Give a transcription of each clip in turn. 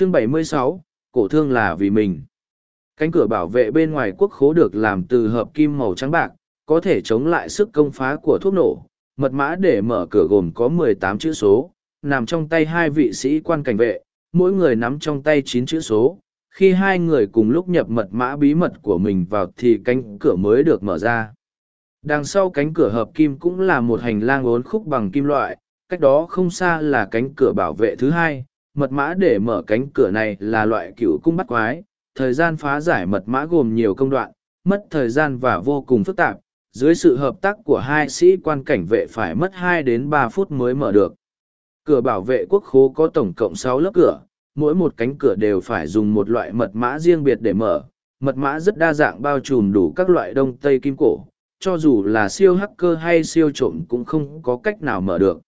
Chương 76, cổ thương là vì mình. Cánh cửa bảo vệ bên ngoài quốc khố được làm từ hợp kim màu trắng bạc, có thể chống lại sức công phá của thuốc nổ. Mật mã để mở cửa gồm có 18 chữ số, nằm trong tay hai vị sĩ quan cảnh vệ, mỗi người nắm trong tay 9 chữ số. Khi hai người cùng lúc nhập mật mã bí mật của mình vào thì cánh cửa mới được mở ra. Đằng sau cánh cửa hợp kim cũng là một hành lang ốn khúc bằng kim loại, cách đó không xa là cánh cửa bảo vệ thứ hai. Mật mã để mở cánh cửa này là loại cựu cung bắt quái, thời gian phá giải mật mã gồm nhiều công đoạn, mất thời gian và vô cùng phức tạp. Dưới sự hợp tác của hai sĩ quan cảnh vệ phải mất hai đến ba phút mới mở được. Cửa bảo vệ quốc khố có tổng cộng sáu lớp cửa, mỗi một cánh cửa đều phải dùng một loại mật mã riêng biệt để mở. Mật mã rất đa dạng bao trùm đủ các loại đông tây kim cổ, cho dù là siêu hacker hay siêu trộm cũng không có cách nào mở được.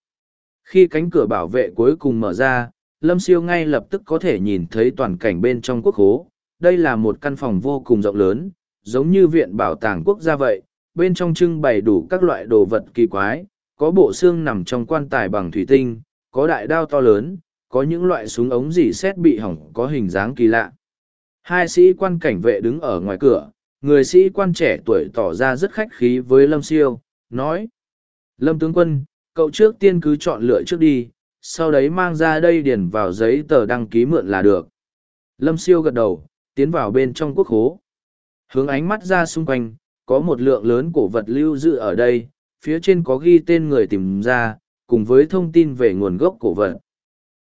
Khi cánh cửa bảo vệ cuối cùng mở ra, Lâm Siêu ngay lập tức có thể nhìn thấy toàn cảnh bên trong quốc hố. Đây là một căn phòng vô cùng rộng lớn, giống như viện bảo tàng quốc gia vậy. Bên trong trưng bày đủ các loại đồ vật kỳ quái, có bộ xương nằm trong quan tài bằng thủy tinh, có đại đao to lớn, có những loại súng ống dỉ xét bị hỏng có hình dáng kỳ lạ. Hai sĩ quan cảnh vệ đứng ở ngoài cửa, người sĩ quan trẻ tuổi tỏ ra rất khách khí với lâm siêu nói lâm tướng quân cậu trước tiên cứ chọn lựa trước đi sau đấy mang ra đây điền vào giấy tờ đăng ký mượn là được. Lâm siêu gật đầu tiến vào bên trong quốc hố hướng ánh mắt ra xung quanh có một lượng lớn cổ vật lưu giữ ở đây phía trên có ghi tên người tìm ra cùng với thông tin về nguồn gốc cổ vật.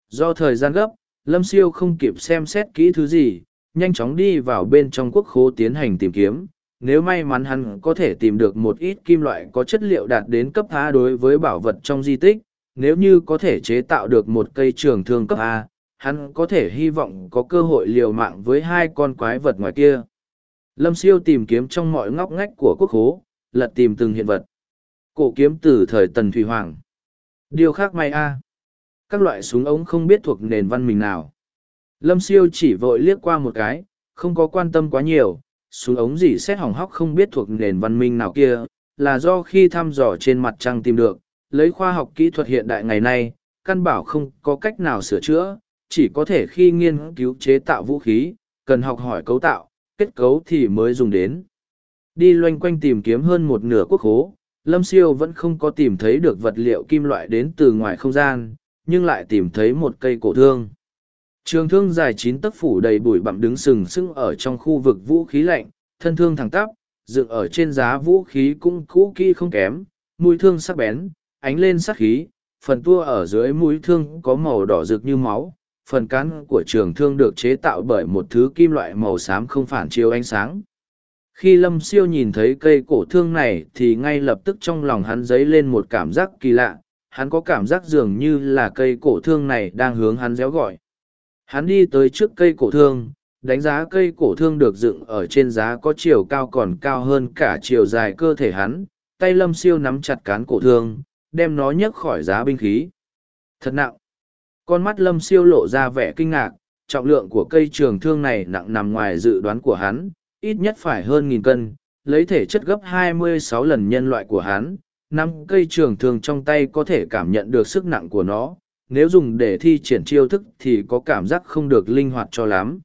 Do thời gian gấp lâm siêu không kịp xem xét kỹ thứ gì nhanh chóng đi vào bên trong quốc khố tiến hành tìm kiếm. Nếu may mắn hắn có thể tìm được một ít kim loại có chất liệu đạt đến cấp A đối với bảo vật trong di tích, nếu như có thể chế tạo được một cây trường thương cấp A, hắn có thể hy vọng có cơ hội liều mạng với hai con quái vật ngoài kia. Lâm siêu tìm kiếm trong mọi ngóc ngách của quốc hố, lật tìm từng hiện vật. Cổ kiếm từ thời Tần Thủy Hoàng. Điều khác may A. Các loại súng ống không biết thuộc nền văn minh nào. Lâm siêu chỉ vội liếc qua một cái, không có quan tâm quá nhiều, súng ống gì xét hỏng hóc không biết thuộc nền văn minh nào kia, là do khi thăm dò trên mặt trăng tìm được, lấy khoa học kỹ thuật hiện đại ngày nay, căn bảo không có cách nào sửa chữa, chỉ có thể khi nghiên cứu chế tạo vũ khí, cần học hỏi cấu tạo, kết cấu thì mới dùng đến. Đi loanh quanh tìm kiếm hơn một nửa quốc hố, Lâm Siêu vẫn không có tìm thấy được vật liệu kim loại đến từ ngoài không gian, nhưng lại tìm thấy một cây cổ thương. Trường thương dài chín tấc phủ đầy bụi bặm đứng sừng sững ở trong khu vực vũ khí lạnh, thân thương thẳng tắp, dựng ở trên giá vũ khí cũng cũ kỹ không kém, mũi thương sắc bén, ánh lên sắc khí, phần tua ở dưới mũi thương có màu đỏ rực như máu, phần cán của trường thương được chế tạo bởi một thứ kim loại màu xám không phản chiếu ánh sáng. Khi Lâm Siêu nhìn thấy cây cổ thương này thì ngay lập tức trong lòng hắn dấy lên một cảm giác kỳ lạ, hắn có cảm giác dường như là cây cổ thương này đang hướng hắn réo gọi. Hắn đi tới trước cây cổ thương, đánh giá cây cổ thương được dựng ở trên giá có chiều cao còn cao hơn cả chiều dài cơ thể hắn, tay lâm siêu nắm chặt cán cổ thương, đem nó nhấc khỏi giá binh khí. Thật nặng. Con mắt lâm siêu lộ ra vẻ kinh ngạc, trọng lượng của cây trường thương này nặng nằm ngoài dự đoán của hắn, ít nhất phải hơn nghìn cân, lấy thể chất gấp 26 lần nhân loại của hắn. Năm cây trường thương trong tay có thể cảm nhận được sức nặng của nó, nếu dùng để thi triển chiêu thức thì có cảm giác không được linh hoạt cho lắm.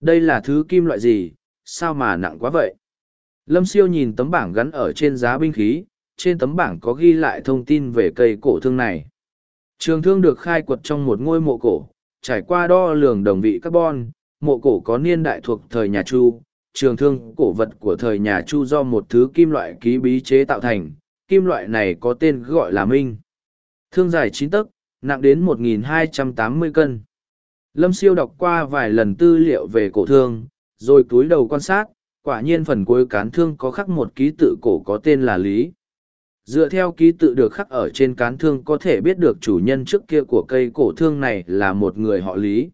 Đây là thứ kim loại gì, sao mà nặng quá vậy? Lâm siêu nhìn tấm bảng gắn ở trên giá binh khí, trên tấm bảng có ghi lại thông tin về cây cổ thương này. Trường thương được khai quật trong một ngôi mộ cổ, trải qua đo lường đồng vị carbon, mộ cổ có niên đại thuộc thời nhà Chu. Trường thương cổ vật của thời nhà Chu do một thứ kim loại ký bí chế tạo thành, kim loại này có tên gọi là Minh. Thương dài chín tấc, nặng đến 1.280 cân. Lâm siêu đọc qua vài lần tư liệu về cổ thương, rồi túi đầu quan sát, quả nhiên phần cuối cán thương có khắc một ký tự cổ có tên là Lý. Dựa theo ký tự được khắc ở trên cán thương có thể biết được chủ nhân trước kia của cây cổ thương này là một người họ Lý.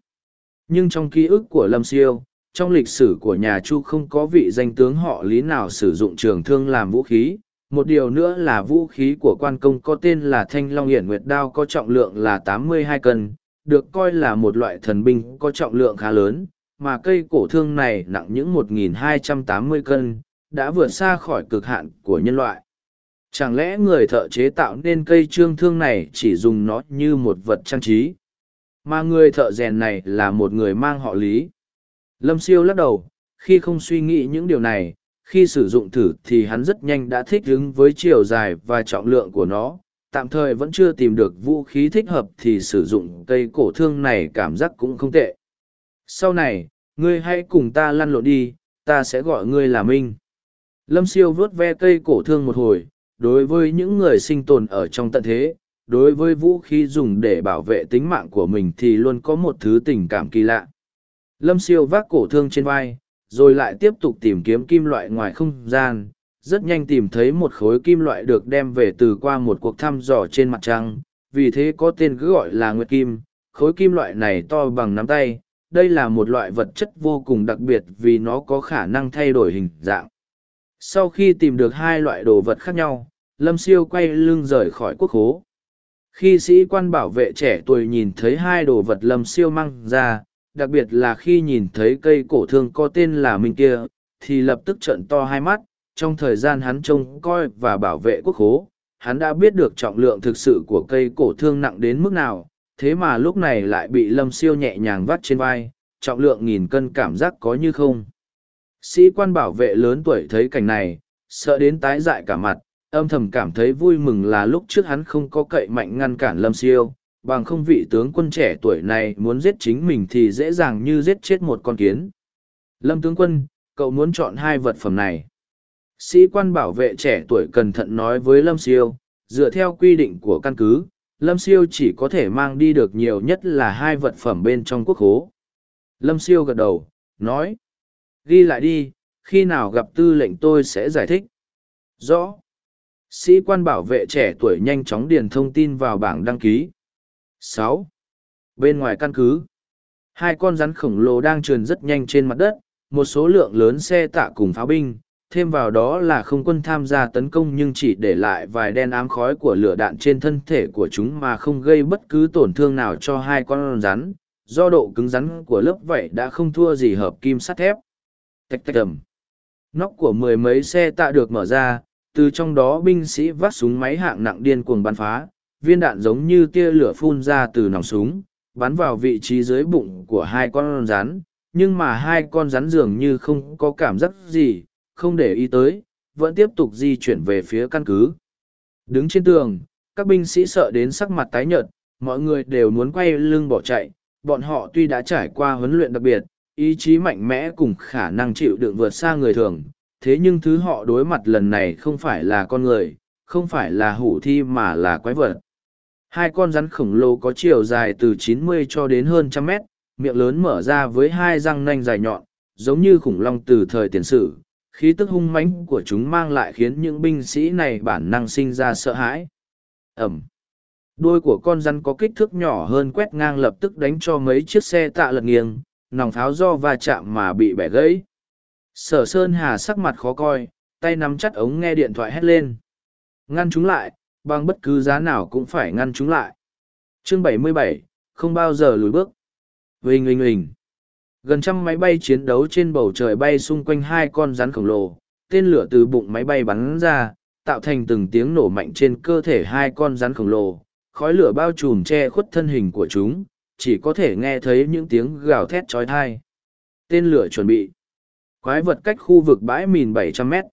Nhưng trong ký ức của Lâm Siêu, trong lịch sử của nhà Chu không có vị danh tướng họ Lý nào sử dụng trường thương làm vũ khí, một điều nữa là vũ khí của quan công có tên là thanh long hiển nguyệt đao có trọng lượng là 82 cân được coi là một loại thần binh có trọng lượng khá lớn mà cây cổ thương này nặng những 1.280 cân đã vượt xa khỏi cực hạn của nhân loại chẳng lẽ người thợ chế tạo nên cây trương thương này chỉ dùng nó như một vật trang trí Mà người thợ rèn này là một người mang họ lý. Lâm siêu lắc đầu, khi không suy nghĩ những điều này, khi sử dụng thử thì hắn rất nhanh đã thích ứng với chiều dài và trọng lượng của nó. Tạm thời vẫn chưa tìm được vũ khí thích hợp thì sử dụng cây cổ thương này cảm giác cũng không tệ. Sau này, ngươi hãy cùng ta lăn lộn đi, ta sẽ gọi ngươi là Minh. Lâm siêu vớt ve cây cổ thương một hồi, đối với những người sinh tồn ở trong tận thế, đối với vũ khí dùng để bảo vệ tính mạng của mình thì luôn có một thứ tình cảm kỳ lạ. Lâm siêu vác cổ thương trên vai, rồi lại tiếp tục tìm kiếm kim loại ngoài không gian. Rất nhanh tìm thấy một khối kim loại được đem về từ qua một cuộc thăm dò trên mặt trăng, vì thế có tên cứ gọi là Nguyệt Kim. Khối kim loại này to bằng nắm tay, đây là một loại vật chất vô cùng đặc biệt vì nó có khả năng thay đổi hình dạng. Sau khi tìm được hai loại đồ vật khác nhau, Lâm Siêu quay lưng rời khỏi quốc hố. Khi sĩ quan bảo vệ trẻ tuổi nhìn thấy hai đồ vật Lâm Siêu mang ra, đặc biệt là khi nhìn thấy cây cổ thương có tên là Minh kia, thì lập tức trận to hai mắt, trong thời gian hắn trông coi và bảo vệ quốc hố, hắn đã biết được trọng lượng thực sự của cây cổ thương nặng đến mức nào, thế mà lúc này lại bị lâm siêu nhẹ nhàng vắt trên vai, trọng lượng nghìn cân cảm giác có như không. Sĩ quan bảo vệ lớn tuổi thấy cảnh này, sợ đến tái dại cả mặt, âm thầm cảm thấy vui mừng là lúc trước hắn không có cậy mạnh ngăn cản lâm siêu, bằng không vị tướng quân trẻ tuổi này muốn giết chính mình thì dễ dàng như giết chết một con kiến. Lâm tướng quân, cậu muốn chọn hai vật phẩm này. Sĩ quan bảo vệ trẻ tuổi cẩn thận nói với Lâm Siêu, dựa theo quy định của căn cứ, Lâm Siêu chỉ có thể mang đi được nhiều nhất là hai vật phẩm bên trong quốc hố. Lâm Siêu gật đầu, nói, ghi lại đi, khi nào gặp tư lệnh tôi sẽ giải thích. Rõ. Sĩ quan bảo vệ trẻ tuổi nhanh chóng điền thông tin vào bảng đăng ký. Sáu. Bên ngoài căn cứ. Hai con rắn khổng lồ đang trườn rất nhanh trên mặt đất, một số lượng lớn xe tạ cùng pháo binh, thêm vào đó là không quân tham gia tấn công nhưng chỉ để lại vài đen ám khói của lửa đạn trên thân thể của chúng mà không gây bất cứ tổn thương nào cho hai con rắn, do độ cứng rắn của lớp vảy đã không thua gì hợp kim sắt thép. Tạch tạch, tầm. Nóc của mười mấy xe tạ được mở ra từ trong đó binh sĩ vác súng máy hạng nặng điên cuồng bắn phá viên đạn giống như tia lửa phun ra từ nòng súng, bắn vào vị trí dưới bụng của hai con rắn, nhưng mà hai con rắn dường như không có cảm giác gì, không để ý tới, vẫn tiếp tục di chuyển về phía căn cứ. Đứng trên tường, các binh sĩ sợ đến sắc mặt tái nhợt, mọi người đều muốn quay lưng bỏ chạy, bọn họ tuy đã trải qua huấn luyện đặc biệt, ý chí mạnh mẽ cùng khả năng chịu đựng vượt xa người thường, thế nhưng thứ họ đối mặt lần này không phải là con người, không phải là hủ thi mà là quái vật. Hai con rắn khổng lồ có chiều dài từ 90 cho đến hơn trăm mét, miệng lớn mở ra với hai răng nanh dài nhọn, giống như khủng long từ thời tiền sử. Khí tức hung mãnh của chúng mang lại khiến những binh sĩ này bản năng sinh ra sợ hãi. Ẩm. Đuôi của con rắn có kích thước nhỏ hơn quét ngang lập tức đánh cho mấy chiếc xe tạ lật nghiêng, nòng pháo do va chạm mà bị bẻ gãy. Sở Sơn Hà sắc mặt khó coi, tay nắm chặt ống nghe điện thoại hét lên. Ngăn chúng lại, bằng bất cứ giá nào cũng phải ngăn chúng lại. Chương 77, không bao giờ lùi bước. Huỳnh huỳnh huỳnh. Gần trăm máy bay chiến đấu trên bầu trời bay xung quanh hai con rắn khổng lồ, tên lửa từ bụng máy bay bắn ra, tạo thành từng tiếng nổ mạnh trên cơ thể hai con rắn khổng lồ, khói lửa bao trùm che khuất thân hình của chúng, chỉ có thể nghe thấy những tiếng gào thét trói thai. Tên lửa chuẩn bị. Quái vật cách khu vực bãi mìn 700 mét.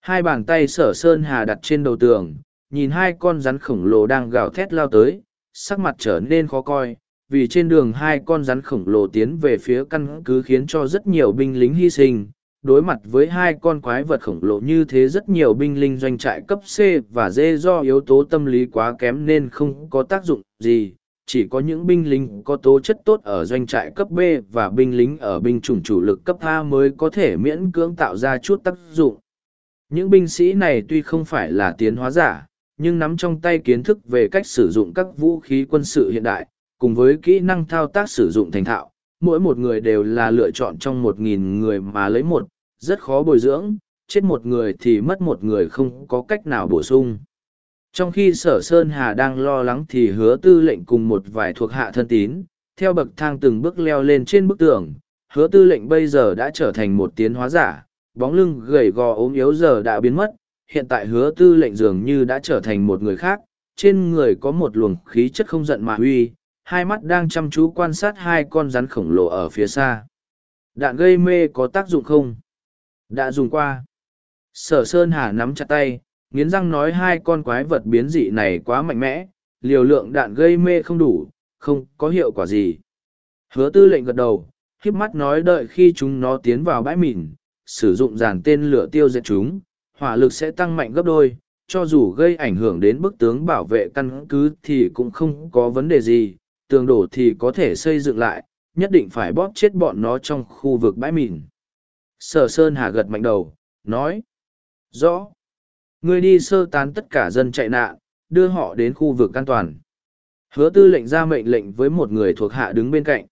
Hai bàn tay sở sơn hà đặt trên đầu tường, nhìn hai con rắn khổng lồ đang gào thét lao tới, sắc mặt trở nên khó coi, vì trên đường hai con rắn khổng lồ tiến về phía căn cứ khiến cho rất nhiều binh lính hy sinh. Đối mặt với hai con quái vật khổng lồ như thế rất nhiều binh lính doanh trại cấp C và D do yếu tố tâm lý quá kém nên không có tác dụng gì, chỉ có những binh lính có tố chất tốt ở doanh trại cấp B và binh lính ở binh chủng chủ lực cấp A mới có thể miễn cưỡng tạo ra chút tác dụng. Những binh sĩ này tuy không phải là tiến hóa giả, nhưng nắm trong tay kiến thức về cách sử dụng các vũ khí quân sự hiện đại, cùng với kỹ năng thao tác sử dụng thành thạo, mỗi một người đều là lựa chọn trong một nghìn người mà lấy một, rất khó bồi dưỡng, chết một người thì mất một người không có cách nào bổ sung. Trong khi sở Sơn Hà đang lo lắng thì hứa tư lệnh cùng một vài thuộc hạ thân tín, theo bậc thang từng bước leo lên trên bức tường, hứa tư lệnh bây giờ đã trở thành một tiến hóa giả, bóng lưng gầy gò ốm yếu giờ đã biến mất, hiện tại hứa tư lệnh dường như đã trở thành một người khác, trên người có một luồng khí chất không giận mà huy, hai mắt đang chăm chú quan sát hai con rắn khổng lồ ở phía xa. Đạn gây mê có tác dụng không? Đã dùng qua. Sở Sơn Hà nắm chặt tay, nghiến răng nói hai con quái vật biến dị này quá mạnh mẽ, liều lượng đạn gây mê không đủ, không có hiệu quả gì. Hứa tư lệnh gật đầu, khiếp mắt nói đợi khi chúng nó tiến vào bãi mìn, sử dụng dàn tên lửa tiêu diệt chúng, hỏa lực sẽ tăng mạnh gấp đôi, cho dù gây ảnh hưởng đến bức tướng bảo vệ căn cứ thì cũng không có vấn đề gì, tường đổ thì có thể xây dựng lại, nhất định phải bóp chết bọn nó trong khu vực bãi mìn. Sở Sơn Hà gật mạnh đầu, nói. Rõ. Ngươi đi sơ tán tất cả dân chạy nạn, đưa họ đến khu vực an toàn. Hứa tư lệnh ra mệnh lệnh với một người thuộc hạ đứng bên cạnh.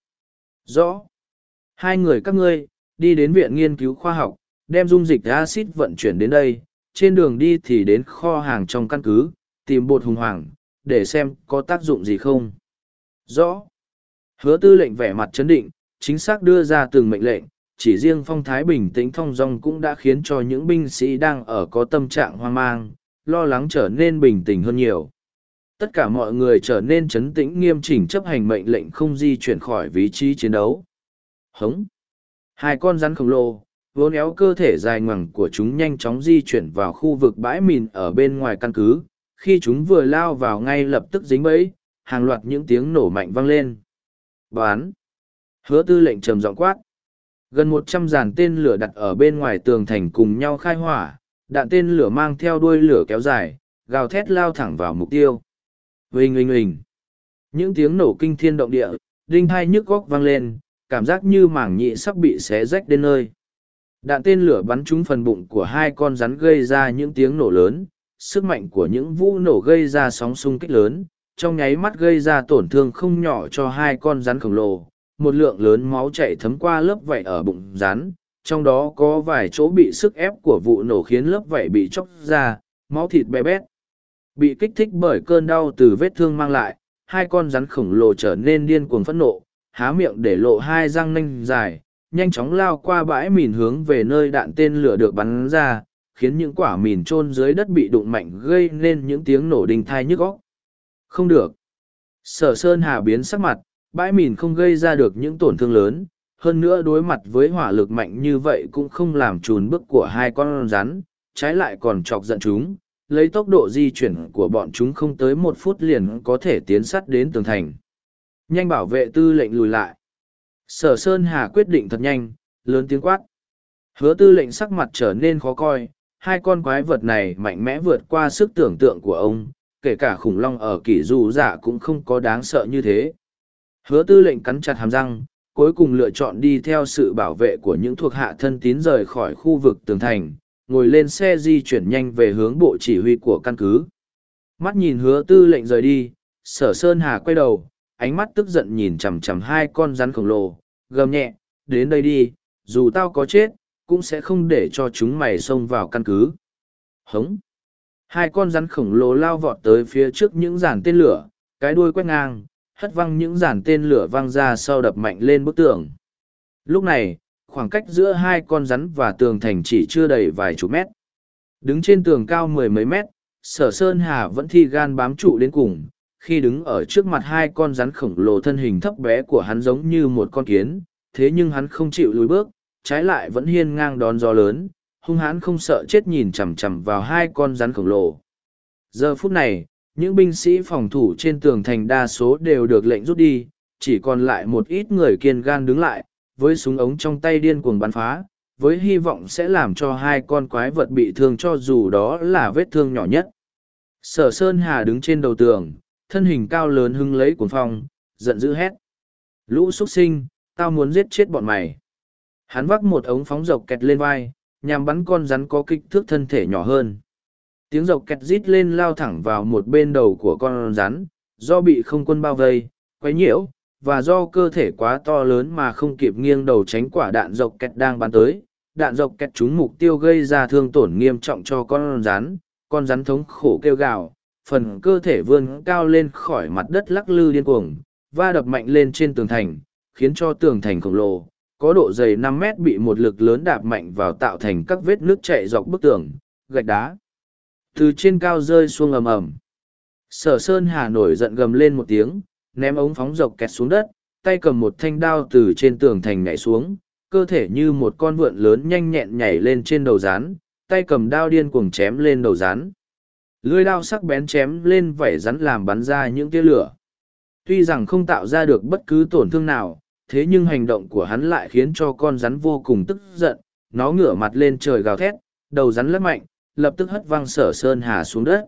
Rõ. Hai người các ngươi, đi đến viện nghiên cứu khoa học, đem dung dịch acid vận chuyển đến đây, trên đường đi thì đến kho hàng trong căn cứ, tìm bột hùng hoàng, để xem có tác dụng gì không. Rõ. Hứa tư lệnh vẻ mặt chấn định, chính xác đưa ra từng mệnh lệnh, chỉ riêng phong thái bình tĩnh thong dong cũng đã khiến cho những binh sĩ đang ở có tâm trạng hoang mang, lo lắng trở nên bình tĩnh hơn nhiều. Tất cả mọi người trở nên chấn tĩnh nghiêm chỉnh chấp hành mệnh lệnh không di chuyển khỏi vị trí chiến đấu. Hống! Hai con rắn khổng lồ, vốn éo cơ thể dài ngoằng của chúng nhanh chóng di chuyển vào khu vực bãi mìn ở bên ngoài căn cứ. Khi chúng vừa lao vào ngay lập tức dính bẫy, hàng loạt những tiếng nổ mạnh vang lên. Bán! Hứa tư lệnh trầm giọng quát. Gần một trăm dàn tên lửa đặt ở bên ngoài tường thành cùng nhau khai hỏa, đạn tên lửa mang theo đuôi lửa kéo dài, gào thét lao thẳng vào mục tiêu. Huỳnh huỳnh huỳnh. Những tiếng nổ kinh thiên động địa, đinh hai nhức góc vang lên, cảm giác như mảng nhị sắp bị xé rách đến nơi. Đạn tên lửa bắn trúng phần bụng của hai con rắn gây ra những tiếng nổ lớn, sức mạnh của những vũ nổ gây ra sóng xung kích lớn, trong nháy mắt gây ra tổn thương không nhỏ cho hai con rắn khổng lồ, một lượng lớn máu chảy thấm qua lớp vảy ở bụng rắn, trong đó có vài chỗ bị sức ép của vụ nổ khiến lớp vảy bị chóc ra, máu thịt bé bét. Bị kích thích bởi cơn đau từ vết thương mang lại, hai con rắn khổng lồ trở nên điên cuồng phẫn nộ, há miệng để lộ hai răng nanh dài, nhanh chóng lao qua bãi mìn hướng về nơi đạn tên lửa được bắn ra, khiến những quả mìn trôn dưới đất bị đụng mạnh gây nên những tiếng nổ đinh thai nhức óc. Không được. Sở Sơn Hà biến sắc mặt, bãi mìn không gây ra được những tổn thương lớn, hơn nữa đối mặt với hỏa lực mạnh như vậy cũng không làm trùn bước của hai con rắn, trái lại còn chọc giận chúng, lấy tốc độ di chuyển của bọn chúng không tới một phút liền có thể tiến sắt đến tường thành. Nhanh bảo vệ tư lệnh lùi lại. Sở Sơn Hà quyết định thật nhanh, lớn tiếng quát. Hứa tư lệnh sắc mặt trở nên khó coi, hai con quái vật này mạnh mẽ vượt qua sức tưởng tượng của ông, kể cả khủng long ở kỷ dù dạ cũng không có đáng sợ như thế. Hứa tư lệnh cắn chặt hàm răng, cuối cùng lựa chọn đi theo sự bảo vệ của những thuộc hạ thân tín rời khỏi khu vực tường thành, ngồi lên xe di chuyển nhanh về hướng bộ chỉ huy của căn cứ. Mắt nhìn hứa tư lệnh rời đi, sở Sơn Hà quay đầu, ánh mắt tức giận nhìn chằm chằm hai con rắn khổng lồ, gầm nhẹ, đến đây đi, dù tao có chết, cũng sẽ không để cho chúng mày xông vào căn cứ. Hống! Hai con rắn khổng lồ lao vọt tới phía trước những giàn tên lửa, cái đuôi quét ngang, hất văng những dàn tên lửa văng ra sau đập mạnh lên bức tường. Lúc này, khoảng cách giữa hai con rắn và tường thành chỉ chưa đầy vài chục mét. Đứng trên tường cao mười mấy mét, sở sơn hà vẫn thi gan bám trụ đến cùng. Khi đứng ở trước mặt hai con rắn khổng lồ thân hình thấp bé của hắn giống như một con kiến, thế nhưng hắn không chịu lùi bước, trái lại vẫn hiên ngang đón gió lớn, hung hãn không sợ chết nhìn chằm chằm vào hai con rắn khổng lồ. Giờ phút này, những binh sĩ phòng thủ trên tường thành đa số đều được lệnh rút đi, chỉ còn lại một ít người kiên gan đứng lại, với súng ống trong tay điên cuồng bắn phá, với hy vọng sẽ làm cho hai con quái vật bị thương cho dù đó là vết thương nhỏ nhất. Sở Sơn Hà đứng trên đầu tường, thân hình cao lớn hưng lấy cuốn phong, giận dữ hét. Lũ xuất sinh, tao muốn giết chết bọn mày. Hắn vác một ống phóng dọc kẹt lên vai, nhằm bắn con rắn có kích thước thân thể nhỏ hơn. Tiếng dọc kẹt rít lên lao thẳng vào một bên đầu của con rắn, do bị không quân bao vây, quấy nhiễu, và do cơ thể quá to lớn mà không kịp nghiêng đầu tránh quả đạn dọc kẹt đang bắn tới. Đạn dọc kẹt trúng mục tiêu gây ra thương tổn nghiêm trọng cho con rắn, con rắn thống khổ kêu gào, phần cơ thể vươn cao lên khỏi mặt đất lắc lư điên cuồng, va đập mạnh lên trên tường thành, khiến cho tường thành khổng lồ, có độ dày năm mét bị một lực lớn đạp mạnh vào tạo thành các vết nước chạy dọc bức tường, gạch đá. Từ trên cao rơi xuống ầm ầm. Sở Sơn Hà nổi giận gầm lên một tiếng, ném ống phóng dọc kẹt xuống đất, tay cầm một thanh đao từ trên tường thành nhảy xuống, cơ thể như một con vượn lớn nhanh nhẹn nhảy lên trên đầu rắn, tay cầm đao điên cuồng chém lên đầu rắn. Lưỡi đao sắc bén chém lên vảy rắn làm bắn ra những tia lửa. Tuy rằng không tạo ra được bất cứ tổn thương nào, thế nhưng hành động của hắn lại khiến cho con rắn vô cùng tức giận, nó ngửa mặt lên trời gào thét, đầu rắn lấp mạnh, lập tức hất văng sở sơn hà xuống đất.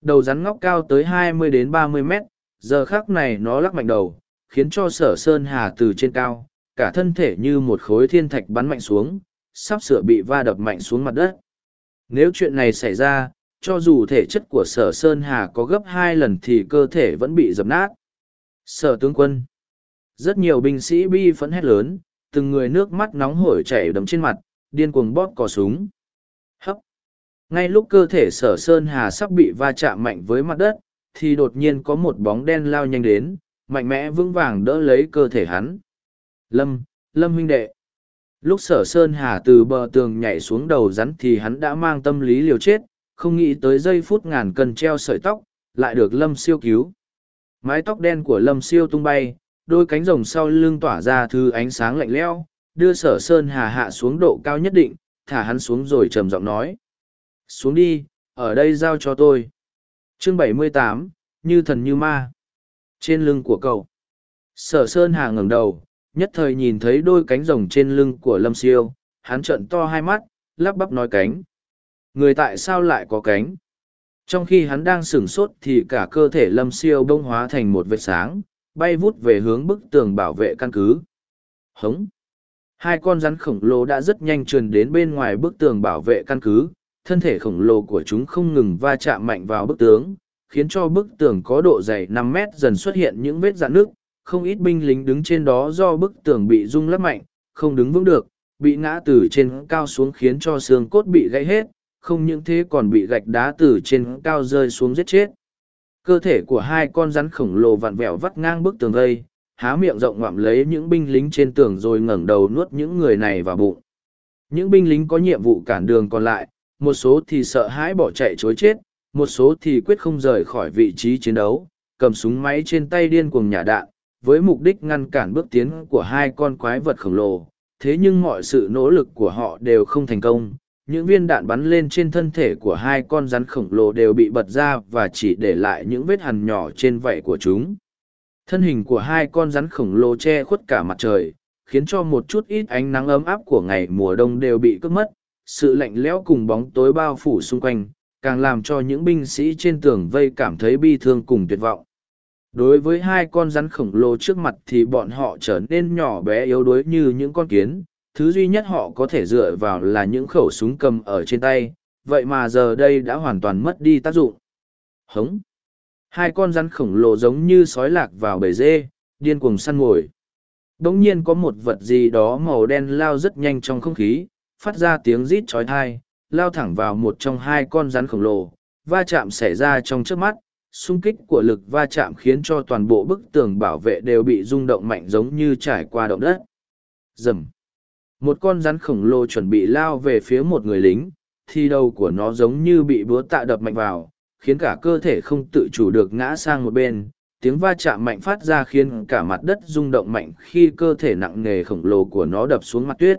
Đầu rắn ngóc cao tới 20 đến 30 mét, giờ khác này nó lắc mạnh đầu, khiến cho sở sơn hà từ trên cao, cả thân thể như một khối thiên thạch bắn mạnh xuống, sắp sửa bị va đập mạnh xuống mặt đất. Nếu chuyện này xảy ra, cho dù thể chất của sở sơn hà có gấp hai lần thì cơ thể vẫn bị dập nát. Sở tướng quân Rất nhiều binh sĩ bi phẫn hét lớn, từng người nước mắt nóng hổi chảy đấm trên mặt, điên cuồng bóp cò súng. Hấp! Ngay lúc cơ thể sở sơn hà sắp bị va chạm mạnh với mặt đất, thì đột nhiên có một bóng đen lao nhanh đến, mạnh mẽ vững vàng đỡ lấy cơ thể hắn. Lâm, Lâm huynh đệ. Lúc sở Sơn Hà từ bờ tường nhảy xuống đầu rắn thì hắn đã mang tâm lý liều chết, không nghĩ tới giây phút ngàn cân treo sợi tóc, lại được Lâm siêu cứu. Mái tóc đen của Lâm siêu tung bay, đôi cánh rồng sau lưng tỏa ra thứ ánh sáng lạnh lẽo, đưa sở Sơn Hà hạ xuống độ cao nhất định, thả hắn xuống rồi trầm giọng nói. Xuống đi, ở đây giao cho tôi. Chương 78, như thần như ma. Trên lưng của cậu. Sở Sơn Hà ngẩng đầu, nhất thời nhìn thấy đôi cánh rồng trên lưng của lâm siêu hắn trợn to hai mắt lắp bắp nói cánh người tại sao lại có cánh trong khi hắn đang sửng sốt thì cả cơ thể lâm siêu bông hóa thành một vệt sáng bay vút về hướng bức tường bảo vệ căn cứ hống hai con rắn khổng lồ đã rất nhanh truyền đến bên ngoài bức tường bảo vệ căn cứ thân thể khổng lồ của chúng không ngừng va chạm mạnh vào bức tường khiến cho bức tường có độ dày năm mét dần xuất hiện những vết dạn nước không ít binh lính đứng trên đó do bức tường bị rung lắc mạnh, không đứng vững được, bị ngã từ trên cao xuống khiến cho xương cốt bị gãy hết, không những thế còn bị gạch đá từ trên cao rơi xuống giết chết. Cơ thể của hai con rắn khổng lồ vặn vẹo vắt ngang bức tường gây, há miệng rộng ngoạm lấy những binh lính trên tường rồi ngẩng đầu nuốt những người này vào bụng. Những binh lính có nhiệm vụ cản đường còn lại, một số thì sợ hãi bỏ chạy chối chết, một số thì quyết không rời khỏi vị trí chiến đấu, cầm súng máy trên tay điên cuồng nhả đạn, với mục đích ngăn cản bước tiến của hai con quái vật khổng lồ. Thế nhưng mọi sự nỗ lực của họ đều không thành công. Những viên đạn bắn lên trên thân thể của hai con rắn khổng lồ đều bị bật ra và chỉ để lại những vết hằn nhỏ trên vảy của chúng. Thân hình của hai con rắn khổng lồ che khuất cả mặt trời khiến cho một chút ít ánh nắng ấm áp của ngày mùa đông đều bị cướp mất sự lạnh lẽo cùng bóng tối bao phủ xung quanh, càng làm cho những binh sĩ trên tường vây cảm thấy bi thương cùng tuyệt vọng. Đối với hai con rắn khổng lồ trước mặt thì bọn họ trở nên nhỏ bé yếu đuối như những con kiến. Thứ duy nhất họ có thể dựa vào là những khẩu súng cầm ở trên tay, vậy mà giờ đây đã hoàn toàn mất đi tác dụng. Hống! Hai con rắn khổng lồ giống như sói lạc vào bầy dê, điên cuồng săn mồi. Đ ỗ n g nhiên có một vật gì đó màu đen lao rất nhanh trong không khí phát ra tiếng rít chói thai lao thẳng vào một trong hai con rắn khổng lồ va chạm xảy ra trong trước mắt xung kích của lực va chạm khiến cho toàn bộ bức tường bảo vệ đều bị rung động mạnh giống như trải qua động đất. Rầm. Một con rắn khổng lồ chuẩn bị lao về phía một người lính, thì đầu của nó giống như bị búa tạ đập mạnh vào, khiến cả cơ thể không tự chủ được ngã sang một bên. Tiếng va chạm mạnh phát ra khiến cả mặt đất rung động mạnh khi cơ thể nặng nề khổng lồ của nó đập xuống mặt tuyết.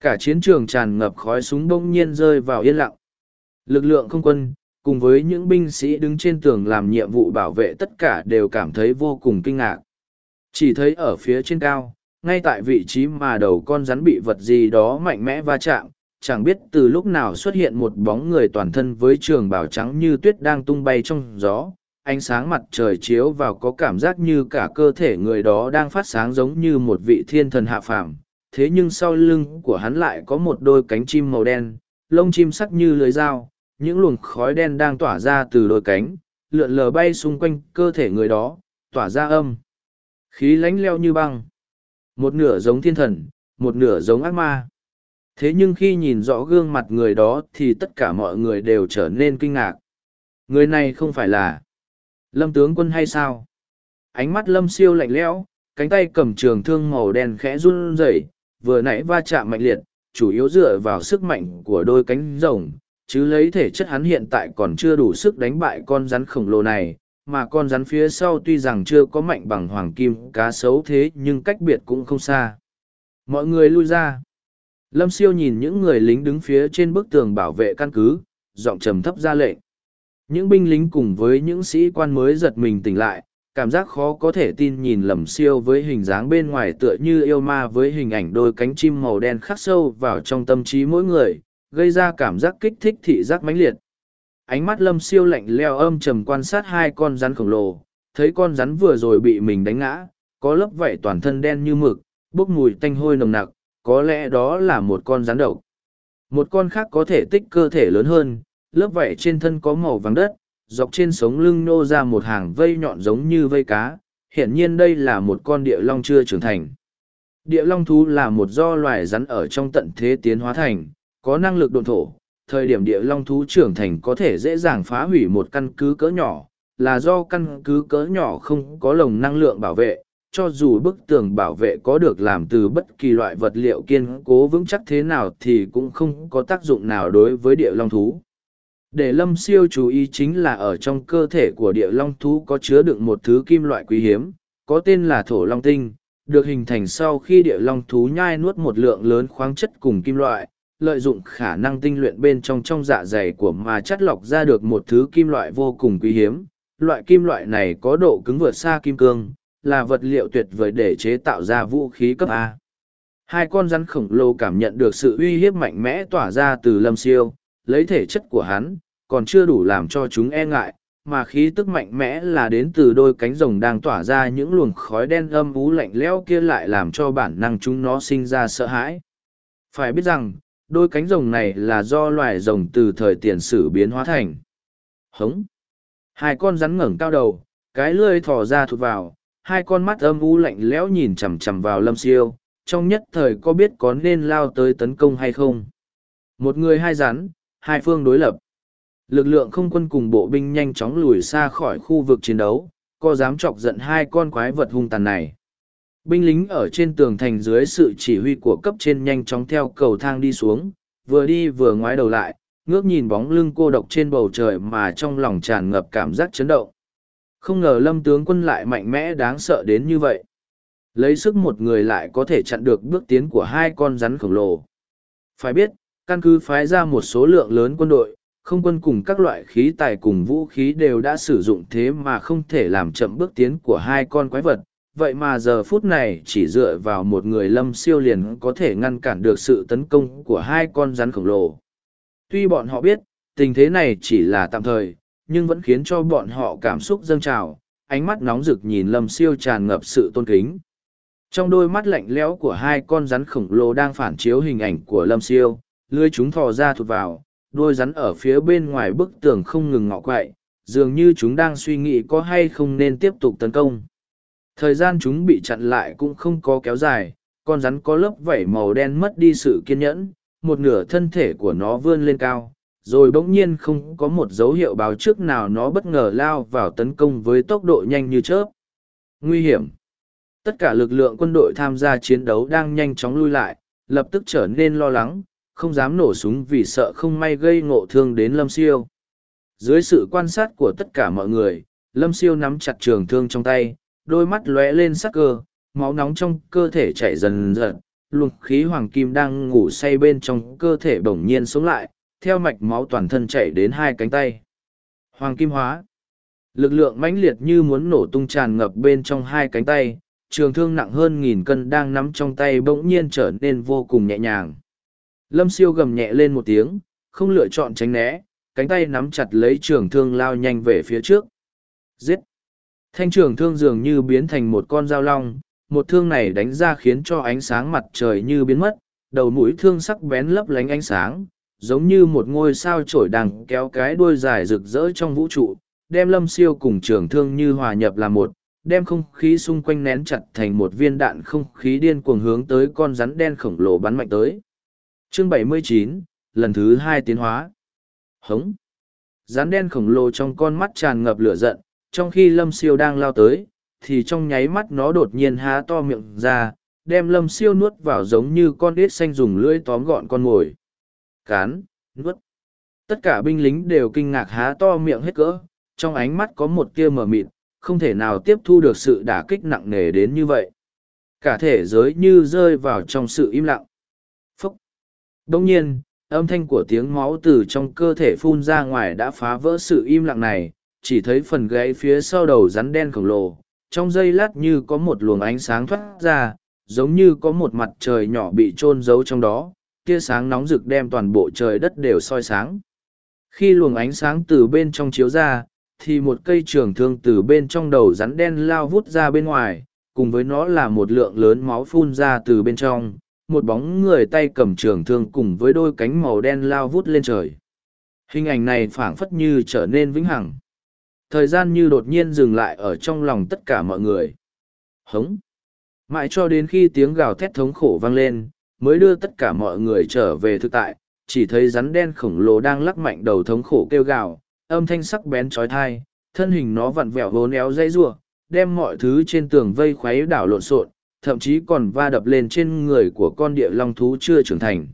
Cả chiến trường tràn ngập khói súng bỗng nhiên rơi vào yên lặng. Lực lượng không quân, cùng với những binh sĩ đứng trên tường làm nhiệm vụ bảo vệ tất cả đều cảm thấy vô cùng kinh ngạc. Chỉ thấy ở phía trên cao, ngay tại vị trí mà đầu con rắn bị vật gì đó mạnh mẽ va chạm, chẳng biết từ lúc nào xuất hiện một bóng người toàn thân với trường bào trắng như tuyết đang tung bay trong gió. Ánh sáng mặt trời chiếu vào có cảm giác như cả cơ thể người đó đang phát sáng giống như một vị thiên thần hạ phàm. Thế nhưng sau lưng của hắn lại có một đôi cánh chim màu đen, lông chim sắc như lưới dao, những luồng khói đen đang tỏa ra từ đôi cánh, lượn lờ bay xung quanh cơ thể người đó, tỏa ra âm. Khí lánh leo như băng. Một nửa giống thiên thần, một nửa giống ác ma. Thế nhưng khi nhìn rõ gương mặt người đó thì tất cả mọi người đều trở nên kinh ngạc. Người này không phải là Lâm tướng quân hay sao? Ánh mắt Lâm siêu lạnh lẽo, cánh tay cầm trường thương màu đen khẽ run rẩy, vừa nãy va chạm mạnh liệt, chủ yếu dựa vào sức mạnh của đôi cánh rồng, chứ lấy thể chất hắn hiện tại còn chưa đủ sức đánh bại con rắn khổng lồ này, mà con rắn phía sau tuy rằng chưa có mạnh bằng hoàng kim cá sấu thế nhưng cách biệt cũng không xa. Mọi người lui ra. Lâm siêu nhìn những người lính đứng phía trên bức tường bảo vệ căn cứ, giọng trầm thấp ra lệnh. Những binh lính cùng với những sĩ quan mới giật mình tỉnh lại, cảm giác khó có thể tin nhìn lầm siêu với hình dáng bên ngoài tựa như yêu ma với hình ảnh đôi cánh chim màu đen khắc sâu vào trong tâm trí mỗi người, gây ra cảm giác kích thích thị giác mãnh liệt. Ánh mắt lâm siêu lạnh leo âm trầm quan sát hai con rắn khổng lồ, thấy con rắn vừa rồi bị mình đánh ngã, có lớp vảy toàn thân đen như mực, bốc mùi tanh hôi nồng nặc, có lẽ đó là một con rắn độc. Một con khác có thể tích cơ thể lớn hơn, lớp vảy trên thân có màu vàng đất, dọc trên sống lưng nô ra một hàng vây nhọn giống như vây cá, hiển nhiên đây là một con địa long chưa trưởng thành. Địa long thú là một do loài rắn ở trong tận thế tiến hóa thành, có năng lực độn thổ, thời điểm địa long thú trưởng thành có thể dễ dàng phá hủy một căn cứ cỡ nhỏ, là do căn cứ cỡ nhỏ không có lồng năng lượng bảo vệ, cho dù bức tường bảo vệ có được làm từ bất kỳ loại vật liệu kiên cố vững chắc thế nào thì cũng không có tác dụng nào đối với địa long thú. Để lâm siêu chú ý chính là ở trong cơ thể của địa long thú có chứa đựng một thứ kim loại quý hiếm, có tên là thổ long tinh, được hình thành sau khi địa long thú nhai nuốt một lượng lớn khoáng chất cùng kim loại, lợi dụng khả năng tinh luyện bên trong trong dạ dày của mà chắt lọc ra được một thứ kim loại vô cùng quý hiếm. Loại kim loại này có độ cứng vượt xa kim cương, là vật liệu tuyệt vời để chế tạo ra vũ khí cấp A. Hai con rắn khổng lồ cảm nhận được sự uy hiếp mạnh mẽ tỏa ra từ lâm siêu, lấy thể chất của hắn, còn chưa đủ làm cho chúng e ngại, mà khí tức mạnh mẽ là đến từ đôi cánh rồng đang tỏa ra những luồng khói đen âm ú lạnh lẽo kia lại làm cho bản năng chúng nó sinh ra sợ hãi. Phải biết rằng, đôi cánh rồng này là do loài rồng từ thời tiền sử biến hóa thành. Hống! Hai con rắn ngẩng cao đầu, cái lưỡi thò ra thụt vào, hai con mắt âm u lạnh lẽo nhìn chằm chằm vào lâm siêu, trong nhất thời có biết có nên lao tới tấn công hay không. Một người hai rắn, hai phương đối lập. Lực lượng không quân cùng bộ binh nhanh chóng lùi xa khỏi khu vực chiến đấu, có dám chọc giận hai con quái vật hung tàn này. Binh lính ở trên tường thành dưới sự chỉ huy của cấp trên nhanh chóng theo cầu thang đi xuống, vừa đi vừa ngoái đầu lại, ngước nhìn bóng lưng cô độc trên bầu trời mà trong lòng tràn ngập cảm giác chấn động. Không ngờ lâm tướng quân lại mạnh mẽ đáng sợ đến như vậy. Lấy sức một người lại có thể chặn được bước tiến của hai con rắn khổng lồ. Phải biết, căn cứ phái ra một số lượng lớn quân đội, không quân cùng các loại khí tài cùng vũ khí đều đã sử dụng thế mà không thể làm chậm bước tiến của hai con quái vật. Vậy mà giờ phút này chỉ dựa vào một người lâm siêu liền có thể ngăn cản được sự tấn công của hai con rắn khổng lồ. Tuy bọn họ biết, tình thế này chỉ là tạm thời, nhưng vẫn khiến cho bọn họ cảm xúc dâng trào, ánh mắt nóng rực nhìn lâm siêu tràn ngập sự tôn kính. Trong đôi mắt lạnh lẽo của hai con rắn khổng lồ đang phản chiếu hình ảnh của lâm siêu, lưới chúng thò ra thụt vào, đôi rắn ở phía bên ngoài bức tường không ngừng ngọ quậy, dường như chúng đang suy nghĩ có hay không nên tiếp tục tấn công. Thời gian chúng bị chặn lại cũng không có kéo dài, con rắn có lớp vảy màu đen mất đi sự kiên nhẫn, một nửa thân thể của nó vươn lên cao, rồi bỗng nhiên không có một dấu hiệu báo trước nào nó bất ngờ lao vào tấn công với tốc độ nhanh như chớp. Nguy hiểm. Tất cả lực lượng quân đội tham gia chiến đấu đang nhanh chóng lui lại, lập tức trở nên lo lắng, không dám nổ súng vì sợ không may gây ngộ thương đến lâm siêu. Dưới sự quan sát của tất cả mọi người, lâm siêu nắm chặt trường thương trong tay, đôi mắt lóe lên sắc cơ, máu nóng trong cơ thể chảy dần dần, luồng khí hoàng kim đang ngủ say bên trong cơ thể bỗng nhiên sống lại, theo mạch máu toàn thân chạy đến hai cánh tay. Hoàng kim hóa. Lực lượng mãnh liệt như muốn nổ tung tràn ngập bên trong hai cánh tay, trường thương nặng hơn nghìn cân đang nắm trong tay bỗng nhiên trở nên vô cùng nhẹ nhàng. Lâm siêu gầm nhẹ lên một tiếng, không lựa chọn tránh né, cánh tay nắm chặt lấy trường thương lao nhanh về phía trước. Giết! Thanh trường thương dường như biến thành một con dao long, một thương này đánh ra khiến cho ánh sáng mặt trời như biến mất, đầu mũi thương sắc bén lấp lánh ánh sáng, giống như một ngôi sao trổi đằng kéo cái đuôi dài rực rỡ trong vũ trụ, đem lâm siêu cùng trường thương như hòa nhập là một, đem không khí xung quanh nén chặt thành một viên đạn không khí điên cuồng hướng tới con rắn đen khổng lồ bắn mạnh tới chương 79, lần thứ hai tiến hóa hống rắn đen khổng lồ trong con mắt tràn ngập lửa giận trong khi lâm siêu đang lao tới thì trong nháy mắt nó đột nhiên há to miệng ra đem lâm siêu nuốt vào giống như con đít xanh dùng lưỡi tóm gọn con mồi cán nuốt tất cả binh lính đều kinh ngạc há to miệng hết cỡ trong ánh mắt có một tia mờ mịt, không thể nào tiếp thu được sự đả kích nặng nề đến như vậy. Cả thể giới như rơi vào trong sự im lặng. Đông nhiên, âm thanh của tiếng máu từ trong cơ thể phun ra ngoài đã phá vỡ sự im lặng này, chỉ thấy phần gáy phía sau đầu rắn đen khổng lồ, trong giây lát như có một luồng ánh sáng thoát ra, giống như có một mặt trời nhỏ bị chôn giấu trong đó, tia sáng nóng rực đem toàn bộ trời đất đều soi sáng. Khi luồng ánh sáng từ bên trong chiếu ra, thì một cây trường thương từ bên trong đầu rắn đen lao vút ra bên ngoài, cùng với nó là một lượng lớn máu phun ra từ bên trong, một bóng người tay cầm trường thương cùng với đôi cánh màu đen lao vút lên trời. Hình ảnh này phảng phất như trở nên vĩnh hằng. Thời gian như đột nhiên dừng lại ở trong lòng tất cả mọi người. Hống! Mãi cho đến khi tiếng gào thét thống khổ vang lên, mới đưa tất cả mọi người trở về thực tại, chỉ thấy rắn đen khổng lồ đang lắc mạnh đầu thống khổ kêu gào, âm thanh sắc bén trói thai, thân hình nó vặn vẹo hố néo dây rua, đem mọi thứ trên tường vây khuấy đảo lộn xộn, thậm chí còn va đập lên trên người của con địa long thú chưa trưởng thành.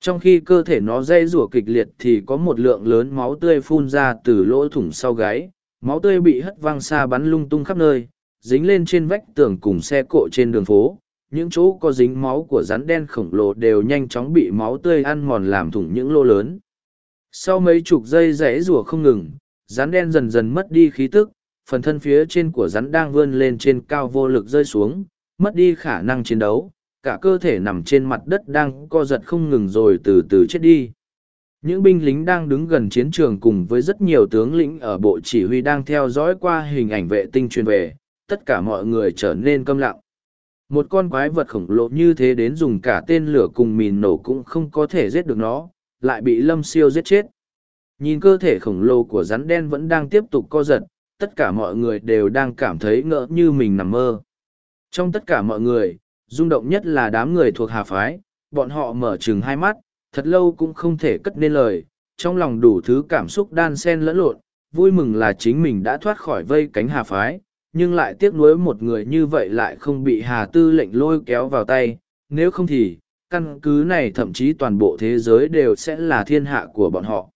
Trong khi cơ thể nó dây rủa kịch liệt thì có một lượng lớn máu tươi phun ra từ lỗ thủng sau gáy, máu tươi bị hất văng xa bắn lung tung khắp nơi, dính lên trên vách tường cùng xe cộ trên đường phố. Những chỗ có dính máu của rắn đen khổng lồ đều nhanh chóng bị máu tươi ăn mòn làm thủng những lô lớn. Sau mấy chục giây rẽ rủa không ngừng, rắn đen dần dần mất đi khí tức, phần thân phía trên của rắn đang vươn lên trên cao vô lực rơi xuống, mất đi khả năng chiến đấu, cả cơ thể nằm trên mặt đất đang co giật không ngừng rồi từ từ chết đi. Những binh lính đang đứng gần chiến trường cùng với rất nhiều tướng lĩnh ở bộ chỉ huy đang theo dõi qua hình ảnh vệ tinh truyền về, tất cả mọi người trở nên câm lặng. Một con quái vật khổng lồ như thế đến dùng cả tên lửa cùng mìn nổ cũng không có thể giết được nó, lại bị lâm siêu giết chết. Nhìn cơ thể khổng lồ của rắn đen vẫn đang tiếp tục co giật, tất cả mọi người đều đang cảm thấy ngỡ như mình nằm mơ. Trong tất cả mọi người, rung động nhất là đám người thuộc hà phái, bọn họ mở chừng hai mắt, thật lâu cũng không thể cất nên lời, trong lòng đủ thứ cảm xúc đan xen lẫn lộn, vui mừng là chính mình đã thoát khỏi vây cánh hà phái, nhưng lại tiếc nuối một người như vậy lại không bị hà tư lệnh lôi kéo vào tay, nếu không thì, căn cứ này thậm chí toàn bộ thế giới đều sẽ là thiên hạ của bọn họ.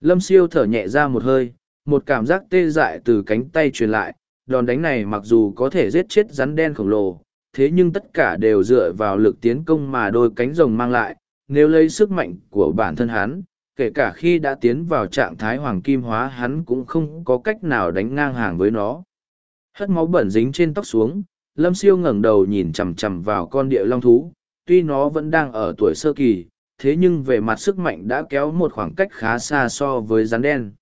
Lâm siêu thở nhẹ ra một hơi, một cảm giác tê dại từ cánh tay truyền lại, đòn đánh này mặc dù có thể giết chết rắn đen khổng lồ, thế nhưng tất cả đều dựa vào lực tiến công mà đôi cánh rồng mang lại, nếu lấy sức mạnh của bản thân hắn, kể cả khi đã tiến vào trạng thái hoàng kim hóa hắn cũng không có cách nào đánh ngang hàng với nó. Hất máu bẩn dính trên tóc xuống, Lâm Siêu ngẩng đầu nhìn chằm chằm vào con địa long thú, tuy nó vẫn đang ở tuổi sơ kỳ, thế nhưng về mặt sức mạnh đã kéo một khoảng cách khá xa so với rắn đen.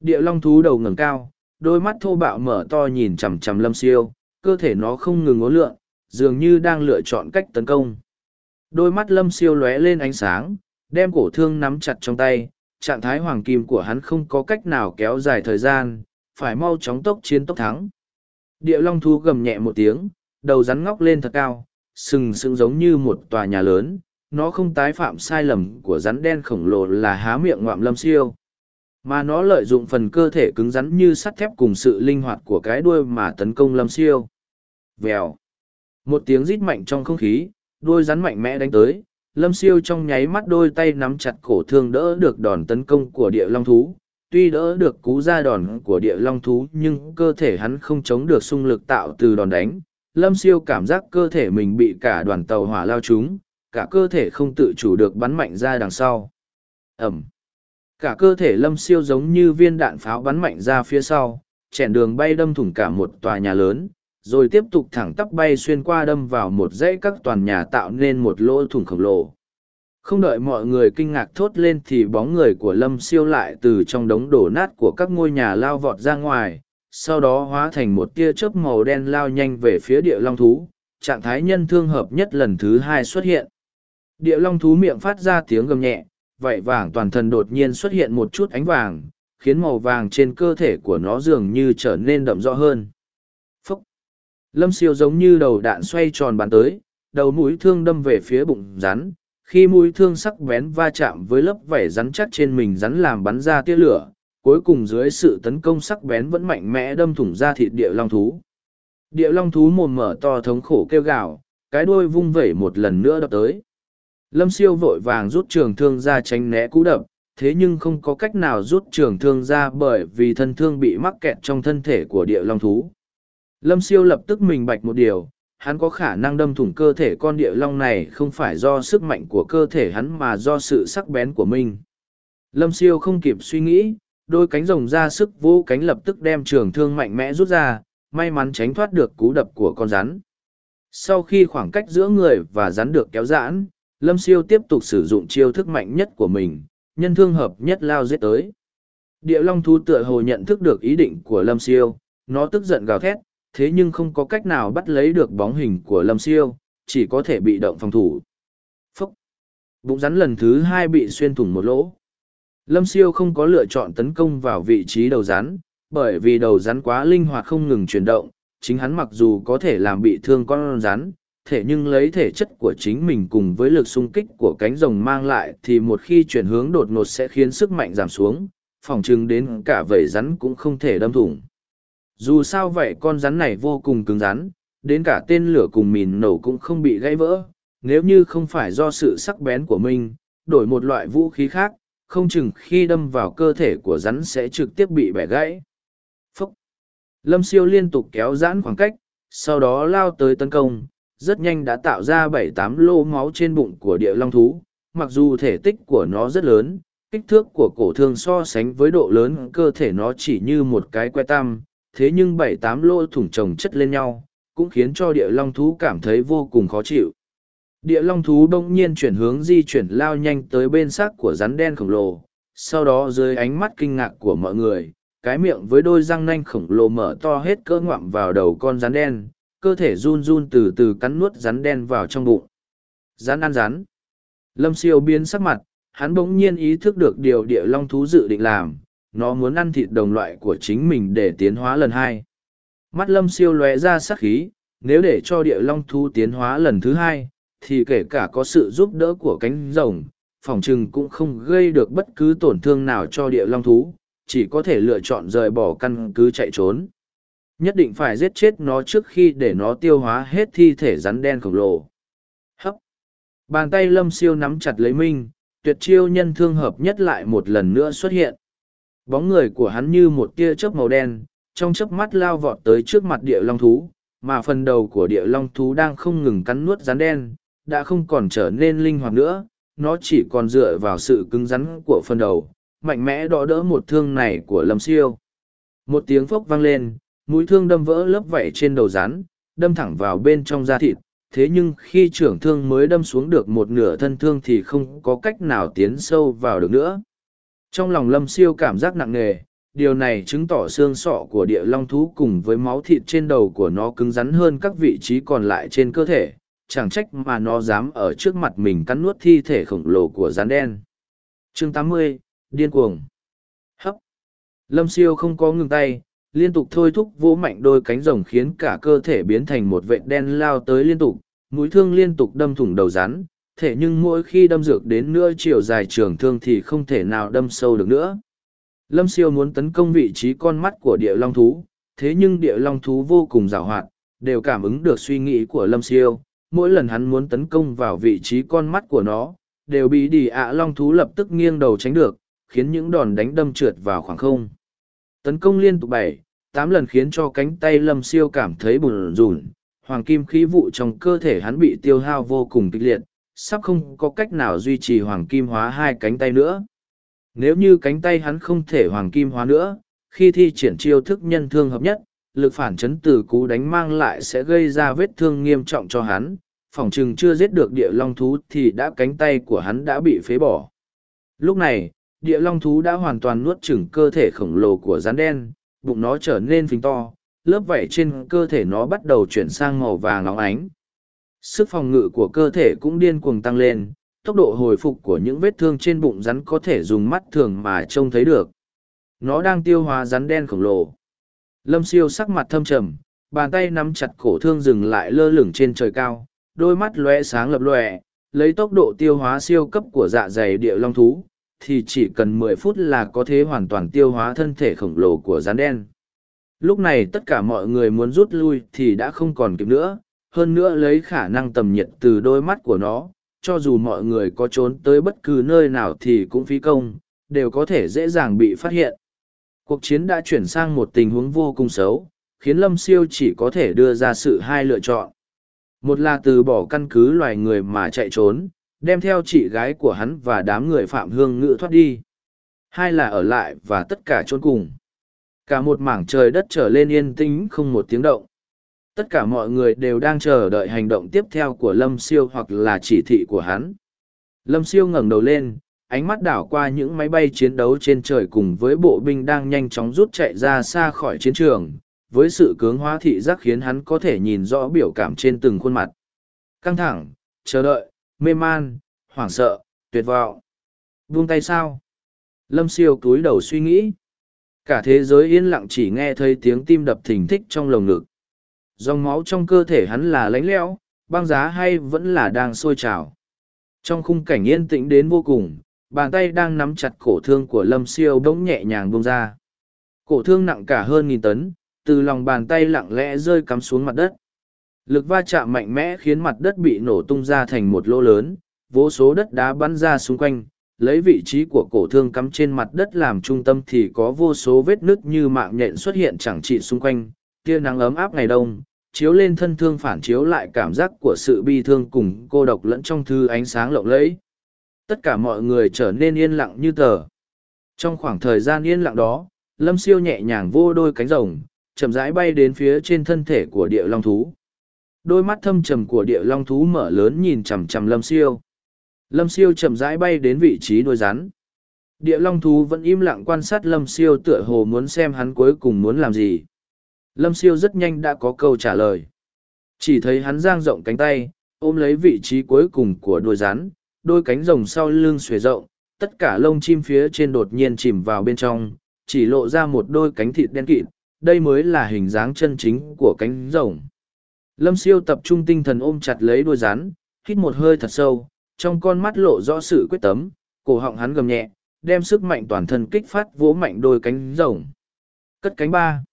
Địa long thú đầu ngẩng cao, đôi mắt thô bạo mở to nhìn chằm chằm Lâm Siêu, cơ thể nó không ngừng ngốn lượn, dường như đang lựa chọn cách tấn công. Đôi mắt Lâm Siêu lóe lên ánh sáng, đem cổ thương nắm chặt trong tay, trạng thái hoàng kim của hắn không có cách nào kéo dài thời gian, phải mau chóng tốc chiến tốc thắng. Địa long thú gầm nhẹ một tiếng, đầu rắn ngóc lên thật cao, sừng sững giống như một tòa nhà lớn, nó không tái phạm sai lầm của rắn đen khổng lồ là há miệng ngoạm lâm siêu. Mà nó lợi dụng phần cơ thể cứng rắn như sắt thép cùng sự linh hoạt của cái đuôi mà tấn công lâm siêu. Vèo. Một tiếng rít mạnh trong không khí, đuôi rắn mạnh mẽ đánh tới, lâm siêu trong nháy mắt đôi tay nắm chặt cổ thương đỡ được đòn tấn công của địa long thú tuy đỡ được cú ra đòn của địa long thú nhưng cơ thể hắn không chống được xung lực tạo từ đòn đánh lâm siêu cảm giác cơ thể mình bị cả đoàn tàu hỏa lao trúng cả cơ thể không tự chủ được bắn mạnh ra đằng sau ẩm cả cơ thể lâm siêu giống như viên đạn pháo bắn mạnh ra phía sau chèn đường bay đâm thủng cả một tòa nhà lớn, rồi tiếp tục thẳng tắp bay xuyên qua đâm vào một dãy các toàn nhà tạo nên một lỗ thủng khổng lồ. Không đợi mọi người kinh ngạc thốt lên thì bóng người của lâm siêu lại từ trong đống đổ nát của các ngôi nhà lao vọt ra ngoài, sau đó hóa thành một tia chớp màu đen lao nhanh về phía địa long thú, trạng thái nhân thương hợp nhất lần thứ hai xuất hiện. Địa long thú miệng phát ra tiếng gầm nhẹ vậy vàng toàn thân đột nhiên xuất hiện một chút ánh vàng, khiến màu vàng trên cơ thể của nó dường như trở nên đậm rõ hơn. Phúc! Lâm siêu giống như đầu đạn xoay tròn bàn tới, đầu mũi thương đâm về phía bụng rắn, khi mũi thương sắc bén va chạm với lớp vảy rắn chắc trên mình rắn làm bắn ra tia lửa, cuối cùng dưới sự tấn công sắc bén vẫn mạnh mẽ đâm thủng ra thịt địa long thú. Địa long thú mồm mở to thống khổ kêu gào, cái đuôi vung vẩy một lần nữa đập tới lâm siêu vội vàng rút trường thương ra tránh né cú đập thế nhưng không có cách nào rút trường thương ra bởi vì thân thương bị mắc kẹt trong thân thể của địa long thú. Lâm siêu lập tức mình bạch một điều, hắn có khả năng đâm thủng cơ thể con địa long này không phải do sức mạnh của cơ thể hắn mà do sự sắc bén của mình. Lâm siêu không kịp suy nghĩ, đôi cánh rồng ra sức vô cánh lập tức đem trường thương mạnh mẽ rút ra, may mắn tránh thoát được cú đập của con rắn. Sau khi khoảng cách giữa người và rắn được kéo giãn, Lâm siêu tiếp tục sử dụng chiêu thức mạnh nhất của mình, nhân thương hợp nhất lao giết tới. Địa long thú tựa hồ nhận thức được ý định của Lâm siêu, nó tức giận gào thét, thế nhưng không có cách nào bắt lấy được bóng hình của lâm siêu chỉ có thể bị động phòng thủ. Phốc bụng rắn lần thứ hai bị xuyên thủng một lỗ. Lâm siêu không có lựa chọn tấn công vào vị trí đầu rắn bởi vì đầu rắn quá linh hoạt không ngừng chuyển động chính hắn mặc dù có thể làm bị thương con rắn thể nhưng lấy thể chất của chính mình cùng với lực xung kích của cánh rồng mang lại thì một khi chuyển hướng đột ngột sẽ khiến sức mạnh giảm xuống phòng chừng đến cả vẩy rắn cũng không thể đâm thủng dù sao vậy con rắn này vô cùng cứng rắn, đến cả tên lửa cùng mìn nổ cũng không bị gãy vỡ. Nếu như không phải do sự sắc bén của mình, đổi một loại vũ khí khác, không chừng khi đâm vào cơ thể của rắn sẽ trực tiếp bị bẻ gãy. Phúc! Lâm siêu liên tục kéo giãn khoảng cách, sau đó lao tới tấn công, rất nhanh đã tạo ra bảy tám lô máu trên bụng của địa long thú. Mặc dù thể tích của nó rất lớn, kích thước của cổ thương so sánh với độ lớn cơ thể nó chỉ như một cái que tăm, thế nhưng bảy tám lô thủng trồng chất lên nhau, cũng khiến cho địa long thú cảm thấy vô cùng khó chịu. Địa long thú đông nhiên chuyển hướng di chuyển lao nhanh tới bên xác của rắn đen khổng lồ, sau đó dưới ánh mắt kinh ngạc của mọi người, cái miệng với đôi răng nanh khổng lồ mở to hết cỡ ngoạm vào đầu con rắn đen, cơ thể run run từ từ cắn nuốt rắn đen vào trong bụng. Rắn ăn rắn. Lâm siêu biến sắc mặt, hắn bỗng nhiên ý thức được điều địa long thú dự định làm, nó muốn ăn thịt đồng loại của chính mình để tiến hóa lần hai. Mắt lâm siêu lóe ra sắc khí, nếu để cho địa long thú tiến hóa lần thứ hai, thì kể cả có sự giúp đỡ của cánh rồng, phòng trừng cũng không gây được bất cứ tổn thương nào cho địa long thú, chỉ có thể lựa chọn rời bỏ căn cứ chạy trốn. Nhất định phải giết chết nó trước khi để nó tiêu hóa hết thi thể rắn đen khổng lồ. Hấp! Bàn tay lâm siêu nắm chặt lấy minh, tuyệt chiêu nhân thương hợp nhất lại một lần nữa xuất hiện. Bóng người của hắn như một tia chớp màu đen, trong chớp mắt lao vọt tới trước mặt địa long thú, mà phần đầu của địa long thú đang không ngừng cắn nuốt rắn đen, đã không còn trở nên linh hoạt nữa, nó chỉ còn dựa vào sự cứng rắn của phần đầu, mạnh mẽ đỡ đỡ một thương này của lâm siêu. Một tiếng phốc vang lên, mũi thương đâm vỡ lớp vảy trên đầu rắn, đâm thẳng vào bên trong da thịt, thế nhưng khi trưởng thương mới đâm xuống được một nửa thân thương thì không có cách nào tiến sâu vào được nữa. Trong lòng lâm siêu cảm giác nặng nề, điều này chứng tỏ xương sọ của địa long thú cùng với máu thịt trên đầu của nó cứng rắn hơn các vị trí còn lại trên cơ thể, chẳng trách mà nó dám ở trước mặt mình cắn nuốt thi thể khổng lồ của rắn đen. chương 80, Điên cuồng Hấp Lâm siêu không có ngừng tay, liên tục thôi thúc vỗ mạnh đôi cánh rồng khiến cả cơ thể biến thành một vệ đen lao tới liên tục, mũi thương liên tục đâm thủng đầu rắn, thể nhưng mỗi khi đâm dược đến nửa chiều dài trường thương thì không thể nào đâm sâu được nữa. Lâm siêu muốn tấn công vị trí con mắt của địa long thú, thế nhưng địa long thú vô cùng rào hoạt, đều cảm ứng được suy nghĩ của lâm siêu. Mỗi lần hắn muốn tấn công vào vị trí con mắt của nó, đều bị đỉ ạ long thú lập tức nghiêng đầu tránh được, khiến những đòn đánh đâm trượt vào khoảng không. Tấn công liên tục bảy, tám lần khiến cho cánh tay lâm siêu cảm thấy bùn rùn, hoàng kim khí vụ trong cơ thể hắn bị tiêu hao vô cùng kịch liệt, sắp không có cách nào duy trì hoàng kim hóa hai cánh tay nữa. Nếu như cánh tay hắn không thể hoàng kim hóa nữa, khi thi triển chiêu thức nhân thương hợp nhất, lực phản chấn từ cú đánh mang lại sẽ gây ra vết thương nghiêm trọng cho hắn, phỏng chừng chưa giết được địa long thú thì đã cánh tay của hắn đã bị phế bỏ. Lúc này, địa long thú đã hoàn toàn nuốt chửng cơ thể khổng lồ của rắn đen, bụng nó trở nên phình to, lớp vảy trên cơ thể nó bắt đầu chuyển sang màu vàng óng ánh, Sức phòng ngự của cơ thể cũng điên cuồng tăng lên, tốc độ hồi phục của những vết thương trên bụng rắn có thể dùng mắt thường mà trông thấy được. Nó đang tiêu hóa rắn đen khổng lồ. Lâm siêu sắc mặt thâm trầm, bàn tay nắm chặt cổ thương dừng lại lơ lửng trên trời cao, đôi mắt lóe sáng lập lòe, lấy tốc độ tiêu hóa siêu cấp của dạ dày địa long thú, thì chỉ cần mười phút là có thể hoàn toàn tiêu hóa thân thể khổng lồ của rắn đen. Lúc này tất cả mọi người muốn rút lui thì đã không còn kịp nữa, hơn nữa lấy khả năng tầm nhiệt từ đôi mắt của nó, cho dù mọi người có trốn tới bất cứ nơi nào thì cũng phí công, đều có thể dễ dàng bị phát hiện. Cuộc chiến đã chuyển sang một tình huống vô cùng xấu, khiến Lâm Siêu chỉ có thể đưa ra sự hai lựa chọn. Một là từ bỏ căn cứ loài người mà chạy trốn, đem theo chị gái của hắn và đám người phạm hương ngự thoát đi. Hai là ở lại và tất cả trốn cùng. Cả một mảng trời đất trở lên yên tĩnh không một tiếng động. Tất cả mọi người đều đang chờ đợi hành động tiếp theo của Lâm Siêu hoặc là chỉ thị của hắn. Lâm Siêu ngẩng đầu lên, ánh mắt đảo qua những máy bay chiến đấu trên trời cùng với bộ binh đang nhanh chóng rút chạy ra xa khỏi chiến trường, với sự cứng hóa thị giác khiến hắn có thể nhìn rõ biểu cảm trên từng khuôn mặt. Căng thẳng, chờ đợi, mê man, hoảng sợ, tuyệt vọng. Buông tay sao? Lâm siêu cúi đầu suy nghĩ. Cả thế giới yên lặng chỉ nghe thấy tiếng tim đập thình thích trong lồng ngực. Dòng máu trong cơ thể hắn là lánh lẽo, băng giá hay vẫn là đang sôi trào. Trong khung cảnh yên tĩnh đến vô cùng, bàn tay đang nắm chặt cổ thương của lâm siêu bỗng nhẹ nhàng bông ra. Cổ thương nặng cả hơn nghìn tấn, từ lòng bàn tay lặng lẽ rơi cắm xuống mặt đất. Lực va chạm mạnh mẽ khiến mặt đất bị nổ tung ra thành một lỗ lớn, vô số đất đá bắn ra xung quanh, lấy vị trí của cổ thương cắm trên mặt đất làm trung tâm thì có vô số vết nứt như mạng nhện xuất hiện chẳng trị xung quanh, tia nắng ấm áp ngày đông, chiếu lên thân thương phản chiếu lại cảm giác của sự bi thương cùng cô độc lẫn trong thư ánh sáng lộng lẫy. Tất cả mọi người trở nên yên lặng như tờ. Trong khoảng thời gian yên lặng đó, Lâm Siêu nhẹ nhàng vô đôi cánh rồng, chậm rãi bay đến phía trên thân thể của địa long thú. Đôi mắt thâm trầm của địa long thú mở lớn nhìn chằm chằm Lâm Siêu. Lâm Siêu chậm rãi bay đến vị trí đôi rắn. Địa long thú vẫn im lặng quan sát Lâm Siêu tựa hồ muốn xem hắn cuối cùng muốn làm gì. Lâm Siêu rất nhanh đã có câu trả lời. Chỉ thấy hắn giang rộng cánh tay, ôm lấy vị trí cuối cùng của đôi rắn, đôi cánh rồng sau lưng xuề rộng, tất cả lông chim phía trên đột nhiên chìm vào bên trong, chỉ lộ ra một đôi cánh thịt đen kịt, đây mới là hình dáng chân chính của cánh rồng. Lâm siêu tập trung tinh thần ôm chặt lấy đôi rắn, hít một hơi thật sâu, trong con mắt lộ rõ sự quyết tấm, cổ họng hắn gầm nhẹ, đem sức mạnh toàn thân kích phát vỗ mạnh đôi cánh rồng. Cất cánh ba.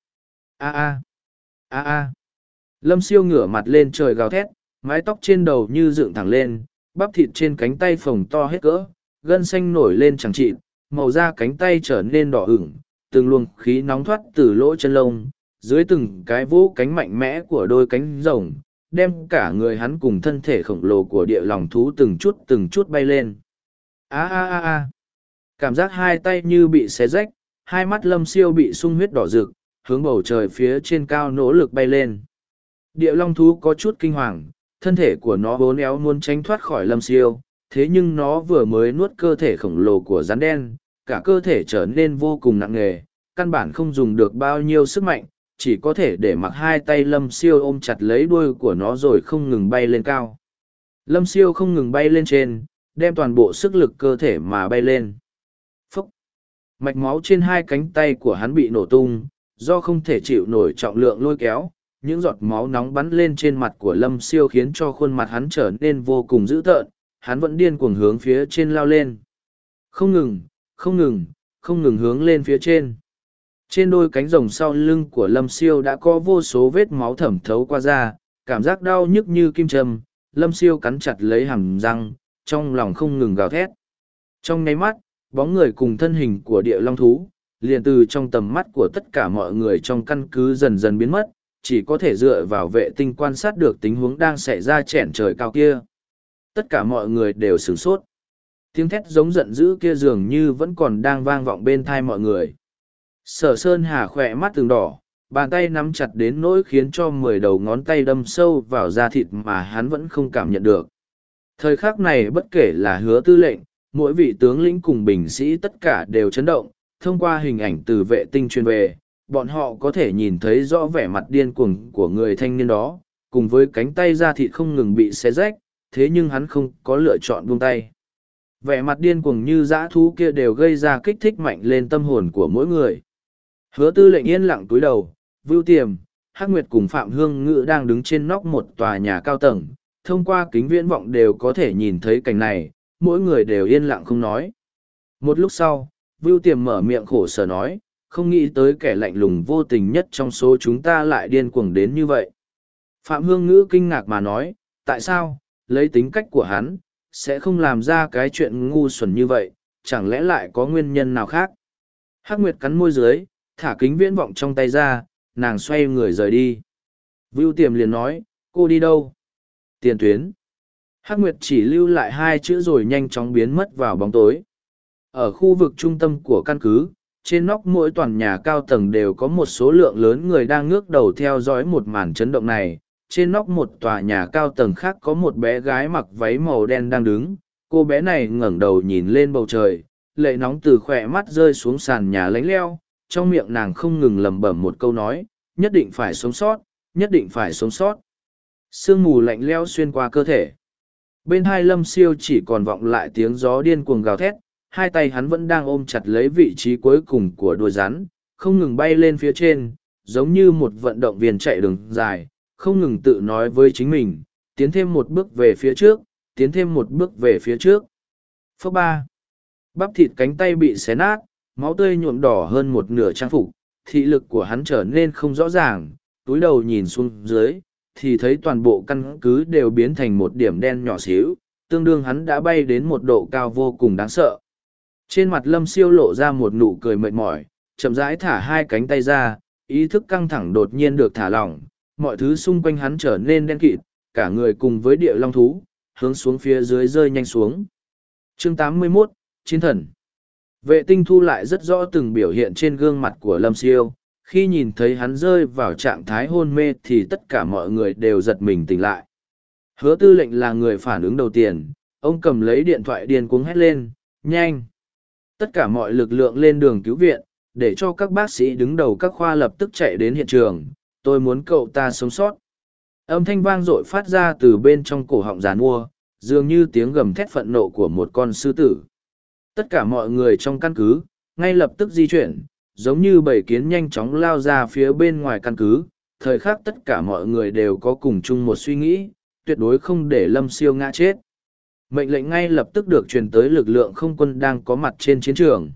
A a. A a. Lâm siêu ngửa mặt lên trời gào thét, mái tóc trên đầu như dựng thẳng lên, bắp thịt trên cánh tay phồng to hết cỡ, gân xanh nổi lên chẳng trịn, màu da cánh tay trở nên đỏ ửng, từng luồng khí nóng thoát từ lỗ chân lông, dưới từng cái vũ cánh mạnh mẽ của đôi cánh rồng, đem cả người hắn cùng thân thể khổng lồ của địa lòng thú từng chút từng chút bay lên. A a a a. Cảm giác hai tay như bị xé rách, hai mắt lâm siêu bị sung huyết đỏ rực, hướng bầu trời phía trên cao nỗ lực bay lên. Địa long thú có chút kinh hoàng, thân thể của nó vốn éo muốn tránh thoát khỏi lâm siêu, thế nhưng nó vừa mới nuốt cơ thể khổng lồ của rắn đen, cả cơ thể trở nên vô cùng nặng nề, căn bản không dùng được bao nhiêu sức mạnh, chỉ có thể để mặc hai tay lâm siêu ôm chặt lấy đuôi của nó rồi không ngừng bay lên cao. Lâm siêu không ngừng bay lên trên, đem toàn bộ sức lực cơ thể mà bay lên. phốc Mạch máu trên hai cánh tay của hắn bị nổ tung, do không thể chịu nổi trọng lượng lôi kéo, những giọt máu nóng bắn lên trên mặt của lâm siêu khiến cho khuôn mặt hắn trở nên vô cùng dữ tợn, hắn vẫn điên cuồng hướng phía trên lao lên. Không ngừng, không ngừng, không ngừng hướng lên phía trên. Trên đôi cánh rồng sau lưng của Lâm Siêu đã có vô số vết máu thẩm thấu qua da, cảm giác đau nhức như kim châm, Lâm Siêu cắn chặt lấy hàm răng, trong lòng không ngừng gào thét. Trong nháy mắt, bóng người cùng thân hình của địa long thú, liền từ trong tầm mắt của tất cả mọi người trong căn cứ dần dần biến mất, chỉ có thể dựa vào vệ tinh quan sát được tình huống đang xảy ra chẻn trời cao kia. Tất cả mọi người đều sửng sốt. Tiếng thét giống giận dữ kia dường như vẫn còn đang vang vọng bên thai mọi người. Sở Sơn Hà khỏe mắt từng đỏ, bàn tay nắm chặt đến nỗi khiến cho mười đầu ngón tay đâm sâu vào da thịt mà hắn vẫn không cảm nhận được. Thời khắc này bất kể là hứa tư lệnh, mỗi vị tướng lĩnh cùng bình sĩ tất cả đều chấn động, thông qua hình ảnh từ vệ tinh truyền về, bọn họ có thể nhìn thấy rõ vẻ mặt điên cuồng của người thanh niên đó, cùng với cánh tay da thịt không ngừng bị xé rách, thế nhưng hắn không có lựa chọn buông tay. Vẻ mặt điên cuồng như dã thú kia đều gây ra kích thích mạnh lên tâm hồn của mỗi người. Hứa tư lệnh yên lặng túi đầu, vưu tiềm, Hắc Nguyệt cùng Phạm Hương Ngữ đang đứng trên nóc một tòa nhà cao tầng, thông qua kính viễn vọng đều có thể nhìn thấy cảnh này, mỗi người đều yên lặng không nói. Một lúc sau, Vưu Tiềm mở miệng khổ sở nói, không nghĩ tới kẻ lạnh lùng vô tình nhất trong số chúng ta lại điên cuồng đến như vậy. Phạm Hương Ngữ kinh ngạc mà nói, tại sao, lấy tính cách của hắn, sẽ không làm ra cái chuyện ngu xuẩn như vậy, chẳng lẽ lại có nguyên nhân nào khác? Hắc Nguyệt cắn môi dưới, thả kính viễn vọng trong tay ra, nàng xoay người rời đi. Vưu Tiềm liền nói, cô đi đâu? Tiền tuyến. Hắc Nguyệt chỉ lưu lại hai chữ rồi nhanh chóng biến mất vào bóng tối. Ở khu vực trung tâm của căn cứ, trên nóc mỗi toàn nhà cao tầng đều có một số lượng lớn người đang ngước đầu theo dõi một màn chấn động này. Trên nóc một tòa nhà cao tầng khác có một bé gái mặc váy màu đen đang đứng. Cô bé này ngẩng đầu nhìn lên bầu trời, lệ nóng từ khỏe mắt rơi xuống sàn nhà lánh leo. Trong miệng nàng không ngừng lẩm bẩm một câu nói, nhất định phải sống sót, nhất định phải sống sót. Sương mù lạnh leo xuyên qua cơ thể. Bên hai lâm siêu chỉ còn vọng lại tiếng gió điên cuồng gào thét, hai tay hắn vẫn đang ôm chặt lấy vị trí cuối cùng của đuôi rắn, không ngừng bay lên phía trên, giống như một vận động viên chạy đường dài, không ngừng tự nói với chính mình, tiến thêm một bước về phía trước, tiến thêm một bước về phía trước. Phước ba. Bắp thịt cánh tay bị xé nát, máu tươi nhuộm đỏ hơn một nửa trang phục, thị lực của hắn trở nên không rõ ràng, túi đầu nhìn xuống dưới, thì thấy toàn bộ căn cứ đều biến thành một điểm đen nhỏ xíu, tương đương hắn đã bay đến một độ cao vô cùng đáng sợ. Trên mặt lâm siêu lộ ra một nụ cười mệt mỏi, chậm rãi thả hai cánh tay ra, ý thức căng thẳng đột nhiên được thả lỏng, mọi thứ xung quanh hắn trở nên đen kịt, cả người cùng với địa long thú, hướng xuống phía dưới rơi nhanh xuống. Chương 81, Chiến thần Vệ tinh thu lại rất rõ từng biểu hiện trên gương mặt của lâm siêu, khi nhìn thấy hắn rơi vào trạng thái hôn mê thì tất cả mọi người đều giật mình tỉnh lại. Hứa tư lệnh là người phản ứng đầu tiên, ông cầm lấy điện thoại điên cuống hét lên, nhanh! tất cả mọi lực lượng lên đường cứu viện để cho các bác sĩ đứng đầu các khoa lập tức chạy đến hiện trường. Tôi muốn cậu ta sống sót. Âm thanh vang dội phát ra từ bên trong cổ họng giàn mua dường như tiếng gầm thét phẫn nộ của một con sư tử tất cả mọi người trong căn cứ ngay lập tức di chuyển giống như bầy kiến nhanh chóng lao ra phía bên ngoài căn cứ thời khắc tất cả mọi người đều có cùng chung một suy nghĩ tuyệt đối không để lâm siêu ngã chết mệnh lệnh ngay lập tức được truyền tới lực lượng không quân đang có mặt trên chiến trường.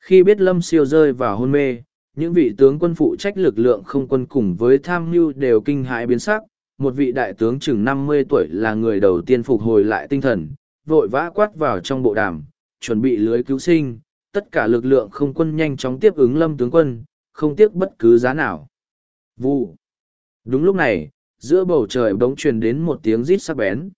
Khi biết Lâm Siêu rơi vào hôn mê, những vị tướng quân phụ trách lực lượng không quân cùng với tham mưu đều kinh hãi biến sắc. Một vị đại tướng chừng năm mươi tuổi là người đầu tiên phục hồi lại tinh thần, vội vã quát vào trong bộ đàm, chuẩn bị lưới cứu sinh. Tất cả lực lượng không quân nhanh chóng tiếp ứng Lâm tướng quân, không tiếc bất cứ giá nào. Vụ. Đúng lúc này, giữa bầu trời bỗng truyền đến một tiếng rít sắc bén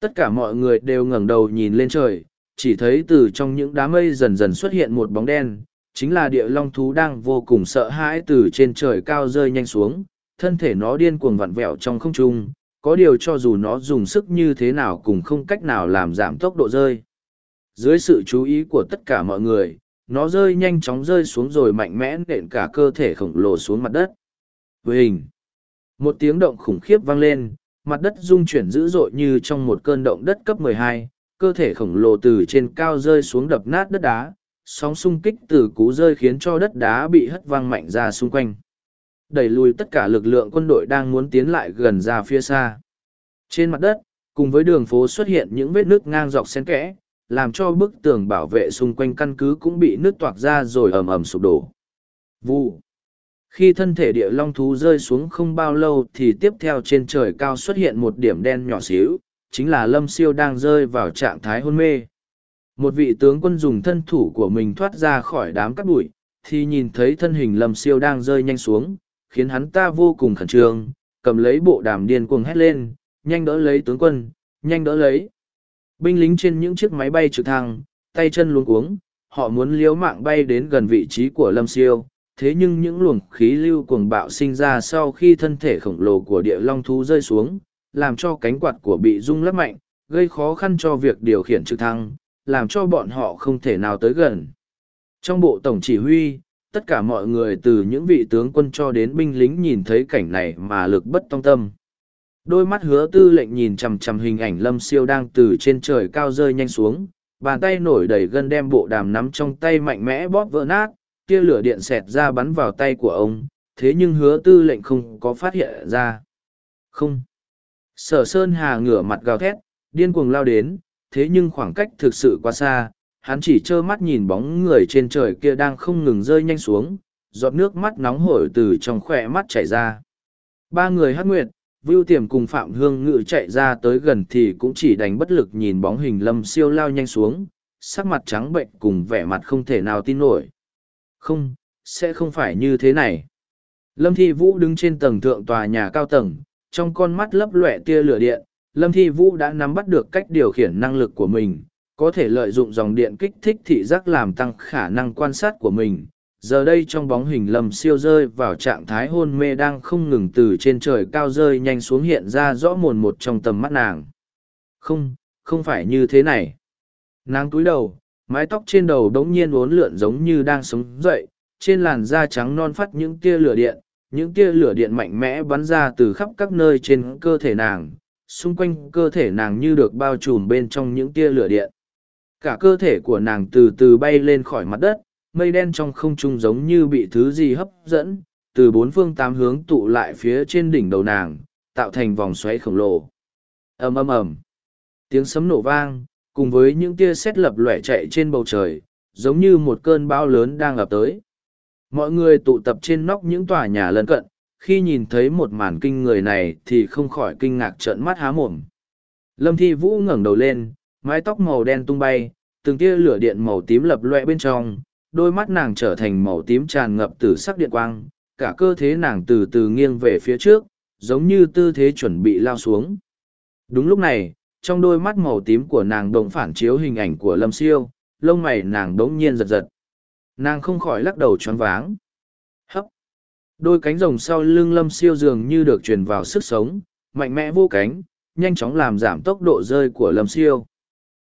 tất cả mọi người đều ngẩng đầu nhìn lên trời chỉ thấy từ trong những đám mây dần dần xuất hiện một bóng đen chính là địa long thú đang vô cùng sợ hãi từ trên trời cao rơi nhanh xuống thân thể nó điên cuồng vặn vẹo trong không trung có điều cho dù nó dùng sức như thế nào cũng không cách nào làm giảm tốc độ rơi dưới sự chú ý của tất cả mọi người nó rơi nhanh chóng rơi xuống rồi mạnh mẽ nện cả cơ thể khổng lồ xuống mặt đất với hình một tiếng động khủng khiếp vang lên mặt đất rung chuyển dữ dội như trong một cơn động đất cấp 12, cơ thể khổng lồ từ trên cao rơi xuống đập nát đất đá, sóng xung kích từ cú rơi khiến cho đất đá bị hất văng mạnh ra xung quanh. Đẩy lùi tất cả lực lượng quân đội đang muốn tiến lại gần ra phía xa. Trên mặt đất, cùng với đường phố xuất hiện những vết nước ngang dọc xen kẽ, làm cho bức tường bảo vệ xung quanh căn cứ cũng bị nứt toạc ra rồi ầm ầm sụp đổ. Vụ khi thân thể địa long thú rơi xuống không bao lâu thì tiếp theo trên trời cao xuất hiện một điểm đen nhỏ xíu, chính là lâm siêu đang rơi vào trạng thái hôn mê. Một vị tướng quân dùng thân thủ của mình thoát ra khỏi đám cát bụi, thì nhìn thấy thân hình lâm siêu đang rơi nhanh xuống, khiến hắn ta vô cùng khẩn trương, cầm lấy bộ đàm điên cuồng hét lên, nhanh đỡ lấy tướng quân, nhanh đỡ lấy binh lính trên những chiếc máy bay trực thăng tay chân luống cuống họ muốn liếu mạng bay đến gần vị trí của lâm siêu thế nhưng những luồng khí lưu cuồng bạo sinh ra sau khi thân thể khổng lồ của địa long thú rơi xuống, làm cho cánh quạt của bị rung lắc mạnh, gây khó khăn cho việc điều khiển trực thăng, làm cho bọn họ không thể nào tới gần. Trong bộ tổng chỉ huy, tất cả mọi người từ những vị tướng quân cho đến binh lính nhìn thấy cảnh này mà lực bất tong tâm. Đôi mắt hứa tư lệnh nhìn chằm chằm hình ảnh lâm siêu đang từ trên trời cao rơi nhanh xuống, bàn tay nổi đầy gân đem bộ đàm nắm trong tay mạnh mẽ bóp vỡ nát, tia lửa điện xẹt ra bắn vào tay của ông, thế nhưng hứa tư lệnh không có phát hiện ra. Không. Sở Sơn Hà ngửa mặt gào thét, điên cuồng lao đến, thế nhưng khoảng cách thực sự quá xa, hắn chỉ trơ mắt nhìn bóng người trên trời kia đang không ngừng rơi nhanh xuống, giọt nước mắt nóng hổi từ trong khỏe mắt chảy ra. Ba người hát nguyệt, Vưu Tiềm cùng Phạm Hương Ngự chạy ra tới gần thì cũng chỉ đánh bất lực nhìn bóng hình lâm siêu lao nhanh xuống, sắc mặt trắng bệnh cùng vẻ mặt không thể nào tin nổi. Không, sẽ không phải như thế này. Lâm Thi Vũ đứng trên tầng thượng tòa nhà cao tầng, trong con mắt lấp lóe tia lửa điện, Lâm Thi Vũ đã nắm bắt được cách điều khiển năng lực của mình, có thể lợi dụng dòng điện kích thích thị giác làm tăng khả năng quan sát của mình. Giờ đây trong bóng hình Lâm siêu rơi vào trạng thái hôn mê đang không ngừng từ trên trời cao rơi nhanh xuống hiện ra rõ mồn một trong tầm mắt nàng. Không, không phải như thế này. Nàng túi đầu, mái tóc trên đầu đống nhiên uốn lượn giống như đang sống dậy, trên làn da trắng non phát những tia lửa điện, những tia lửa điện mạnh mẽ bắn ra từ khắp các nơi trên cơ thể nàng, xung quanh cơ thể nàng như được bao trùm bên trong những tia lửa điện. Cả cơ thể của nàng từ từ bay lên khỏi mặt đất, mây đen trong không trung giống như bị thứ gì hấp dẫn, từ bốn phương tám hướng tụ lại phía trên đỉnh đầu nàng, tạo thành vòng xoáy khổng lồ. ầm ầm ầm, tiếng sấm nổ vang, cùng với những tia sét lập lòe chạy trên bầu trời, giống như một cơn bão lớn đang ập tới. Mọi người tụ tập trên nóc những tòa nhà lân cận, khi nhìn thấy một màn kinh người này thì không khỏi kinh ngạc trợn mắt há mồm. Lâm Thi Vũ ngẩng đầu lên, mái tóc màu đen tung bay, từng tia lửa điện màu tím lập loe bên trong, đôi mắt nàng trở thành màu tím tràn ngập từ sắc điện quang, cả cơ thể nàng từ từ nghiêng về phía trước, giống như tư thế chuẩn bị lao xuống. Đúng lúc này, trong đôi mắt màu tím của nàng đồng phản chiếu hình ảnh của Lâm Siêu, lông mày nàng đống nhiên giật giật. Nàng không khỏi lắc đầu choáng váng. Hấp. Đôi cánh rồng sau lưng Lâm Siêu dường như được truyền vào sức sống, mạnh mẽ vô cánh, nhanh chóng làm giảm tốc độ rơi của Lâm Siêu.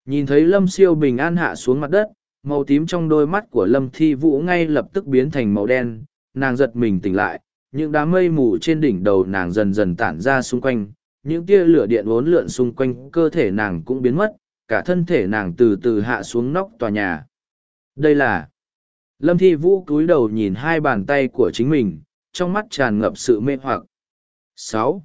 Nhìn thấy Lâm Siêu bình an hạ xuống mặt đất, màu tím trong đôi mắt của Lâm Thi Vũ ngay lập tức biến thành màu đen, nàng giật mình tỉnh lại, những đám mây mù trên đỉnh đầu nàng dần dần tản ra xung quanh, những tia lửa điện uốn lượn xung quanh cơ thể nàng cũng biến mất, cả thân thể nàng từ từ hạ xuống nóc tòa nhà. Đây là... Lâm Thi Vũ cúi đầu nhìn hai bàn tay của chính mình, trong mắt tràn ngập sự mê hoặc. sáu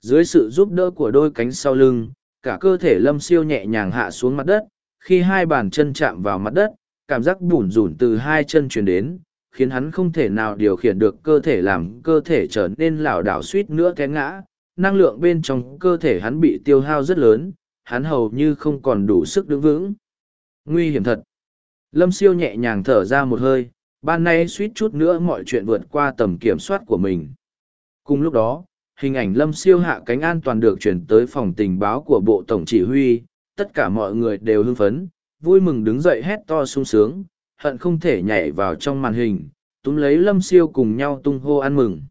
Dưới sự giúp đỡ của đôi cánh sau lưng, cả cơ thể lâm siêu nhẹ nhàng hạ xuống mặt đất khi hai bàn chân chạm vào mặt đất, cảm giác bủn rủn từ hai chân truyền đến, khiến hắn không thể nào điều khiển được cơ thể làm cơ thể trở nên lảo đảo suýt nữa té ngã. Năng lượng bên trong cơ thể hắn bị tiêu hao rất lớn, hắn hầu như không còn đủ sức đứng vững. Nguy hiểm thật. Lâm siêu nhẹ nhàng thở ra một hơi, ban nay suýt chút nữa mọi chuyện vượt qua tầm kiểm soát của mình. Cùng lúc đó, hình ảnh lâm siêu hạ cánh an toàn được chuyển tới phòng tình báo của bộ tổng chỉ huy tất cả mọi người đều hưng phấn vui mừng đứng dậy hét to sung sướng hận không thể nhảy vào trong màn hình túm lấy lâm siêu cùng nhau tung hô ăn mừng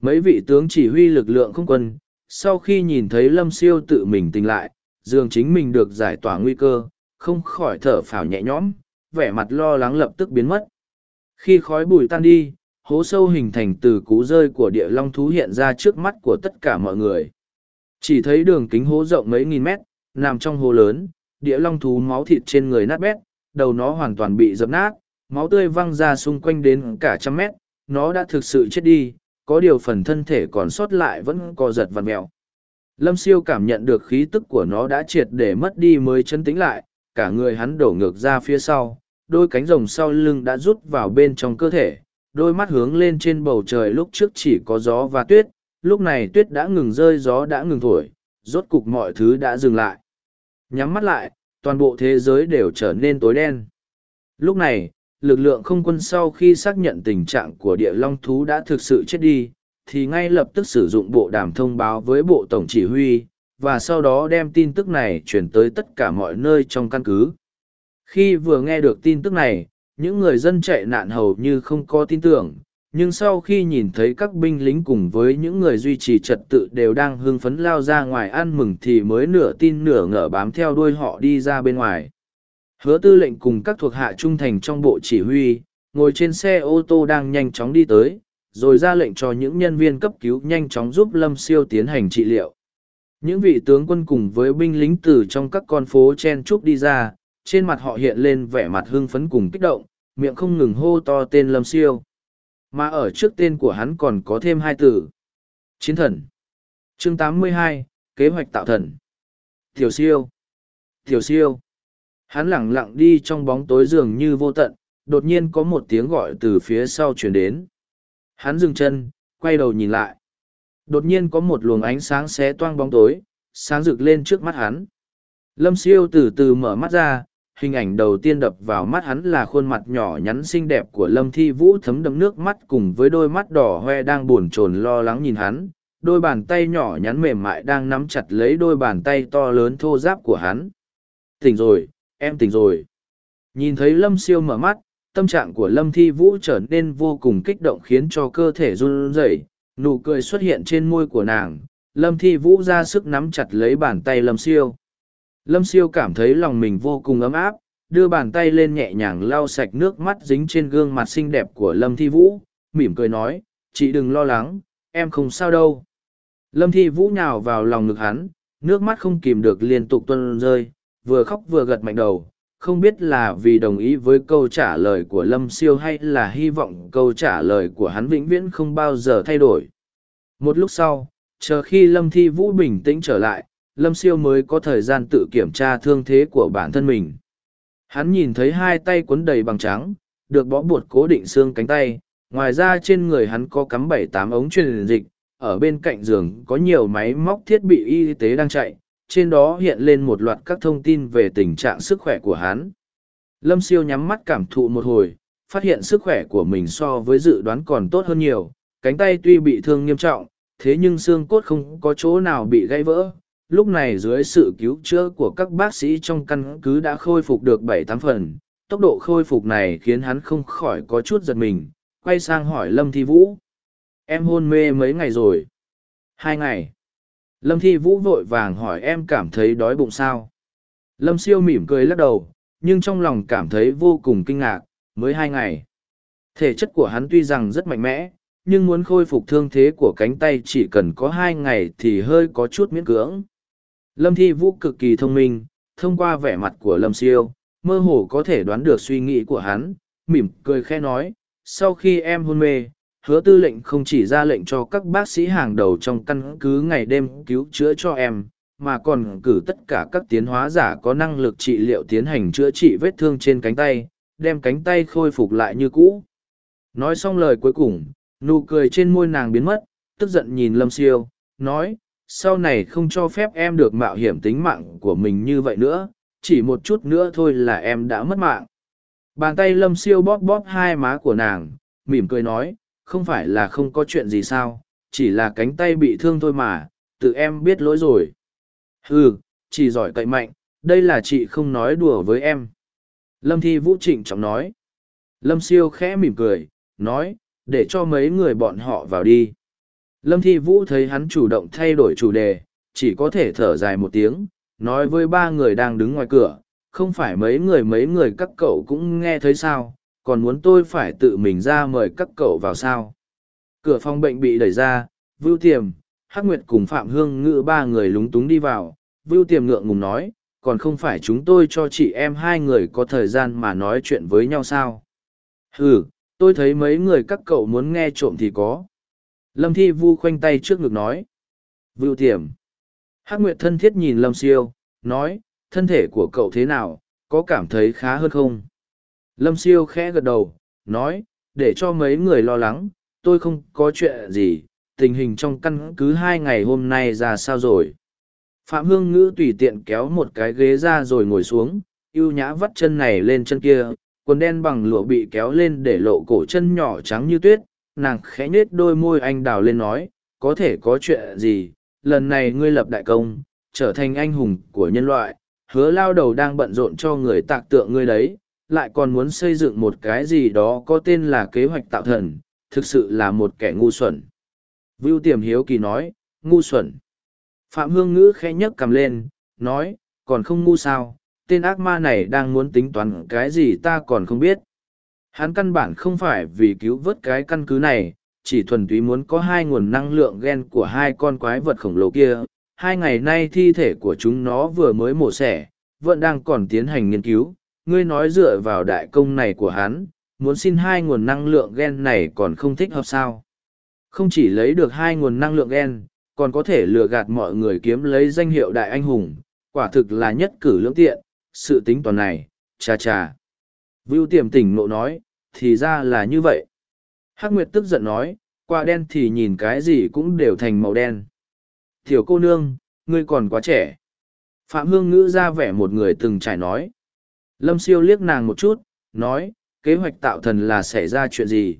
mấy vị tướng chỉ huy lực lượng không quân sau khi nhìn thấy lâm siêu tự mình tỉnh lại dường chính mình được giải tỏa nguy cơ không khỏi thở phào nhẹ nhõm vẻ mặt lo lắng lập tức biến mất khi khói bụi tan đi hố sâu hình thành từ cú rơi của địa long thú hiện ra trước mắt của tất cả mọi người. Chỉ thấy đường kính hố rộng mấy nghìn mét, nằm trong hồ lớn, địa long thú máu thịt trên người nát bét, đầu nó hoàn toàn bị dập nát, máu tươi văng ra xung quanh đến cả trăm mét, nó đã thực sự chết đi, có điều phần thân thể còn sót lại vẫn co giật vằn mèo. Lâm siêu cảm nhận được khí tức của nó đã triệt để mất đi mới chân tĩnh lại, cả người hắn đổ ngược ra phía sau, đôi cánh rồng sau lưng đã rút vào bên trong cơ thể, đôi mắt hướng lên trên bầu trời lúc trước chỉ có gió và tuyết, lúc này tuyết đã ngừng rơi gió đã ngừng thổi, rốt cục mọi thứ đã dừng lại. Nhắm mắt lại, toàn bộ thế giới đều trở nên tối đen. Lúc này, lực lượng không quân sau khi xác nhận tình trạng của địa long thú đã thực sự chết đi, thì ngay lập tức sử dụng bộ đàm thông báo với bộ tổng chỉ huy, và sau đó đem tin tức này chuyển tới tất cả mọi nơi trong căn cứ. Khi vừa nghe được tin tức này, những người dân chạy nạn hầu như không có tin tưởng nhưng sau khi nhìn thấy các binh lính cùng với những người duy trì trật tự đều đang hưng phấn lao ra ngoài ăn mừng thì mới nửa tin nửa ngờ bám theo đuôi họ đi ra bên ngoài hứa tư lệnh cùng các thuộc hạ trung thành trong bộ chỉ huy ngồi trên xe ô tô đang nhanh chóng đi tới rồi ra lệnh cho những nhân viên cấp cứu nhanh chóng giúp lâm siêu tiến hành trị liệu những vị tướng quân cùng với binh lính từ trong các con phố chen trúc đi ra trên mặt họ hiện lên vẻ mặt hưng phấn cùng kích động, miệng không ngừng hô to tên Lâm Siêu. Mà ở trước tên của hắn còn có thêm hai từ. Chiến thần. chương 82, kế hoạch tạo thần. Tiểu siêu. Tiểu siêu. Hắn lẳng lặng đi trong bóng tối dường như vô tận, đột nhiên có một tiếng gọi từ phía sau chuyển đến. Hắn dừng chân, quay đầu nhìn lại. Đột nhiên có một luồng ánh sáng xé toang bóng tối, sáng rực lên trước mắt hắn. Lâm siêu từ từ mở mắt ra, hình ảnh đầu tiên đập vào mắt hắn là khuôn mặt nhỏ nhắn xinh đẹp của lâm thi vũ thấm đẫm nước mắt cùng với đôi mắt đỏ hoe đang buồn chồn lo lắng nhìn hắn. Đôi bàn tay nhỏ nhắn mềm mại đang nắm chặt lấy đôi bàn tay to lớn thô giáp của hắn. Tỉnh rồi, em tỉnh rồi. Nhìn thấy lâm siêu mở mắt, tâm trạng của lâm thi vũ trở nên vô cùng kích động khiến cho cơ thể run rẩy. Nụ cười xuất hiện trên môi của nàng. Lâm thi vũ ra sức nắm chặt lấy bàn tay lâm siêu lâm siêu cảm thấy lòng mình vô cùng ấm áp, đưa bàn tay lên nhẹ nhàng lau sạch nước mắt dính trên gương mặt xinh đẹp của lâm thi vũ, mỉm cười nói, chị đừng lo lắng, em không sao đâu. Lâm thi vũ nhào vào lòng ngực hắn, nước mắt không kìm được liên tục tuân rơi, vừa khóc vừa gật mạnh đầu, không biết là vì đồng ý với câu trả lời của lâm siêu hay là hy vọng câu trả lời của hắn vĩnh viễn không bao giờ thay đổi. Một lúc sau, chờ khi lâm thi vũ bình tĩnh trở lại lâm siêu mới có thời gian tự kiểm tra thương thế của bản thân mình. Hắn nhìn thấy hai tay quấn đầy bằng trắng được bó bột cố định xương cánh tay. Ngoài ra trên người hắn có cắm bảy tám ống truyền dịch. Ở bên cạnh giường có nhiều máy móc thiết bị y tế đang chạy. Trên đó hiện lên một loạt các thông tin về tình trạng sức khỏe của hắn. Lâm siêu nhắm mắt cảm thụ một hồi, phát hiện sức khỏe của mình so với dự đoán còn tốt hơn nhiều, cánh tay tuy bị thương nghiêm trọng, thế nhưng xương cốt không có chỗ nào bị gãy vỡ. Lúc này dưới sự cứu chữa của các bác sĩ trong căn cứ đã khôi phục được bảy tám phần, tốc độ khôi phục này khiến hắn không khỏi có chút giật mình, quay sang hỏi Lâm Thi Vũ. Em hôn mê mấy ngày rồi? Hai ngày. Lâm Thi Vũ vội vàng hỏi em cảm thấy đói bụng sao. Lâm siêu mỉm cười lắc đầu, nhưng trong lòng cảm thấy vô cùng kinh ngạc, mới hai ngày. Thể chất của hắn tuy rằng rất mạnh mẽ, nhưng muốn khôi phục thương thế của cánh tay chỉ cần có hai ngày thì hơi có chút miễn cưỡng. Lâm Thi Vũ cực kỳ thông minh, thông qua vẻ mặt của Lâm Siêu, mơ hồ có thể đoán được suy nghĩ của hắn, mỉm cười khẽ nói, sau khi em hôn mê, hứa tư lệnh không chỉ ra lệnh cho các bác sĩ hàng đầu trong căn cứ ngày đêm cứu chữa cho em mà còn cử tất cả các tiến hóa giả có năng lực trị liệu tiến hành chữa trị vết thương trên cánh tay đem cánh tay khôi phục lại như cũ. Nói xong lời cuối cùng nụ cười trên môi nàng biến mất tức giận nhìn lâm siêu nói sau này không cho phép em được mạo hiểm tính mạng của mình như vậy nữa chỉ một chút nữa thôi là em đã mất mạng bàn tay lâm siêu bóp bóp hai má của nàng mỉm cười nói không phải là không có chuyện gì sao, chỉ là cánh tay bị thương thôi mà, tự em biết lỗi rồi. Ừ, chỉ giỏi cậy mạnh, đây là chị không nói đùa với em. Lâm Thi Vũ trịnh trọng nói. Lâm Siêu khẽ mỉm cười, nói, để cho mấy người bọn họ vào đi. Lâm Thi Vũ thấy hắn chủ động thay đổi chủ đề, chỉ có thể thở dài một tiếng, nói với ba người đang đứng ngoài cửa, không phải mấy người mấy người các cậu cũng nghe thấy sao, còn muốn tôi phải tự mình ra mời các cậu vào sao? Cửa phòng bệnh bị đẩy ra vưu tiềm hắc nguyệt cùng phạm hương ngự ba người lúng túng đi vào. Vưu tiềm ngượng ngùng nói còn không phải chúng tôi cho chị em hai người có thời gian mà nói chuyện với nhau sao? Ừ tôi thấy mấy người các cậu muốn nghe trộm thì có lâm thi vu khoanh tay trước ngực nói. Vưu tiềm. Hắc nguyệt thân thiết nhìn lâm siêu nói thân thể của cậu thế nào có cảm thấy khá hơn không? Lâm siêu khẽ gật đầu, nói, để cho mấy người lo lắng, tôi không có chuyện gì, tình hình trong căn cứ hai ngày hôm nay ra sao rồi. Phạm Hương Ngữ tùy tiện kéo một cái ghế ra rồi ngồi xuống, yêu nhã vắt chân này lên chân kia, quần đen bằng lụa bị kéo lên để lộ cổ chân nhỏ trắng như tuyết, nàng khẽ nết đôi môi anh đào lên nói, có thể có chuyện gì, lần này ngươi lập đại công, trở thành anh hùng của nhân loại, hứa lao đầu đang bận rộn cho người tạc tượng ngươi đấy, lại còn muốn xây dựng một cái gì đó có tên là kế hoạch tạo thần, thực sự là một kẻ ngu xuẩn. Vưu Tiềm Hiếu Kỳ nói, ngu xuẩn. Phạm Hương Ngữ khẽ nhấc cầm lên, nói, còn không ngu sao, tên ác ma này đang muốn tính toán cái gì ta còn không biết. Hắn căn bản không phải vì cứu vớt cái căn cứ này, chỉ thuần túy muốn có hai nguồn năng lượng gen của hai con quái vật khổng lồ kia. Hai ngày nay thi thể của chúng nó vừa mới mổ xẻ, vẫn đang còn tiến hành nghiên cứu, ngươi nói dựa vào đại công này của hắn, muốn xin hai nguồn năng lượng gen này còn không thích hợp sao. Không chỉ lấy được hai nguồn năng lượng gen, còn có thể lừa gạt mọi người kiếm lấy danh hiệu đại anh hùng, quả thực là nhất cử lưỡng tiện, sự tính toàn này, cha cha. Vưu tiềm tỉnh nộ nói, thì ra là như vậy. Hắc Nguyệt tức giận nói, qua đen thì nhìn cái gì cũng đều thành màu đen. Tiểu cô nương, ngươi còn quá trẻ. Phạm Hương Ngữ ra vẻ một người từng trải nói. Lâm siêu liếc nàng một chút, nói, kế hoạch tạo thần là xảy ra chuyện gì?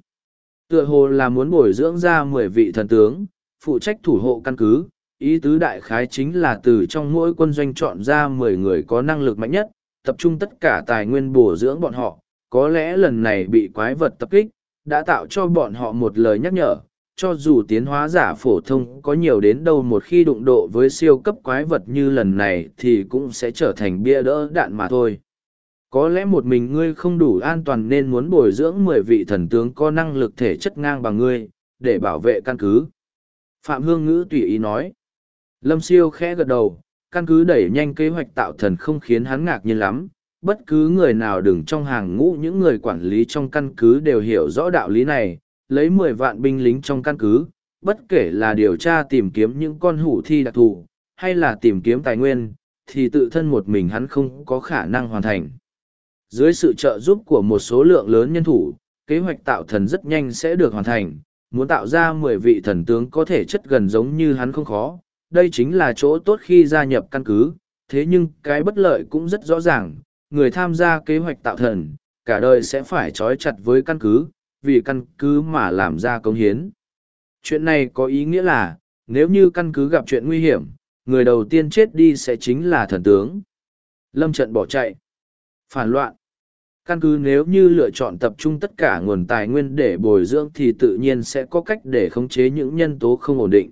Tựa hồ là muốn bồi dưỡng ra mười vị thần tướng, phụ trách thủ hộ căn cứ, ý tứ đại khái chính là từ trong mỗi quân doanh chọn ra mười người có năng lực mạnh nhất, tập trung tất cả tài nguyên bổ dưỡng bọn họ. Có lẽ lần này bị quái vật tập kích, đã tạo cho bọn họ một lời nhắc nhở, cho dù tiến hóa giả phổ thông có nhiều đến đâu một khi đụng độ với siêu cấp quái vật như lần này thì cũng sẽ trở thành bia đỡ đạn mà thôi. Có lẽ một mình ngươi không đủ an toàn nên muốn bồi dưỡng mười vị thần tướng có năng lực thể chất ngang bằng ngươi, để bảo vệ căn cứ. Phạm Hương Ngữ tùy ý nói. Lâm Siêu khẽ gật đầu, căn cứ đẩy nhanh kế hoạch tạo thần không khiến hắn ngạc nhiên lắm. Bất cứ người nào đừng trong hàng ngũ những người quản lý trong căn cứ đều hiểu rõ đạo lý này, lấy mười vạn binh lính trong căn cứ, bất kể là điều tra tìm kiếm những con hủ thi đặc thù, hay là tìm kiếm tài nguyên, thì tự thân một mình hắn không có khả năng hoàn thành. Dưới sự trợ giúp của một số lượng lớn nhân thủ, kế hoạch tạo thần rất nhanh sẽ được hoàn thành, muốn tạo ra mười vị thần tướng có thể chất gần giống như hắn không khó. Đây chính là chỗ tốt khi gia nhập căn cứ, thế nhưng cái bất lợi cũng rất rõ ràng, người tham gia kế hoạch tạo thần, cả đời sẽ phải trói chặt với căn cứ, vì căn cứ mà làm ra công hiến. Chuyện này có ý nghĩa là, nếu như căn cứ gặp chuyện nguy hiểm, người đầu tiên chết đi sẽ chính là thần tướng. Lâm trận bỏ chạy. Phản loạn. Căn cứ nếu như lựa chọn tập trung tất cả nguồn tài nguyên để bồi dưỡng thì tự nhiên sẽ có cách để khống chế những nhân tố không ổn định.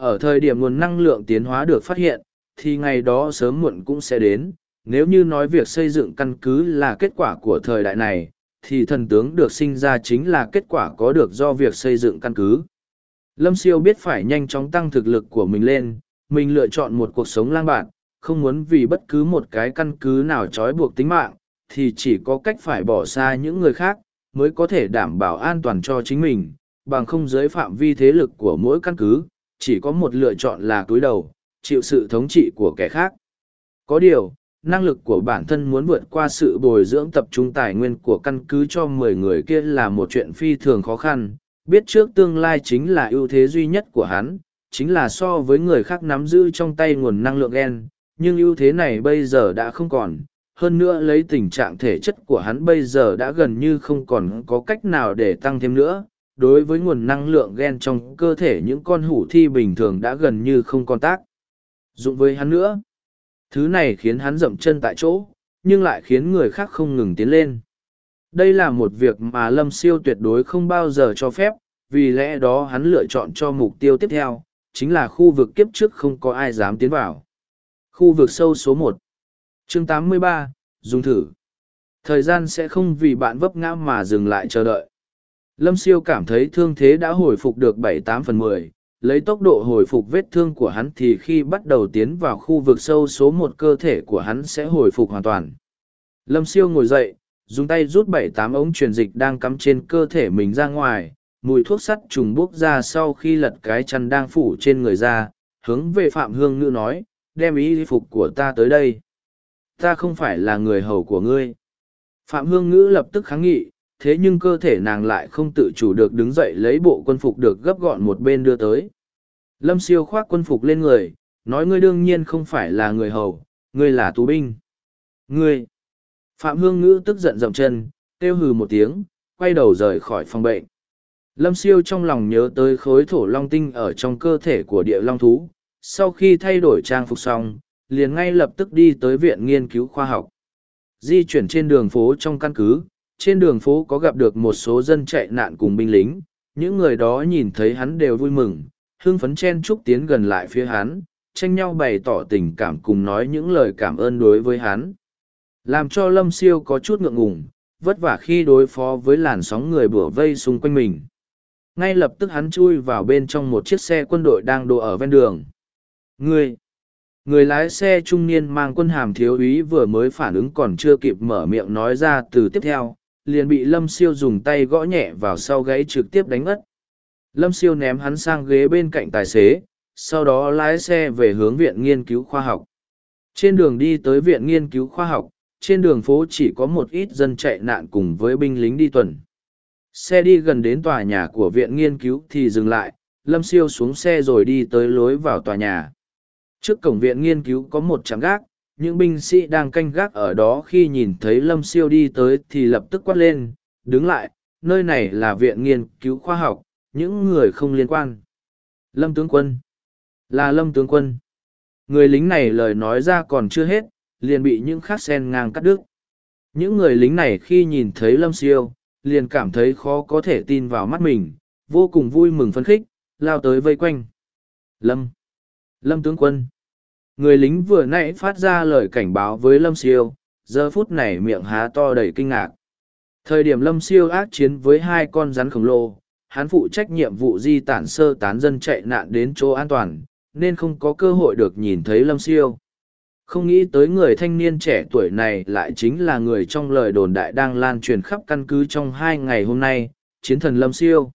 Ở thời điểm nguồn năng lượng tiến hóa được phát hiện, thì ngày đó sớm muộn cũng sẽ đến. Nếu như nói việc xây dựng căn cứ là kết quả của thời đại này, thì thần tướng được sinh ra chính là kết quả có được do việc xây dựng căn cứ. Lâm Siêu biết phải nhanh chóng tăng thực lực của mình lên, mình lựa chọn một cuộc sống lang bạt, không muốn vì bất cứ một cái căn cứ nào trói buộc tính mạng, thì chỉ có cách phải bỏ xa những người khác, mới có thể đảm bảo an toàn cho chính mình, bằng không giới phạm vi thế lực của mỗi căn cứ, chỉ có một lựa chọn là cúi đầu, chịu sự thống trị của kẻ khác. Có điều, năng lực của bản thân muốn vượt qua sự bồi dưỡng tập trung tài nguyên của căn cứ cho mười người kia là một chuyện phi thường khó khăn, biết trước tương lai chính là ưu thế duy nhất của hắn, chính là so với người khác nắm giữ trong tay nguồn năng lượng gen, nhưng ưu thế này bây giờ đã không còn, hơn nữa lấy tình trạng thể chất của hắn bây giờ đã gần như không còn có cách nào để tăng thêm nữa đối với nguồn năng lượng gen trong cơ thể những con hủ thi bình thường đã gần như không còn tác dụng với hắn nữa. Thứ này khiến hắn dậm chân tại chỗ nhưng lại khiến người khác không ngừng tiến lên. Đây là một việc mà lâm siêu tuyệt đối không bao giờ cho phép vì lẽ đó hắn lựa chọn cho mục tiêu tiếp theo chính là khu vực kiếp trước không có ai dám tiến vào. Khu vực sâu số một. Chương 83, dùng thử. Thời gian sẽ không vì bạn vấp ngã mà dừng lại chờ đợi lâm siêu cảm thấy thương thế đã hồi phục được bảy tám phần mười lấy tốc độ hồi phục vết thương của hắn thì khi bắt đầu tiến vào khu vực sâu số một cơ thể của hắn sẽ hồi phục hoàn toàn lâm siêu ngồi dậy dùng tay rút bảy tám ống truyền dịch đang cắm trên cơ thể mình ra ngoài mùi thuốc sắt trùng bốc ra sau khi lật cái chăn đang phủ trên người ra hướng về phạm hương ngữ nói đem y phục của ta tới đây ta không phải là người hầu của ngươi. Phạm Hương Ngữ lập tức kháng nghị, thế nhưng cơ thể nàng lại không tự chủ được đứng dậy lấy bộ quân phục được gấp gọn một bên đưa tới. Lâm siêu khoác quân phục lên người, nói ngươi đương nhiên không phải là người hầu, ngươi là tù binh. Ngươi! Phạm Hương Ngữ tức giận dậm chân, kêu hừ một tiếng, quay đầu rời khỏi phòng bệnh. Lâm siêu trong lòng nhớ tới khối thổ long tinh ở trong cơ thể của địa long thú. Sau khi thay đổi trang phục xong, liền ngay lập tức đi tới viện nghiên cứu khoa học. Di chuyển trên đường phố trong căn cứ, trên đường phố có gặp được một số dân chạy nạn cùng binh lính, những người đó nhìn thấy hắn đều vui mừng, hưng phấn chen chúc tiến gần lại phía hắn, tranh nhau bày tỏ tình cảm cùng nói những lời cảm ơn đối với hắn. Làm cho Lâm Siêu có chút ngượng ngùng, vất vả khi đối phó với làn sóng người bủa vây xung quanh mình. Ngay lập tức hắn chui vào bên trong một chiếc xe quân đội đang đổ ở ven đường. Người, người lái xe trung niên mang quân hàm thiếu úy vừa mới phản ứng còn chưa kịp mở miệng nói ra từ tiếp theo liền bị lâm siêu dùng tay gõ nhẹ vào sau gáy trực tiếp đánh mất lâm siêu ném hắn sang ghế bên cạnh tài xế sau đó lái xe về hướng viện nghiên cứu khoa học. Trên đường đi tới viện nghiên cứu khoa học trên đường phố chỉ có một ít dân chạy nạn cùng với binh lính đi tuần. Xe đi gần đến tòa nhà của viện nghiên cứu thì dừng lại lâm siêu xuống xe rồi đi tới lối vào tòa nhà. Trước cổng viện nghiên cứu có một trạm gác, những binh sĩ đang canh gác ở đó khi nhìn thấy lâm siêu đi tới thì lập tức quát lên, đứng lại, nơi này là viện nghiên cứu khoa học, những người không liên quan. Lâm tướng quân. Là lâm tướng quân. Người lính này lời nói ra còn chưa hết, liền bị những khát sen ngang cắt đứt. Những người lính này khi nhìn thấy lâm siêu, liền cảm thấy khó có thể tin vào mắt mình, vô cùng vui mừng phấn khích, lao tới vây quanh. Lâm lâm tướng quân người lính vừa nãy phát ra lời cảnh báo với lâm siêu, giờ phút này miệng há to đầy kinh ngạc. Thời điểm lâm siêu ác chiến với hai con rắn khổng lồ, hắn phụ trách nhiệm vụ di tản sơ tán dân chạy nạn đến chỗ an toàn, nên không có cơ hội được nhìn thấy lâm siêu. Không nghĩ tới người thanh niên trẻ tuổi này lại chính là người trong lời đồn đại đang lan truyền khắp căn cứ trong hai ngày hôm nay, chiến thần lâm siêu.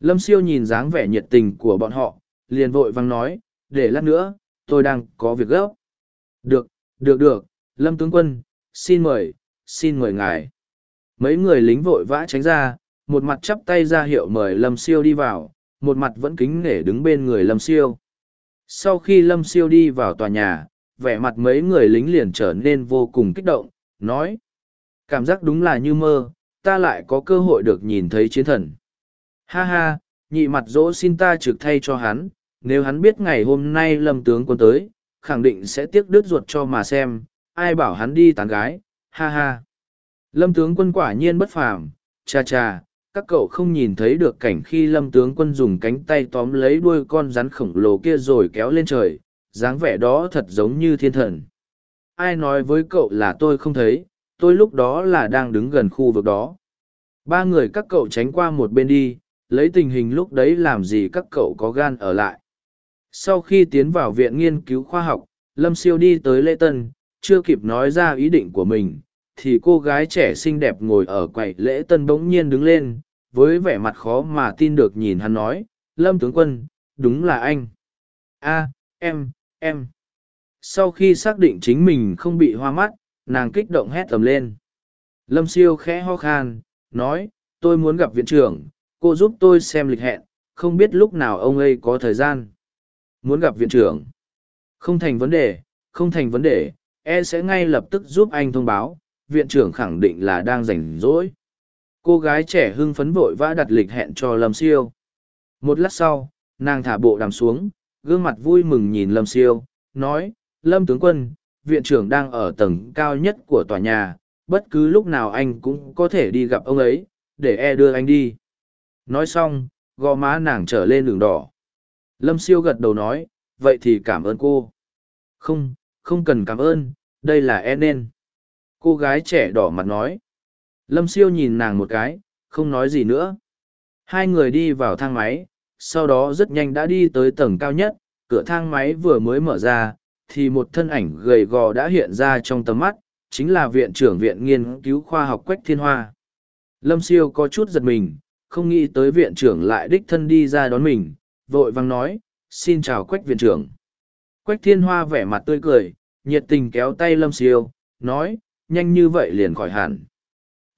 Lâm siêu nhìn dáng vẻ nhiệt tình của bọn họ, liền vội văng nói, để lát nữa tôi đang có việc gấp. Được được được, lâm tướng quân, xin mời xin mời ngài. Mấy người lính vội vã tránh ra, một mặt chắp tay ra hiệu mời lâm siêu đi vào, một mặt vẫn kính nể đứng bên người lâm siêu. Sau khi lâm siêu đi vào tòa nhà, vẻ mặt mấy người lính liền trở nên vô cùng kích động, nói, cảm giác đúng là như mơ, ta lại có cơ hội được nhìn thấy chiến thần. Ha ha, nhị mặt dỗ xin ta trực thay cho hắn nếu hắn biết ngày hôm nay lâm tướng quân tới, khẳng định sẽ tiếc đứt ruột cho mà xem, ai bảo hắn đi tán gái, ha ha. Lâm tướng quân quả nhiên bất phàm, cha cha, các cậu không nhìn thấy được cảnh khi lâm tướng quân dùng cánh tay tóm lấy đuôi con rắn khổng lồ kia rồi kéo lên trời, dáng vẻ đó thật giống như thiên thần. Ai nói với cậu là tôi không thấy, tôi lúc đó là đang đứng gần khu vực đó. Ba người các cậu tránh qua một bên đi, lấy tình hình lúc đấy làm gì các cậu có gan ở lại sau khi tiến vào viện nghiên cứu khoa học, lâm siêu đi tới lễ tân, chưa kịp nói ra ý định của mình, thì cô gái trẻ xinh đẹp ngồi ở quầy lễ tân bỗng nhiên đứng lên, với vẻ mặt khó mà tin được nhìn hắn nói, lâm tướng quân, đúng là anh. A, em em. Sau khi xác định chính mình không bị hoa mắt, nàng kích động hét tầm lên. Lâm siêu khẽ ho khan, nói, tôi muốn gặp viện trưởng, cô giúp tôi xem lịch hẹn, không biết lúc nào ông ấy có thời gian muốn gặp viện trưởng. Không thành vấn đề, không thành vấn đề e sẽ ngay lập tức giúp anh thông báo, viện trưởng khẳng định là đang rảnh rỗi. Cô gái trẻ hưng phấn vội vã đặt lịch hẹn cho lâm siêu. Một lát sau, nàng thả bộ đàm xuống, gương mặt vui mừng nhìn lâm siêu, nói, lâm tướng quân, viện trưởng đang ở tầng cao nhất của tòa nhà, bất cứ lúc nào anh cũng có thể đi gặp ông ấy, để e đưa anh đi. Nói xong, gò má nàng trở lên đường đỏ lâm siêu gật đầu nói, vậy thì cảm ơn cô. Không không cần cảm ơn, đây là e nên. Cô gái trẻ đỏ mặt nói. Lâm siêu nhìn nàng một cái, không nói gì nữa. Hai người đi vào thang máy, sau đó rất nhanh đã đi tới tầng cao nhất, cửa thang máy vừa mới mở ra, thì một thân ảnh gầy gò đã hiện ra trong tầm mắt, chính là viện trưởng viện nghiên cứu khoa học quách thiên hoa. Lâm siêu có chút giật mình, không nghĩ tới viện trưởng lại đích thân đi ra đón mình vội vàng nói, xin chào quách viện trưởng. Quách thiên hoa vẻ mặt tươi cười, nhiệt tình kéo tay lâm siêu, nói, nhanh như vậy liền khỏi hẳn.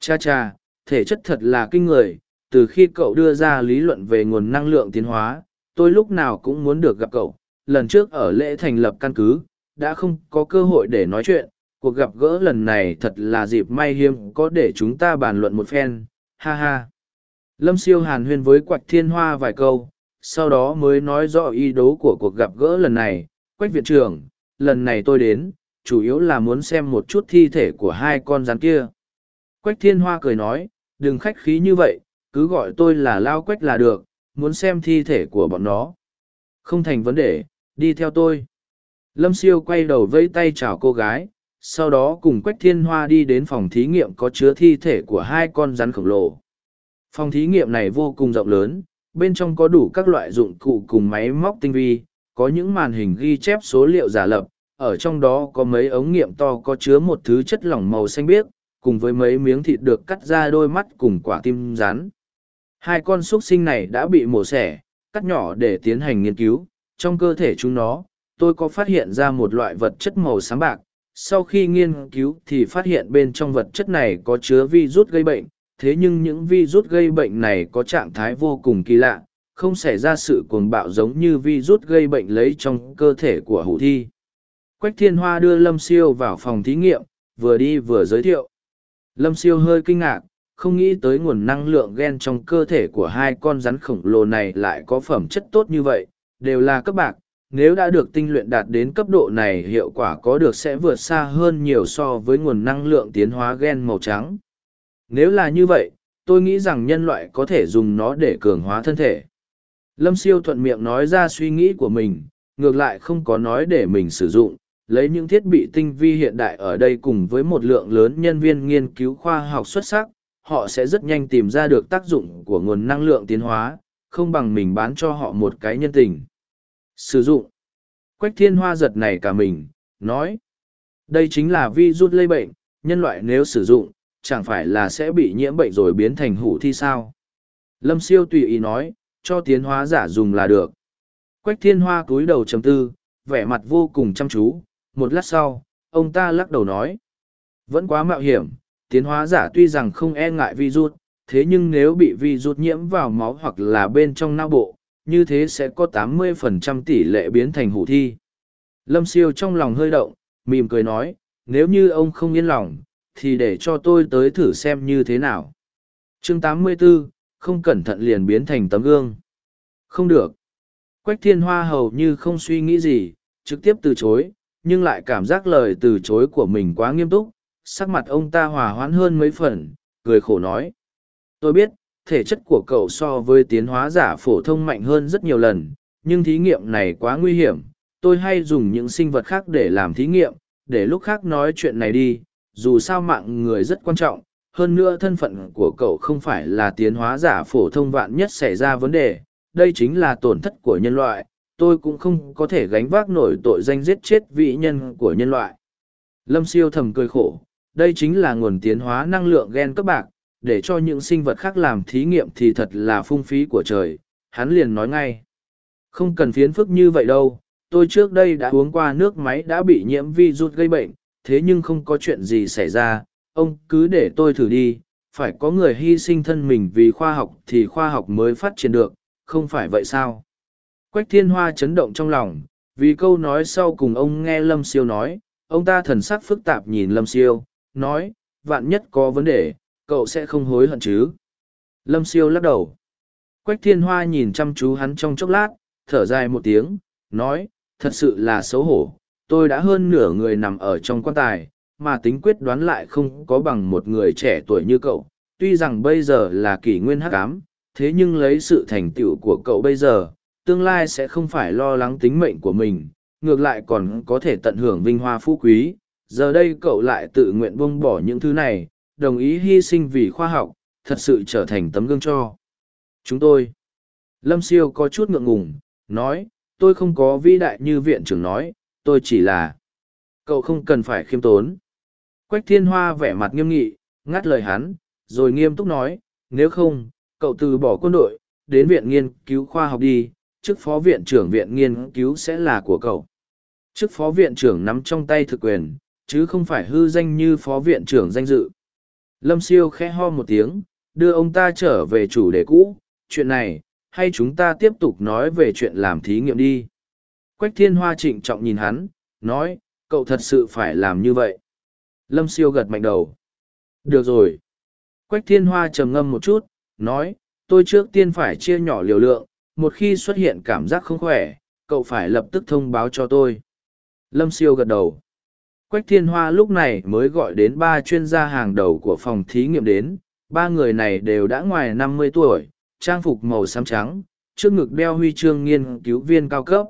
Cha cha, thể chất thật là kinh người, từ khi cậu đưa ra lý luận về nguồn năng lượng tiến hóa, tôi lúc nào cũng muốn được gặp cậu. Lần trước ở lễ thành lập căn cứ, đã không có cơ hội để nói chuyện. Cuộc gặp gỡ lần này thật là dịp may hiếm, có để chúng ta bàn luận một phen. Ha ha. Lâm siêu hàn huyên với quạch thiên hoa vài câu sau đó mới nói rõ ý đồ của cuộc gặp gỡ lần này. Quách viện trưởng, lần này tôi đến, chủ yếu là muốn xem một chút thi thể của hai con rắn kia. Quách thiên hoa cười nói, đừng khách khí như vậy, cứ gọi tôi là lao quách là được, muốn xem thi thể của bọn nó. Không thành vấn đề, đi theo tôi. Lâm siêu quay đầu vẫy tay chào cô gái, sau đó cùng quách thiên hoa đi đến phòng thí nghiệm có chứa thi thể của hai con rắn khổng lồ. Phòng thí nghiệm này vô cùng rộng lớn bên trong có đủ các loại dụng cụ cùng máy móc tinh vi, có những màn hình ghi chép số liệu giả lập, ở trong đó có mấy ống nghiệm to có chứa một thứ chất lỏng màu xanh biếc, cùng với mấy miếng thịt được cắt ra đôi mắt cùng quả tim rán. hai con x sinh này đã bị mổ xẻ, cắt nhỏ để tiến hành nghiên cứu trong cơ thể chúng nó, tôi có phát hiện ra một loại vật chất màu sáng bạc sau khi nghiên cứu thì phát hiện bên trong vật chất này có chứa virus gây bệnh thế nhưng những virus gây bệnh này có trạng thái vô cùng kỳ lạ không xảy ra sự cuồng bạo giống như virus gây bệnh lấy trong cơ thể của hủ thi Quách Thiên Hoa đưa Lâm Siêu vào phòng thí nghiệm, vừa đi vừa giới thiệu. Lâm Siêu hơi kinh ngạc, không nghĩ tới nguồn năng lượng gen trong cơ thể của hai con rắn khổng lồ này lại có phẩm chất tốt như vậy, đều là cấp bạc. Nếu đã được tinh luyện đạt đến cấp độ này hiệu quả có được sẽ vượt xa hơn nhiều so với nguồn năng lượng tiến hóa gen màu trắng. Nếu là như vậy, tôi nghĩ rằng nhân loại có thể dùng nó để cường hóa thân thể. Lâm siêu thuận miệng nói ra suy nghĩ của mình, ngược lại không có nói để mình sử dụng, lấy những thiết bị tinh vi hiện đại ở đây cùng với một lượng lớn nhân viên nghiên cứu khoa học xuất sắc, họ sẽ rất nhanh tìm ra được tác dụng của nguồn năng lượng tiến hóa, không bằng mình bán cho họ một cái nhân tình. Sử dụng. Quách thiên hoa giật này cả mình, nói. Đây chính là vi rút lây bệnh, nhân loại nếu sử dụng, chẳng phải là sẽ bị nhiễm bệnh rồi biến thành hủ thi sao. Lâm siêu tùy ý nói, cho tiến hóa giả dùng là được. Quách thiên hoa cúi đầu chấm tư, vẻ mặt vô cùng chăm chú, một lát sau, ông ta lắc đầu nói. Vẫn quá mạo hiểm, tiến hóa giả tuy rằng không e ngại virus, thế nhưng nếu bị virus nhiễm vào máu hoặc là bên trong não bộ, như thế sẽ có 80% tỷ lệ biến thành hủ thi. Lâm siêu trong lòng hơi động, mỉm cười nói, nếu như ông không yên lòng, thì để cho tôi tới thử xem như thế nào. chương 84, không cẩn thận liền biến thành tấm gương. Không được. Quách thiên hoa hầu như không suy nghĩ gì, trực tiếp từ chối, nhưng lại cảm giác lời từ chối của mình quá nghiêm túc, sắc mặt ông ta hòa hoãn hơn mấy phần, cười khổ nói. Tôi biết, thể chất của cậu so với tiến hóa giả phổ thông mạnh hơn rất nhiều lần, nhưng thí nghiệm này quá nguy hiểm. Tôi hay dùng những sinh vật khác để làm thí nghiệm, để lúc khác nói chuyện này đi, dù sao mạng người rất quan trọng. Hơn nữa thân phận của cậu không phải là tiến hóa giả phổ thông vạn nhất xảy ra vấn đề, đây chính là tổn thất của nhân loại, tôi cũng không có thể gánh vác nổi tội danh giết chết vị nhân của nhân loại. Lâm siêu thầm cười khổ, đây chính là nguồn tiến hóa năng lượng gen cấp bạc, để cho những sinh vật khác làm thí nghiệm thì thật là phung phí của trời, hắn liền nói ngay. Không cần phiến phức như vậy đâu, tôi trước đây đã uống qua nước máy đã bị nhiễm virus gây bệnh, thế nhưng không có chuyện gì xảy ra, ông cứ để tôi thử đi, phải có người hy sinh thân mình vì khoa học thì khoa học mới phát triển được, không phải vậy sao? Quách thiên hoa chấn động trong lòng, vì câu nói sau cùng ông nghe Lâm Siêu nói, ông ta thần sắc phức tạp nhìn Lâm Siêu, nói, vạn nhất có vấn đề, cậu sẽ không hối hận chứ. Lâm Siêu lắc đầu. Quách thiên hoa nhìn chăm chú hắn trong chốc lát, thở dài một tiếng, nói, thật sự là xấu hổ, tôi đã hơn nửa người nằm ở trong quan tài, mà tính quyết đoán lại không có bằng một người trẻ tuổi như cậu. Tuy rằng bây giờ là kỷ nguyên hắc ám, thế nhưng lấy sự thành tựu của cậu bây giờ, tương lai sẽ không phải lo lắng tính mệnh của mình, ngược lại còn có thể tận hưởng vinh hoa phú quý. Giờ đây cậu lại tự nguyện buông bỏ những thứ này, đồng ý hy sinh vì khoa học, thật sự trở thành tấm gương cho. Chúng tôi. Lâm Siêu có chút ngượng ngùng, nói, tôi không có vĩ đại như viện trưởng nói, tôi chỉ là... Cậu không cần phải khiêm tốn. Quách thiên hoa vẻ mặt nghiêm nghị, ngắt lời hắn, rồi nghiêm túc nói, nếu không, cậu từ bỏ quân đội, đến viện nghiên cứu khoa học đi, chức phó viện trưởng viện nghiên cứu sẽ là của cậu. Chức phó viện trưởng nắm trong tay thực quyền, chứ không phải hư danh như phó viện trưởng danh dự. Lâm siêu khẽ ho một tiếng, đưa ông ta trở về chủ đề cũ, chuyện này, hay chúng ta tiếp tục nói về chuyện làm thí nghiệm đi. Quách thiên hoa trịnh trọng nhìn hắn, nói, cậu thật sự phải làm như vậy. Lâm siêu gật mạnh đầu. Được rồi. Quách thiên hoa trầm ngâm một chút, nói, tôi trước tiên phải chia nhỏ liều lượng, một khi xuất hiện cảm giác không khỏe, cậu phải lập tức thông báo cho tôi. Lâm siêu gật đầu. Quách thiên hoa lúc này mới gọi đến ba chuyên gia hàng đầu của phòng thí nghiệm đến, ba người này đều đã ngoài năm mươi tuổi, trang phục màu xám trắng, trước ngực đeo huy chương nghiên cứu viên cao cấp.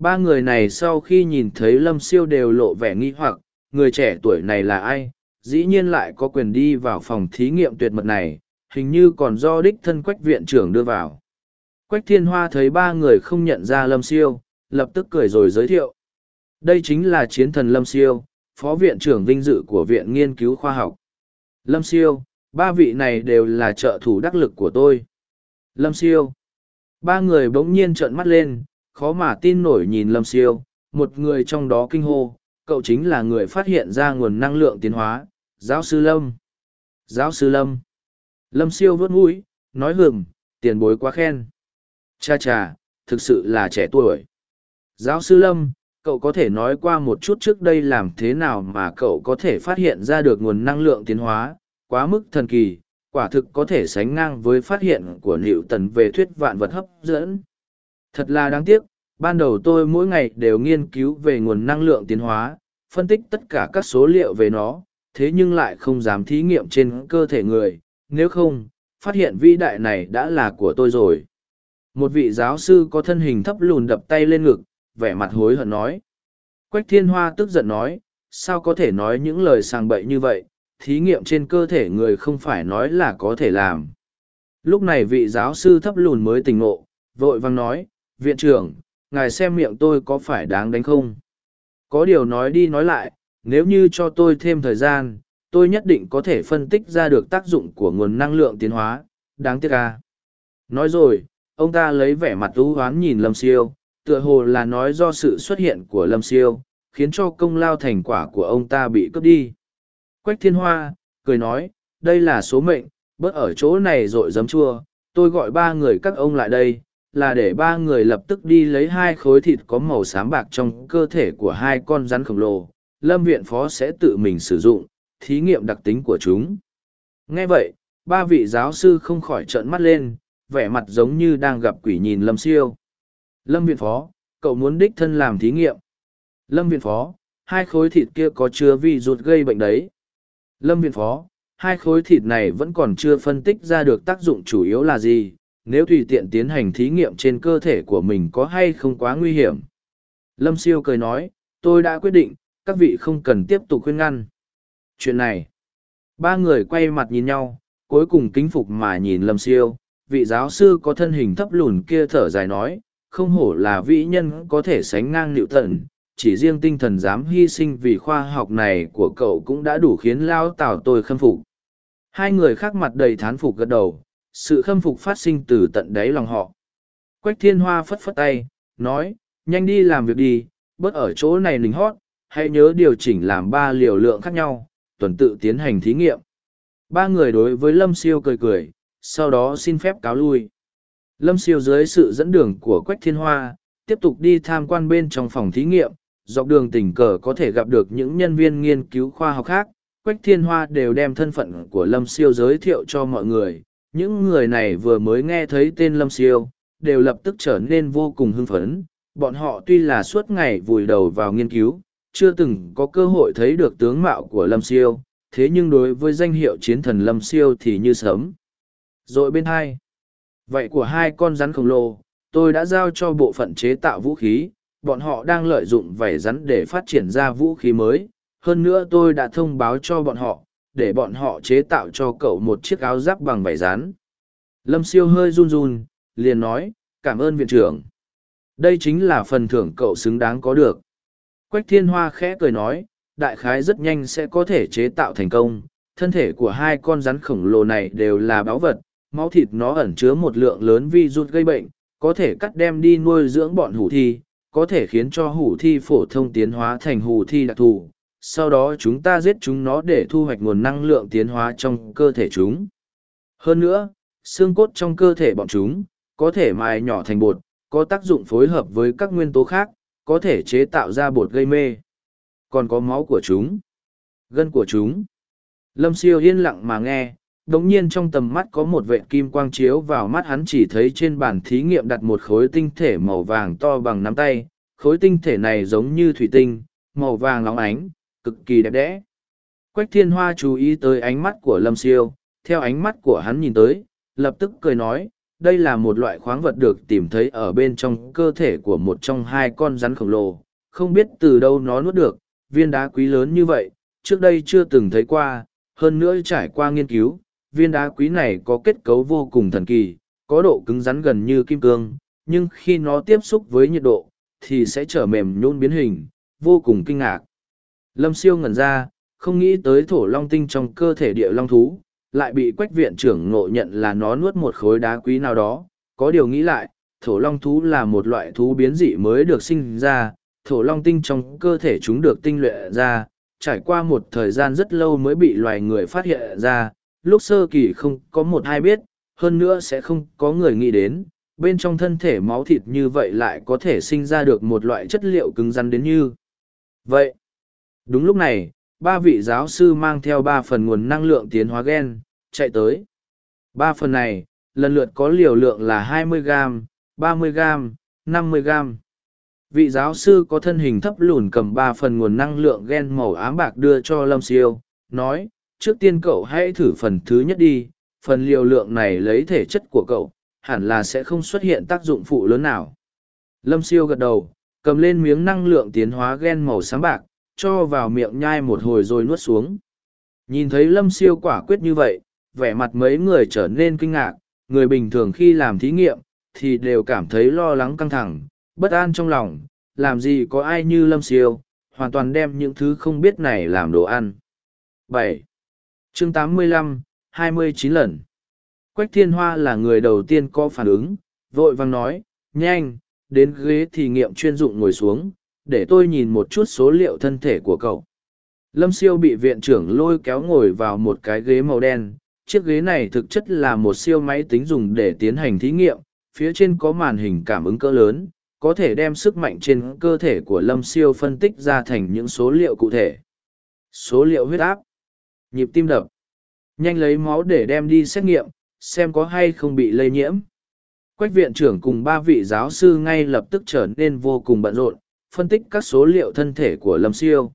Ba người này sau khi nhìn thấy lâm siêu đều lộ vẻ nghi hoặc, người trẻ tuổi này là ai, dĩ nhiên lại có quyền đi vào phòng thí nghiệm tuyệt mật này, hình như còn do đích thân quách viện trưởng đưa vào. Quách thiên hoa thấy ba người không nhận ra lâm siêu, lập tức cười rồi giới thiệu. Đây chính là chiến thần lâm siêu, phó viện trưởng vinh dự của viện nghiên cứu khoa học. Lâm siêu, ba vị này đều là trợ thủ đắc lực của tôi. Lâm siêu. Ba người bỗng nhiên trợn mắt lên, khó mà tin nổi nhìn lâm siêu, một người trong đó kinh hô, cậu chính là người phát hiện ra nguồn năng lượng tiến hóa, giáo sư Lâm. Giáo sư Lâm. Lâm siêu vớt mũi, nói hừng, tiền bối quá khen. Cha cha, thực sự là trẻ tuổi. Giáo sư Lâm, cậu có thể nói qua một chút trước đây làm thế nào mà cậu có thể phát hiện ra được nguồn năng lượng tiến hóa quá mức thần kỳ quả thực có thể sánh ngang với phát hiện của liệu tần về thuyết vạn vật hấp dẫn thật là đáng tiếc, ban đầu tôi mỗi ngày đều nghiên cứu về nguồn năng lượng tiến hóa, phân tích tất cả các số liệu về nó, thế nhưng lại không dám thí nghiệm trên cơ thể người. Nếu không, phát hiện vĩ đại này đã là của tôi rồi. Một vị giáo sư có thân hình thấp lùn đập tay lên ngực, vẻ mặt hối hận nói. Quách thiên hoa tức giận nói, sao có thể nói những lời sàng bậy như vậy, thí nghiệm trên cơ thể người không phải nói là có thể làm. Lúc này vị giáo sư thấp lùn mới tỉnh ngộ, vội vang nói viện trưởng, ngài xem miệng tôi có phải đáng đánh không? Có điều nói đi nói lại, nếu như cho tôi thêm thời gian, tôi nhất định có thể phân tích ra được tác dụng của nguồn năng lượng tiến hóa. Đáng tiếc ca nói rồi, ông ta lấy vẻ mặt ưu hoán nhìn lâm siêu, tựa hồ là nói do sự xuất hiện của lâm siêu, khiến cho công lao thành quả của ông ta bị cướp đi. Quách thiên hoa, cười nói, đây là số mệnh, bớt ở chỗ này r ộ i chua, tôi gọi ba người các ông lại đây là để ba người lập tức đi lấy hai khối thịt có màu xám bạc trong cơ thể của hai con rắn khổng lồ. Lâm viện phó sẽ tự mình sử dụng, thí nghiệm đặc tính của chúng. Nghe vậy, ba vị giáo sư không khỏi trợn mắt lên, vẻ mặt giống như đang gặp quỷ nhìn lâm siêu. Lâm viện phó, cậu muốn đích thân làm thí nghiệm. Lâm viện phó, hai khối thịt kia có chứa vi rụt gây bệnh đấy. Lâm viện phó, hai khối thịt này vẫn còn chưa phân tích ra được tác dụng chủ yếu là gì nếu tùy tiện tiến hành thí nghiệm trên cơ thể của mình có hay không quá nguy hiểm. Lâm siêu cười nói, tôi đã quyết định, các vị không cần tiếp tục khuyên ngăn. Chuyện này, ba người quay mặt nhìn nhau, cuối cùng kính phục mà nhìn lâm siêu. Vị giáo sư có thân hình thấp lùn kia thở dài nói, không hổ là vĩ nhân có thể sánh ngang liệu tận chỉ riêng tinh thần dám hy sinh vì khoa học này của cậu cũng đã đủ khiến lao tào tôi khâm phục. Hai người khác mặt đầy thán phục gật đầu sự khâm phục phát sinh từ tận đáy lòng họ. Quách thiên hoa phất phất tay, nói, nhanh đi làm việc đi, bớt ở chỗ này lính hót, hãy nhớ điều chỉnh làm ba liều lượng khác nhau, tuần tự tiến hành thí nghiệm. Ba người đối với lâm siêu cười cười, sau đó xin phép cáo lui. Lâm siêu dưới sự dẫn đường của quách thiên hoa, tiếp tục đi tham quan bên trong phòng thí nghiệm, dọc đường tình cờ có thể gặp được những nhân viên nghiên cứu khoa học khác. Quách thiên hoa đều đem thân phận của lâm siêu giới thiệu cho mọi người những người này vừa mới nghe thấy tên lâm siêu, đều lập tức trở nên vô cùng hưng phấn. Bọn họ tuy là suốt ngày vùi đầu vào nghiên cứu, chưa từng có cơ hội thấy được tướng mạo của lâm siêu, thế nhưng đối với danh hiệu chiến thần lâm siêu thì như sớm. Rồi bên hai, vậy của hai con rắn khổng lồ, tôi đã giao cho bộ phận chế tạo vũ khí, bọn họ đang lợi dụng vảy rắn để phát triển ra vũ khí mới. Hơn nữa tôi đã thông báo cho bọn họ để bọn họ chế tạo cho cậu một chiếc áo giáp bằng vải rán. Lâm siêu hơi run run, liền nói, cảm ơn viện trưởng. Đây chính là phần thưởng cậu xứng đáng có được. Quách thiên hoa khẽ cười nói, đại khái rất nhanh sẽ có thể chế tạo thành công. Thân thể của hai con rắn khổng lồ này đều là báu vật, máu thịt nó ẩn chứa một lượng lớn vi rút gây bệnh, có thể cắt đem đi nuôi dưỡng bọn hủ thi, có thể khiến cho hủ thi phổ thông tiến hóa thành hủ thi đặc thù sau đó chúng ta giết chúng nó để thu hoạch nguồn năng lượng tiến hóa trong cơ thể chúng. Hơn nữa, xương cốt trong cơ thể bọn chúng, có thể mài nhỏ thành bột, có tác dụng phối hợp với các nguyên tố khác, có thể chế tạo ra bột gây mê. Còn có máu của chúng, gân của chúng. Lâm siêu yên lặng mà nghe, đống nhiên trong tầm mắt có một vệ kim quang chiếu vào mắt hắn chỉ thấy trên bàn thí nghiệm đặt một khối tinh thể màu vàng to bằng nắm tay. Khối tinh thể này giống như thủy tinh, màu vàng lóng ánh, cực kỳ đẹp đẽ. Quách thiên hoa chú ý tới ánh mắt của lâm siêu, theo ánh mắt của hắn nhìn tới, lập tức cười nói, đây là một loại khoáng vật được tìm thấy ở bên trong cơ thể của một trong hai con rắn khổng lồ, không biết từ đâu nó nuốt được, viên đá quý lớn như vậy, trước đây chưa từng thấy qua, hơn nữa trải qua nghiên cứu, viên đá quý này có kết cấu vô cùng thần kỳ, có độ cứng rắn gần như kim cương, nhưng khi nó tiếp xúc với nhiệt độ, thì sẽ trở mềm nhôn biến hình, vô cùng kinh ngạc. Lâm siêu ngẩn ra, không nghĩ tới thổ long tinh trong cơ thể địa long thú, lại bị quách viện trưởng ngộ nhận là nó nuốt một khối đá quý nào đó. Có điều nghĩ lại, thổ long thú là một loại thú biến dị mới được sinh ra, thổ long tinh trong cơ thể chúng được tinh luyện ra, trải qua một thời gian rất lâu mới bị loài người phát hiện ra, lúc sơ kỳ không có một ai biết, hơn nữa sẽ không có người nghĩ đến, bên trong thân thể máu thịt như vậy lại có thể sinh ra được một loại chất liệu cứng rắn đến như. Vậy, đúng lúc này, ba vị giáo sư mang theo ba phần nguồn năng lượng tiến hóa gen, chạy tới. Ba phần này, lần lượt có liều lượng là 20 gram, 30 gram, 50 gram. Vị giáo sư có thân hình thấp lùn cầm ba phần nguồn năng lượng gen màu ám bạc đưa cho Lâm Siêu, nói, trước tiên cậu hãy thử phần thứ nhất đi, phần liều lượng này lấy thể chất của cậu, hẳn là sẽ không xuất hiện tác dụng phụ lớn nào. Lâm Siêu gật đầu, cầm lên miếng năng lượng tiến hóa gen màu sáng bạc, cho vào miệng nhai một hồi rồi nuốt xuống. Nhìn thấy Lâm Siêu quả quyết như vậy, vẻ mặt mấy người trở nên kinh ngạc, người bình thường khi làm thí nghiệm, thì đều cảm thấy lo lắng căng thẳng, bất an trong lòng, làm gì có ai như Lâm Siêu, hoàn toàn đem những thứ không biết này làm đồ ăn. bảy chương tám mươi lăm hai mươi chín lần Quách Thiên Hoa là người đầu tiên có phản ứng, vội vàng nói, nhanh, đến ghế thí nghiệm chuyên dụng ngồi xuống, để tôi nhìn một chút số liệu thân thể của cậu. Lâm Siêu bị viện trưởng lôi kéo ngồi vào một cái ghế màu đen, chiếc ghế này thực chất là một siêu máy tính dùng để tiến hành thí nghiệm, phía trên có màn hình cảm ứng cỡ lớn, có thể đem sức mạnh trên cơ thể của Lâm Siêu phân tích ra thành những số liệu cụ thể. Số liệu huyết áp, nhịp tim đập, nhanh lấy máu để đem đi xét nghiệm, xem có hay không bị lây nhiễm. Quách viện trưởng cùng ba vị giáo sư ngay lập tức trở nên vô cùng bận rộn, phân tích các số liệu thân thể của Lâm Siêu.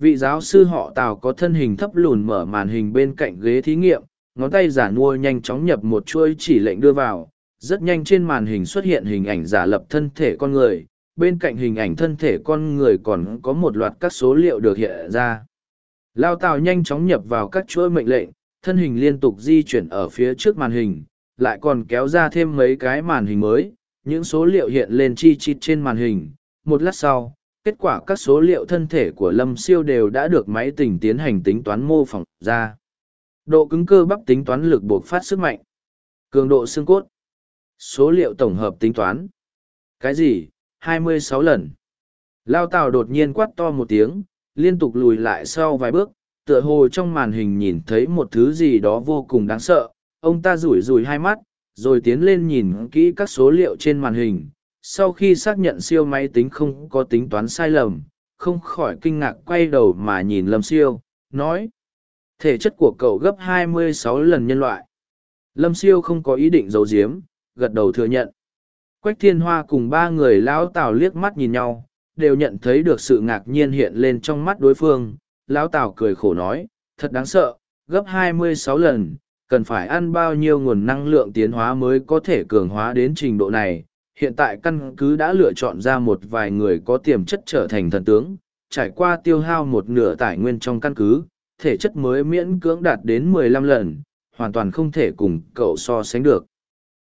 Vị giáo sư họ Tào có thân hình thấp lùn mở màn hình bên cạnh ghế thí nghiệm, ngón tay giả nua nhanh chóng nhập một chuỗi chỉ lệnh đưa vào. Rất nhanh trên màn hình xuất hiện hình ảnh giả lập thân thể con người, bên cạnh hình ảnh thân thể con người còn có một loạt các số liệu được hiện ra. Lao Tào nhanh chóng nhập vào các chuỗi mệnh lệnh, thân hình liên tục di chuyển ở phía trước màn hình, lại còn kéo ra thêm mấy cái màn hình mới, những số liệu hiện lên chi chít trên màn hình. Một lát sau, kết quả các số liệu thân thể của Lâm Siêu đều đã được máy tính tiến hành tính toán mô phỏng ra. Độ cứng cơ bắp tính toán lực buộc phát sức mạnh. Cường độ xương cốt. Số liệu tổng hợp tính toán. Cái gì? 26 lần. Lao Tào đột nhiên quát to một tiếng, liên tục lùi lại sau vài bước, tựa hồ trong màn hình nhìn thấy một thứ gì đó vô cùng đáng sợ. Ông ta rủi rủi hai mắt, rồi tiến lên nhìn kỹ các số liệu trên màn hình. Sau khi xác nhận siêu máy tính không có tính toán sai lầm, không khỏi kinh ngạc quay đầu mà nhìn Lâm Siêu, nói. Thể chất của cậu gấp 26 lần nhân loại. Lâm Siêu không có ý định giấu giếm, gật đầu thừa nhận. Quách thiên hoa cùng ba người lão tào liếc mắt nhìn nhau, đều nhận thấy được sự ngạc nhiên hiện lên trong mắt đối phương. Lão tào cười khổ nói, thật đáng sợ, gấp 26 lần, cần phải ăn bao nhiêu nguồn năng lượng tiến hóa mới có thể cường hóa đến trình độ này. Hiện tại căn cứ đã lựa chọn ra một vài người có tiềm chất trở thành thần tướng, trải qua tiêu hao một nửa tài nguyên trong căn cứ, thể chất mới miễn cưỡng đạt đến mười lăm lần, hoàn toàn không thể cùng cậu so sánh được.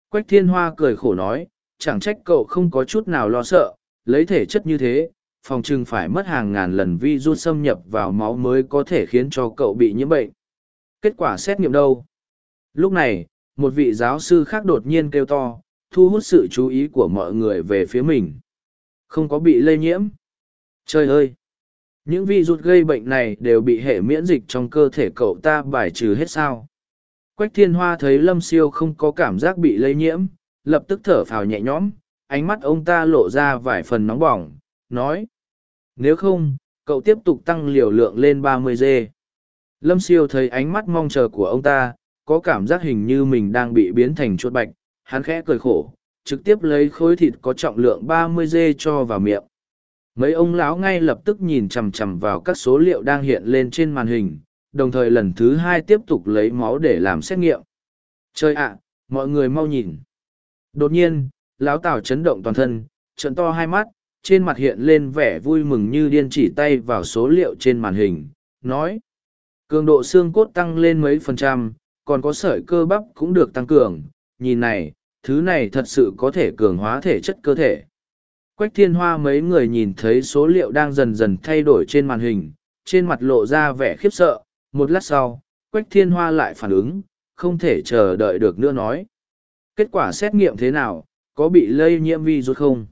Quách thiên hoa cười khổ nói, chẳng trách cậu không có chút nào lo sợ, lấy thể chất như thế, phòng trừng phải mất hàng ngàn lần vi rút xâm nhập vào máu mới có thể khiến cho cậu bị nhiễm bệnh. Kết quả xét nghiệm đâu? Lúc này, một vị giáo sư khác đột nhiên kêu to, thu hút sự chú ý của mọi người về phía mình. Không có bị lây nhiễm. Trời ơi! Những virus gây bệnh này đều bị hệ miễn dịch trong cơ thể cậu ta bài trừ hết sao. Quách thiên hoa thấy lâm siêu không có cảm giác bị lây nhiễm, lập tức thở phào nhẹ nhõm, ánh mắt ông ta lộ ra vài phần nóng bỏng, nói. Nếu không, cậu tiếp tục tăng liều lượng lên 30 g. Lâm siêu thấy ánh mắt mong chờ của ông ta, có cảm giác hình như mình đang bị biến thành chuột bạch, hắn khẽ cười khổ, trực tiếp lấy khối thịt có trọng lượng 30 g cho vào miệng. Mấy ông lão ngay lập tức nhìn chằm chằm vào các số liệu đang hiện lên trên màn hình đồng thời lần thứ hai tiếp tục lấy máu để làm xét nghiệm. Chơi ạ mọi người mau nhìn. Đột nhiên lão tào chấn động toàn thân trận to hai mắt trên mặt hiện lên vẻ vui mừng như điên chỉ tay vào số liệu trên màn hình nói cường độ xương cốt tăng lên mấy phần trăm còn có sợi cơ bắp cũng được tăng cường nhìn này thứ này thật sự có thể cường hóa thể chất cơ thể Quách thiên hoa mấy người nhìn thấy số liệu đang dần dần thay đổi trên màn hình, trên mặt lộ ra vẻ khiếp sợ, một lát sau, quách thiên hoa lại phản ứng, không thể chờ đợi được nữa nói. Kết quả xét nghiệm thế nào, có bị lây nhiễm virus không?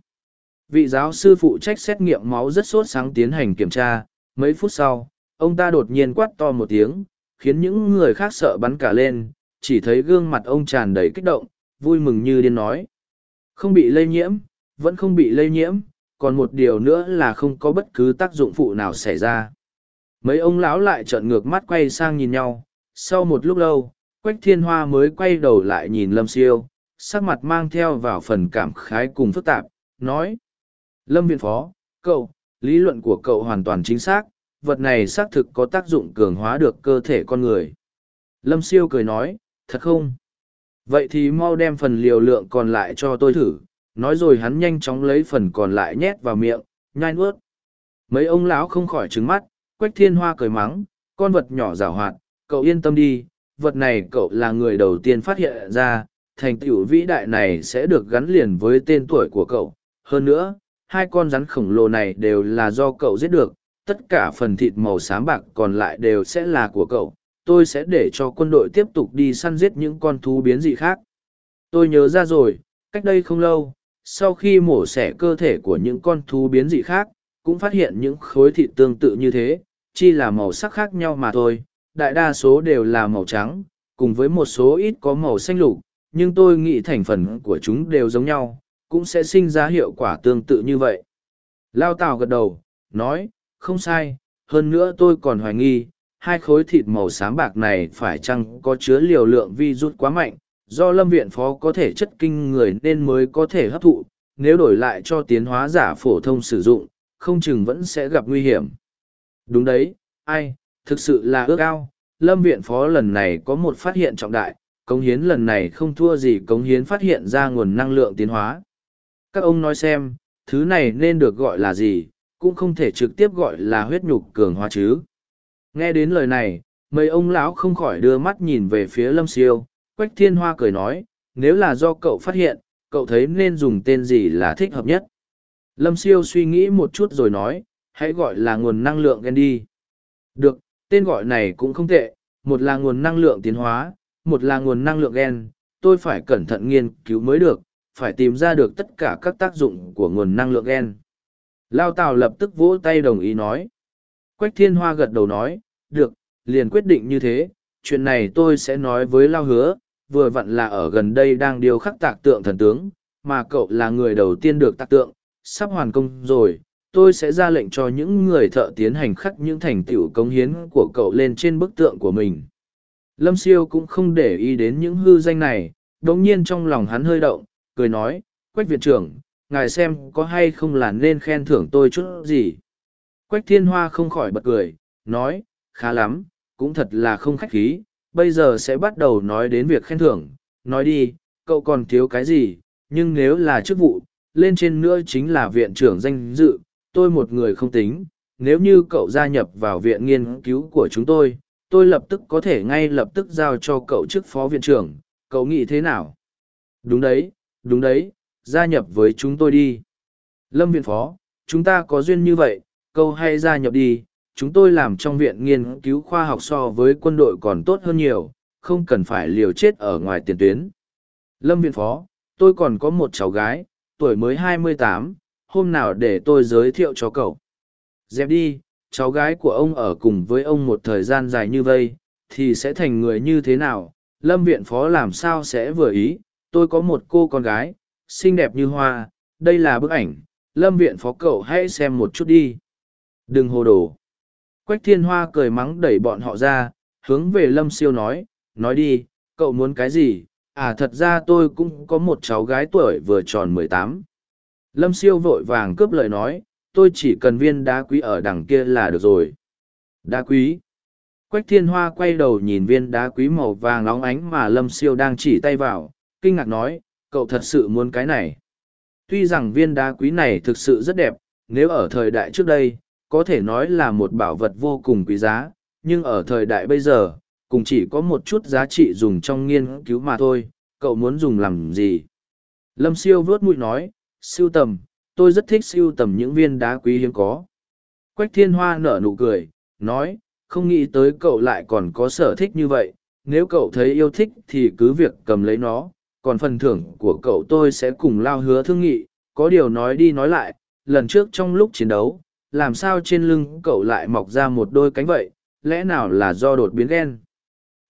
Vị giáo sư phụ trách xét nghiệm máu rất sốt sáng tiến hành kiểm tra, mấy phút sau, ông ta đột nhiên quát to một tiếng, khiến những người khác sợ bắn cả lên, chỉ thấy gương mặt ông tràn đầy kích động, vui mừng như điên nói. Không bị lây nhiễm, vẫn không bị lây nhiễm, còn một điều nữa là không có bất cứ tác dụng phụ nào xảy ra. Mấy ông lão lại trợn ngược mắt quay sang nhìn nhau, sau một lúc lâu, Quách Thiên Hoa mới quay đầu lại nhìn Lâm Siêu, sắc mặt mang theo vào phần cảm khái cùng phức tạp, nói. Lâm Viện Phó, cậu, lý luận của cậu hoàn toàn chính xác, vật này xác thực có tác dụng cường hóa được cơ thể con người. Lâm Siêu cười nói, thật không? Vậy thì mau đem phần liều lượng còn lại cho tôi thử, nói rồi hắn nhanh chóng lấy phần còn lại nhét vào miệng, nhai nuốt. Mấy ông lão không khỏi trứng mắt, Quách Thiên Hoa cười mắng, con vật nhỏ rào hoạt, cậu yên tâm đi, vật này cậu là người đầu tiên phát hiện ra, thành tựu vĩ đại này sẽ được gắn liền với tên tuổi của cậu. Hơn nữa, hai con rắn khổng lồ này đều là do cậu giết được, tất cả phần thịt màu xám bạc còn lại đều sẽ là của cậu. Tôi sẽ để cho quân đội tiếp tục đi săn giết những con thú biến dị khác. Tôi nhớ ra rồi, cách đây không lâu, sau khi mổ xẻ cơ thể của những con thú biến dị khác, cũng phát hiện những khối thịt tương tự như thế, chỉ là màu sắc khác nhau mà thôi. Đại đa số đều là màu trắng, cùng với một số ít có màu xanh lục, nhưng tôi nghĩ thành phần của chúng đều giống nhau, cũng sẽ sinh ra hiệu quả tương tự như vậy. Lao Tào gật đầu, nói, không sai, hơn nữa tôi còn hoài nghi, hai khối thịt màu xám bạc này phải chăng có chứa liều lượng vi rút quá mạnh, do lâm viện phó có thể chất kinh người nên mới có thể hấp thụ, nếu đổi lại cho tiến hóa giả phổ thông sử dụng, không chừng vẫn sẽ gặp nguy hiểm. Đúng đấy, ai, thực sự là ước ao, lâm viện phó lần này có một phát hiện trọng đại, cống hiến lần này không thua gì cống hiến phát hiện ra nguồn năng lượng tiến hóa. Các ông nói xem, thứ này nên được gọi là gì, cũng không thể trực tiếp gọi là huyết nhục cường hóa chứ. Nghe đến lời này, mấy ông lão không khỏi đưa mắt nhìn về phía lâm siêu, quách thiên hoa cười nói, nếu là do cậu phát hiện, cậu thấy nên dùng tên gì là thích hợp nhất. Lâm siêu suy nghĩ một chút rồi nói, hãy gọi là nguồn năng lượng gen đi. Được, tên gọi này cũng không tệ, một là nguồn năng lượng tiến hóa, một là nguồn năng lượng gen, tôi phải cẩn thận nghiên cứu mới được, phải tìm ra được tất cả các tác dụng của nguồn năng lượng gen. Lao Tào lập tức vỗ tay đồng ý nói. Quách Thiên Hoa gật đầu nói, được, liền quyết định như thế, chuyện này tôi sẽ nói với Lao Hứa, vừa vặn là ở gần đây đang điều khắc tạc tượng thần tướng, mà cậu là người đầu tiên được tạc tượng, sắp hoàn công rồi, tôi sẽ ra lệnh cho những người thợ tiến hành khắc những thành tựu cống hiến của cậu lên trên bức tượng của mình. Lâm Siêu cũng không để ý đến những hư danh này, đồng nhiên trong lòng hắn hơi động, cười nói, Quách viện trưởng, ngài xem có hay không là nên khen thưởng tôi chút gì. Quách thiên hoa không khỏi bật cười, nói, khá lắm, cũng thật là không khách khí, bây giờ sẽ bắt đầu nói đến việc khen thưởng, nói đi, cậu còn thiếu cái gì, nhưng nếu là chức vụ, lên trên nữa chính là viện trưởng danh dự, tôi một người không tính, nếu như cậu gia nhập vào viện nghiên cứu của chúng tôi, tôi lập tức có thể ngay lập tức giao cho cậu chức phó viện trưởng, cậu nghĩ thế nào? Đúng đấy, đúng đấy, gia nhập với chúng tôi đi. Lâm viện phó, chúng ta có duyên như vậy, câu hay gia nhập đi, chúng tôi làm trong viện nghiên cứu khoa học so với quân đội còn tốt hơn nhiều, không cần phải liều chết ở ngoài tiền tuyến. Lâm viện phó, tôi còn có một cháu gái, tuổi mới hai mươi tám, hôm nào để tôi giới thiệu cho cậu. Dẹp đi, cháu gái của ông ở cùng với ông một thời gian dài như vây, thì sẽ thành người như thế nào? Lâm viện phó làm sao sẽ vừa ý, tôi có một cô con gái, xinh đẹp như hoa, đây là bức ảnh, lâm viện phó cậu hãy xem một chút đi. Đừng hồ đồ. Quách thiên hoa cười mắng đẩy bọn họ ra, hướng về lâm siêu nói, nói đi, cậu muốn cái gì? À thật ra tôi cũng có một cháu gái tuổi vừa tròn mười tám. Lâm siêu vội vàng cướp lời nói, tôi chỉ cần viên đá quý ở đằng kia là được rồi. Đá quý. Quách thiên hoa quay đầu nhìn viên đá quý màu vàng nóng ánh mà lâm siêu đang chỉ tay vào, kinh ngạc nói, cậu thật sự muốn cái này. Tuy rằng viên đá quý này thực sự rất đẹp, nếu ở thời đại trước đây, có thể nói là một bảo vật vô cùng quý giá, nhưng ở thời đại bây giờ, cũng chỉ có một chút giá trị dùng trong nghiên cứu mà thôi, cậu muốn dùng làm gì? Lâm siêu vớt mũi nói, siêu tầm, tôi rất thích siêu tầm những viên đá quý hiếm có. Quách thiên hoa nở nụ cười, nói, không nghĩ tới cậu lại còn có sở thích như vậy, nếu cậu thấy yêu thích thì cứ việc cầm lấy nó, còn phần thưởng của cậu tôi sẽ cùng lao hứa thương nghị, có điều nói đi nói lại, lần trước trong lúc chiến đấu, làm sao trên lưng cậu lại mọc ra một đôi cánh vậy, lẽ nào là do đột biến ghen.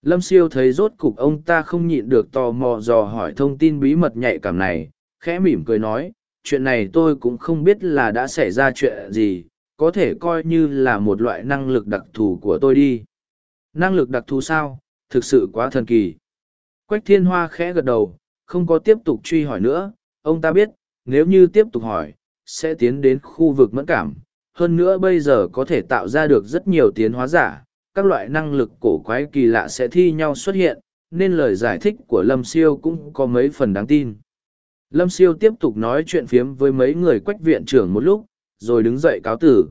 Lâm siêu thấy rốt cục ông ta không nhịn được tò mò dò hỏi thông tin bí mật nhạy cảm này, khẽ mỉm cười nói, chuyện này tôi cũng không biết là đã xảy ra chuyện gì, có thể coi như là một loại năng lực đặc thù của tôi đi. Năng lực đặc thù sao? Thực sự quá thần kỳ. Quách thiên hoa khẽ gật đầu, không có tiếp tục truy hỏi nữa, ông ta biết, nếu như tiếp tục hỏi, sẽ tiến đến khu vực mẫn cảm. Hơn nữa bây giờ có thể tạo ra được rất nhiều tiến hóa giả, các loại năng lực cổ quái kỳ lạ sẽ thi nhau xuất hiện, nên lời giải thích của Lâm Siêu cũng có mấy phần đáng tin. Lâm Siêu tiếp tục nói chuyện phiếm với mấy người quách viện trưởng một lúc, rồi đứng dậy cáo tử.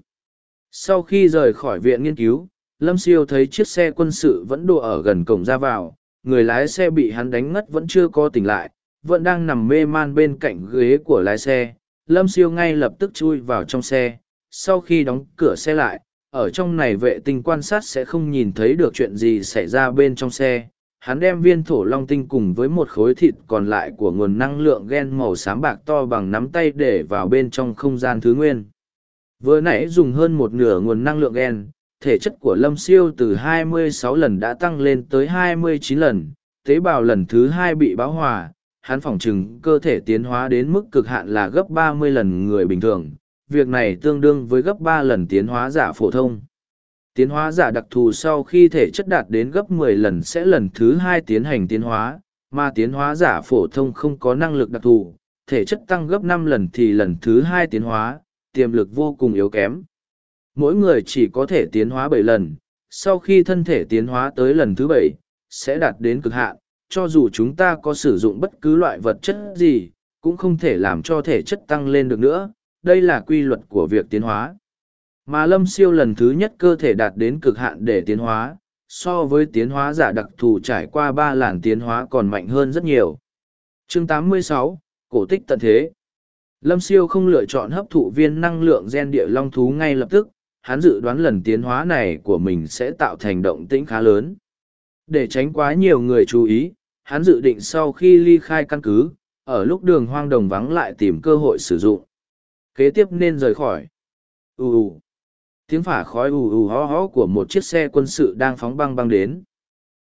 Sau khi rời khỏi viện nghiên cứu, Lâm Siêu thấy chiếc xe quân sự vẫn đổ ở gần cổng ra vào, người lái xe bị hắn đánh ngất vẫn chưa có tỉnh lại, vẫn đang nằm mê man bên cạnh ghế của lái xe. Lâm Siêu ngay lập tức chui vào trong xe, sau khi đóng cửa xe lại, ở trong này vệ tinh quan sát sẽ không nhìn thấy được chuyện gì xảy ra bên trong xe. Hắn đem viên thổ long tinh cùng với một khối thịt còn lại của nguồn năng lượng gen màu xám bạc to bằng nắm tay để vào bên trong không gian thứ nguyên. Vừa nãy dùng hơn một nửa nguồn năng lượng gen, thể chất của lâm siêu từ 26 lần đã tăng lên tới 29 lần, tế bào lần thứ hai bị báo hòa, hắn phỏng chừng cơ thể tiến hóa đến mức cực hạn là gấp 30 lần người bình thường, việc này tương đương với gấp ba lần tiến hóa giả phổ thông. Tiến hóa giả đặc thù sau khi thể chất đạt đến gấp 10 lần sẽ lần thứ hai tiến hành tiến hóa, mà tiến hóa giả phổ thông không có năng lực đặc thù, thể chất tăng gấp năm lần thì lần thứ hai tiến hóa, tiềm lực vô cùng yếu kém. Mỗi người chỉ có thể tiến hóa bảy lần, sau khi thân thể tiến hóa tới lần thứ bảy, sẽ đạt đến cực hạn, cho dù chúng ta có sử dụng bất cứ loại vật chất gì, cũng không thể làm cho thể chất tăng lên được nữa, đây là quy luật của việc tiến hóa. Mà lâm siêu lần thứ nhất cơ thể đạt đến cực hạn để tiến hóa, so với tiến hóa giả đặc thù trải qua ba làn tiến hóa còn mạnh hơn rất nhiều. Chương 86, Cổ tích tận thế Lâm siêu không lựa chọn hấp thụ viên năng lượng gen địa long thú ngay lập tức, hắn dự đoán lần tiến hóa này của mình sẽ tạo thành động tĩnh khá lớn. Để tránh quá nhiều người chú ý, hắn dự định sau khi ly khai căn cứ, ở lúc đường hoang đồng vắng lại tìm cơ hội sử dụng. Kế tiếp nên rời khỏi. Ù ù. Tiếng phả khói ù ù hó hó của một chiếc xe quân sự đang phóng băng băng đến.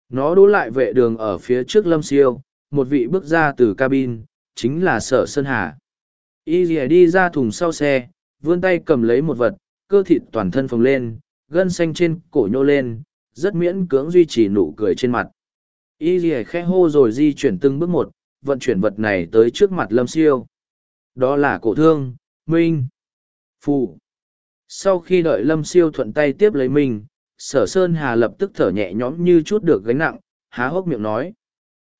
Nó đỗ lại vệ đường ở phía trước lâm siêu, một vị bước ra từ cabin, chính là sở Sơn Hà. Y dìa đi ra thùng sau xe, vươn tay cầm lấy một vật, cơ thịt toàn thân phồng lên, gân xanh trên cổ nhô lên, rất miễn cưỡng duy trì nụ cười trên mặt. Y dìa khẽ hô rồi di chuyển từng bước một, vận chuyển vật này tới trước mặt lâm siêu. Đó là cổ thương, Minh, Phụ. Sau khi đợi lâm siêu thuận tay tiếp lấy mình, sở sơn hà lập tức thở nhẹ nhõm như chút được gánh nặng, há hốc miệng nói.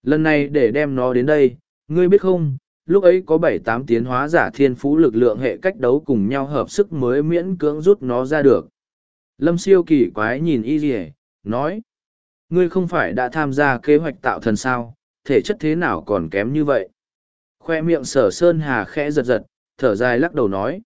Lần này để đem nó đến đây, ngươi biết không, lúc ấy có bảy tám tiến hóa giả thiên phú lực lượng hệ cách đấu cùng nhau hợp sức mới miễn cưỡng rút nó ra được. Lâm siêu kỳ quái nhìn y rỉa, nói. Ngươi không phải đã tham gia kế hoạch tạo thần sao, thể chất thế nào còn kém như vậy? Khoe miệng sở sơn hà khẽ giật giật, thở dài lắc đầu nói.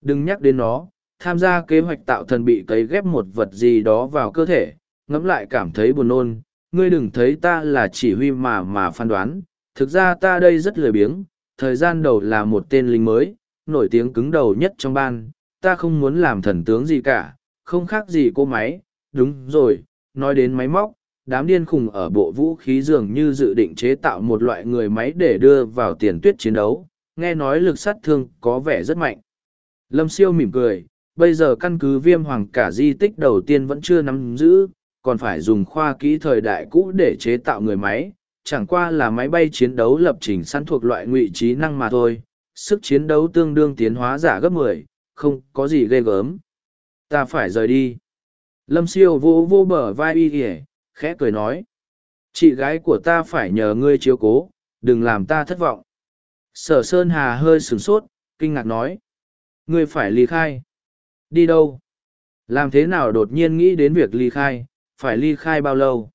Đừng nhắc đến nó, tham gia kế hoạch tạo thần bị cấy ghép một vật gì đó vào cơ thể, ngẫm lại cảm thấy buồn nôn. Ngươi đừng thấy ta là chỉ huy mà mà phán đoán, thực ra ta đây rất lười biếng, thời gian đầu là một tên lính mới, nổi tiếng cứng đầu nhất trong ban, ta không muốn làm thần tướng gì cả, không khác gì cô máy, đúng rồi, nói đến máy móc, đám điên khùng ở bộ vũ khí dường như dự định chế tạo một loại người máy để đưa vào tiền tuyết chiến đấu, nghe nói lực sát thương có vẻ rất mạnh. Lâm siêu mỉm cười, bây giờ căn cứ viêm hoàng cả di tích đầu tiên vẫn chưa nắm giữ, còn phải dùng khoa kỹ thời đại cũ để chế tạo người máy, chẳng qua là máy bay chiến đấu lập trình sẵn thuộc loại ngụy trí năng mà thôi, sức chiến đấu tương đương tiến hóa giả gấp mười, không có gì ghê gớm. Ta phải rời đi. Lâm siêu vô vô bờ vai y kìa, khẽ cười nói. Chị gái của ta phải nhờ ngươi chiếu cố, đừng làm ta thất vọng. Sở Sơn Hà hơi sửng sốt, kinh ngạc nói. Ngươi phải ly khai. Đi đâu? Làm thế nào đột nhiên nghĩ đến việc ly khai, phải ly khai bao lâu?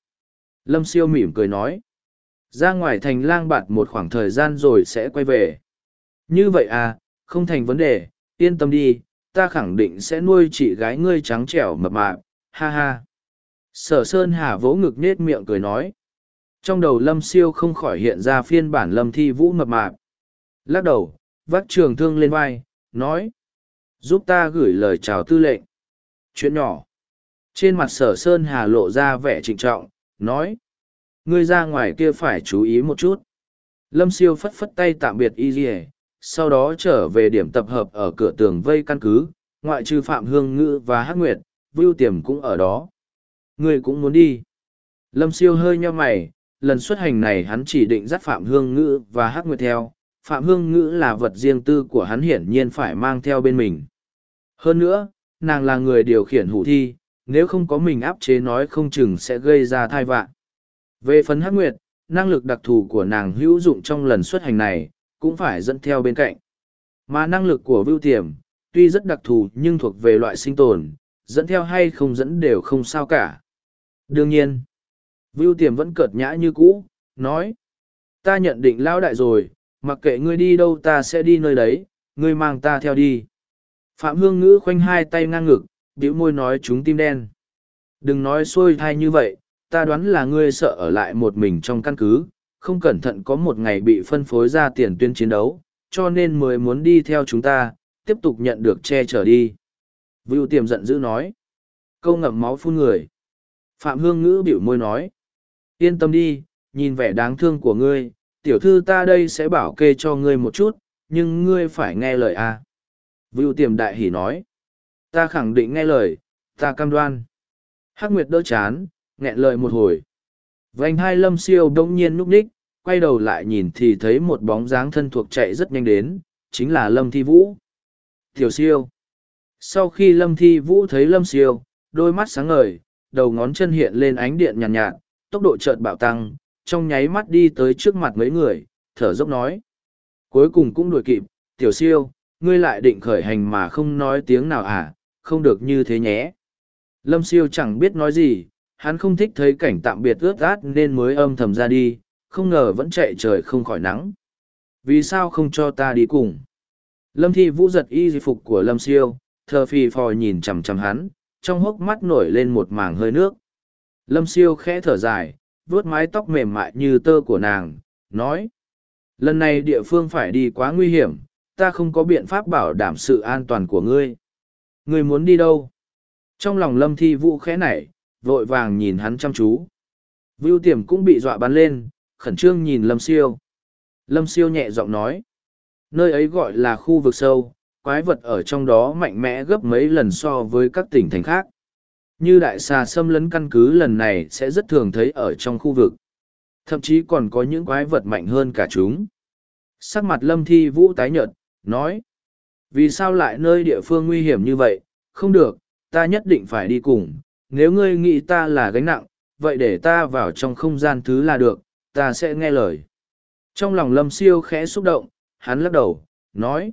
Lâm siêu mỉm cười nói. Ra ngoài thành lang bạt một khoảng thời gian rồi sẽ quay về. Như vậy à, không thành vấn đề, yên tâm đi, ta khẳng định sẽ nuôi chị gái ngươi trắng trẻo mập mạp, ha ha. Sở Sơn Hà vỗ ngực nết miệng cười nói. Trong đầu Lâm Siêu không khỏi hiện ra phiên bản Lâm Thi Vũ mập mạp. Lắc đầu, vắt trường thương lên vai, nói. Giúp ta gửi lời chào tư lệnh. Chuyện nhỏ. Trên mặt sở Sơn Hà lộ ra vẻ trịnh trọng, nói. Ngươi ra ngoài kia phải chú ý một chút. Lâm siêu phất phất tay tạm biệt y dì sau đó trở về điểm tập hợp ở cửa tường vây căn cứ, ngoại trừ Phạm Hương Ngữ và Hắc Nguyệt, Vưu Tiềm cũng ở đó. ngươi cũng muốn đi. Lâm siêu hơi nheo mày, lần xuất hành này hắn chỉ định dắt Phạm Hương Ngữ và Hắc Nguyệt theo. Phạm Hương Ngữ là vật riêng tư của hắn hiển nhiên phải mang theo bên mình. Hơn nữa, nàng là người điều khiển hủ thi, nếu không có mình áp chế nói không chừng sẽ gây ra thai vạn. Về phần Hắc Nguyệt, năng lực đặc thù của nàng hữu dụng trong lần xuất hành này, cũng phải dẫn theo bên cạnh. Mà năng lực của Vưu Tiềm, tuy rất đặc thù nhưng thuộc về loại sinh tồn, dẫn theo hay không dẫn đều không sao cả. Đương nhiên, Vưu Tiềm vẫn cợt nhã như cũ, nói. Ta nhận định lao đại rồi, mặc kệ ngươi đi đâu ta sẽ đi nơi đấy, ngươi mang ta theo đi. Phạm Hương Ngữ khoanh hai tay ngang ngực, bĩu môi nói chúng tim đen. Đừng nói xuôi thai như vậy, ta đoán là ngươi sợ ở lại một mình trong căn cứ, không cẩn thận có một ngày bị phân phối ra tiền tuyên chiến đấu, cho nên mới muốn đi theo chúng ta, tiếp tục nhận được che chở đi. Vưu tiềm giận dữ nói. Câu ngậm máu phun người. Phạm Hương Ngữ biểu môi nói. Yên tâm đi, nhìn vẻ đáng thương của ngươi, tiểu thư ta đây sẽ bảo kê cho ngươi một chút, nhưng ngươi phải nghe lời a. À. Vưu tiềm đại hỉ nói. Ta khẳng định nghe lời, ta cam đoan. Hắc Nguyệt đỡ chán, nghẹn lời một hồi. Vành hai lâm siêu đông nhiên núp ních, quay đầu lại nhìn thì thấy một bóng dáng thân thuộc chạy rất nhanh đến, chính là lâm thi vũ. Tiểu siêu. Sau khi lâm thi vũ thấy lâm siêu, đôi mắt sáng ngời, đầu ngón chân hiện lên ánh điện nhàn nhạt, nhạt, tốc độ chợt bạo tăng, trong nháy mắt đi tới trước mặt mấy người, thở dốc nói. Cuối cùng cũng đuổi kịp, tiểu siêu, ngươi lại định khởi hành mà không nói tiếng nào à, không được như thế nhé. Lâm siêu chẳng biết nói gì, hắn không thích thấy cảnh tạm biệt ướt át nên mới âm thầm ra đi, không ngờ vẫn chạy trời không khỏi nắng. Vì sao không cho ta đi cùng? Lâm thi vũ giật y di phục của Lâm siêu, thờ phì phò nhìn chằm chằm hắn, trong hốc mắt nổi lên một mảng hơi nước. Lâm siêu khẽ thở dài, vuốt mái tóc mềm mại như tơ của nàng, nói. Lần này địa phương phải đi quá nguy hiểm, ta không có biện pháp bảo đảm sự an toàn của ngươi. Ngươi muốn đi đâu? Trong lòng lâm thi vũ khẽ nảy, vội vàng nhìn hắn chăm chú. Vưu tiềm cũng bị dọa bắn lên, khẩn trương nhìn lâm siêu. Lâm siêu nhẹ giọng nói. Nơi ấy gọi là khu vực sâu, quái vật ở trong đó mạnh mẽ gấp mấy lần so với các tỉnh thành khác. Như đại xà xâm lấn căn cứ lần này sẽ rất thường thấy ở trong khu vực. Thậm chí còn có những quái vật mạnh hơn cả chúng. Sắc mặt lâm thi vũ tái nhợt, nói. Vì sao lại nơi địa phương nguy hiểm như vậy? Không được, ta nhất định phải đi cùng. Nếu ngươi nghĩ ta là gánh nặng, vậy để ta vào trong không gian thứ là được, ta sẽ nghe lời. Trong lòng lâm siêu khẽ xúc động, hắn lắc đầu, nói.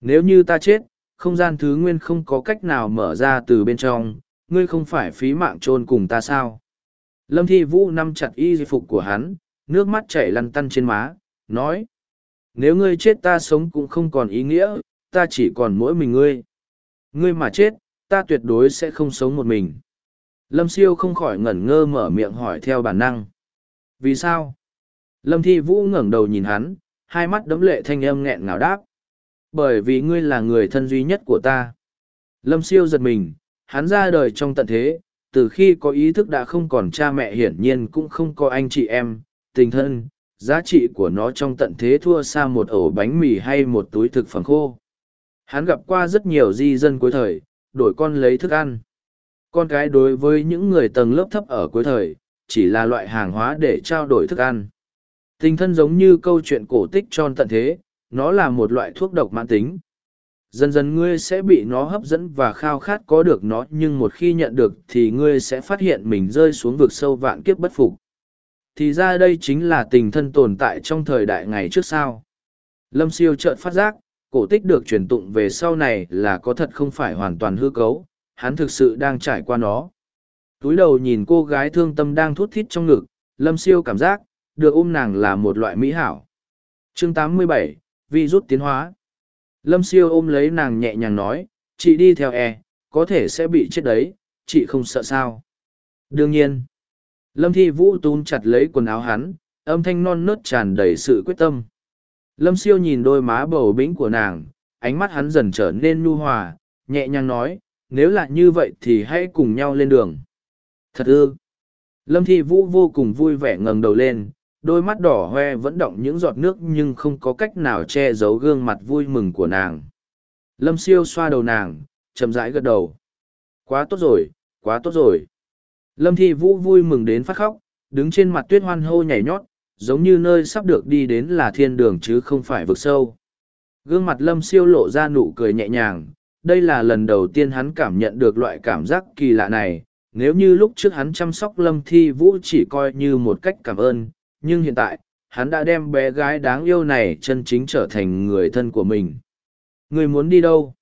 Nếu như ta chết, không gian thứ nguyên không có cách nào mở ra từ bên trong, ngươi không phải phí mạng trôn cùng ta sao? Lâm Thi Vũ nắm chặt y phục của hắn, nước mắt chảy lăn tăn trên má, nói. Nếu ngươi chết ta sống cũng không còn ý nghĩa, ta chỉ còn mỗi mình ngươi. Ngươi mà chết, ta tuyệt đối sẽ không sống một mình. Lâm Siêu không khỏi ngẩn ngơ mở miệng hỏi theo bản năng. Vì sao? Lâm Thi Vũ ngẩng đầu nhìn hắn, hai mắt đấm lệ thanh âm nghẹn ngào đáp. Bởi vì ngươi là người thân duy nhất của ta. Lâm Siêu giật mình, hắn ra đời trong tận thế, từ khi có ý thức đã không còn cha mẹ hiển nhiên cũng không có anh chị em, tình thân, giá trị của nó trong tận thế thua xa một ổ bánh mì hay một túi thực phẩm khô. Hắn gặp qua rất nhiều di dân cuối thời, đổi con lấy thức ăn. Con cái đối với những người tầng lớp thấp ở cuối thời, chỉ là loại hàng hóa để trao đổi thức ăn. Tình thân giống như câu chuyện cổ tích tròn tận thế, nó là một loại thuốc độc mãn tính. Dần dần ngươi sẽ bị nó hấp dẫn và khao khát có được nó nhưng một khi nhận được thì ngươi sẽ phát hiện mình rơi xuống vực sâu vạn kiếp bất phục thì ra đây chính là tình thân tồn tại trong thời đại ngày trước sao. Lâm siêu chợt phát giác, cổ tích được truyền tụng về sau này là có thật không phải hoàn toàn hư cấu, hắn thực sự đang trải qua nó. Túi đầu nhìn cô gái thương tâm đang thút thít trong ngực, lâm siêu cảm giác, được ôm nàng là một loại mỹ hảo. chương 87, vi rút tiến hóa. Lâm siêu ôm lấy nàng nhẹ nhàng nói, chị đi theo e, có thể sẽ bị chết đấy, chị không sợ sao. Đương nhiên, Lâm Thi Vũ túm chặt lấy quần áo hắn, âm thanh non nớt tràn đầy sự quyết tâm. Lâm siêu nhìn đôi má bầu bĩnh của nàng, ánh mắt hắn dần trở nên nhu hòa, nhẹ nhàng nói, nếu là như vậy thì hãy cùng nhau lên đường. Thật ư. Lâm Thi Vũ vô cùng vui vẻ ngẩng đầu lên, đôi mắt đỏ hoe vẫn động những giọt nước nhưng không có cách nào che giấu gương mặt vui mừng của nàng. Lâm siêu xoa đầu nàng, chậm rãi gật đầu. Quá tốt rồi, quá tốt rồi. Lâm thi vũ vui mừng đến phát khóc, đứng trên mặt tuyết hoan hô nhảy nhót, giống như nơi sắp được đi đến là thiên đường chứ không phải vực sâu. Gương mặt lâm siêu lộ ra nụ cười nhẹ nhàng, đây là lần đầu tiên hắn cảm nhận được loại cảm giác kỳ lạ này, nếu như lúc trước hắn chăm sóc lâm thi vũ chỉ coi như một cách cảm ơn nhưng hiện tại, hắn đã đem bé gái đáng yêu này chân chính trở thành người thân của mình. Người muốn đi đâu?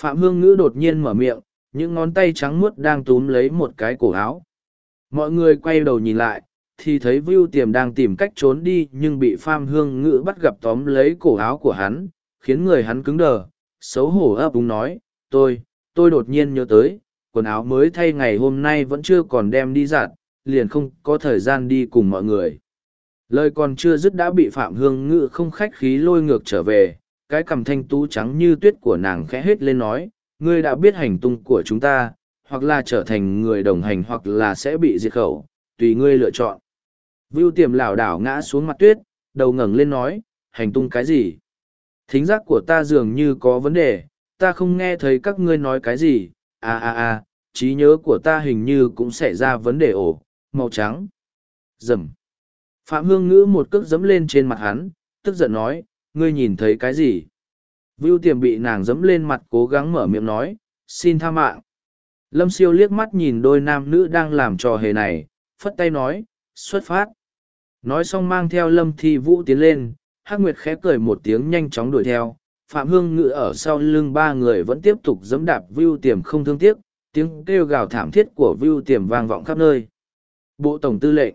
Phạm hương ngữ đột nhiên mở miệng, những ngón tay trắng muốt đang túm lấy một cái cổ áo. Mọi người quay đầu nhìn lại, thì thấy vưu tiềm đang tìm cách trốn đi nhưng bị Phạm hương ngữ bắt gặp tóm lấy cổ áo của hắn, khiến người hắn cứng đờ, xấu hổ ấp úng nói, tôi tôi đột nhiên nhớ tới, quần áo mới thay ngày hôm nay vẫn chưa còn đem đi giặt, liền không có thời gian đi cùng mọi người lời còn chưa dứt đã bị phạm hương ngữ không khách khí lôi ngược trở về, cái cằm thanh tú trắng như tuyết của nàng khẽ hết lên nói, ngươi đã biết hành tung của chúng ta, hoặc là trở thành người đồng hành hoặc là sẽ bị diệt khẩu, tùy ngươi lựa chọn. Vưu tiềm lảo đảo ngã xuống mặt tuyết, đầu ngẩng lên nói, hành tung cái gì? Thính giác của ta dường như có vấn đề, ta không nghe thấy các ngươi nói cái gì à à à trí nhớ của ta hình như cũng xảy ra vấn đề ổ, màu trắng. Dầm phạm hương ngữ một cước dẫm lên trên mặt hắn, tức giận nói, ngươi nhìn thấy cái gì? Vưu tiềm bị nàng dẫm lên mặt cố gắng mở miệng nói, xin tha mạng. Lâm siêu liếc mắt nhìn đôi nam nữ đang làm trò hề này, phất tay nói, xuất phát. Nói xong mang theo lâm thi vũ tiến lên, hắc nguyệt khẽ cười một tiếng nhanh chóng đuổi theo. Phạm hương ngự ở sau lưng ba người vẫn tiếp tục dẫm đạp vưu tiềm không thương tiếc, tiếng kêu gào thảm thiết của vưu tiềm vang vọng khắp nơi. Bộ tổng tư lệnh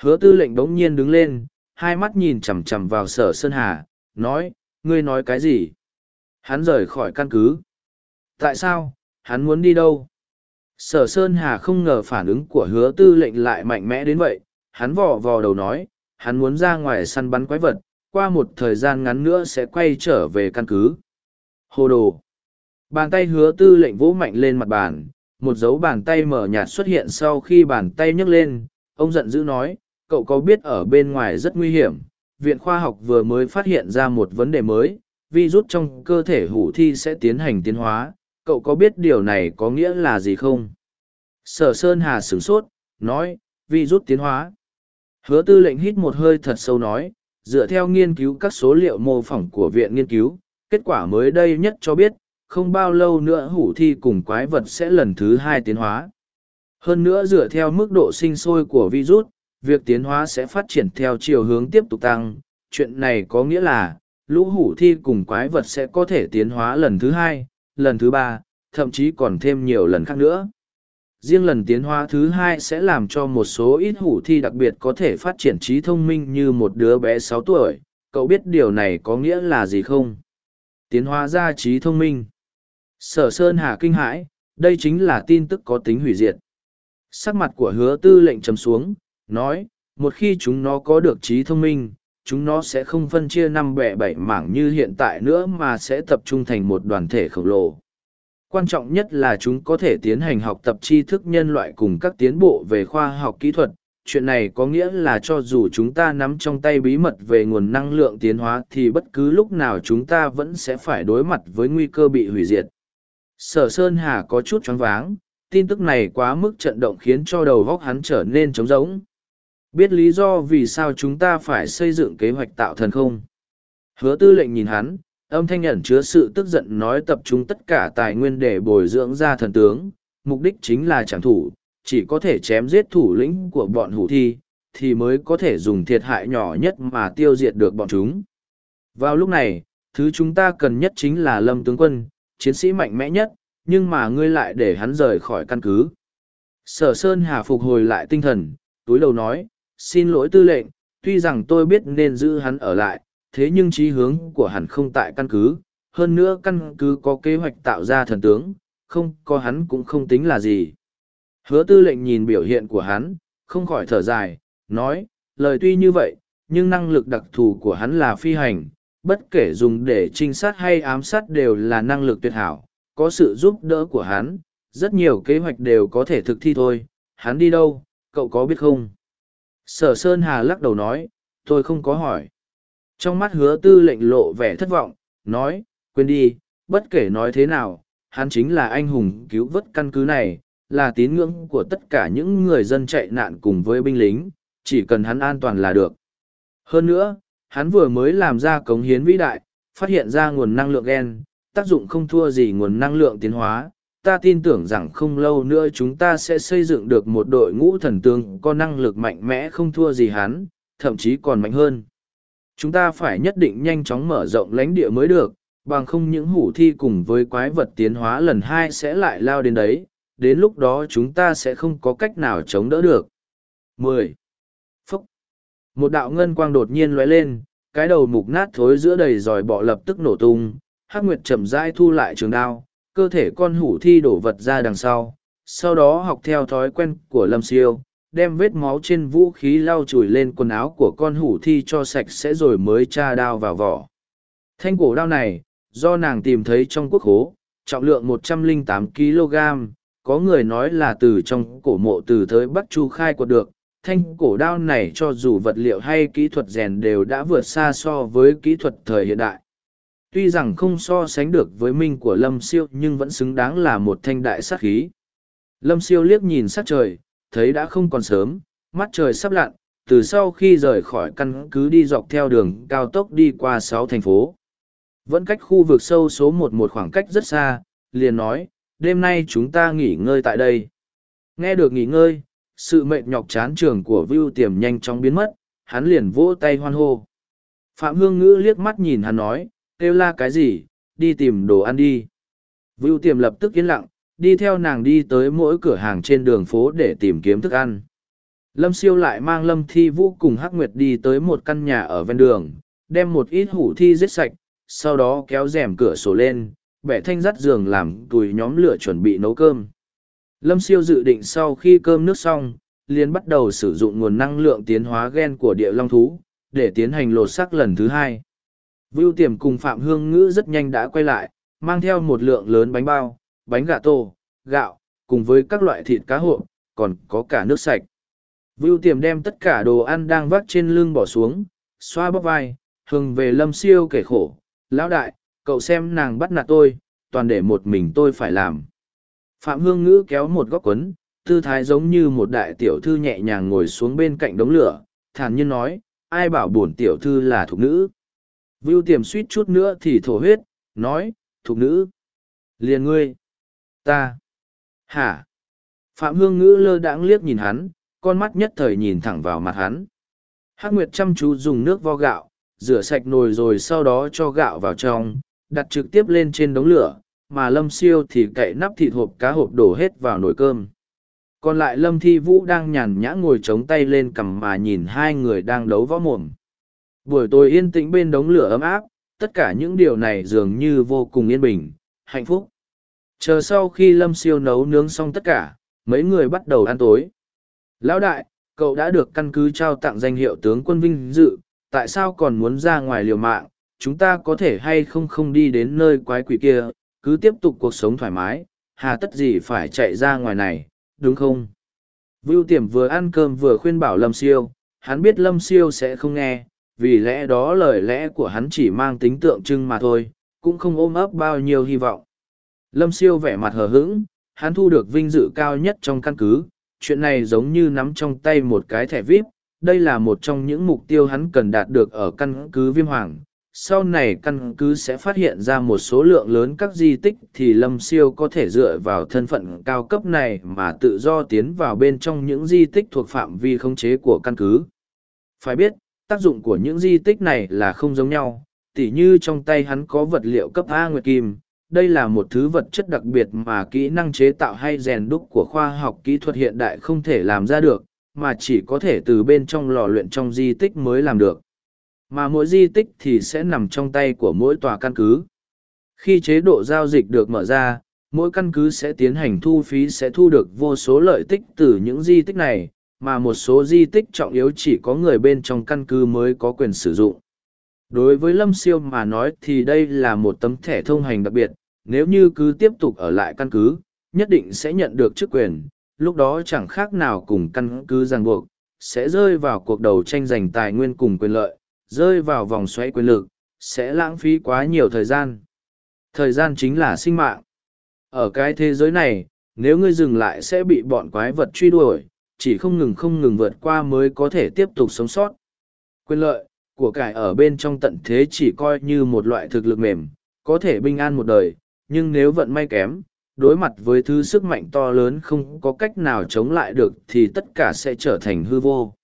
hứa tư lệnh bỗng nhiên đứng lên, hai mắt nhìn chằm chằm vào sở sơn hà, nói, ngươi nói cái gì? Hắn rời khỏi căn cứ. Tại sao? Hắn muốn đi đâu? Sở sơn hà không ngờ phản ứng của hứa tư lệnh lại mạnh mẽ đến vậy. Hắn vò vò đầu nói, hắn muốn ra ngoài săn bắn quái vật, qua một thời gian ngắn nữa sẽ quay trở về căn cứ. Hồ đồ. Bàn tay hứa tư lệnh vỗ mạnh lên mặt bàn, một dấu bàn tay mở nhạt xuất hiện sau khi bàn tay nhấc lên, ông giận dữ nói cậu có biết ở bên ngoài rất nguy hiểm, viện khoa học vừa mới phát hiện ra một vấn đề mới, virus trong cơ thể hủ thi sẽ tiến hành tiến hóa, cậu có biết điều này có nghĩa là gì không? Sở sơn hà sửng sốt, nói, virus tiến hóa. Hứa tư lệnh hít một hơi thật sâu nói, dựa theo nghiên cứu các số liệu mô phỏng của viện nghiên cứu, kết quả mới đây nhất cho biết, không bao lâu nữa hủ thi cùng quái vật sẽ lần thứ hai tiến hóa. Hơn nữa dựa theo mức độ sinh sôi của virus việc tiến hóa sẽ phát triển theo chiều hướng tiếp tục tăng. Chuyện này có nghĩa là, lũ hủ thi cùng quái vật sẽ có thể tiến hóa lần thứ hai, lần thứ ba, thậm chí còn thêm nhiều lần khác nữa. Riêng lần tiến hóa thứ hai sẽ làm cho một số ít hủ thi đặc biệt có thể phát triển trí thông minh như một đứa bé sáu tuổi. Cậu biết điều này có nghĩa là gì không? Tiến hóa ra trí thông minh. Sở sơn hà kinh hãi, đây chính là tin tức có tính hủy diệt. Sắc mặt của hứa tư lệnh trầm xuống nói, một khi chúng nó có được trí thông minh, chúng nó sẽ không phân chia năm bẻ bảy mảng như hiện tại nữa mà sẽ tập trung thành một đoàn thể khổng lồ. Quan trọng nhất là chúng có thể tiến hành học tập tri thức nhân loại cùng các tiến bộ về khoa học kỹ thuật. Chuyện này có nghĩa là cho dù chúng ta nắm trong tay bí mật về nguồn năng lượng tiến hóa thì bất cứ lúc nào chúng ta vẫn sẽ phải đối mặt với nguy cơ bị hủy diệt. Sở sơn hà có chút choáng váng, tin tức này quá mức trận động khiến cho đầu góc hắn trở nên trống rỗng biết lý do vì sao chúng ta phải xây dựng kế hoạch tạo thần không? Hứa tư lệnh nhìn hắn, âm thanh nhận chứa sự tức giận nói tập trung tất cả tài nguyên để bồi dưỡng ra thần tướng, mục đích chính là trảm thủ, chỉ có thể chém giết thủ lĩnh của bọn hủ thi, thì mới có thể dùng thiệt hại nhỏ nhất mà tiêu diệt được bọn chúng. Vào lúc này, thứ chúng ta cần nhất chính là lâm tướng quân, chiến sĩ mạnh mẽ nhất, nhưng mà ngươi lại để hắn rời khỏi căn cứ. Sở sơn hà phục hồi lại tinh thần, túi đầu nói xin lỗi tư lệnh, tuy rằng tôi biết nên giữ hắn ở lại, thế nhưng trí hướng của hắn không tại căn cứ. Hơn nữa căn cứ có kế hoạch tạo ra thần tướng, không có hắn cũng không tính là gì. Hứa tư lệnh nhìn biểu hiện của hắn, không khỏi thở dài, nói, lời tuy như vậy, nhưng năng lực đặc thù của hắn là phi hành. Bất kể dùng để trinh sát hay ám sát đều là năng lực tuyệt hảo, có sự giúp đỡ của hắn, rất nhiều kế hoạch đều có thể thực thi thôi. Hắn đi đâu, cậu có biết không? Sở Sơn Hà lắc đầu nói, tôi không có hỏi. Trong mắt hứa tư lệnh lộ vẻ thất vọng, nói, quên đi, bất kể nói thế nào, hắn chính là anh hùng cứu vớt căn cứ này, là tín ngưỡng của tất cả những người dân chạy nạn cùng với binh lính, chỉ cần hắn an toàn là được. Hơn nữa, hắn vừa mới làm ra cống hiến vĩ đại, phát hiện ra nguồn năng lượng gen, tác dụng không thua gì nguồn năng lượng tiến hóa. Ta tin tưởng rằng không lâu nữa chúng ta sẽ xây dựng được một đội ngũ thần tướng có năng lực mạnh mẽ không thua gì hắn, thậm chí còn mạnh hơn. Chúng ta phải nhất định nhanh chóng mở rộng lãnh địa mới được, bằng không những hủ thi cùng với quái vật tiến hóa lần hai sẽ lại lao đến đấy, đến lúc đó chúng ta sẽ không có cách nào chống đỡ được. 10. Phúc. Một đạo ngân quang đột nhiên lóe lên, cái đầu mục nát thối giữa đầy dòi bọ lập tức nổ tung, Hắc Nguyệt chậm rãi thu lại trường đao, cơ thể con hủ thi đổ vật ra đằng sau, sau đó học theo thói quen của Lâm Siêu, đem vết máu trên vũ khí lau chùi lên quần áo của con hủ thi cho sạch sẽ rồi mới tra đao vào vỏ. Thanh cổ đao này, do nàng tìm thấy trong quốc hố, trọng lượng 108 kg, có người nói là từ trong cổ mộ từ thời Bắc Chu khai quật được. Thanh cổ đao này cho dù vật liệu hay kỹ thuật rèn đều đã vượt xa so với kỹ thuật thời hiện đại. Tuy rằng không so sánh được với minh của Lâm Siêu nhưng vẫn xứng đáng là một thanh đại sát khí. Lâm Siêu liếc nhìn sát trời, thấy đã không còn sớm, mắt trời sắp lặn, từ sau khi rời khỏi căn cứ đi dọc theo đường cao tốc đi qua sáu thành phố. Vẫn cách khu vực sâu số một một khoảng cách rất xa, liền nói, đêm nay chúng ta nghỉ ngơi tại đây. Nghe được nghỉ ngơi, sự mệt nhọc chán trường của Vưu Tiềm nhanh chóng biến mất, hắn liền vỗ tay hoan hô. Phạm Hương Ngữ liếc mắt nhìn hắn nói, kêu la cái gì, đi tìm đồ ăn đi. Vưu Tiềm lập tức yên lặng, đi theo nàng đi tới mỗi cửa hàng trên đường phố để tìm kiếm thức ăn. Lâm siêu lại mang Lâm Thi Vũ cùng Hắc Nguyệt đi tới một căn nhà ở ven đường, đem một ít hủ thi giết sạch, sau đó kéo rèm cửa sổ lên, bẻ thanh dắt giường làm tùi nhóm lửa chuẩn bị nấu cơm. Lâm siêu dự định sau khi cơm nước xong, liền bắt đầu sử dụng nguồn năng lượng tiến hóa gen của địa long thú, để tiến hành lột sắc lần thứ hai. Vưu tiềm cùng Phạm Hương Ngữ rất nhanh đã quay lại, mang theo một lượng lớn bánh bao, bánh gà tô, gạo, cùng với các loại thịt cá hộp, còn có cả nước sạch. Vưu tiềm đem tất cả đồ ăn đang vác trên lưng bỏ xuống, xoa bóp vai, hướng về lâm siêu kể khổ. Lão đại, cậu xem nàng bắt nạt tôi, toàn để một mình tôi phải làm. Phạm Hương Ngữ kéo một góc quấn, tư thái giống như một đại tiểu thư nhẹ nhàng ngồi xuống bên cạnh đống lửa, thản nhiên nói, ai bảo bổn tiểu thư là thục nữ. Vưu tiềm suýt chút nữa thì thổ huyết, nói, thục nữ. Liền ngươi. Ta. Hả? Phạm Hương Ngữ lơ đãng liếc nhìn hắn, con mắt nhất thời nhìn thẳng vào mặt hắn. Hắc Nguyệt chăm chú dùng nước vo gạo, rửa sạch nồi rồi sau đó cho gạo vào trong, đặt trực tiếp lên trên đống lửa, mà Lâm Siêu thì cậy nắp thịt hộp cá hộp đổ hết vào nồi cơm. Còn lại Lâm Thi Vũ đang nhàn nhã ngồi chống tay lên cằm mà nhìn hai người đang đấu võ mồm. Buổi tối yên tĩnh bên đống lửa ấm áp, tất cả những điều này dường như vô cùng yên bình, hạnh phúc. Chờ sau khi Lâm Siêu nấu nướng xong tất cả, mấy người bắt đầu ăn tối. Lão đại, cậu đã được căn cứ trao tặng danh hiệu tướng quân vinh dự, tại sao còn muốn ra ngoài liều mạng, chúng ta có thể hay không không đi đến nơi quái quỷ kia, cứ tiếp tục cuộc sống thoải mái, hà tất gì phải chạy ra ngoài này, đúng không? Vưu Tiềm vừa ăn cơm vừa khuyên bảo Lâm Siêu, hắn biết Lâm Siêu sẽ không nghe, vì lẽ đó lời lẽ của hắn chỉ mang tính tượng trưng mà thôi, cũng không ôm ấp bao nhiêu hy vọng. Lâm Siêu vẻ mặt hờ hững, hắn thu được vinh dự cao nhất trong căn cứ, chuyện này giống như nắm trong tay một cái thẻ VIP, đây là một trong những mục tiêu hắn cần đạt được ở căn cứ viêm hoàng. Sau này căn cứ sẽ phát hiện ra một số lượng lớn các di tích thì Lâm Siêu có thể dựa vào thân phận cao cấp này mà tự do tiến vào bên trong những di tích thuộc phạm vi khống chế của căn cứ. Phải biết, tác dụng của những di tích này là không giống nhau, tỉ như trong tay hắn có vật liệu cấp A Nguyệt Kim, đây là một thứ vật chất đặc biệt mà kỹ năng chế tạo hay rèn đúc của khoa học kỹ thuật hiện đại không thể làm ra được, mà chỉ có thể từ bên trong lò luyện trong di tích mới làm được. Mà mỗi di tích thì sẽ nằm trong tay của mỗi tòa căn cứ. Khi chế độ giao dịch được mở ra, mỗi căn cứ sẽ tiến hành thu phí sẽ thu được vô số lợi tích từ những di tích này, mà một số di tích trọng yếu chỉ có người bên trong căn cứ mới có quyền sử dụng. Đối với Lâm Siêu mà nói thì đây là một tấm thẻ thông hành đặc biệt, nếu như cứ tiếp tục ở lại căn cứ, nhất định sẽ nhận được chức quyền, lúc đó chẳng khác nào cùng căn cứ ràng buộc, sẽ rơi vào cuộc đầu tranh giành tài nguyên cùng quyền lợi, rơi vào vòng xoay quyền lực, sẽ lãng phí quá nhiều thời gian. Thời gian chính là sinh mạng. Ở cái thế giới này, nếu ngươi dừng lại sẽ bị bọn quái vật truy đuổi, chỉ không ngừng không ngừng vượt qua mới có thể tiếp tục sống sót. Quyền lợi, của cải ở bên trong tận thế chỉ coi như một loại thực lực mềm, có thể bình an một đời, nhưng nếu vận may kém, đối mặt với thứ sức mạnh to lớn không có cách nào chống lại được thì tất cả sẽ trở thành hư vô.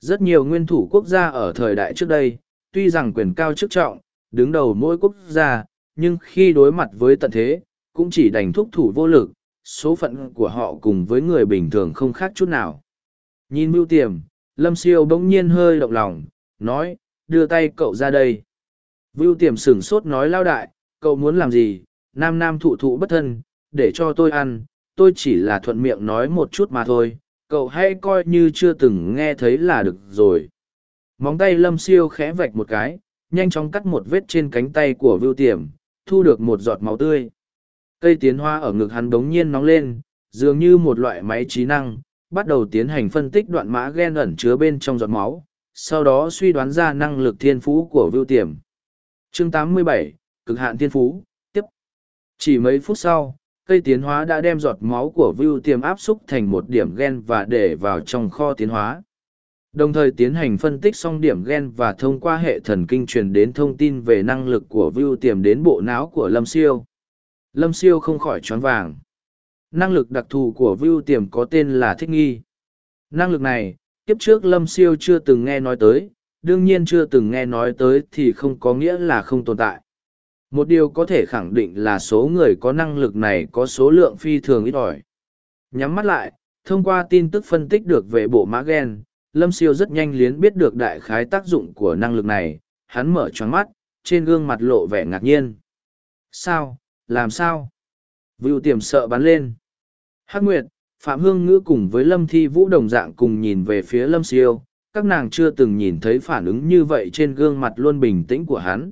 Rất nhiều nguyên thủ quốc gia ở thời đại trước đây, tuy rằng quyền cao chức trọng, đứng đầu mỗi quốc gia, nhưng khi đối mặt với tận thế, cũng chỉ đành thúc thủ vô lực, số phận của họ cùng với người bình thường không khác chút nào. Nhìn mưu tiềm, Lâm Siêu bỗng nhiên hơi động lòng, nói, đưa tay cậu ra đây. Vưu tiềm sửng sốt nói lao đại, cậu muốn làm gì, nam nam thụ thụ bất thân, để cho tôi ăn, tôi chỉ là thuận miệng nói một chút mà thôi, cậu hãy coi như chưa từng nghe thấy là được rồi. Móng tay lâm siêu khẽ vạch một cái, nhanh chóng cắt một vết trên cánh tay của vưu tiềm, thu được một giọt máu tươi. Cây tiến hoa ở ngực hắn đống nhiên nóng lên, dường như một loại máy trí năng, bắt đầu tiến hành phân tích đoạn mã gen ẩn chứa bên trong giọt máu, sau đó suy đoán ra năng lực thiên phú của vưu tiềm. Chương 87, Cực hạn thiên phú, tiếp. Chỉ mấy phút sau, cây tiến hóa đã đem giọt máu của vưu tiềm áp xúc thành một điểm gen và để vào trong kho tiến hóa. Đồng thời tiến hành phân tích xong điểm gen và thông qua hệ thần kinh truyền đến thông tin về năng lực của vưu tiềm đến bộ não của Lâm Siêu. Lâm Siêu không khỏi choáng vàng. Năng lực đặc thù của vưu tiềm có tên là thích nghi. Năng lực này, kiếp trước Lâm Siêu chưa từng nghe nói tới, đương nhiên chưa từng nghe nói tới thì không có nghĩa là không tồn tại. Một điều có thể khẳng định là số người có năng lực này có số lượng phi thường ít ỏi. Nhắm mắt lại, thông qua tin tức phân tích được về bộ mã gen, Lâm Siêu rất nhanh liến biết được đại khái tác dụng của năng lực này, hắn mở choáng mắt, trên gương mặt lộ vẻ ngạc nhiên. Sao? Làm sao? Vưu tiềm sợ bắn lên. Hắc Nguyệt, Phạm Hương Ngữ cùng với Lâm Thi Vũ đồng dạng cùng nhìn về phía Lâm Siêu, các nàng chưa từng nhìn thấy phản ứng như vậy trên gương mặt luôn bình tĩnh của hắn.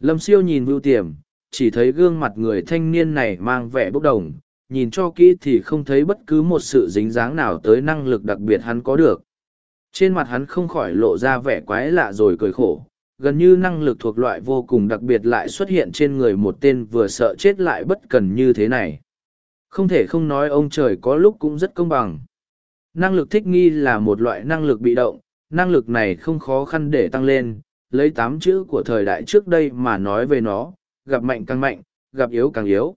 Lâm Siêu nhìn Vưu Tiềm, chỉ thấy gương mặt người thanh niên này mang vẻ bốc đồng, nhìn cho kỹ thì không thấy bất cứ một sự dính dáng nào tới năng lực đặc biệt hắn có được. Trên mặt hắn không khỏi lộ ra vẻ quái lạ rồi cười khổ, gần như năng lực thuộc loại vô cùng đặc biệt lại xuất hiện trên người một tên vừa sợ chết lại bất cần như thế này. Không thể không nói ông trời có lúc cũng rất công bằng. Năng lực thích nghi là một loại năng lực bị động, năng lực này không khó khăn để tăng lên, lấy tám chữ của thời đại trước đây mà nói về nó, gặp mạnh càng mạnh, gặp yếu càng yếu.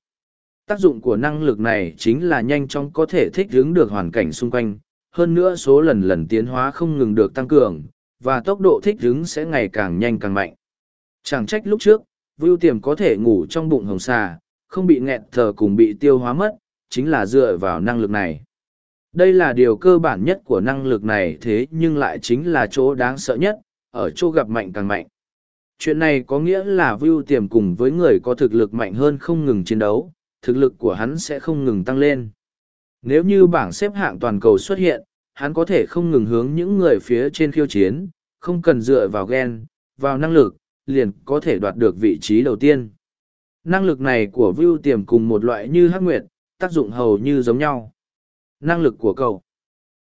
Tác dụng của năng lực này chính là nhanh chóng có thể thích ứng được hoàn cảnh xung quanh, hơn nữa số lần lần tiến hóa không ngừng được tăng cường, và tốc độ thích ứng sẽ ngày càng nhanh càng mạnh. Chẳng trách lúc trước, Vưu Tiềm có thể ngủ trong bụng hồng xà, không bị nghẹt thở cùng bị tiêu hóa mất, chính là dựa vào năng lực này. Đây là điều cơ bản nhất của năng lực này thế nhưng lại chính là chỗ đáng sợ nhất, ở chỗ gặp mạnh càng mạnh. Chuyện này có nghĩa là Vưu Tiềm cùng với người có thực lực mạnh hơn không ngừng chiến đấu, thực lực của hắn sẽ không ngừng tăng lên. Nếu như bảng xếp hạng toàn cầu xuất hiện, hắn có thể không ngừng hướng những người phía trên khiêu chiến, không cần dựa vào gen, vào năng lực, liền có thể đoạt được vị trí đầu tiên. Năng lực này của Vưu Tiềm cùng một loại như Hắc Nguyệt, tác dụng hầu như giống nhau. Năng lực của cậu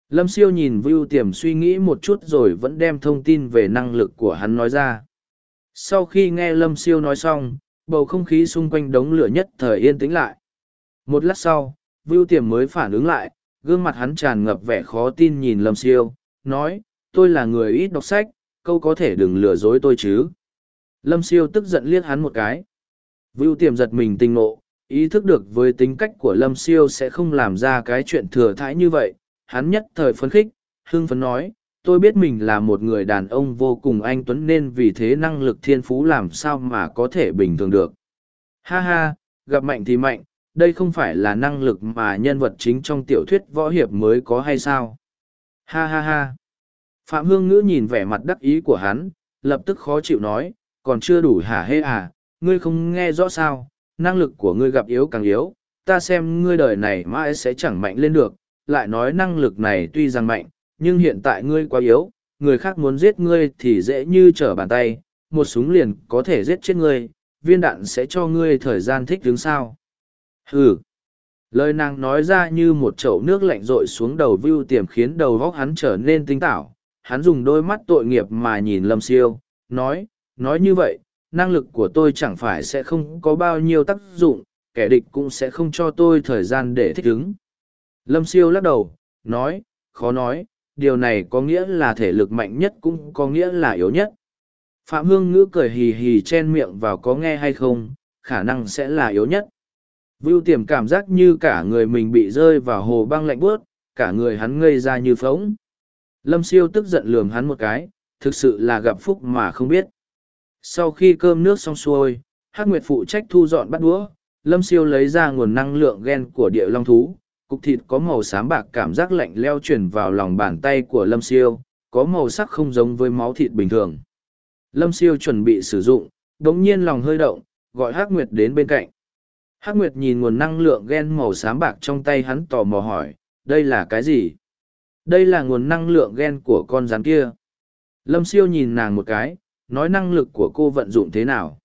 Lâm siêu nhìn Vưu Tiềm suy nghĩ một chút rồi vẫn đem thông tin về năng lực của hắn nói ra. Sau khi nghe Lâm siêu nói xong, bầu không khí xung quanh đống lửa nhất thời yên tĩnh lại. Một lát sau, Vưu Tiềm mới phản ứng lại, gương mặt hắn tràn ngập vẻ khó tin nhìn Lâm siêu, nói, tôi là người ít đọc sách, câu có thể đừng lừa dối tôi chứ. Lâm siêu tức giận liếc hắn một cái. Vưu Tiềm giật mình tinh nộ ý thức được với tính cách của Lâm siêu sẽ không làm ra cái chuyện thừa thãi như vậy hắn nhất thời phấn khích, hưng phấn nói, tôi biết mình là một người đàn ông vô cùng anh tuấn nên vì thế năng lực thiên phú làm sao mà có thể bình thường được. Ha ha, gặp mạnh thì mạnh, đây không phải là năng lực mà nhân vật chính trong tiểu thuyết võ hiệp mới có hay sao? Ha ha ha. Phạm Hương Ngữ nhìn vẻ mặt đắc ý của hắn, lập tức khó chịu nói, còn chưa đủ hả hê à, ngươi không nghe rõ sao, năng lực của ngươi gặp yếu càng yếu, ta xem ngươi đời này mãi sẽ chẳng mạnh lên được, lại nói năng lực này tuy rằng mạnh, nhưng hiện tại ngươi quá yếu, người khác muốn giết ngươi thì dễ như trở bàn tay, một súng liền có thể giết chết ngươi, viên đạn sẽ cho ngươi thời gian thích đứng sao. Hừ. lời nàng nói ra như một chậu nước lạnh rội xuống đầu vưu tiềm khiến đầu vóc hắn trở nên tinh tảo. Hắn dùng đôi mắt tội nghiệp mà nhìn lâm siêu, nói nói như vậy, năng lực của tôi chẳng phải sẽ không có bao nhiêu tác dụng, kẻ địch cũng sẽ không cho tôi thời gian để thích ứng. Lâm siêu lắc đầu, nói, khó nói, điều này có nghĩa là thể lực mạnh nhất cũng có nghĩa là yếu nhất. Phạm hương ngữ cười hì hì chen miệng vào có nghe hay không? Khả năng sẽ là yếu nhất vưu tiềm cảm giác như cả người mình bị rơi vào hồ băng lạnh bướt cả người hắn ngây ra như phóng lâm siêu tức giận lườm hắn một cái, thực sự là gặp phúc mà không biết. Sau khi cơm nước xong xuôi, hắc nguyệt phụ trách thu dọn bắt đũa, lâm siêu lấy ra nguồn năng lượng gen của địa long thú, cục thịt có màu xám bạc cảm giác lạnh leo chuyển vào lòng bàn tay của lâm siêu, có màu sắc không giống với máu thịt bình thường. Lâm siêu chuẩn bị sử dụng, đống nhiên lòng hơi động, gọi hắc nguyệt đến bên cạnh hắc nguyệt nhìn nguồn năng lượng gen màu xám bạc trong tay hắn tò mò hỏi đây là cái gì? Đây là nguồn năng lượng gen của con rắn kia. Lâm siêu nhìn nàng một cái nói năng lực của cô vận dụng thế nào?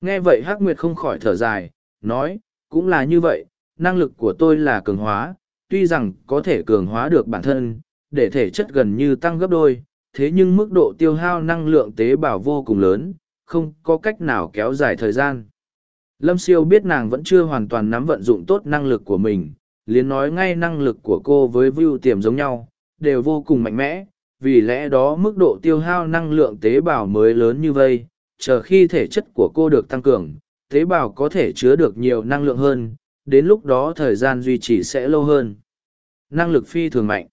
Nghe vậy hắc nguyệt không khỏi thở dài nói cũng là như vậy năng lực của tôi là cường hóa, tuy rằng có thể cường hóa được bản thân, để thể chất gần như tăng gấp đôi, thế nhưng mức độ tiêu hao năng lượng tế bào vô cùng lớn, không có cách nào kéo dài thời gian. Lâm siêu biết nàng vẫn chưa hoàn toàn nắm vận dụng tốt năng lực của mình, liền nói ngay năng lực của cô với Vu tiềm giống nhau, đều vô cùng mạnh mẽ, vì lẽ đó mức độ tiêu hao năng lượng tế bào mới lớn như vây, chờ khi thể chất của cô được tăng cường, tế bào có thể chứa được nhiều năng lượng hơn, đến lúc đó thời gian duy trì sẽ lâu hơn. Năng lực phi thường mạnh.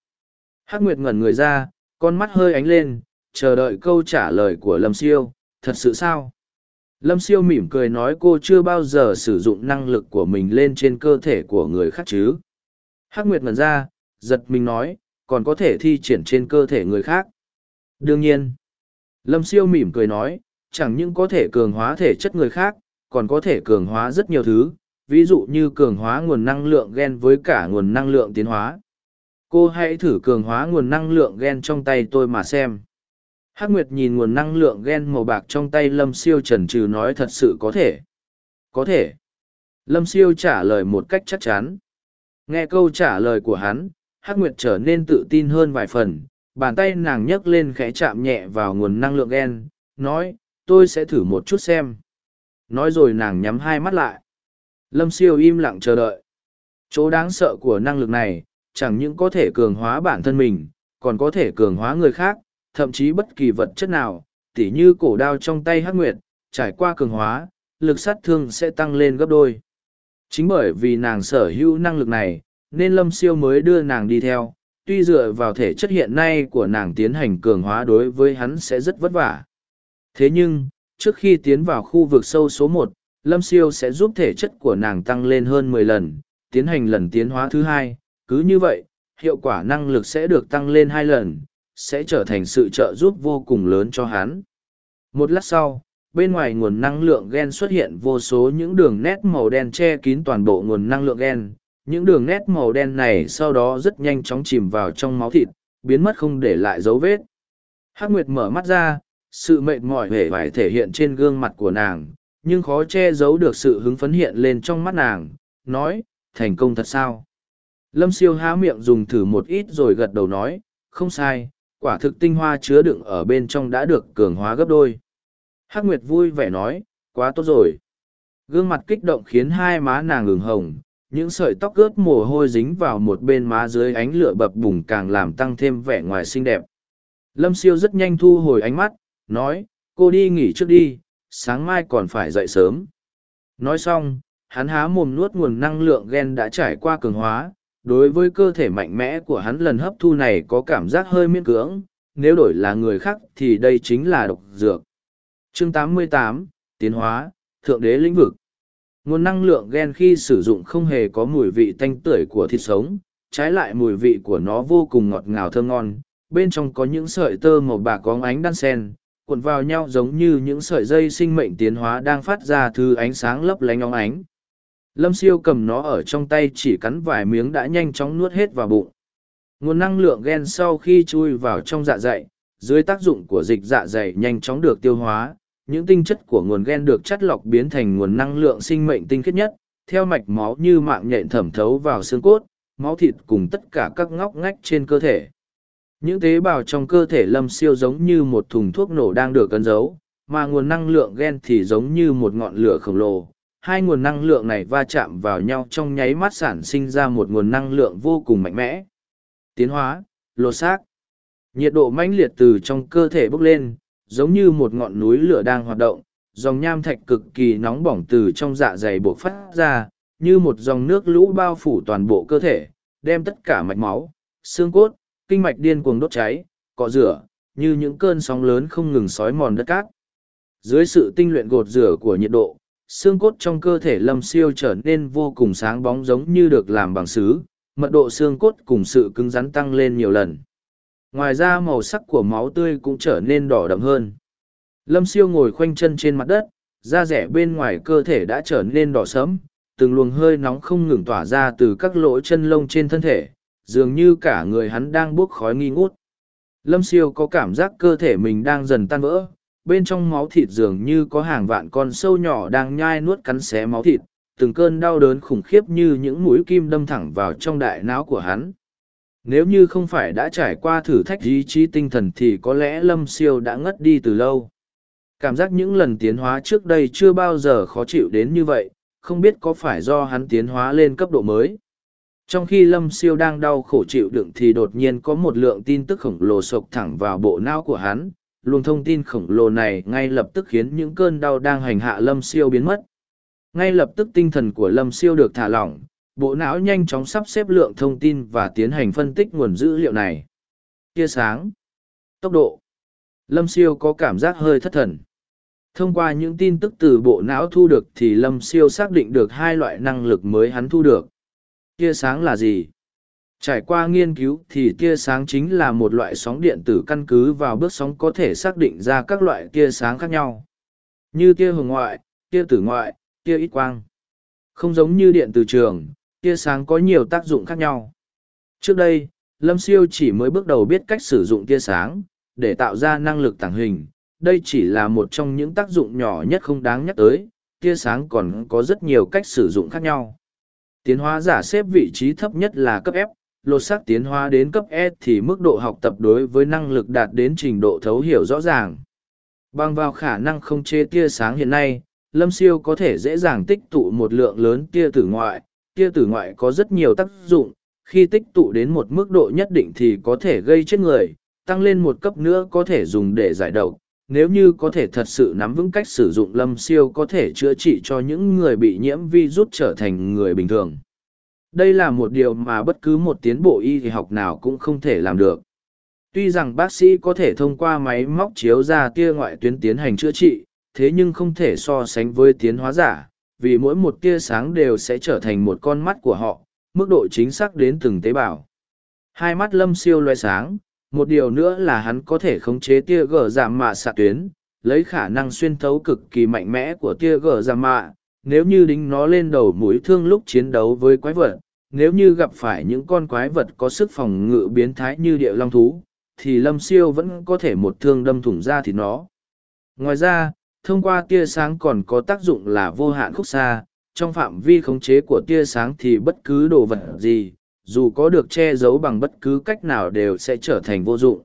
Hắc Nguyệt ngẩn người ra, con mắt hơi ánh lên, chờ đợi câu trả lời của Lâm Siêu, thật sự sao? Lâm Siêu mỉm cười nói cô chưa bao giờ sử dụng năng lực của mình lên trên cơ thể của người khác chứ. Hắc Nguyệt mật ra, giật mình nói, còn có thể thi triển trên cơ thể người khác. Đương nhiên. Lâm Siêu mỉm cười nói, chẳng những có thể cường hóa thể chất người khác, còn có thể cường hóa rất nhiều thứ, ví dụ như cường hóa nguồn năng lượng gen với cả nguồn năng lượng tiến hóa. Cô hãy thử cường hóa nguồn năng lượng gen trong tay tôi mà xem. Hắc Nguyệt nhìn nguồn năng lượng gen màu bạc trong tay Lâm Siêu trần trừ nói thật sự có thể. Có thể. Lâm Siêu trả lời một cách chắc chắn. Nghe câu trả lời của hắn, Hắc Nguyệt trở nên tự tin hơn vài phần, bàn tay nàng nhấc lên khẽ chạm nhẹ vào nguồn năng lượng gen, nói, tôi sẽ thử một chút xem. Nói rồi nàng nhắm hai mắt lại. Lâm siêu im lặng chờ đợi. Chỗ đáng sợ của năng lực này, chẳng những có thể cường hóa bản thân mình, còn có thể cường hóa người khác, thậm chí bất kỳ vật chất nào, tỉ như cổ đao trong tay hắc nguyệt, trải qua cường hóa, lực sát thương sẽ tăng lên gấp đôi. Chính bởi vì nàng sở hữu năng lực này, nên lâm siêu mới đưa nàng đi theo, tuy dựa vào thể chất hiện nay của nàng tiến hành cường hóa đối với hắn sẽ rất vất vả. Thế nhưng, trước khi tiến vào khu vực sâu số một, lâm siêu sẽ giúp thể chất của nàng tăng lên hơn mười lần tiến hành lần tiến hóa thứ hai cứ như vậy hiệu quả năng lực sẽ được tăng lên hai lần sẽ trở thành sự trợ giúp vô cùng lớn cho hắn. Một lát sau bên ngoài nguồn năng lượng gen xuất hiện vô số những đường nét màu đen che kín toàn bộ nguồn năng lượng gen. Những đường nét màu đen này sau đó rất nhanh chóng chìm vào trong máu thịt biến mất không để lại dấu vết. Hắc nguyệt mở mắt ra sự mệt mỏi hề vải thể hiện trên gương mặt của nàng nhưng khó che giấu được sự hứng phấn hiện lên trong mắt nàng, nói, thành công thật sao? Lâm siêu há miệng dùng thử một ít rồi gật đầu nói, không sai, quả thực tinh hoa chứa đựng ở bên trong đã được cường hóa gấp đôi. Hắc Nguyệt vui vẻ nói, quá tốt rồi. Gương mặt kích động khiến hai má nàng ửng hồng, những sợi tóc ướt mồ hôi dính vào một bên má dưới ánh lửa bập bùng càng làm tăng thêm vẻ ngoài xinh đẹp. Lâm siêu rất nhanh thu hồi ánh mắt, nói, cô đi nghỉ trước đi, sáng mai còn phải dậy sớm. Nói xong, hắn há mồm nuốt nguồn năng lượng gen đã trải qua cường hóa, đối với cơ thể mạnh mẽ của hắn lần hấp thu này có cảm giác hơi miễn cưỡng, nếu đổi là người khác thì đây chính là độc dược. Chương 88, Tiến hóa, Thượng đế lĩnh vực. Nguồn năng lượng gen khi sử dụng không hề có mùi vị tanh tưởi của thịt sống, trái lại mùi vị của nó vô cùng ngọt ngào thơm ngon, bên trong có những sợi tơ màu bạc có ánh đan sen, cuộn vào nhau giống như những sợi dây sinh mệnh tiến hóa đang phát ra thứ ánh sáng lấp lánh óng ánh. Lâm siêu cầm nó ở trong tay chỉ cắn vài miếng đã nhanh chóng nuốt hết vào bụng. Nguồn năng lượng gen sau khi chui vào trong dạ dày, dưới tác dụng của dịch dạ dày nhanh chóng được tiêu hóa, những tinh chất của nguồn gen được chất lọc biến thành nguồn năng lượng sinh mệnh tinh khiết nhất, theo mạch máu như mạng nhện thẩm thấu vào xương cốt, máu thịt cùng tất cả các ngóc ngách trên cơ thể. Những tế bào trong cơ thể lâm siêu giống như một thùng thuốc nổ đang được cân giấu, mà nguồn năng lượng gen thì giống như một ngọn lửa khổng lồ. Hai nguồn năng lượng này va chạm vào nhau trong nháy mắt sản sinh ra một nguồn năng lượng vô cùng mạnh mẽ. Tiến hóa, lột xác. Nhiệt độ mãnh liệt từ trong cơ thể bốc lên, giống như một ngọn núi lửa đang hoạt động, dòng nham thạch cực kỳ nóng bỏng từ trong dạ dày bộc phát ra, như một dòng nước lũ bao phủ toàn bộ cơ thể, đem tất cả mạch máu, xương cốt, kinh mạch điên cuồng đốt cháy, cọ rửa, như những cơn sóng lớn không ngừng sói mòn đất cát. Dưới sự tinh luyện gột rửa của nhiệt độ, xương cốt trong cơ thể lâm siêu trở nên vô cùng sáng bóng giống như được làm bằng sứ, mật độ xương cốt cùng sự cứng rắn tăng lên nhiều lần. Ngoài ra màu sắc của máu tươi cũng trở nên đỏ đậm hơn. Lâm siêu ngồi khoanh chân trên mặt đất, da rẻ bên ngoài cơ thể đã trở nên đỏ sẫm, từng luồng hơi nóng không ngừng tỏa ra từ các lỗ chân lông trên thân thể, dường như cả người hắn đang bốc khói nghi ngút. Lâm siêu có cảm giác cơ thể mình đang dần tan vỡ, bên trong máu thịt dường như có hàng vạn con sâu nhỏ đang nhai nuốt cắn xé máu thịt, từng cơn đau đớn khủng khiếp như những mũi kim đâm thẳng vào trong đại não của hắn. Nếu như không phải đã trải qua thử thách ý chí tinh thần thì có lẽ Lâm Siêu đã ngất đi từ lâu. Cảm giác những lần tiến hóa trước đây chưa bao giờ khó chịu đến như vậy, không biết có phải do hắn tiến hóa lên cấp độ mới. Trong khi Lâm Siêu đang đau khổ chịu đựng thì đột nhiên có một lượng tin tức khổng lồ sộc thẳng vào bộ não của hắn. Luồng thông tin khổng lồ này ngay lập tức khiến những cơn đau đang hành hạ Lâm Siêu biến mất. Ngay lập tức tinh thần của Lâm Siêu được thả lỏng, bộ não nhanh chóng sắp xếp lượng thông tin và tiến hành phân tích nguồn dữ liệu này. Tia sáng, tốc độ. Lâm Siêu có cảm giác hơi thất thần. Thông qua những tin tức từ bộ não thu được thì Lâm Siêu xác định được hai loại năng lực mới hắn thu được. Tia sáng là gì? Trải qua nghiên cứu thì tia sáng chính là một loại sóng điện tử căn cứ vào bước sóng có thể xác định ra các loại tia sáng khác nhau. Như tia hồng ngoại, tia tử ngoại, tia ít quang. Không giống như điện từ trường, tia sáng có nhiều tác dụng khác nhau. Trước đây, Lâm Siêu chỉ mới bước đầu biết cách sử dụng tia sáng, để tạo ra năng lực tàng hình. Đây chỉ là một trong những tác dụng nhỏ nhất không đáng nhắc tới, tia sáng còn có rất nhiều cách sử dụng khác nhau. Tiến hóa giả xếp vị trí thấp nhất là cấp F, lột xác tiến hóa đến cấp S thì mức độ học tập đối với năng lực đạt đến trình độ thấu hiểu rõ ràng. Bằng vào khả năng không chế tia sáng hiện nay, Lâm Siêu có thể dễ dàng tích tụ một lượng lớn tia tử ngoại. Tia tử ngoại có rất nhiều tác dụng, khi tích tụ đến một mức độ nhất định thì có thể gây chết người, tăng lên một cấp nữa có thể dùng để giải độc, nếu như có thể thật sự nắm vững cách sử dụng lâm siêu có thể chữa trị cho những người bị nhiễm virus trở thành người bình thường đây là một điều mà bất cứ một tiến bộ y học nào cũng không thể làm được. Tuy rằng bác sĩ có thể thông qua máy móc chiếu ra tia ngoại tuyến tiến hành chữa trị, thế nhưng không thể so sánh với tiến hóa giả, vì mỗi một tia sáng đều sẽ trở thành một con mắt của họ, mức độ chính xác đến từng tế bào. Hai mắt lâm siêu loe sáng, một điều nữa là hắn có thể khống chế tia gờ giảm mạ xạ tuyến, lấy khả năng xuyên thấu cực kỳ mạnh mẽ của tia gờ giảm mạ nếu như đính nó lên đầu mũi thương lúc chiến đấu với quái vật nếu như gặp phải những con quái vật có sức phòng ngự biến thái như địa long thú thì lâm siêu vẫn có thể một thương đâm thủng ra thì nó ngoài ra thông qua tia sáng còn có tác dụng là vô hạn khúc xa trong phạm vi khống chế của tia sáng thì bất cứ đồ vật gì dù có được che giấu bằng bất cứ cách nào đều sẽ trở thành vô dụng.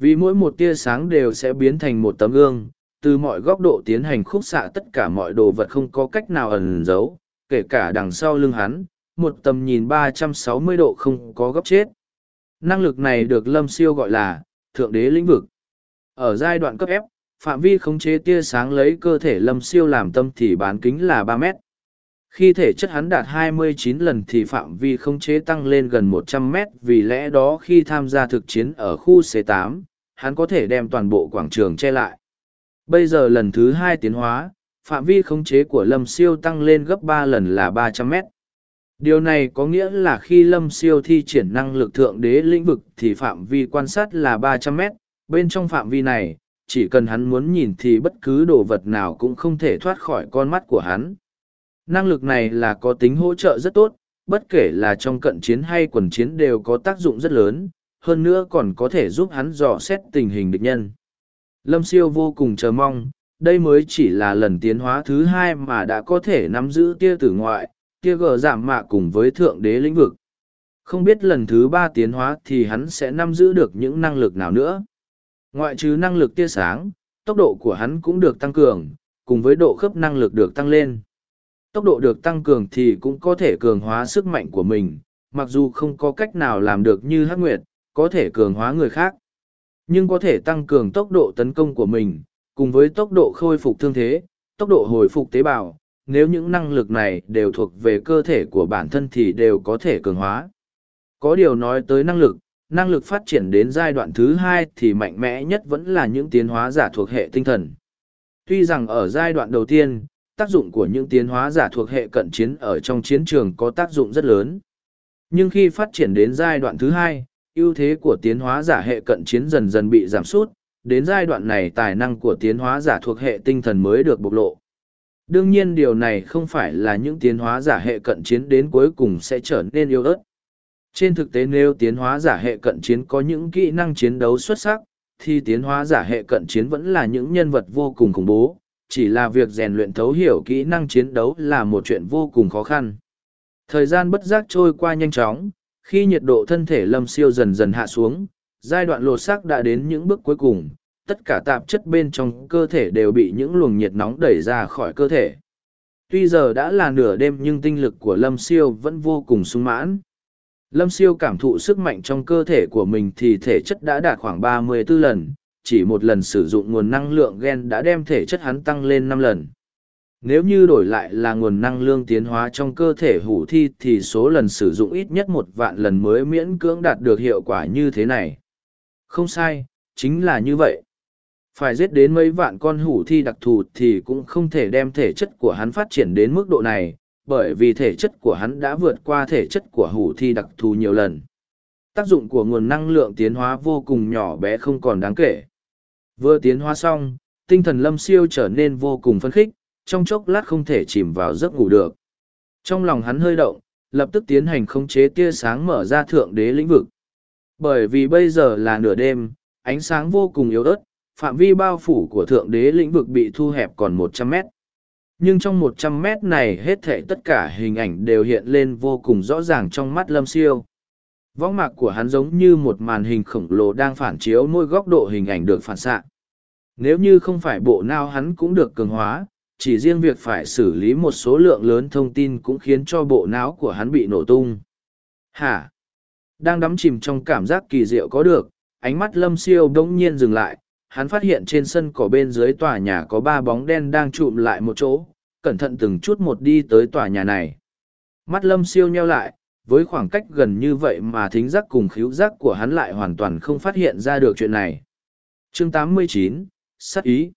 Vì mỗi một tia sáng đều sẽ biến thành một tấm gương, từ mọi góc độ tiến hành khúc xạ tất cả mọi đồ vật không có cách nào ẩn giấu, kể cả đằng sau lưng hắn, một tầm nhìn 360 độ không có góc chết. Năng lực này được Lâm Siêu gọi là Thượng đế lĩnh vực. Ở giai đoạn cấp F, phạm vi khống chế tia sáng lấy cơ thể Lâm Siêu làm tâm thì bán kính là 3 mét. Khi thể chất hắn đạt 29 lần thì phạm vi khống chế tăng lên gần 100 mét vì lẽ đó khi tham gia thực chiến ở khu C8, hắn có thể đem toàn bộ quảng trường che lại. Bây giờ lần thứ hai tiến hóa, phạm vi khống chế của Lâm Siêu tăng lên gấp ba lần là 300 mét. Điều này có nghĩa là khi Lâm Siêu thi triển năng lực thượng đế lĩnh vực thì phạm vi quan sát là 300 mét, bên trong phạm vi này, chỉ cần hắn muốn nhìn thì bất cứ đồ vật nào cũng không thể thoát khỏi con mắt của hắn. Năng lực này là có tính hỗ trợ rất tốt, bất kể là trong cận chiến hay quần chiến đều có tác dụng rất lớn, hơn nữa còn có thể giúp hắn dò xét tình hình địch nhân. Lâm siêu vô cùng chờ mong, đây mới chỉ là lần tiến hóa thứ hai mà đã có thể nắm giữ tia tử ngoại, Tia gờ giảm mạ cùng với thượng đế lĩnh vực. Không biết lần thứ ba tiến hóa thì hắn sẽ nắm giữ được những năng lực nào nữa. Ngoại trừ năng lực tia sáng, tốc độ của hắn cũng được tăng cường, cùng với độ khớp năng lực được tăng lên. Tốc độ được tăng cường thì cũng có thể cường hóa sức mạnh của mình, mặc dù không có cách nào làm được như Hắc Nguyệt, có thể cường hóa người khác. Nhưng có thể tăng cường tốc độ tấn công của mình, cùng với tốc độ khôi phục thương thế, tốc độ hồi phục tế bào, nếu những năng lực này đều thuộc về cơ thể của bản thân thì đều có thể cường hóa. Có điều nói tới năng lực, năng lực phát triển đến giai đoạn thứ hai thì mạnh mẽ nhất vẫn là những tiến hóa giả thuộc hệ tinh thần. Tuy rằng ở giai đoạn đầu tiên, tác dụng của những tiến hóa giả thuộc hệ cận chiến ở trong chiến trường có tác dụng rất lớn. Nhưng khi phát triển đến giai đoạn thứ hai, ưu thế của tiến hóa giả hệ cận chiến dần dần bị giảm sút, đến giai đoạn này tài năng của tiến hóa giả thuộc hệ tinh thần mới được bộc lộ. Đương nhiên điều này không phải là những tiến hóa giả hệ cận chiến đến cuối cùng sẽ trở nên yếu ớt. Trên thực tế nếu tiến hóa giả hệ cận chiến có những kỹ năng chiến đấu xuất sắc, thì tiến hóa giả hệ cận chiến vẫn là những nhân vật vô cùng khủng bố, chỉ là việc rèn luyện thấu hiểu kỹ năng chiến đấu là một chuyện vô cùng khó khăn. Thời gian bất giác trôi qua nhanh chóng, khi nhiệt độ thân thể lâm siêu dần dần hạ xuống, giai đoạn lột xác đã đến những bước cuối cùng, tất cả tạp chất bên trong cơ thể đều bị những luồng nhiệt nóng đẩy ra khỏi cơ thể. Tuy giờ đã là nửa đêm nhưng tinh lực của lâm siêu vẫn vô cùng sung mãn. Lâm siêu cảm thụ sức mạnh trong cơ thể của mình thì thể chất đã đạt khoảng 34 lần, chỉ một lần sử dụng nguồn năng lượng gen đã đem thể chất hắn tăng lên năm lần. Nếu như đổi lại là nguồn năng lượng tiến hóa trong cơ thể hủ thi thì số lần sử dụng ít nhất một vạn lần mới miễn cưỡng đạt được hiệu quả như thế này. Không sai, chính là như vậy. Phải giết đến mấy vạn con hủ thi đặc thù thì cũng không thể đem thể chất của hắn phát triển đến mức độ này, bởi vì thể chất của hắn đã vượt qua thể chất của hủ thi đặc thù nhiều lần. Tác dụng của nguồn năng lượng tiến hóa vô cùng nhỏ bé không còn đáng kể. Vừa tiến hóa xong, tinh thần lâm siêu trở nên vô cùng phấn khích, trong chốc lát không thể chìm vào giấc ngủ được. Trong lòng hắn hơi động, lập tức tiến hành khống chế tia sáng mở ra thượng đế lĩnh vực. Bởi vì bây giờ là nửa đêm, ánh sáng vô cùng yếu ớt, phạm vi bao phủ của thượng đế lĩnh vực bị thu hẹp còn một trăm mét. Nhưng trong một trăm mét này hết thảy tất cả hình ảnh đều hiện lên vô cùng rõ ràng trong mắt lâm siêu. Võng mạc của hắn giống như một màn hình khổng lồ đang phản chiếu mỗi góc độ hình ảnh được phản xạ. Nếu như không phải bộ não hắn cũng được cường hóa, chỉ riêng việc phải xử lý một số lượng lớn thông tin cũng khiến cho bộ não của hắn bị nổ tung. Hả? Đang đắm chìm trong cảm giác kỳ diệu có được, ánh mắt lâm siêu bỗng nhiên dừng lại, hắn phát hiện trên sân cỏ bên dưới tòa nhà có ba bóng đen đang trụm lại một chỗ, cẩn thận từng chút một đi tới tòa nhà này. Mắt lâm siêu nheo lại, với khoảng cách gần như vậy mà thính giác cùng khíu giác của hắn lại hoàn toàn không phát hiện ra được chuyện này. Chương 89, Sát ý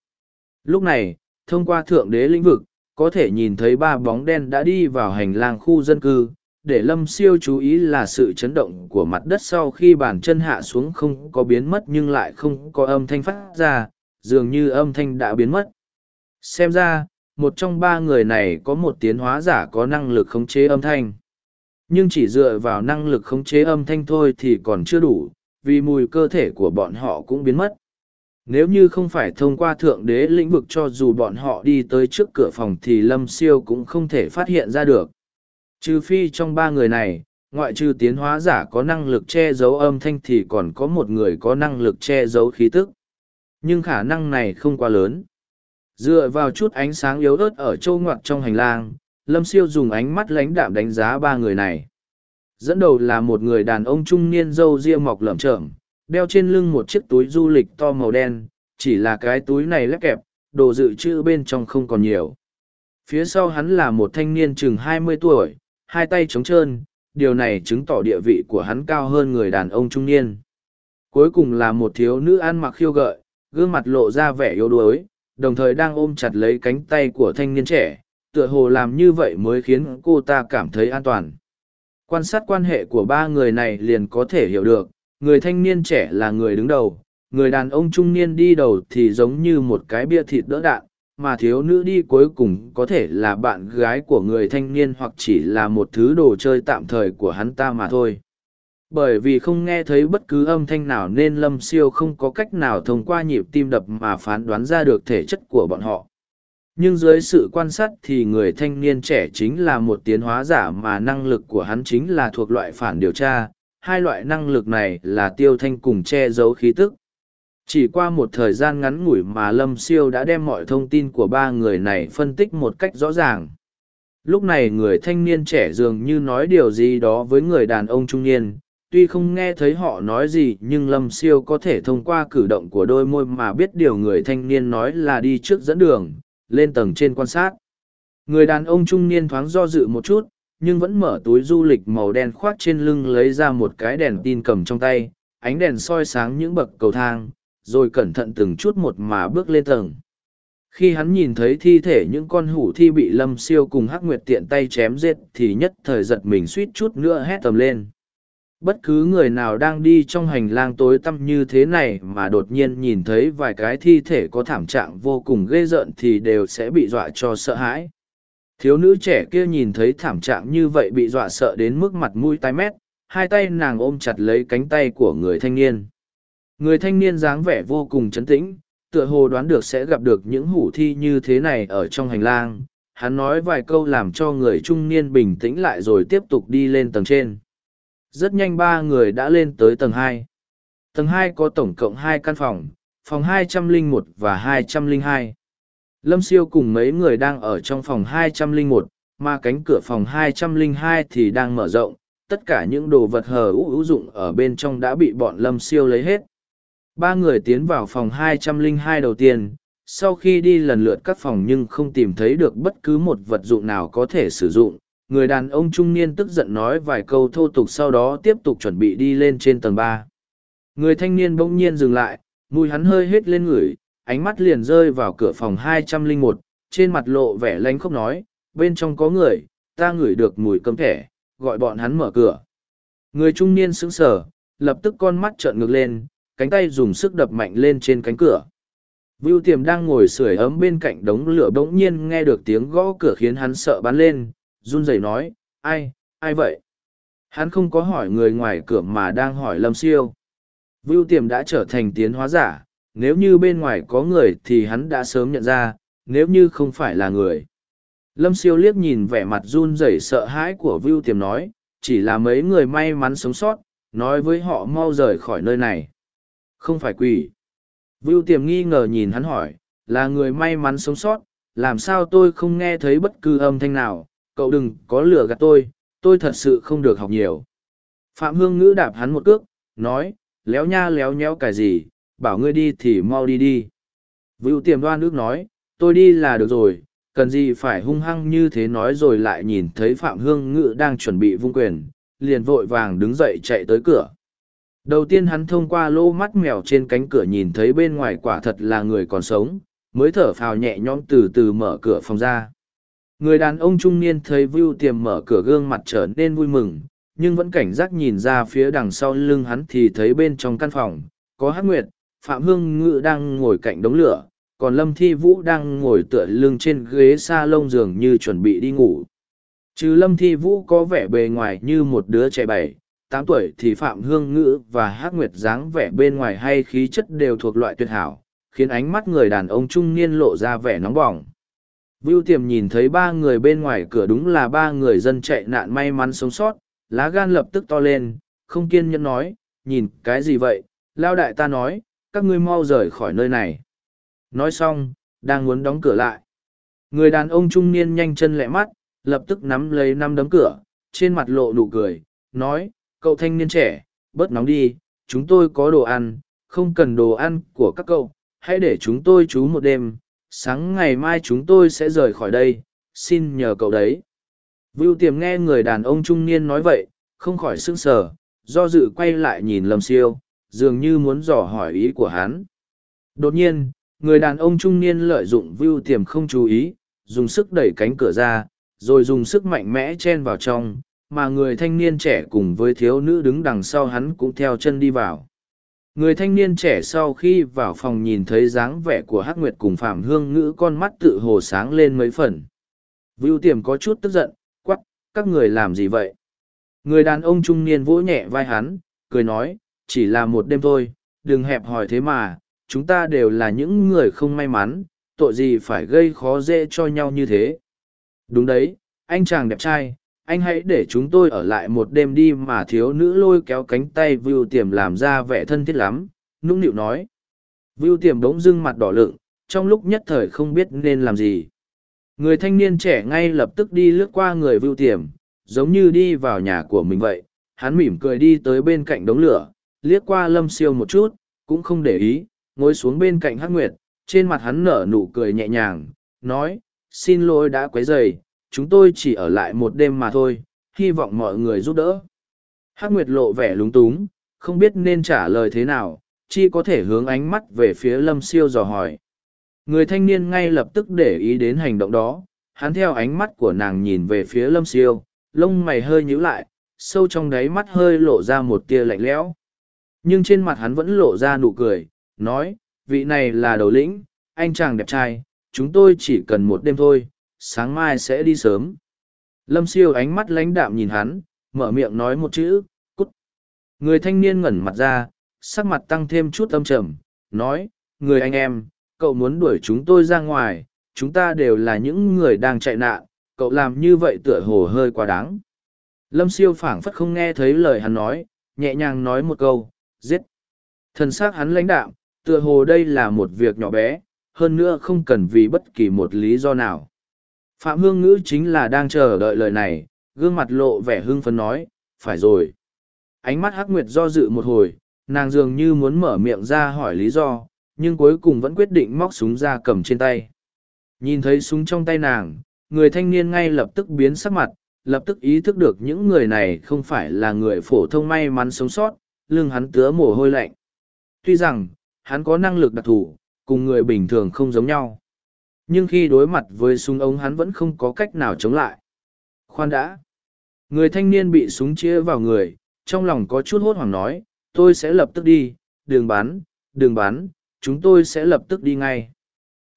Lúc này, thông qua thượng đế lĩnh vực, có thể nhìn thấy ba bóng đen đã đi vào hành lang khu dân cư, để lâm siêu chú ý là sự chấn động của mặt đất sau khi bàn chân hạ xuống không có biến mất nhưng lại không có âm thanh phát ra dường như âm thanh đã biến mất. Xem ra một trong ba người này có một tiến hóa giả có năng lực khống chế âm thanh. Nhưng chỉ dựa vào năng lực khống chế âm thanh thôi thì còn chưa đủ vì mùi cơ thể của bọn họ cũng biến mất nếu như không phải thông qua thượng đế lĩnh vực cho dù bọn họ đi tới trước cửa phòng thì lâm siêu cũng không thể phát hiện ra được Trừ phi trong ba người này, ngoại trừ tiến hóa giả có năng lực che giấu âm thanh thì còn có một người có năng lực che giấu khí tức. Nhưng khả năng này không quá lớn. Dựa vào chút ánh sáng yếu ớt ở châu ngoặt trong hành lang, Lâm Siêu dùng ánh mắt lãnh đạm đánh giá ba người này. Dẫn đầu là một người đàn ông trung niên râu ria mọc lởm chởm, đeo trên lưng một chiếc túi du lịch to màu đen, chỉ là cái túi này lép kẹp, đồ dự trữ bên trong không còn nhiều. Phía sau hắn là một thanh niên chừng hai mươi tuổi, hai tay trống trơn, điều này chứng tỏ địa vị của hắn cao hơn người đàn ông trung niên. Cuối cùng là một thiếu nữ ăn mặc khiêu gợi, gương mặt lộ ra vẻ yếu đuối, đồng thời đang ôm chặt lấy cánh tay của thanh niên trẻ, tựa hồ làm như vậy mới khiến cô ta cảm thấy an toàn. Quan sát quan hệ của ba người này liền có thể hiểu được, người thanh niên trẻ là người đứng đầu, người đàn ông trung niên đi đầu thì giống như một cái bia thịt đỡ đạn, mà thiếu nữ đi cuối cùng có thể là bạn gái của người thanh niên hoặc chỉ là một thứ đồ chơi tạm thời của hắn ta mà thôi. Bởi vì không nghe thấy bất cứ âm thanh nào nên lâm siêu không có cách nào thông qua nhịp tim đập mà phán đoán ra được thể chất của bọn họ. Nhưng dưới sự quan sát thì người thanh niên trẻ chính là một tiến hóa giả mà năng lực của hắn chính là thuộc loại phản điều tra hai loại năng lực này là tiêu thanh cùng che giấu khí tức. Chỉ qua một thời gian ngắn ngủi mà lâm siêu đã đem mọi thông tin của ba người này phân tích một cách rõ ràng. Lúc này người thanh niên trẻ dường như nói điều gì đó với người đàn ông trung niên, tuy không nghe thấy họ nói gì nhưng lâm siêu có thể thông qua cử động của đôi môi mà biết điều người thanh niên nói là đi trước dẫn đường, lên tầng trên quan sát. Người đàn ông trung niên thoáng do dự một chút nhưng vẫn mở túi du lịch màu đen khoác trên lưng lấy ra một cái đèn tin cầm trong tay, ánh đèn soi sáng những bậc cầu thang, rồi cẩn thận từng chút một mà bước lên tầng. Khi hắn nhìn thấy thi thể những con hủ thi bị lâm siêu cùng hắc nguyệt tiện tay chém giết thì nhất thời giật mình suýt chút nữa hét tầm lên. Bất cứ người nào đang đi trong hành lang tối tăm như thế này mà đột nhiên nhìn thấy vài cái thi thể có thảm trạng vô cùng ghê rợn thì đều sẽ bị dọa cho sợ hãi thiếu nữ trẻ kia nhìn thấy thảm trạng như vậy bị dọa sợ đến mức mặt mũi tái mét, hai tay nàng ôm chặt lấy cánh tay của người thanh niên. Người thanh niên dáng vẻ vô cùng chấn tĩnh, tựa hồ đoán được sẽ gặp được những hủ thi như thế này ở trong hành lang. Hắn nói vài câu làm cho người trung niên bình tĩnh lại rồi tiếp tục đi lên tầng trên. Rất nhanh ba người đã lên tới tầng hai. Tầng hai có tổng cộng hai căn phòng phòng 201 và 202 lâm siêu cùng mấy người đang ở trong phòng 201, mà cánh cửa phòng 202 thì đang mở rộng tất cả những đồ vật hờ ũ hữu dụng ở bên trong đã bị bọn lâm siêu lấy hết. Ba người tiến vào phòng 202 đầu tiên sau khi đi lần lượt các phòng nhưng không tìm thấy được bất cứ một vật dụng nào có thể sử dụng người đàn ông trung niên tức giận nói vài câu thô tục sau đó tiếp tục chuẩn bị đi lên trên tầng ba. Người thanh niên bỗng nhiên dừng lại mùi hắn hơi hết lên ngửi ánh mắt liền rơi vào cửa phòng 201, trên mặt lộ vẻ lanh khóc nói bên trong có người ta ngửi được mùi cơm thẻ gọi bọn hắn mở cửa người trung niên sững sờ lập tức con mắt trợn ngược lên cánh tay dùng sức đập mạnh lên trên cánh cửa Vưu tiềm đang ngồi sưởi ấm bên cạnh đống lửa bỗng nhiên nghe được tiếng gõ cửa khiến hắn sợ bắn lên, run rẩy nói, ai, ai vậy? Hắn không có hỏi người ngoài cửa mà đang hỏi Lâm Siêu. Vưu tiềm đã trở thành tiến hóa giả, nếu như bên ngoài có người thì hắn đã sớm nhận ra, nếu như không phải là người. Lâm Siêu liếc nhìn vẻ mặt run rẩy sợ hãi của Vưu tiềm nói, chỉ là mấy người may mắn sống sót, nói với họ mau rời khỏi nơi này. Không phải quỷ. Vưu tiềm nghi ngờ nhìn hắn hỏi, là người may mắn sống sót, làm sao tôi không nghe thấy bất cứ âm thanh nào, cậu đừng có lừa gạt tôi, tôi thật sự không được học nhiều. Phạm Hương Ngữ đạp hắn một cước, nói, léo nha léo nhéo cái gì, bảo ngươi đi thì mau đi đi. Vưu tiềm đoan nước nói, tôi đi là được rồi, cần gì phải hung hăng như thế nói rồi lại nhìn thấy Phạm Hương Ngự đang chuẩn bị vung quyền, liền vội vàng đứng dậy chạy tới cửa. Đầu tiên hắn thông qua lỗ mắt mèo trên cánh cửa nhìn thấy bên ngoài quả thật là người còn sống, mới thở phào nhẹ nhõm từ từ mở cửa phòng ra. Người đàn ông trung niên thấy Vưu Tiềm mở cửa gương mặt trở nên vui mừng, nhưng vẫn cảnh giác nhìn ra phía đằng sau lưng hắn thì thấy bên trong căn phòng, có Hắc Nguyệt, Phạm Hương Ngự đang ngồi cạnh đống lửa, còn Lâm Thi Vũ đang ngồi tựa lưng trên ghế sa lông giường như chuẩn bị đi ngủ. Chứ Lâm Thi Vũ có vẻ bề ngoài như một đứa trẻ bảy, tám tuổi thì Phạm Hương Ngữ và Hắc Nguyệt dáng vẻ bên ngoài hay khí chất đều thuộc loại tuyệt hảo, khiến ánh mắt người đàn ông trung niên lộ ra vẻ nóng bỏng. Vưu Tiềm nhìn thấy ba người bên ngoài cửa đúng là ba người dân chạy nạn may mắn sống sót, lá gan lập tức to lên, không kiên nhẫn nói, nhìn cái gì vậy, lao đại ta nói, các ngươi mau rời khỏi nơi này. Nói xong, đang muốn đóng cửa lại. Người đàn ông trung niên nhanh chân lẹ mắt, lập tức nắm lấy năm đấm cửa, trên mặt lộ nụ cười, nói, cậu thanh niên trẻ, bớt nóng đi, chúng tôi có đồ ăn, không cần đồ ăn của các cậu, hãy để chúng tôi trú một đêm, sáng ngày mai chúng tôi sẽ rời khỏi đây, xin nhờ cậu đấy. Vưu tiềm nghe người đàn ông trung niên nói vậy, không khỏi sững sờ, do dự quay lại nhìn Lâm Siêu, dường như muốn dò hỏi ý của hắn. Đột nhiên, người đàn ông trung niên lợi dụng Vưu tiềm không chú ý, dùng sức đẩy cánh cửa ra, rồi dùng sức mạnh mẽ chen vào trong, mà người thanh niên trẻ cùng với thiếu nữ đứng đằng sau hắn cũng theo chân đi vào. Người thanh niên trẻ sau khi vào phòng nhìn thấy dáng vẻ của Hắc Nguyệt cùng Phạm Hương Ngữ con mắt tự hồ sáng lên mấy phần. Vưu Tiềm có chút tức giận, quắc, các người làm gì vậy? Người đàn ông trung niên vỗ nhẹ vai hắn, cười nói, chỉ là một đêm thôi, đừng hẹp hỏi thế mà, chúng ta đều là những người không may mắn, tội gì phải gây khó dễ cho nhau như thế. Đúng đấy, anh chàng đẹp trai, anh hãy để chúng tôi ở lại một đêm đi mà thiếu nữ lôi kéo cánh tay Vưu Tiềm làm ra vẻ thân thiết lắm, nũng nịu nói. Vưu Tiềm bỗng dưng mặt đỏ lựng, trong lúc nhất thời không biết nên làm gì. Người thanh niên trẻ ngay lập tức đi lướt qua người Vưu Tiềm, giống như đi vào nhà của mình vậy. Hắn mỉm cười đi tới bên cạnh đống lửa, liếc qua lâm siêu một chút, cũng không để ý, ngồi xuống bên cạnh Hắc Nguyệt, trên mặt hắn nở nụ cười nhẹ nhàng, nói, xin lỗi đã quấy rầy, chúng tôi chỉ ở lại một đêm mà thôi, hy vọng mọi người giúp đỡ. Hắc Nguyệt lộ vẻ lúng túng, không biết nên trả lời thế nào, chi có thể hướng ánh mắt về phía lâm siêu dò hỏi. Người thanh niên ngay lập tức để ý đến hành động đó, hắn theo ánh mắt của nàng nhìn về phía lâm siêu, lông mày hơi nhíu lại, sâu trong đáy mắt hơi lộ ra một tia lạnh lẽo. Nhưng trên mặt hắn vẫn lộ ra nụ cười, nói, vị này là đầu lĩnh, anh chàng đẹp trai, chúng tôi chỉ cần một đêm thôi, sáng mai sẽ đi sớm. Lâm siêu ánh mắt lãnh đạm nhìn hắn, mở miệng nói một chữ, cút. Người thanh niên ngẩn mặt ra, sắc mặt tăng thêm chút âm trầm, nói, người anh em, cậu muốn đuổi chúng tôi ra ngoài, chúng ta đều là những người đang chạy nạn, cậu làm như vậy tựa hồ hơi quá đáng. Lâm siêu phảng phất không nghe thấy lời hắn nói, nhẹ nhàng nói một câu, giết. Thần xác hắn lãnh đạm, tựa hồ đây là một việc nhỏ bé, hơn nữa không cần vì bất kỳ một lý do nào. Phạm Hương Ngữ chính là đang chờ đợi lời này, gương mặt lộ vẻ hưng phấn nói, phải rồi. Ánh mắt Hắc Nguyệt do dự một hồi, nàng dường như muốn mở miệng ra hỏi lý do, nhưng cuối cùng vẫn quyết định móc súng ra cầm trên tay. Nhìn thấy súng trong tay nàng, người thanh niên ngay lập tức biến sắc mặt, lập tức ý thức được những người này không phải là người phổ thông may mắn sống sót, lưng hắn tứa mồ hôi lạnh. Tuy rằng, hắn có năng lực đặc thù, cùng người bình thường không giống nhau. Nhưng khi đối mặt với súng ống hắn vẫn không có cách nào chống lại. Khoan đã. Người thanh niên bị súng chia vào người, trong lòng có chút hốt hoảng nói, tôi sẽ lập tức đi, Đường bán, đường bán, chúng tôi sẽ lập tức đi ngay.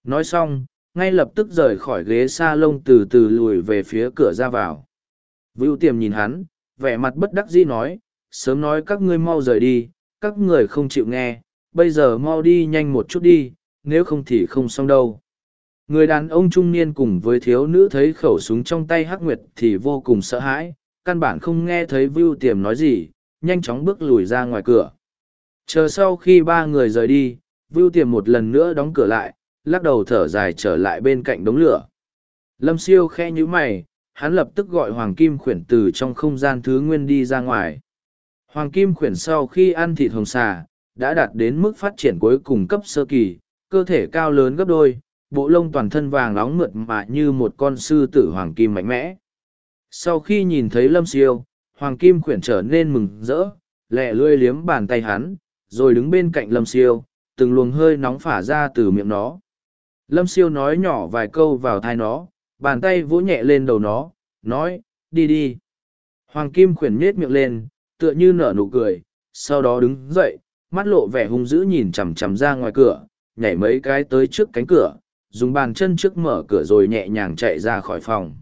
Nói xong, ngay lập tức rời khỏi ghế sa lông từ từ lùi về phía cửa ra vào. Vưu tiềm nhìn hắn, vẻ mặt bất đắc dĩ nói, sớm nói các ngươi mau rời đi, các người không chịu nghe, bây giờ mau đi nhanh một chút đi, nếu không thì không xong đâu. Người đàn ông trung niên cùng với thiếu nữ thấy khẩu súng trong tay Hắc Nguyệt thì vô cùng sợ hãi, căn bản không nghe thấy Vưu Tiềm nói gì, nhanh chóng bước lùi ra ngoài cửa. Chờ sau khi ba người rời đi, Vưu Tiềm một lần nữa đóng cửa lại, lắc đầu thở dài trở lại bên cạnh đống lửa. Lâm siêu khe như mày, hắn lập tức gọi Hoàng Kim khuyển từ trong không gian thứ nguyên đi ra ngoài. Hoàng Kim khuyển sau khi ăn thịt hồng xà, đã đạt đến mức phát triển cuối cùng cấp sơ kỳ, cơ thể cao lớn gấp đôi, bộ lông toàn thân vàng nóng mượt mà như một con sư tử hoàng kim mạnh mẽ. Sau khi nhìn thấy lâm siêu, hoàng kim khuyển trở nên mừng rỡ, lẹ lươi liếm bàn tay hắn, rồi đứng bên cạnh lâm siêu, từng luồng hơi nóng phả ra từ miệng nó. Lâm siêu nói nhỏ vài câu vào thai nó, bàn tay vỗ nhẹ lên đầu nó, nói, đi đi. Hoàng kim khuyển nết miệng lên, tựa như nở nụ cười, sau đó đứng dậy, mắt lộ vẻ hung dữ nhìn chằm chằm ra ngoài cửa, nhảy mấy cái tới trước cánh cửa, dùng bàn chân trước mở cửa rồi nhẹ nhàng chạy ra khỏi phòng.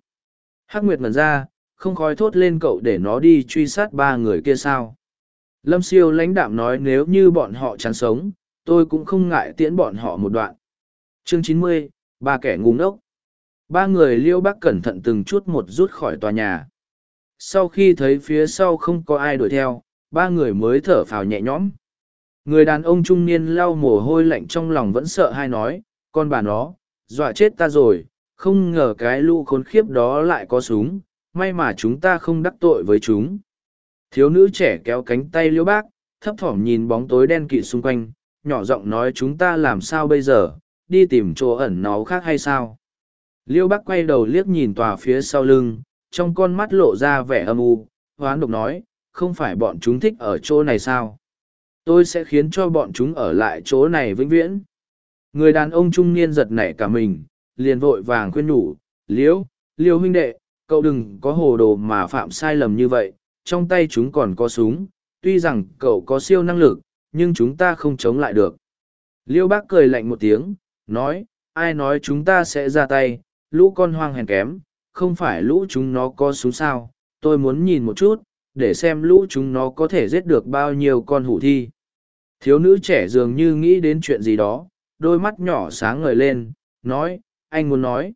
Hắc Nguyệt ngần ra, không khói thốt lên cậu để nó đi truy sát ba người kia sao. Lâm siêu lãnh đạm nói nếu như bọn họ chán sống, tôi cũng không ngại tiễn bọn họ một đoạn. Chương chín mươi, ba kẻ ngu ngốc. Ba người liêu bác cẩn thận từng chút một rút khỏi tòa nhà. Sau khi thấy phía sau không có ai đuổi theo, ba người mới thở phào nhẹ nhõm. Người đàn ông trung niên lau mồ hôi lạnh trong lòng vẫn sợ hai nói, con bà nó, dọa chết ta rồi, không ngờ cái lũ khốn khiếp đó lại có súng, may mà chúng ta không đắc tội với chúng. Thiếu nữ trẻ kéo cánh tay liễu bác, thấp thỏm nhìn bóng tối đen kịt xung quanh, nhỏ giọng nói chúng ta làm sao bây giờ, đi tìm chỗ ẩn náu khác hay sao. liễu bác quay đầu liếc nhìn tòa phía sau lưng, trong con mắt lộ ra vẻ âm u, hoán độc nói, không phải bọn chúng thích ở chỗ này sao? Tôi sẽ khiến cho bọn chúng ở lại chỗ này vĩnh viễn. Người đàn ông trung niên giật nảy cả mình, liền vội vàng khuyên nhủ, liễu, liêu huynh đệ, cậu đừng có hồ đồ mà phạm sai lầm như vậy, trong tay chúng còn có súng, tuy rằng cậu có siêu năng lực, nhưng chúng ta không chống lại được. Liêu bác cười lạnh một tiếng, nói, ai nói chúng ta sẽ ra tay, lũ con hoang hèn kém, không phải lũ chúng nó có súng sao, tôi muốn nhìn một chút, để xem lũ chúng nó có thể giết được bao nhiêu con hủ thi. Thiếu nữ trẻ dường như nghĩ đến chuyện gì đó, đôi mắt nhỏ sáng ngời lên, nói, anh muốn nói.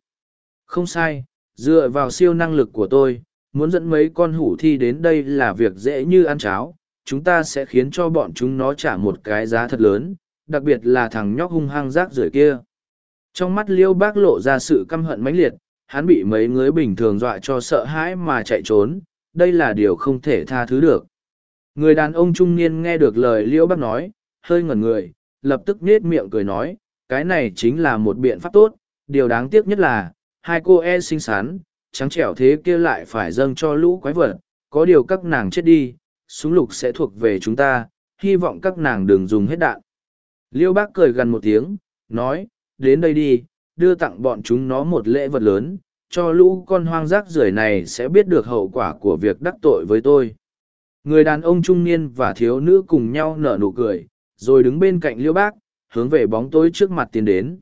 Không sai, dựa vào siêu năng lực của tôi, muốn dẫn mấy con hủ thi đến đây là việc dễ như ăn cháo, chúng ta sẽ khiến cho bọn chúng nó trả một cái giá thật lớn, đặc biệt là thằng nhóc hung hăng rác rưởi kia. Trong mắt liêu bác lộ ra sự căm hận mãnh liệt, hắn bị mấy người bình thường dọa cho sợ hãi mà chạy trốn, đây là điều không thể tha thứ được. Người đàn ông trung niên nghe được lời liễu bác nói, hơi ngẩn người, lập tức nết miệng cười nói, cái này chính là một biện pháp tốt, điều đáng tiếc nhất là, hai cô e xinh xắn, trắng trẻo thế kia lại phải dâng cho lũ quái vật, có điều các nàng chết đi, súng lục sẽ thuộc về chúng ta, hy vọng các nàng đừng dùng hết đạn. Liêu bác cười gần một tiếng, nói, đến đây đi, đưa tặng bọn chúng nó một lễ vật lớn, cho lũ con hoang rác rưởi này sẽ biết được hậu quả của việc đắc tội với tôi. Người đàn ông trung niên và thiếu nữ cùng nhau nở nụ cười, rồi đứng bên cạnh liêu bác, hướng về bóng tối trước mặt tiến đến.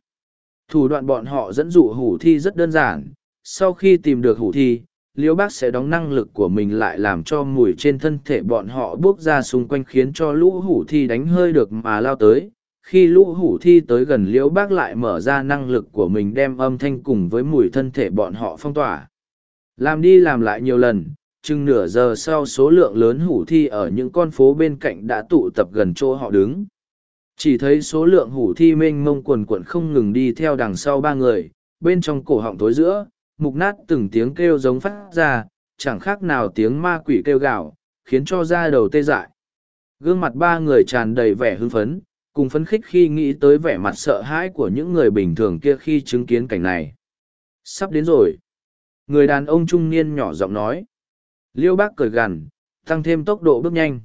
Thủ đoạn bọn họ dẫn dụ hủ thi rất đơn giản, sau khi tìm được hủ thi, liêu bác sẽ đóng năng lực của mình lại làm cho mùi trên thân thể bọn họ bước ra xung quanh khiến cho lũ hủ thi đánh hơi được mà lao tới khi lũ hủ thi tới gần liễu bác lại mở ra năng lực của mình đem âm thanh cùng với mùi thân thể bọn họ phong tỏa. Làm đi làm lại nhiều lần chừng nửa giờ sau số lượng lớn hủ thi ở những con phố bên cạnh đã tụ tập gần chỗ họ đứng. Chỉ thấy số lượng hủ thi mênh mông quần quận không ngừng đi theo đằng sau ba người bên trong cổ họng tối giữa mục nát từng tiếng kêu giống phát ra chẳng khác nào tiếng ma quỷ kêu gào, khiến cho da đầu tê dại. Gương mặt ba người tràn đầy vẻ hưng phấn cùng phấn khích khi nghĩ tới vẻ mặt sợ hãi của những người bình thường kia khi chứng kiến cảnh này. Sắp đến rồi. Người đàn ông trung niên nhỏ giọng nói. Liêu bác cười gằn, tăng thêm tốc độ bước nhanh.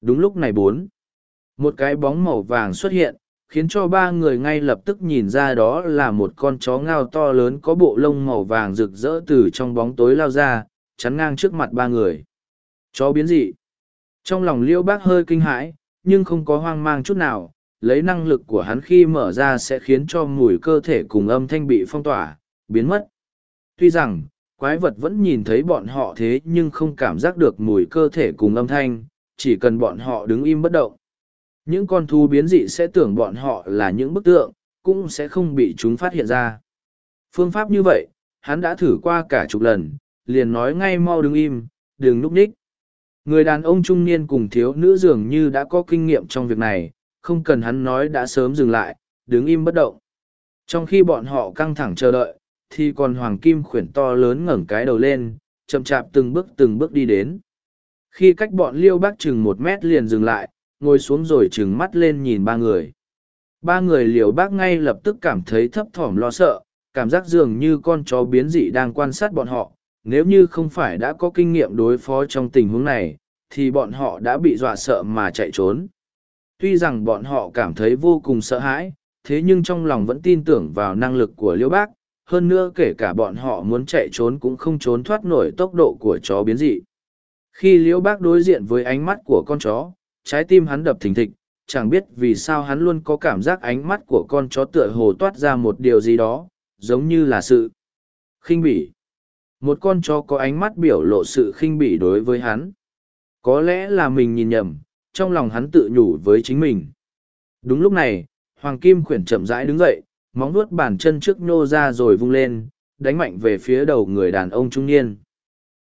Đúng lúc này bốn. Một cái bóng màu vàng xuất hiện, khiến cho ba người ngay lập tức nhìn ra đó là một con chó ngao to lớn có bộ lông màu vàng rực rỡ từ trong bóng tối lao ra, chắn ngang trước mặt ba người. Chó biến dị. Trong lòng liêu bác hơi kinh hãi, nhưng không có hoang mang chút nào, lấy năng lực của hắn khi mở ra sẽ khiến cho mùi cơ thể cùng âm thanh bị phong tỏa, biến mất. Tuy rằng, quái vật vẫn nhìn thấy bọn họ thế nhưng không cảm giác được mùi cơ thể cùng âm thanh, chỉ cần bọn họ đứng im bất động. Những con thú biến dị sẽ tưởng bọn họ là những bức tượng, cũng sẽ không bị chúng phát hiện ra. Phương pháp như vậy, hắn đã thử qua cả chục lần, liền nói ngay mau đứng im, đừng núp ních. Người đàn ông trung niên cùng thiếu nữ dường như đã có kinh nghiệm trong việc này, không cần hắn nói đã sớm dừng lại, đứng im bất động. Trong khi bọn họ căng thẳng chờ đợi, thì còn hoàng kim khuyển to lớn ngẩng cái đầu lên, chậm chạp từng bước từng bước đi đến. Khi cách bọn liêu bác chừng một mét liền dừng lại, ngồi xuống rồi chừng mắt lên nhìn ba người. Ba người liều bác ngay lập tức cảm thấy thấp thỏm lo sợ, cảm giác dường như con chó biến dị đang quan sát bọn họ. Nếu như không phải đã có kinh nghiệm đối phó trong tình huống này, thì bọn họ đã bị dọa sợ mà chạy trốn. Tuy rằng bọn họ cảm thấy vô cùng sợ hãi, thế nhưng trong lòng vẫn tin tưởng vào năng lực của liễu bác, hơn nữa kể cả bọn họ muốn chạy trốn cũng không trốn thoát nổi tốc độ của chó biến dị. Khi liễu bác đối diện với ánh mắt của con chó, trái tim hắn đập thình thịch, chẳng biết vì sao hắn luôn có cảm giác ánh mắt của con chó tựa hồ toát ra một điều gì đó, giống như là sự khinh bỉ. Một con chó có ánh mắt biểu lộ sự khinh bỉ đối với hắn. Có lẽ là mình nhìn nhầm, trong lòng hắn tự nhủ với chính mình. Đúng lúc này, Hoàng Kim khuyển chậm rãi đứng dậy, móng nuốt bàn chân trước nô ra rồi vung lên, đánh mạnh về phía đầu người đàn ông trung niên.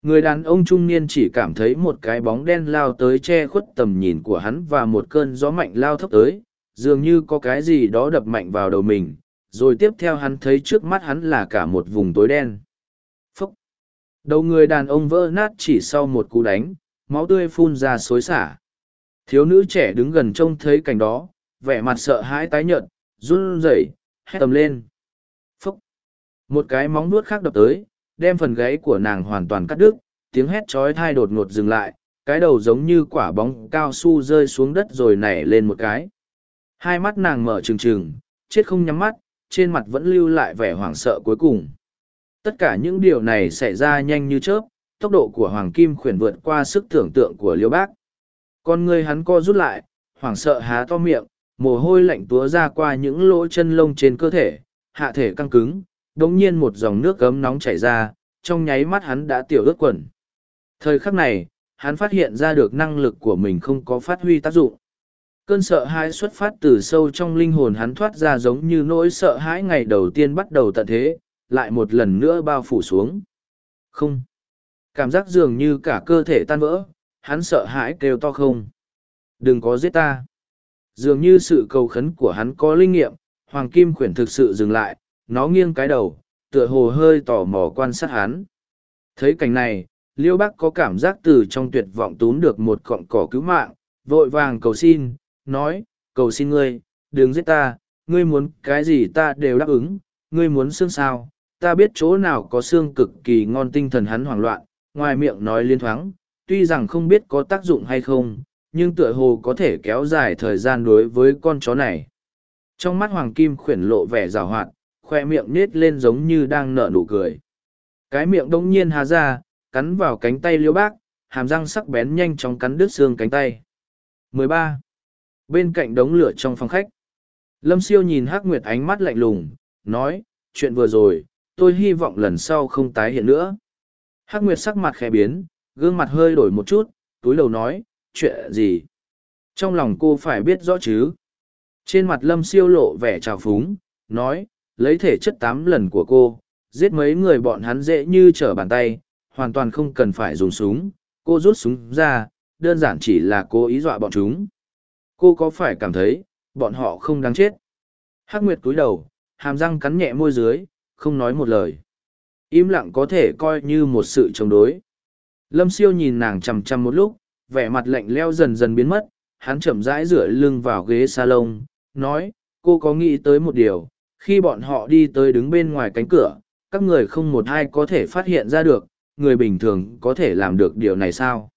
Người đàn ông trung niên chỉ cảm thấy một cái bóng đen lao tới che khuất tầm nhìn của hắn và một cơn gió mạnh lao thấp tới, dường như có cái gì đó đập mạnh vào đầu mình, rồi tiếp theo hắn thấy trước mắt hắn là cả một vùng tối đen. Phúc! Đầu người đàn ông vỡ nát chỉ sau một cú đánh, máu tươi phun ra xối xả. Thiếu nữ trẻ đứng gần trông thấy cảnh đó, vẻ mặt sợ hãi tái nhợt, run rẩy, hét tầm lên. Phúc! Một cái móng vuốt khác đập tới, đem phần gáy của nàng hoàn toàn cắt đứt, tiếng hét chói thai đột ngột dừng lại, cái đầu giống như quả bóng cao su rơi xuống đất rồi nảy lên một cái. Hai mắt nàng mở trừng trừng, chết không nhắm mắt, trên mặt vẫn lưu lại vẻ hoảng sợ cuối cùng. Tất cả những điều này xảy ra nhanh như chớp, tốc độ của Hoàng Kim khuyển vượt qua sức tưởng tượng của Liêu Bác. Con người hắn co rút lại, hoảng sợ há to miệng, mồ hôi lạnh túa ra qua những lỗ chân lông trên cơ thể, hạ thể căng cứng, đống nhiên một dòng nước cấm nóng chảy ra, trong nháy mắt hắn đã tiểu ướt quần. Thời khắc này, hắn phát hiện ra được năng lực của mình không có phát huy tác dụng. cơn sợ hãi xuất phát từ sâu trong linh hồn hắn thoát ra giống như nỗi sợ hãi ngày đầu tiên bắt đầu tận thế lại một lần nữa bao phủ xuống không cảm giác dường như cả cơ thể tan vỡ hắn sợ hãi kêu to không? Đừng có giết ta. Dường như sự cầu khấn của hắn có linh nghiệm, hoàng kim khuyển thực sự dừng lại, nó nghiêng cái đầu, tựa hồ hơi tò mò quan sát hắn. Thấy cảnh này, liêu bắc có cảm giác từ trong tuyệt vọng túm được một cọng cỏ cứu mạng, vội vàng cầu xin, nói, cầu xin ngươi, đừng giết ta, ngươi muốn cái gì ta đều đáp ứng, ngươi muốn xương sao, ta biết chỗ nào có xương cực kỳ ngon tinh thần hắn hoảng loạn, ngoài miệng nói liên thoáng tuy rằng không biết có tác dụng hay không, nhưng tựa hồ có thể kéo dài thời gian đối với con chó này. Trong mắt hoàng kim khuyển lộ vẻ rào hoạt, khoe miệng nết lên giống như đang nở nụ cười. Cái miệng đông nhiên há ra, cắn vào cánh tay liêu bác, hàm răng sắc bén nhanh chóng cắn đứt xương cánh tay. 13. bên cạnh đống lửa trong phòng khách. Lâm siêu nhìn hắc nguyệt ánh mắt lạnh lùng, nói, chuyện vừa rồi, tôi hy vọng lần sau không tái hiện nữa. Hắc nguyệt sắc mặt khẽ biến gương mặt hơi đổi một chút, túi đầu nói, chuyện gì? Trong lòng cô phải biết rõ chứ. Trên mặt lâm siêu lộ vẻ trào phúng, nói, lấy thể chất tám lần của cô, giết mấy người bọn hắn dễ như trở bàn tay, hoàn toàn không cần phải dùng súng. Cô rút súng ra, đơn giản chỉ là cô ý dọa bọn chúng. Cô có phải cảm thấy bọn họ không đáng chết? Hắc nguyệt cúi đầu, hàm răng cắn nhẹ môi dưới, không nói một lời. Im lặng có thể coi như một sự chống đối lâm siêu nhìn nàng chằm chằm một lúc, vẻ mặt lạnh leo dần dần biến mất, hắn chậm rãi rửa lưng vào ghế salon, nói, cô có nghĩ tới một điều, khi bọn họ đi tới đứng bên ngoài cánh cửa, các người không một ai có thể phát hiện ra được, người bình thường có thể làm được điều này sao?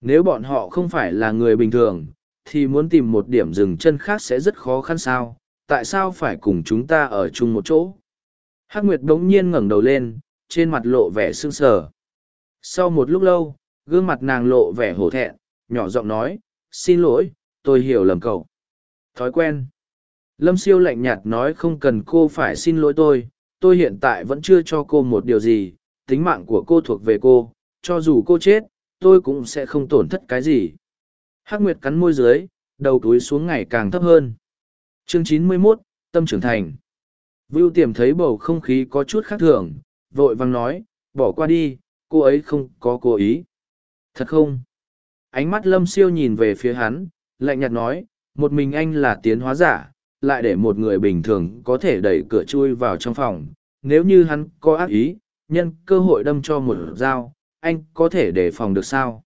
Nếu bọn họ không phải là người bình thường, thì muốn tìm một điểm dừng chân khác sẽ rất khó khăn sao? Tại sao phải cùng chúng ta ở chung một chỗ? Hắc nguyệt đ ố n g nhiên ngẩng đầu lên, trên mặt lộ vẻ sưng sờ sau một lúc lâu gương mặt nàng lộ vẻ hổ thẹn nhỏ giọng nói xin lỗi tôi hiểu lầm cậu. Thói quen. Lâm siêu lạnh nhạt nói không cần cô phải xin lỗi tôi tôi hiện tại vẫn chưa cho cô một điều gì tính mạng của cô thuộc về cô cho dù cô chết tôi cũng sẽ không tổn thất cái gì. Hắc nguyệt cắn môi dưới đầu túi xuống ngày càng thấp hơn. Chương chín mươi 91, tâm trưởng thành. Vưu tiềm thấy bầu không khí có chút khác thường vội vàng nói bỏ qua đi cô ấy không có cố ý. Thật không? Ánh mắt lâm siêu nhìn về phía hắn, lạnh nhạt nói, một mình anh là tiến hóa giả, lại để một người bình thường có thể đẩy cửa chui vào trong phòng. Nếu như hắn có ác ý, nhân cơ hội đâm cho một dao, anh có thể đề phòng được sao?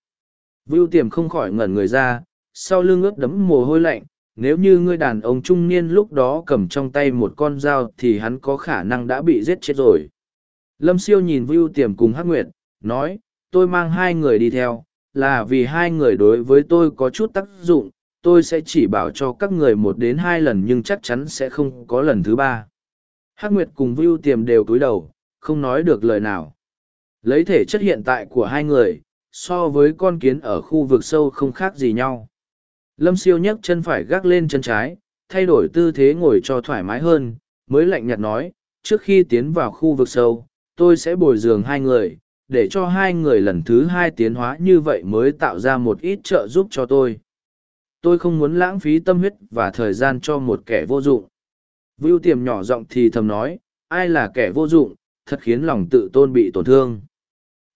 Vưu tiềm không khỏi ngẩn người ra, sau lưng ướt đấm mồ hôi lạnh, nếu như ngươi đàn ông trung niên lúc đó cầm trong tay một con dao thì hắn có khả năng đã bị giết chết rồi. Lâm siêu nhìn vưu tiềm cùng hắc nguyệt nói tôi mang hai người đi theo là vì hai người đối với tôi có chút tác dụng tôi sẽ chỉ bảo cho các người một đến hai lần nhưng chắc chắn sẽ không có lần thứ ba. Hắc nguyệt cùng vưu tiềm đều cúi đầu không nói được lời nào. Lấy thể chất hiện tại của hai người so với con kiến ở khu vực sâu không khác gì nhau. Lâm siêu nhấc chân phải gác lên chân trái, thay đổi tư thế ngồi cho thoải mái hơn, mới lạnh nhạt nói, trước khi tiến vào khu vực sâu, tôi sẽ bồi dường hai người, để cho hai người lần thứ hai tiến hóa như vậy mới tạo ra một ít trợ giúp cho tôi. Tôi không muốn lãng phí tâm huyết và thời gian cho một kẻ vô dụng. Vưu tiềm nhỏ giọng thì thầm nói, ai là kẻ vô dụng, thật khiến lòng tự tôn bị tổn thương.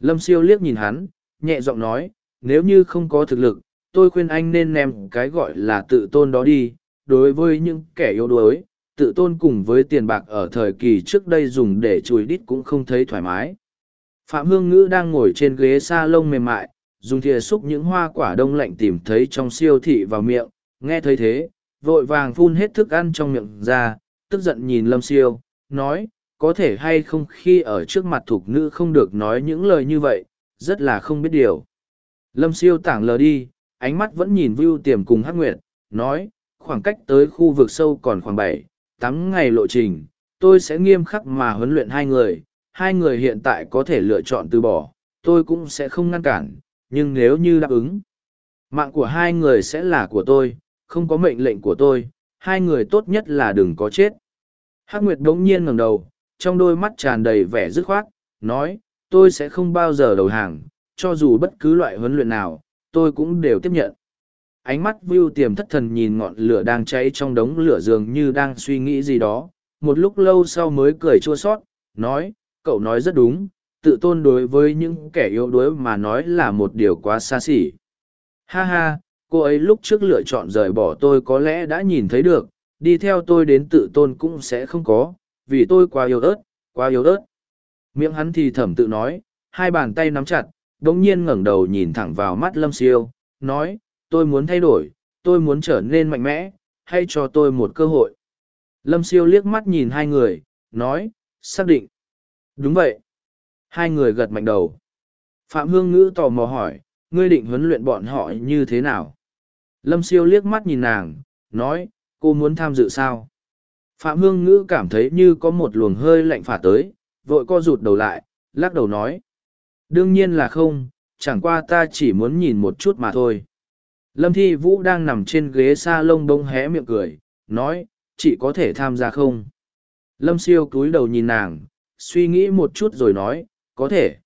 Lâm siêu liếc nhìn hắn, nhẹ giọng nói, nếu như không có thực lực, tôi khuyên anh nên ném cái gọi là tự tôn đó đi đối với những kẻ yếu đuối tự tôn cùng với tiền bạc ở thời kỳ trước đây dùng để chùi đít cũng không thấy thoải mái phạm hương ngữ đang ngồi trên ghế s a lông mềm mại dùng thìa xúc những hoa quả đông lạnh tìm thấy trong siêu thị vào miệng. Nghe thấy thế vội vàng phun hết thức ăn trong miệng ra tức giận nhìn lâm siêu nói có thể hay không khi ở trước mặt thục nữ không được nói những lời như vậy rất là không biết điều. Lâm siêu tảng lờ đi ánh mắt vẫn nhìn Vưu Tiềm cùng Hắc Nguyệt, nói, khoảng cách tới khu vực sâu còn khoảng bảy, tám ngày lộ trình, tôi sẽ nghiêm khắc mà huấn luyện hai người, hai người hiện tại có thể lựa chọn từ bỏ, tôi cũng sẽ không ngăn cản, nhưng nếu như đáp ứng, mạng của hai người sẽ là của tôi, không có mệnh lệnh của tôi, hai người tốt nhất là đừng có chết. Hắc Nguyệt đống nhiên ngẩng đầu, trong đôi mắt tràn đầy vẻ dứt khoát, nói, tôi sẽ không bao giờ đầu hàng, cho dù bất cứ loại huấn luyện nào, tôi cũng đều tiếp nhận ánh mắt view tiềm thất thần nhìn ngọn lửa đang cháy trong đống lửa dường như đang suy nghĩ gì đó một lúc lâu sau mới cười chua sót nói cậu nói rất đúng, tự tôn đối với những kẻ yếu đuối mà nói là một điều quá xa xỉ. Ha ha, cô ấy lúc trước lựa chọn rời bỏ tôi có lẽ đã nhìn thấy được, đi theo tôi đến tự tôn cũng sẽ không có, vì tôi quá yếu ớt, quá yếu ớt. Miệng hắn thì thẩm tự nói, hai bàn tay nắm chặt đ ỗ n g nhiên ngẩng đầu nhìn thẳng vào mắt lâm siêu, nói, tôi muốn thay đổi, tôi muốn trở nên mạnh mẽ hay cho tôi một cơ hội. Lâm siêu liếc mắt nhìn hai người, nói, xác định đúng vậy. Hai người gật mạnh đầu. Phạm hương ngữ tò mò hỏi, ngươi định huấn luyện bọn họ như thế nào? Lâm siêu liếc mắt nhìn nàng, nói, cô muốn tham dự sao? Phạm hương ngữ cảm thấy như có một luồng hơi lạnh phả tới, vội co rụt đầu lại, lắc đầu nói. Đương nhiên là không, chẳng qua ta chỉ muốn nhìn một chút mà thôi. Lâm thi vũ đang nằm trên ghế sa lông bông hé miệng cười, nói, chị có thể tham gia không? Lâm siêu cúi đầu nhìn nàng suy nghĩ một chút rồi nói, có thể.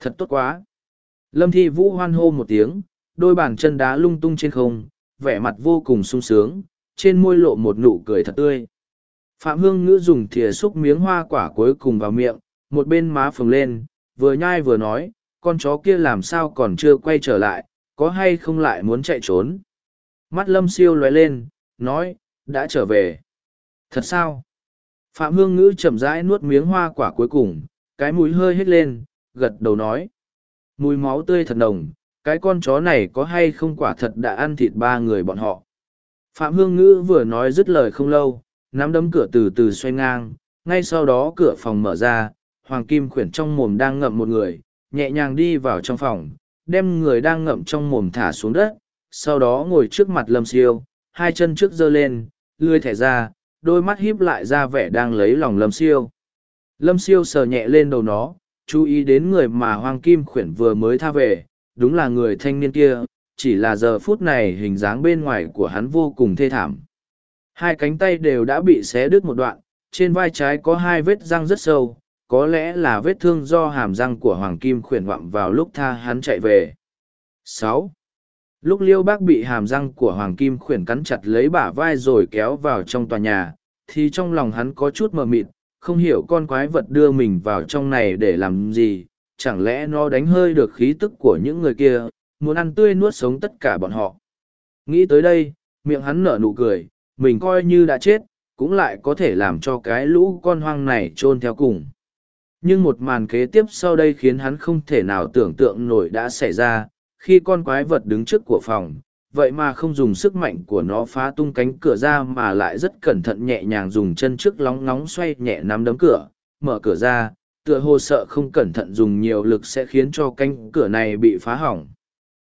Thật tốt quá. Lâm thi vũ hoan hô một tiếng, đôi bàn chân đá lung tung trên không, vẻ mặt vô cùng sung sướng, trên môi lộ một nụ cười thật tươi. Phạm hương ngữ dùng thìa xúc miếng hoa quả cuối cùng vào miệng, một bên má phồng lên, vừa nhai vừa nói, con chó kia làm sao còn chưa quay trở lại, có hay không lại muốn chạy trốn? Mắt lâm siêu lóe lên, nói, đã trở về. Thật sao? Phạm hương ngữ chậm rãi nuốt miếng hoa quả cuối cùng, cái mũi hơi hết lên, gật đầu nói. Mùi máu tươi thật nồng, cái con chó này có hay không quả thật đã ăn thịt ba người bọn họ? Phạm hương ngữ vừa nói dứt lời không lâu, nắm đấm cửa từ từ xoay ngang, ngay sau đó cửa phòng mở ra, hoàng kim khuyển trong mồm đang ngậm một người, nhẹ nhàng đi vào trong phòng, đem người đang ngậm trong mồm thả xuống đất, sau đó ngồi trước mặt lâm siêu, hai chân trước giơ lên lươi thẻ ra đôi mắt híp lại ra vẻ đang lấy lòng lâm siêu. Lâm siêu sờ nhẹ lên đầu nó, chú ý đến người mà hoàng kim khuyển vừa mới tha về, đúng là người thanh niên kia, chỉ là giờ phút này hình dáng bên ngoài của hắn vô cùng thê thảm. Hai cánh tay đều đã bị xé đứt một đoạn, trên vai trái có hai vết răng rất sâu, có lẽ là vết thương do hàm răng của hoàng kim khuyển vặm vào lúc tha hắn chạy về. Sáu lúc liêu bác bị hàm răng của hoàng kim khuyển cắn chặt lấy bả vai rồi kéo vào trong tòa nhà, thì trong lòng hắn có chút mờ mịt, không hiểu con quái vật đưa mình vào trong này để làm gì, chẳng lẽ nó đánh hơi được khí tức của những người kia, muốn ăn tươi nuốt sống tất cả bọn họ. Nghĩ tới đây, miệng hắn nở nụ cười, mình coi như đã chết, cũng lại có thể làm cho cái lũ con hoang này chôn theo cùng. Nhưng một màn kế tiếp sau đây khiến hắn không thể nào tưởng tượng nổi đã xảy ra khi con quái vật đứng trước của phòng, vậy mà không dùng sức mạnh của nó phá tung cánh cửa ra mà lại rất cẩn thận nhẹ nhàng dùng chân trước lóng nóng xoay nhẹ nắm đấm cửa, mở cửa ra, tựa hồ sợ không cẩn thận dùng nhiều lực sẽ khiến cho cánh cửa này bị phá hỏng.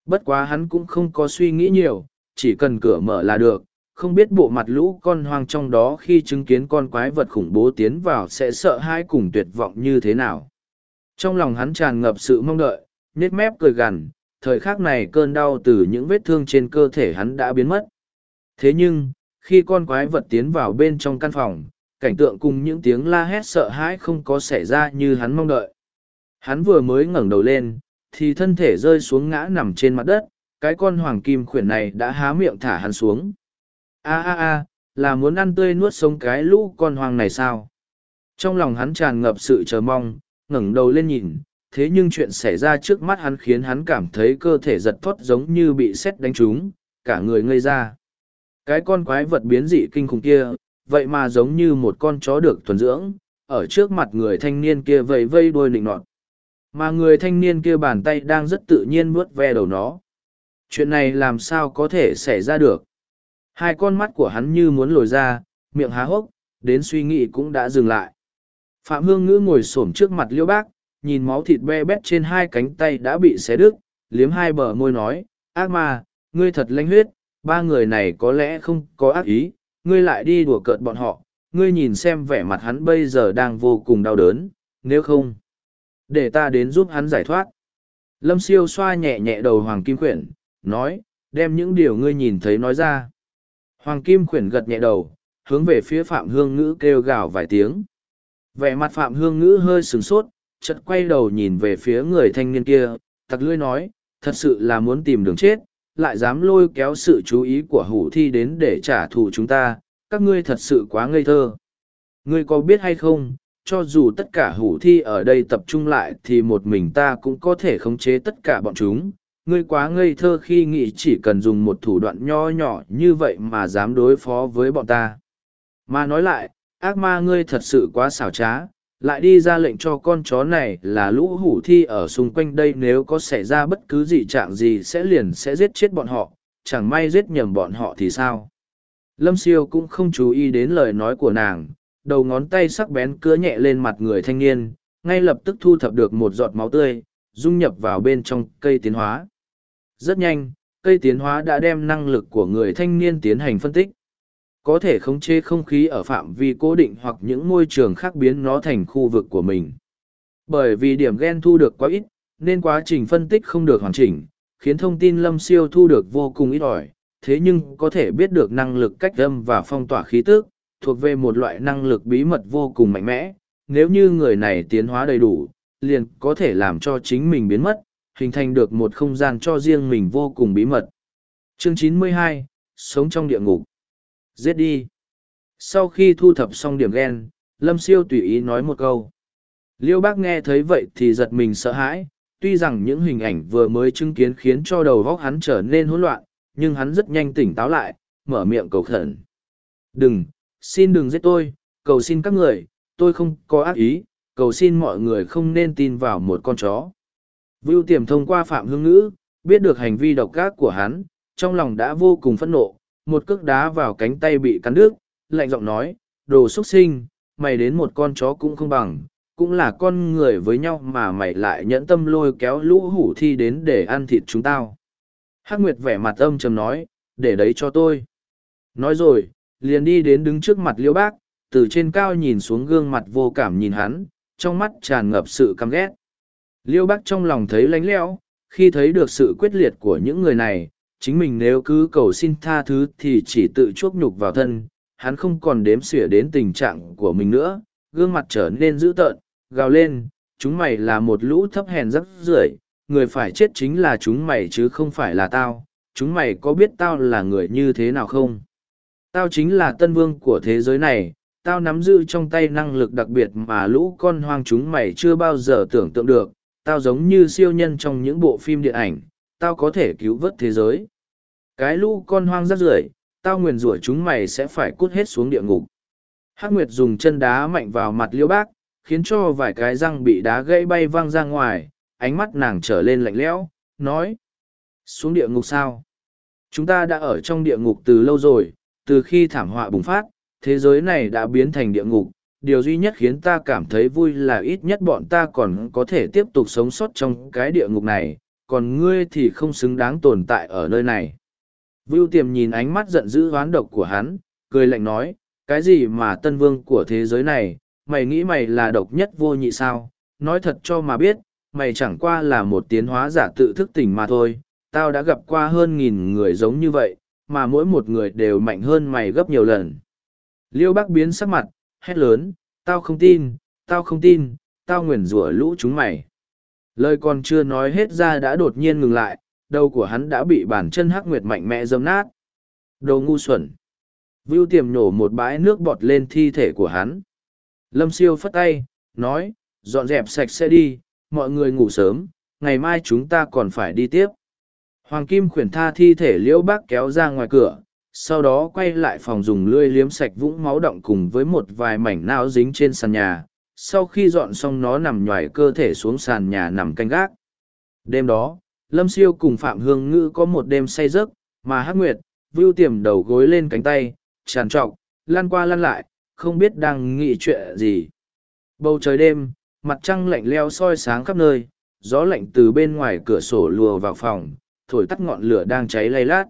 Bất quá hắn cũng không có suy nghĩ nhiều, chỉ cần cửa mở là được, không biết bộ mặt lũ con hoang trong đó khi chứng kiến con quái vật khủng bố tiến vào sẽ sợ hãi cùng tuyệt vọng như thế nào. Trong lòng hắn tràn ngập sự mong đợi nết mép cười gằn thời khắc này cơn đau từ những vết thương trên cơ thể hắn đã biến mất. Thế nhưng, khi con quái vật tiến vào bên trong căn phòng, cảnh tượng cùng những tiếng la hét sợ hãi không có xảy ra như hắn mong đợi. Hắn vừa mới ngẩng đầu lên, thì thân thể rơi xuống ngã nằm trên mặt đất, cái con hoàng kim khuyển này đã há miệng thả hắn xuống. A a a, là muốn ăn tươi nuốt sống cái lũ con hoàng này sao? Trong lòng hắn tràn ngập sự chờ mong, ngẩng đầu lên nhìn thế nhưng chuyện xảy ra trước mắt hắn khiến hắn cảm thấy cơ thể giật thoát giống như bị sét đánh trúng, cả người ngây ra. Cái con quái vật biến dị kinh khủng kia, vậy mà giống như một con chó được thuần dưỡng, ở trước mặt người thanh niên kia vẫy vây đôi nịnh nọt. Mà người thanh niên kia bàn tay đang rất tự nhiên vuốt ve đầu nó. Chuyện này làm sao có thể xảy ra được? Hai con mắt của hắn như muốn lồi ra, miệng há hốc, đến suy nghĩ cũng đã dừng lại. Phạm hương ngữ ngồi xổm trước mặt liễu bác nhìn máu thịt be bét trên hai cánh tay đã bị xé đứt, liếm hai bờ môi nói, ác ma, ngươi thật lanh huyết, ba người này có lẽ không có ác ý, ngươi lại đi đùa cợt bọn họ, ngươi nhìn xem vẻ mặt hắn bây giờ đang vô cùng đau đớn, nếu không, để ta đến giúp hắn giải thoát. Lâm siêu xoa nhẹ nhẹ đầu hoàng kim khuyển nói, đem những điều ngươi nhìn thấy nói ra. Hoàng kim khuyển gật nhẹ đầu, hướng về phía phạm hương ngữ kêu gào vài tiếng. Vẻ mặt phạm hương ngữ hơi sửng sốt chợt quay đầu nhìn về phía người thanh niên kia tặc lưỡi nói thật sự là muốn tìm đường chết lại dám lôi kéo sự chú ý của hủ thi đến để trả thù chúng ta, các ngươi thật sự quá ngây thơ. Ngươi có biết hay không, cho dù tất cả hủ thi ở đây tập trung lại thì một mình ta cũng có thể khống chế tất cả bọn chúng. Ngươi quá ngây thơ khi nghĩ chỉ cần dùng một thủ đoạn nho nhỏ như vậy mà dám đối phó với bọn ta. Mà nói lại, ác ma ngươi thật sự quá xảo trá, lại đi ra lệnh cho con chó này là lũ hủ thi ở xung quanh đây nếu có xảy ra bất cứ gì trạng gì sẽ liền sẽ giết chết bọn họ, chẳng may giết nhầm bọn họ thì sao. Lâm siêu cũng không chú ý đến lời nói của nàng, đầu ngón tay sắc bén cứa nhẹ lên mặt người thanh niên, ngay lập tức thu thập được một giọt máu tươi, dung nhập vào bên trong cây tiến hóa. Rất nhanh, cây tiến hóa đã đem năng lực của người thanh niên tiến hành phân tích. Có thể khống chế không khí ở phạm vi cố định hoặc những môi trường khác biến nó thành khu vực của mình. Bởi vì điểm gen thu được quá ít, nên quá trình phân tích không được hoàn chỉnh, khiến thông tin lâm siêu thu được vô cùng ít ỏi, thế nhưng có thể biết được năng lực cách âm và phong tỏa khí tức, thuộc về một loại năng lực bí mật vô cùng mạnh mẽ. Nếu như người này tiến hóa đầy đủ, liền có thể làm cho chính mình biến mất, hình thành được một không gian cho riêng mình vô cùng bí mật. Chương 92, Sống trong địa ngục. Giết đi. Sau khi thu thập xong điểm ghen, Lâm Siêu tùy ý nói một câu. Liêu bác nghe thấy vậy thì giật mình sợ hãi, tuy rằng những hình ảnh vừa mới chứng kiến khiến cho đầu góc hắn trở nên hỗn loạn, nhưng hắn rất nhanh tỉnh táo lại, mở miệng cầu khẩn. Đừng, xin đừng giết tôi, cầu xin các người, tôi không có ác ý, cầu xin mọi người không nên tin vào một con chó. Vưu tiềm thông qua phạm hương ngữ, biết được hành vi độc ác của hắn, trong lòng đã vô cùng phẫn nộ, một cước đá vào cánh tay bị cắn đứt, lạnh giọng nói, đồ xuất sinh, mày đến một con chó cũng không bằng, cũng là con người với nhau mà mày lại nhẫn tâm lôi kéo lũ hủ thi đến để ăn thịt chúng tao. Hắc Nguyệt vẻ mặt âm trầm nói, để đấy cho tôi. Nói rồi, liền đi đến đứng trước mặt liễu bác, từ trên cao nhìn xuống gương mặt vô cảm nhìn hắn, trong mắt tràn ngập sự căm ghét. Liêu bác trong lòng thấy lánh lẽo, khi thấy được sự quyết liệt của những người này, chính mình nếu cứ cầu xin tha thứ thì chỉ tự chuốc nhục vào thân, hắn không còn đếm xỉa đến tình trạng của mình nữa, gương mặt trở nên dữ tợn, gào lên, chúng mày là một lũ thấp hèn rắc rưởi, người phải chết chính là chúng mày chứ không phải là tao, chúng mày có biết tao là người như thế nào không? Tao chính là tân vương của thế giới này, tao nắm giữ trong tay năng lực đặc biệt mà lũ con hoang chúng mày chưa bao giờ tưởng tượng được, tao giống như siêu nhân trong những bộ phim điện ảnh, tao có thể cứu vớt thế giới. Cái lũ con hoang rắc rưởi, tao nguyền rủa chúng mày sẽ phải cút hết xuống địa ngục. Hắc Nguyệt dùng chân đá mạnh vào mặt liễu bác, khiến cho vài cái răng bị đá gãy bay văng ra ngoài, ánh mắt nàng trở lên lạnh lẽo, nói. Xuống địa ngục sao? Chúng ta đã ở trong địa ngục từ lâu rồi, từ khi thảm họa bùng phát, thế giới này đã biến thành địa ngục. Điều duy nhất khiến ta cảm thấy vui là ít nhất bọn ta còn có thể tiếp tục sống sót trong cái địa ngục này, còn ngươi thì không xứng đáng tồn tại ở nơi này. Vưu tiềm nhìn ánh mắt giận dữ hoán độc của hắn, cười lạnh nói, cái gì mà tân vương của thế giới này, mày nghĩ mày là độc nhất vô nhị sao, nói thật cho mà biết, mày chẳng qua là một tiến hóa giả tự thức tỉnh mà thôi, tao đã gặp qua hơn nghìn người giống như vậy, mà mỗi một người đều mạnh hơn mày gấp nhiều lần. Liêu bác biến sắc mặt, hét lớn, tao không tin, tao không tin, tao nguyền rủa lũ chúng mày. Lời còn chưa nói hết ra đã đột nhiên ngừng lại, đầu của hắn đã bị bàn chân hắc nguyệt mạnh mẽ dâm nát. Đồ ngu xuẩn. Vưu tiềm nhổ một bãi nước bọt lên thi thể của hắn. Lâm siêu phất tay, nói, dọn dẹp sạch sẽ đi, mọi người ngủ sớm, ngày mai chúng ta còn phải đi tiếp. Hoàng Kim khuyển tha thi thể liễu bác kéo ra ngoài cửa, sau đó quay lại phòng dùng lươi liếm sạch vũng máu động cùng với một vài mảnh não dính trên sàn nhà. Sau khi dọn xong nó nằm nhoài cơ thể xuống sàn nhà nằm canh gác. Đêm đó, Lâm Siêu cùng Phạm Hương Ngữ có một đêm say giấc, mà Hắc Nguyệt, vưu tiềm đầu gối lên cánh tay, tràn trọc, lăn qua lăn lại, không biết đang nghĩ chuyện gì. Bầu trời đêm, mặt trăng lạnh leo soi sáng khắp nơi, gió lạnh từ bên ngoài cửa sổ lùa vào phòng, thổi tắt ngọn lửa đang cháy lay lát.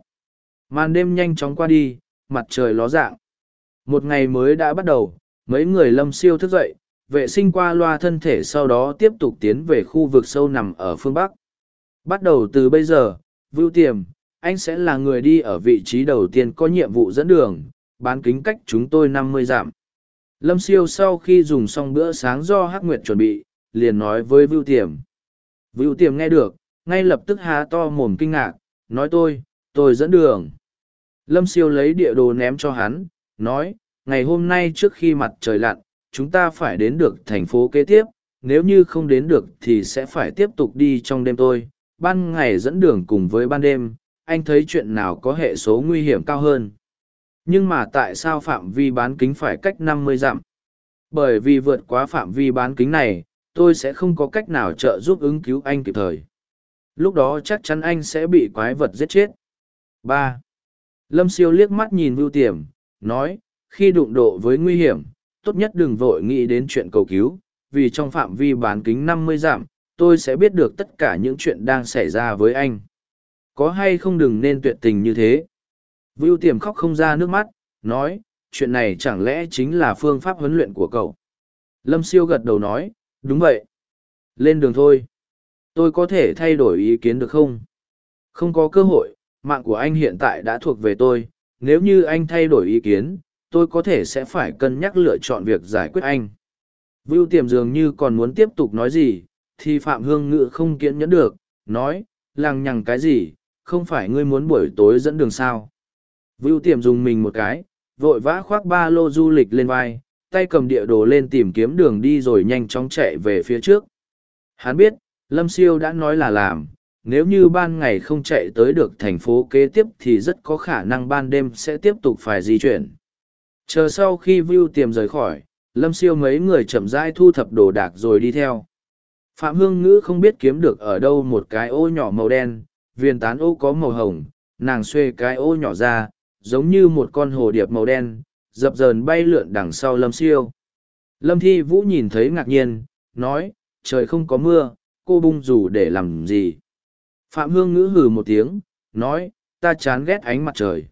Màn đêm nhanh chóng qua đi, mặt trời ló dạng. Một ngày mới đã bắt đầu, mấy người lâm siêu thức dậy, vệ sinh qua loa thân thể sau đó tiếp tục tiến về khu vực sâu nằm ở phương Bắc. Bắt đầu từ bây giờ, Vưu Tiềm, anh sẽ là người đi ở vị trí đầu tiên có nhiệm vụ dẫn đường, bán kính cách chúng tôi năm mươi dặm. Lâm Siêu sau khi dùng xong bữa sáng do Hắc Nguyệt chuẩn bị, liền nói với Vưu Tiềm. Vưu Tiềm nghe được, ngay lập tức há to mồm kinh ngạc, nói tôi, tôi dẫn đường lâm siêu lấy địa đồ ném cho hắn nói ngày hôm nay trước khi mặt trời lặn chúng ta phải đến được thành phố kế tiếp, nếu như không đến được thì sẽ phải tiếp tục đi trong đêm tôi, ban ngày dẫn đường cùng với ban đêm, anh thấy chuyện nào có hệ số nguy hiểm cao hơn? Nhưng mà tại sao phạm vi bán kính phải cách năm mươi dặm? Bởi vì vượt quá phạm vi bán kính này, tôi sẽ không có cách nào trợ giúp ứng cứu anh kịp thời. Lúc đó chắc chắn anh sẽ bị quái vật giết chết. Ba. Lâm siêu liếc mắt nhìn vưu tiềm, nói, khi đụng độ với nguy hiểm tốt nhất đừng vội nghĩ đến chuyện cầu cứu, vì trong phạm vi bán kính năm mươi dặm, tôi sẽ biết được tất cả những chuyện đang xảy ra với anh. Có hay không đừng nên tuyệt tình như thế. Vưu tiềm khóc không ra nước mắt, nói, chuyện này chẳng lẽ chính là phương pháp huấn luyện của cậu? Lâm siêu gật đầu nói, đúng vậy. Lên đường thôi. Tôi có thể thay đổi ý kiến được không? Không có cơ hội, mạng của anh hiện tại đã thuộc về tôi. Nếu như anh thay đổi ý kiến tôi có thể sẽ phải cân nhắc lựa chọn việc giải quyết anh. Vưu tiềm dường như còn muốn tiếp tục nói gì, thì phạm hương ngự không kiên nhẫn được, nói, lằng nhằng cái gì, không phải ngươi muốn buổi tối dẫn đường sao? Vưu tiềm dùng mình một cái, vội vã khoác ba lô du lịch lên vai, tay cầm địa đồ lên tìm kiếm đường đi rồi nhanh chóng chạy về phía trước. Hắn biết, lâm siêu đã nói là làm, nếu như ban ngày không chạy tới được thành phố kế tiếp thì rất có khả năng ban đêm sẽ tiếp tục phải di chuyển chờ sau khi Vu tiềm rời khỏi, lâm siêu mấy người chậm rãi thu thập đồ đạc rồi đi theo. Phạm hương ngữ không biết kiếm được ở đâu một cái ô nhỏ màu đen viên tán ô có màu hồng, nàng xuê cái ô nhỏ ra, giống như một con hồ điệp màu đen, dập dờn bay lượn đằng sau lâm siêu. Lâm thi vũ nhìn thấy ngạc nhiên, nói, trời không có mưa, cô bung dù để làm gì? Phạm hương ngữ hừ một tiếng, nói, ta chán ghét ánh mặt trời.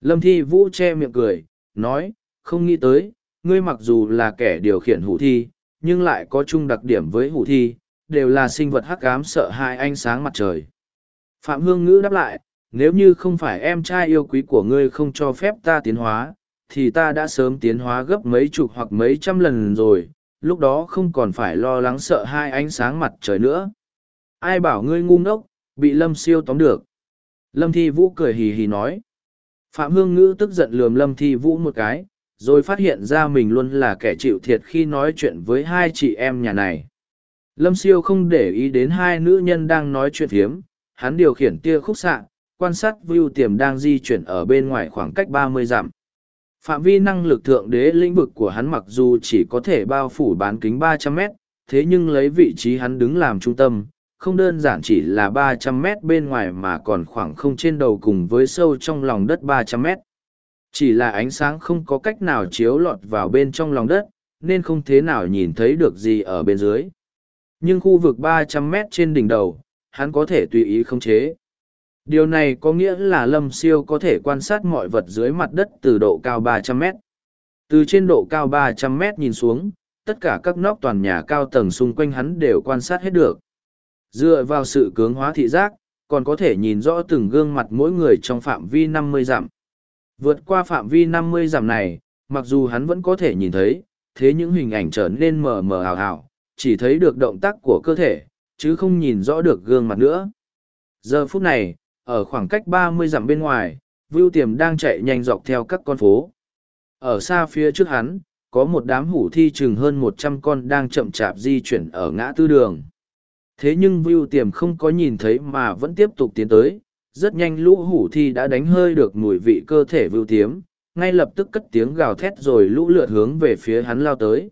Lâm thi vũ che miệng cười nói, không nghĩ tới, ngươi mặc dù là kẻ điều khiển hủ thi, nhưng lại có chung đặc điểm với hủ thi, đều là sinh vật hắc ám sợ hãi ánh sáng mặt trời. Phạm hương ngữ đáp lại, nếu như không phải em trai yêu quý của ngươi không cho phép ta tiến hóa, thì ta đã sớm tiến hóa gấp mấy chục hoặc mấy trăm lần rồi, lúc đó không còn phải lo lắng sợ hai ánh sáng mặt trời nữa. Ai bảo ngươi ngu ngốc, bị lâm siêu tóm được? Lâm thi vũ cười hì hì nói phạm hương ngữ tức giận lườm lâm thi vũ một cái rồi phát hiện ra mình luôn là kẻ chịu thiệt khi nói chuyện với hai chị em nhà này. Lâm siêu không để ý đến hai nữ nhân đang nói chuyện hiếm, hắn điều khiển tia khúc xạ quan sát view tiềm đang di chuyển ở bên ngoài khoảng cách ba mươi dặm. Phạm vi năng lực thượng đế lĩnh vực của hắn mặc dù chỉ có thể bao phủ bán kính ba trăm mét thế nhưng lấy vị trí hắn đứng làm trung tâm không đơn giản chỉ là ba trăm mét bên ngoài mà còn khoảng không trên đầu cùng với sâu trong lòng đất ba trăm mét. Chỉ là ánh sáng không có cách nào chiếu lọt vào bên trong lòng đất, nên không thế nào nhìn thấy được gì ở bên dưới. Nhưng khu vực ba trăm mét trên đỉnh đầu, hắn có thể tùy ý khống chế. Điều này có nghĩa là lâm siêu có thể quan sát mọi vật dưới mặt đất từ độ cao 300 mét. Từ trên độ cao 300 mét nhìn xuống, tất cả các nóc toàn nhà cao tầng xung quanh hắn đều quan sát hết được dựa vào sự cứng hóa thị giác còn có thể nhìn rõ từng gương mặt mỗi người trong phạm vi 50 dặm vượt qua phạm vi 50 dặm này mặc dù hắn vẫn có thể nhìn thấy thế những hình ảnh trở nên mờ mờ ảo ảo chỉ thấy được động tác của cơ thể chứ không nhìn rõ được gương mặt nữa giờ phút này ở khoảng cách ba mươi dặm bên ngoài, Vưu Tiềm đang chạy nhanh dọc theo các con phố. Ở xa phía trước hắn, có một đám hủ thi chừng hơn một trăm con đang chậm chạp di chuyển ở ngã tư đường. Thế nhưng Vưu Tiềm không có nhìn thấy mà vẫn tiếp tục tiến tới, rất nhanh lũ hủ thi đã đánh hơi được mùi vị cơ thể Vưu Tiềm, ngay lập tức cất tiếng gào thét rồi lũ lượt hướng về phía hắn lao tới.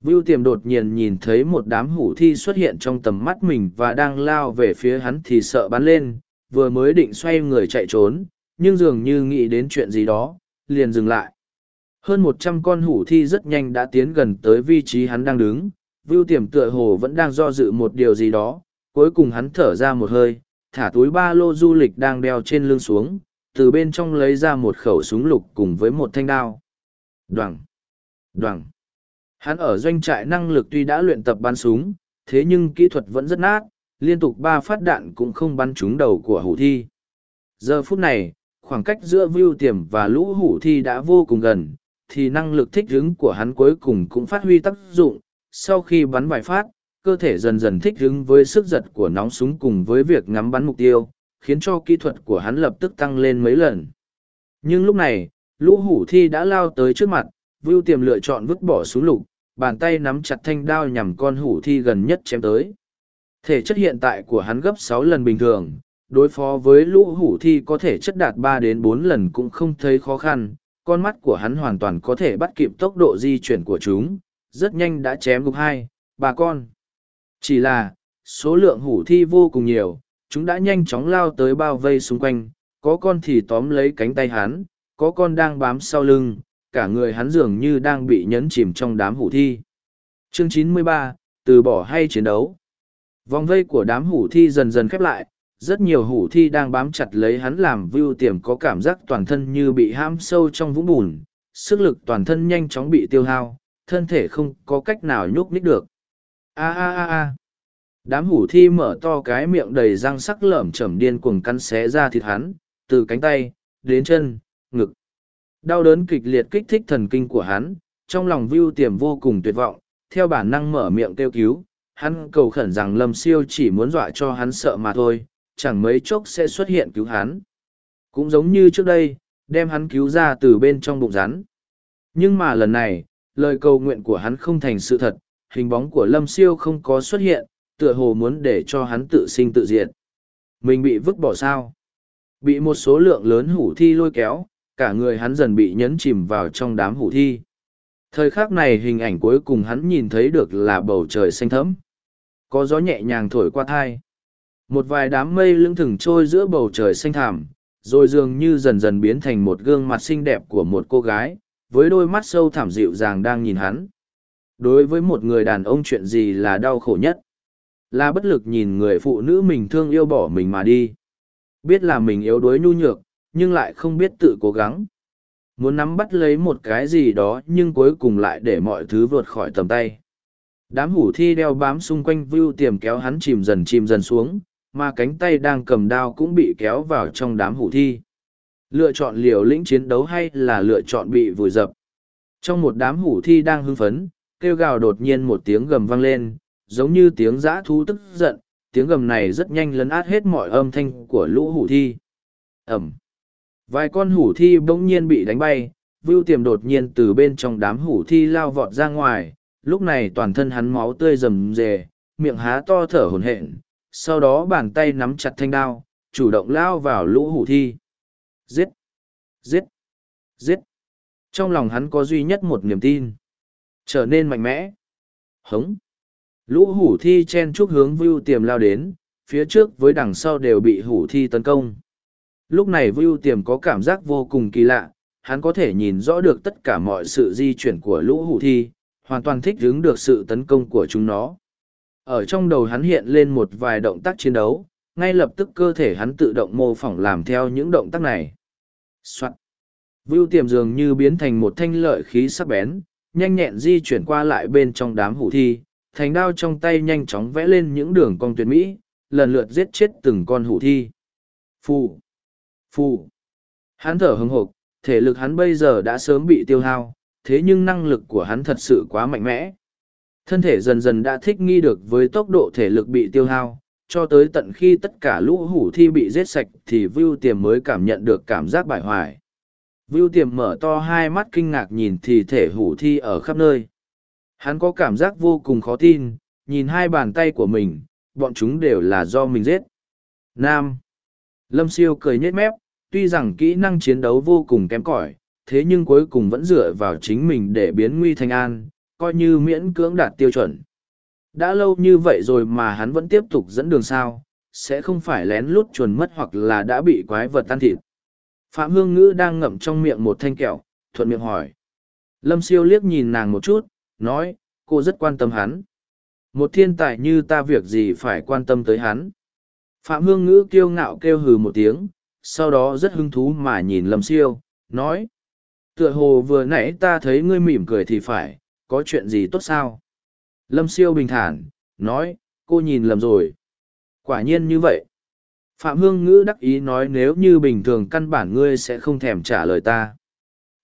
Vưu Tiềm đột nhiên nhìn thấy một đám hủ thi xuất hiện trong tầm mắt mình và đang lao về phía hắn thì sợ bắn lên, vừa mới định xoay người chạy trốn, nhưng dường như nghĩ đến chuyện gì đó, liền dừng lại. Hơn một trăm con hủ thi rất nhanh đã tiến gần tới vị trí hắn đang đứng, Vưu Tiềm tựa hồ vẫn đang do dự một điều gì đó, cuối cùng hắn thở ra một hơi, thả túi ba lô du lịch đang đeo trên lưng xuống, từ bên trong lấy ra một khẩu súng lục cùng với một thanh đao. Đoằng! Đoằng! Hắn ở doanh trại năng lực tuy đã luyện tập bắn súng, thế nhưng kỹ thuật vẫn rất nát, liên tục ba phát đạn cũng không bắn trúng đầu của hủ thi. Giờ phút này, khoảng cách giữa Vưu Tiềm và lũ hủ thi đã vô cùng gần, thì năng lực thích ứng của hắn cuối cùng cũng phát huy tác dụng. Sau khi bắn vài phát, cơ thể dần dần thích ứng với sức giật của nóng súng cùng với việc ngắm bắn mục tiêu, khiến cho kỹ thuật của hắn lập tức tăng lên mấy lần. Nhưng lúc này, lũ hủ thi đã lao tới trước mặt, Vưu Tiềm lựa chọn vứt bỏ súng lục, bàn tay nắm chặt thanh đao nhằm con hủ thi gần nhất chém tới. Thể chất hiện tại của hắn gấp sáu lần bình thường, đối phó với lũ hủ thi có thể chất đạt ba đến bốn lần cũng không thấy khó khăn, con mắt của hắn hoàn toàn có thể bắt kịp tốc độ di chuyển của chúng, rất nhanh đã chém gục hai, ba con. Chỉ là, số lượng hủ thi vô cùng nhiều, chúng đã nhanh chóng lao tới bao vây xung quanh, có con thì tóm lấy cánh tay hắn, có con đang bám sau lưng, cả người hắn dường như đang bị nhấn chìm trong đám hủ thi. Chương 93, từ bỏ hay chiến đấu. Vòng vây của đám hủ thi dần dần khép lại, rất nhiều hủ thi đang bám chặt lấy hắn làm vưu tiềm có cảm giác toàn thân như bị ham sâu trong vũng bùn, sức lực toàn thân nhanh chóng bị tiêu hao, thân thể không có cách nào nhúc nhích được. A a a a. Đám hủ thi mở to cái miệng đầy răng sắc lởm chởm điên cuồng cắn xé ra thịt hắn, từ cánh tay, đến chân, ngực. Đau đớn kịch liệt kích thích thần kinh của hắn, trong lòng view tiềm vô cùng tuyệt vọng, theo bản năng mở miệng kêu cứu, hắn cầu khẩn rằng lâm siêu chỉ muốn dọa cho hắn sợ mà thôi, chẳng mấy chốc sẽ xuất hiện cứu hắn. Cũng giống như trước đây, đem hắn cứu ra từ bên trong bụng rắn. Nhưng mà lần này, lời cầu nguyện của hắn không thành sự thật, hình bóng của lâm siêu không có xuất hiện, tựa hồ muốn để cho hắn tự sinh tự diệt. Mình bị vứt bỏ sao? Bị một số lượng lớn hủ thi lôi kéo, cả người hắn dần bị nhấn chìm vào trong đám hủ thi. Thời khắc này hình ảnh cuối cùng hắn nhìn thấy được là bầu trời xanh thẫm. Có gió nhẹ nhàng thổi qua thai. Một vài đám mây lững thừng trôi giữa bầu trời xanh thảm, rồi dường như dần dần biến thành một gương mặt xinh đẹp của một cô gái, với đôi mắt sâu thẳm dịu dàng đang nhìn hắn. Đối với một người đàn ông chuyện gì là đau khổ nhất? Là bất lực nhìn người phụ nữ mình thương yêu bỏ mình mà đi. Biết là mình yếu đuối nhu nhược, nhưng lại không biết tự cố gắng. Muốn nắm bắt lấy một cái gì đó nhưng cuối cùng lại để mọi thứ vượt khỏi tầm tay. Đám hủ thi đeo bám xung quanh view tiềm kéo hắn chìm dần chìm dần xuống, mà cánh tay đang cầm đao cũng bị kéo vào trong đám hủ thi. Lựa chọn liều lĩnh chiến đấu hay là lựa chọn bị vùi dập. Trong một đám hủ thi đang hưng phấn, kêu gào đột nhiên một tiếng gầm vang lên, giống như tiếng giã thú tức giận, tiếng gầm này rất nhanh lấn át hết mọi âm thanh của lũ hủ thi. Ẩm. Vài con hủ thi bỗng nhiên bị đánh bay, Vưu Tiềm đột nhiên từ bên trong đám hủ thi lao vọt ra ngoài, lúc này toàn thân hắn máu tươi rầm rề, miệng há to thở hổn hển, sau đó bàn tay nắm chặt thanh đao, chủ động lao vào lũ hủ thi. Giết! Giết! Giết! Trong lòng hắn có duy nhất một niềm tin. Trở nên mạnh mẽ. Hống! Lũ hủ thi chen chúc hướng Vưu Tiềm lao đến, phía trước với đằng sau đều bị hủ thi tấn công. Lúc này Vưu Tiềm có cảm giác vô cùng kỳ lạ, hắn có thể nhìn rõ được tất cả mọi sự di chuyển của lũ hủ thi, hoàn toàn thích ứng được sự tấn công của chúng nó. Ở trong đầu hắn hiện lên một vài động tác chiến đấu, ngay lập tức cơ thể hắn tự động mô phỏng làm theo những động tác này. Soạn. Vưu tiềm dường như biến thành một thanh lợi khí sắc bén, nhanh nhẹn di chuyển qua lại bên trong đám hủ thi, thành đao trong tay nhanh chóng vẽ lên những đường cong tuyệt mỹ, lần lượt giết chết từng con hủ thi. Phù! Phù! Hắn thở hừng hộp, thể lực hắn bây giờ đã sớm bị tiêu hao, thế nhưng năng lực của hắn thật sự quá mạnh mẽ. Thân thể dần dần đã thích nghi được với tốc độ thể lực bị tiêu hao, cho tới tận khi tất cả lũ hủ thi bị giết sạch thì Vưu Tiềm mới cảm nhận được cảm giác bại hoại. Vưu Tiềm mở to hai mắt kinh ngạc nhìn thi thể hủ thi ở khắp nơi. Hắn có cảm giác vô cùng khó tin, nhìn hai bàn tay của mình, bọn chúng đều là do mình giết. Nam. Lâm Siêu cười nhếch mép, tuy rằng kỹ năng chiến đấu vô cùng kém cỏi, thế nhưng cuối cùng vẫn dựa vào chính mình để biến nguy thành an, coi như miễn cưỡng đạt tiêu chuẩn. Đã lâu như vậy rồi mà hắn vẫn tiếp tục dẫn đường sao, sẽ không phải lén lút chuồn mất hoặc là đã bị quái vật tan thịt. Phạm Hương Ngữ đang ngậm trong miệng một thanh kẹo, thuận miệng hỏi. Lâm siêu liếc nhìn nàng một chút, nói, cô rất quan tâm hắn. Một thiên tài như ta việc gì phải quan tâm tới hắn. Phạm Hương Ngữ kiêu ngạo kêu hừ một tiếng, sau đó rất hứng thú mà nhìn Lâm siêu, nói. Tựa hồ vừa nãy ta thấy ngươi mỉm cười thì phải, có chuyện gì tốt sao? Lâm siêu bình thản, nói, cô nhìn lầm rồi. Quả nhiên như vậy. Phạm Hương Ngữ đắc ý nói nếu như bình thường căn bản ngươi sẽ không thèm trả lời ta.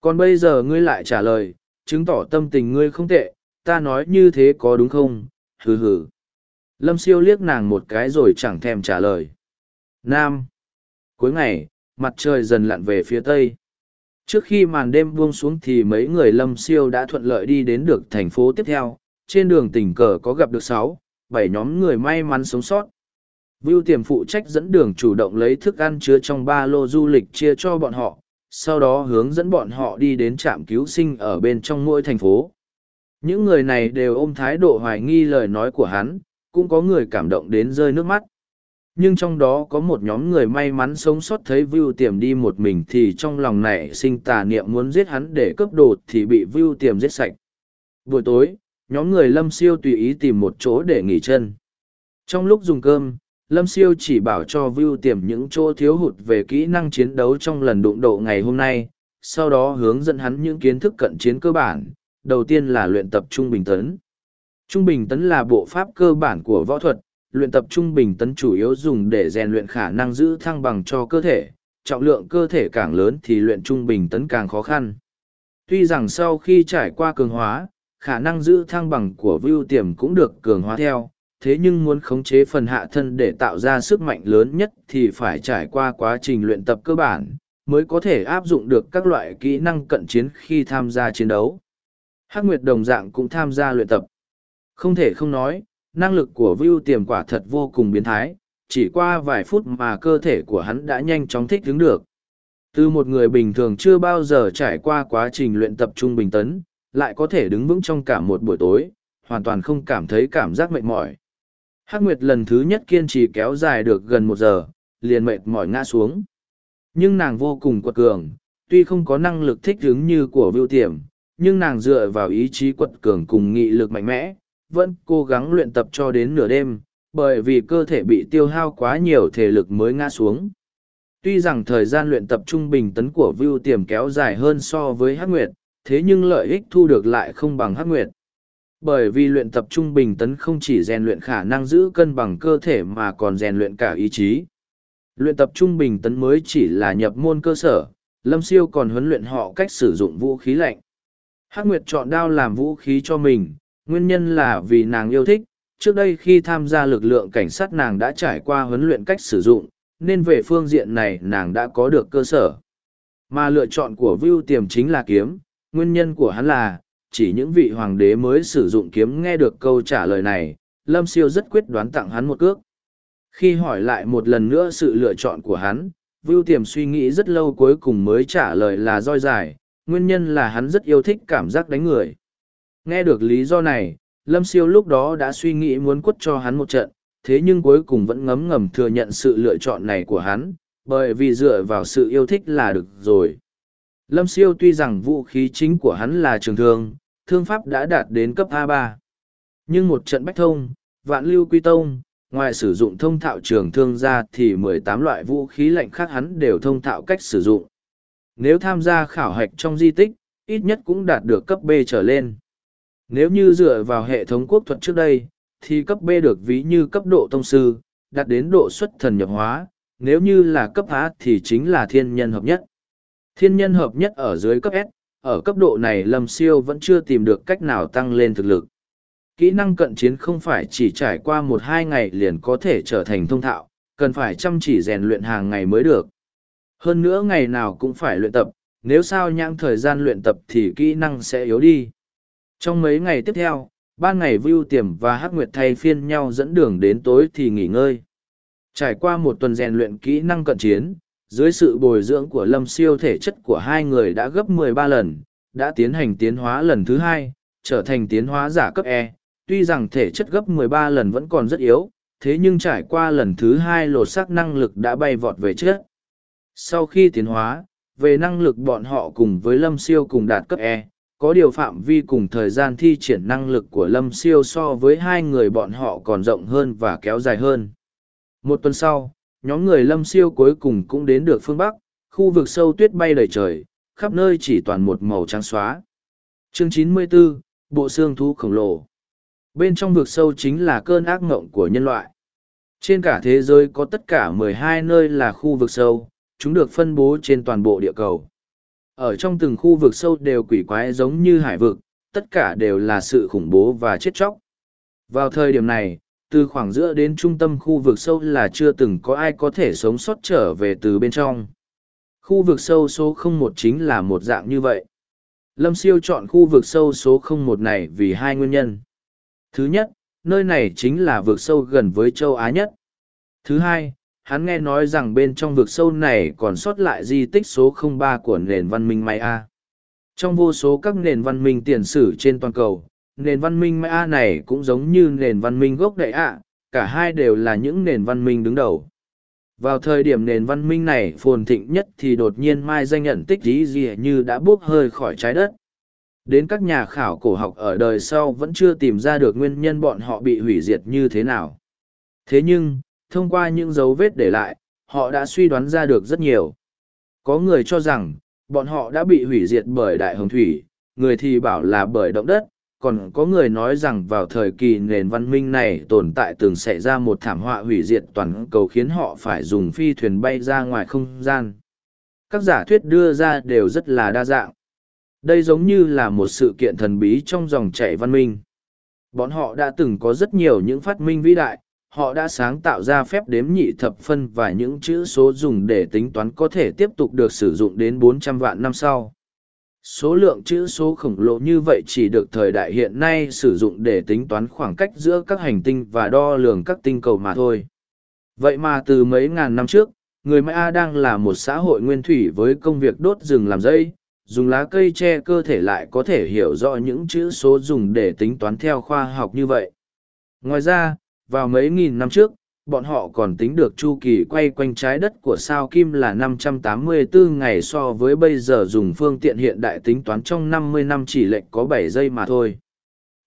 Còn bây giờ ngươi lại trả lời, chứng tỏ tâm tình ngươi không tệ, ta nói như thế có đúng không? Hừ hừ. Lâm siêu liếc nàng một cái rồi chẳng thèm trả lời. Nam. Cuối ngày, mặt trời dần lặn về phía tây. Trước khi màn đêm buông xuống thì mấy người lâm siêu đã thuận lợi đi đến được thành phố tiếp theo. Trên đường tình cờ có gặp được sáu, bảy nhóm người may mắn sống sót. Vưu tiềm phụ trách dẫn đường chủ động lấy thức ăn chứa trong ba lô du lịch chia cho bọn họ, sau đó hướng dẫn bọn họ đi đến trạm cứu sinh ở bên trong mỗi thành phố. Những người này đều ôm thái độ hoài nghi lời nói của hắn, cũng có người cảm động đến rơi nước mắt. Nhưng trong đó có một nhóm người may mắn sống sót thấy Vưu Tiềm đi một mình thì trong lòng này sinh tà niệm muốn giết hắn để cướp đồ thì bị Vưu Tiềm giết sạch. Buổi tối, nhóm người Lâm Siêu tùy ý tìm một chỗ để nghỉ chân. Trong lúc dùng cơm, Lâm Siêu chỉ bảo cho Vưu Tiềm những chỗ thiếu hụt về kỹ năng chiến đấu trong lần đụng độ ngày hôm nay, sau đó hướng dẫn hắn những kiến thức cận chiến cơ bản, đầu tiên là luyện tập trung bình tấn. Trung bình tấn là bộ pháp cơ bản của võ thuật, luyện tập trung bình tấn chủ yếu dùng để rèn luyện khả năng giữ thăng bằng cho cơ thể, trọng lượng cơ thể càng lớn thì luyện trung bình tấn càng khó khăn. Tuy rằng sau khi trải qua cường hóa, khả năng giữ thăng bằng của Vưu Tiềm cũng được cường hóa theo, thế nhưng muốn khống chế phần hạ thân để tạo ra sức mạnh lớn nhất thì phải trải qua quá trình luyện tập cơ bản, mới có thể áp dụng được các loại kỹ năng cận chiến khi tham gia chiến đấu. Hắc Nguyệt đồng dạng cũng tham gia luyện tập. Không thể không nói, năng lực của Vưu tiềm quả thật vô cùng biến thái, chỉ qua vài phút mà cơ thể của hắn đã nhanh chóng thích ứng được. Từ một người bình thường chưa bao giờ trải qua quá trình luyện tập trung bình tấn, lại có thể đứng vững trong cả một buổi tối, hoàn toàn không cảm thấy cảm giác mệt mỏi. Hắc Nguyệt lần thứ nhất kiên trì kéo dài được gần một giờ, liền mệt mỏi ngã xuống. Nhưng nàng vô cùng quật cường, tuy không có năng lực thích ứng như của Vưu Tiềm, nhưng nàng dựa vào ý chí quật cường cùng nghị lực mạnh mẽ, vẫn cố gắng luyện tập cho đến nửa đêm, bởi vì cơ thể bị tiêu hao quá nhiều thể lực mới ngã xuống. Tuy rằng thời gian luyện tập trung bình tấn của Vưu Tiềm kéo dài hơn so với Hắc Nguyệt, thế nhưng lợi ích thu được lại không bằng Hắc Nguyệt. Bởi vì luyện tập trung bình tấn không chỉ rèn luyện khả năng giữ cân bằng cơ thể mà còn rèn luyện cả ý chí. Luyện tập trung bình tấn mới chỉ là nhập môn cơ sở, Lâm Siêu còn huấn luyện họ cách sử dụng vũ khí lạnh. Hắc Nguyệt chọn đao làm vũ khí cho mình, nguyên nhân là vì nàng yêu thích. Trước đây khi tham gia lực lượng cảnh sát nàng đã trải qua huấn luyện cách sử dụng, nên về phương diện này nàng đã có được cơ sở. Mà lựa chọn của Vưu Tiềm chính là kiếm, nguyên nhân của hắn là, chỉ những vị hoàng đế mới sử dụng kiếm nghe được câu trả lời này, Lâm Siêu rất quyết đoán tặng hắn một cước. Khi hỏi lại một lần nữa sự lựa chọn của hắn, Vưu Tiềm suy nghĩ rất lâu cuối cùng mới trả lời là roi dài, nguyên nhân là hắn rất yêu thích cảm giác đánh người. Nghe được lý do này, Lâm Siêu lúc đó đã suy nghĩ muốn quất cho hắn một trận, thế nhưng cuối cùng vẫn ngấm ngầm thừa nhận sự lựa chọn này của hắn, bởi vì dựa vào sự yêu thích là được rồi. Lâm Siêu tuy rằng vũ khí chính của hắn là trường thương, thương pháp đã đạt đến cấp A3. Nhưng một trận bách thông, vạn lưu quy tông, ngoài sử dụng thông thạo trường thương ra thì mười tám loại vũ khí lạnh khác hắn đều thông thạo cách sử dụng. Nếu tham gia khảo hạch trong di tích, ít nhất cũng đạt được cấp B trở lên. Nếu như dựa vào hệ thống quốc thuật trước đây, thì cấp B được ví như cấp độ tông sư, đạt đến độ xuất thần nhập hóa, nếu như là cấp A thì chính là thiên nhân hợp nhất. Thiên nhân hợp nhất ở dưới cấp S, ở cấp độ này Lâm Siêu vẫn chưa tìm được cách nào tăng lên thực lực. Kỹ năng cận chiến không phải chỉ trải qua một hai ngày liền có thể trở thành thông thạo, cần phải chăm chỉ rèn luyện hàng ngày mới được. Hơn nữa ngày nào cũng phải luyện tập, nếu sao nhãng thời gian luyện tập thì kỹ năng sẽ yếu đi. Trong mấy ngày tiếp theo, ban ngày Vưu Tiềm và Hắc Nguyệt thay phiên nhau dẫn đường đến tối thì nghỉ ngơi. Trải qua một tuần rèn luyện kỹ năng cận chiến, dưới sự bồi dưỡng của lâm siêu thể chất của hai người đã gấp 13 lần, đã tiến hành tiến hóa lần thứ hai, trở thành tiến hóa giả cấp E. Tuy rằng thể chất gấp 13 lần vẫn còn rất yếu, thế nhưng trải qua lần thứ hai lột xác năng lực đã bay vọt về trước. Sau khi tiến hóa, về năng lực bọn họ cùng với lâm siêu cùng đạt cấp E, có điều phạm vi cùng thời gian thi triển năng lực của lâm siêu so với hai người bọn họ còn rộng hơn và kéo dài hơn. Một tuần sau, nhóm người lâm siêu cuối cùng cũng đến được phương Bắc, khu vực sâu tuyết bay đầy trời, khắp nơi chỉ toàn một màu trắng xóa. Chương 94, Bộ xương thú khổng lồ. Bên trong vực sâu chính là cơn ác ngộng của nhân loại. Trên cả thế giới có tất cả 12 nơi là khu vực sâu, chúng được phân bố trên toàn bộ địa cầu. Ở trong từng khu vực sâu đều quỷ quái giống như hải vực, tất cả đều là sự khủng bố và chết chóc. Vào thời điểm này, từ khoảng giữa đến trung tâm khu vực sâu là chưa từng có ai có thể sống sót trở về từ bên trong. Khu vực sâu số 01 chính là một dạng như vậy. Lâm Siêu chọn khu vực sâu số 01 này vì hai nguyên nhân. Thứ nhất, nơi này chính là vực sâu gần với châu Á nhất. Thứ hai, hắn nghe nói rằng bên trong vực sâu này còn sót lại di tích số 03 của nền văn minh Maya. Trong vô số các nền văn minh tiền sử trên toàn cầu, nền văn minh Maya này cũng giống như nền văn minh gốc đại ạ, cả hai đều là những nền văn minh đứng đầu. Vào thời điểm nền văn minh này phồn thịnh nhất thì đột nhiên mai danh nhận tích dí gì như đã bốc hơi khỏi trái đất. Đến các nhà khảo cổ học ở đời sau vẫn chưa tìm ra được nguyên nhân bọn họ bị hủy diệt như thế nào. Thế nhưng, thông qua những dấu vết để lại, họ đã suy đoán ra được rất nhiều. Có người cho rằng, bọn họ đã bị hủy diệt bởi đại hồng thủy, người thì bảo là bởi động đất, còn có người nói rằng vào thời kỳ nền văn minh này tồn tại từng xảy ra một thảm họa hủy diệt toàn cầu khiến họ phải dùng phi thuyền bay ra ngoài không gian. Các giả thuyết đưa ra đều rất là đa dạng. Đây giống như là một sự kiện thần bí trong dòng chảy văn minh. Bọn họ đã từng có rất nhiều những phát minh vĩ đại, họ đã sáng tạo ra phép đếm nhị thập phân và những chữ số dùng để tính toán có thể tiếp tục được sử dụng đến 400 vạn năm sau. Số lượng chữ số khổng lồ như vậy chỉ được thời đại hiện nay sử dụng để tính toán khoảng cách giữa các hành tinh và đo lường các tinh cầu mà thôi. Vậy mà từ mấy ngàn năm trước, người Maya đang là một xã hội nguyên thủy với công việc đốt rừng làm dây, dùng lá cây che cơ thể lại có thể hiểu rõ những chữ số dùng để tính toán theo khoa học như vậy. Ngoài ra, vào mấy nghìn năm trước, bọn họ còn tính được chu kỳ quay quanh trái đất của sao kim là 584 ngày so với bây giờ dùng phương tiện hiện đại tính toán trong 50 năm chỉ lệnh có 7 giây mà thôi.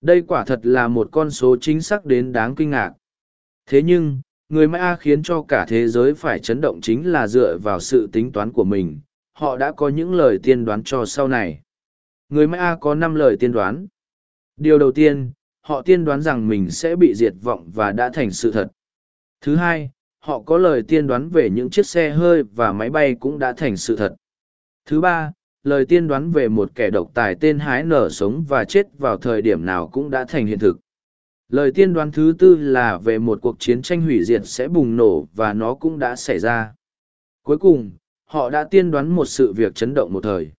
Đây quả thật là một con số chính xác đến đáng kinh ngạc. Thế nhưng, người Maya khiến cho cả thế giới phải chấn động chính là dựa vào sự tính toán của mình, họ đã có những lời tiên đoán cho sau này. Người Maya có năm lời tiên đoán. Điều đầu tiên, họ tiên đoán rằng mình sẽ bị diệt vọng và đã thành sự thật. Thứ hai, họ có lời tiên đoán về những chiếc xe hơi và máy bay cũng đã thành sự thật. Thứ ba, lời tiên đoán về một kẻ độc tài tên hái nở sống và chết vào thời điểm nào cũng đã thành hiện thực. Lời tiên đoán thứ tư là về một cuộc chiến tranh hủy diệt sẽ bùng nổ và nó cũng đã xảy ra. Cuối cùng, họ đã tiên đoán một sự việc chấn động một thời.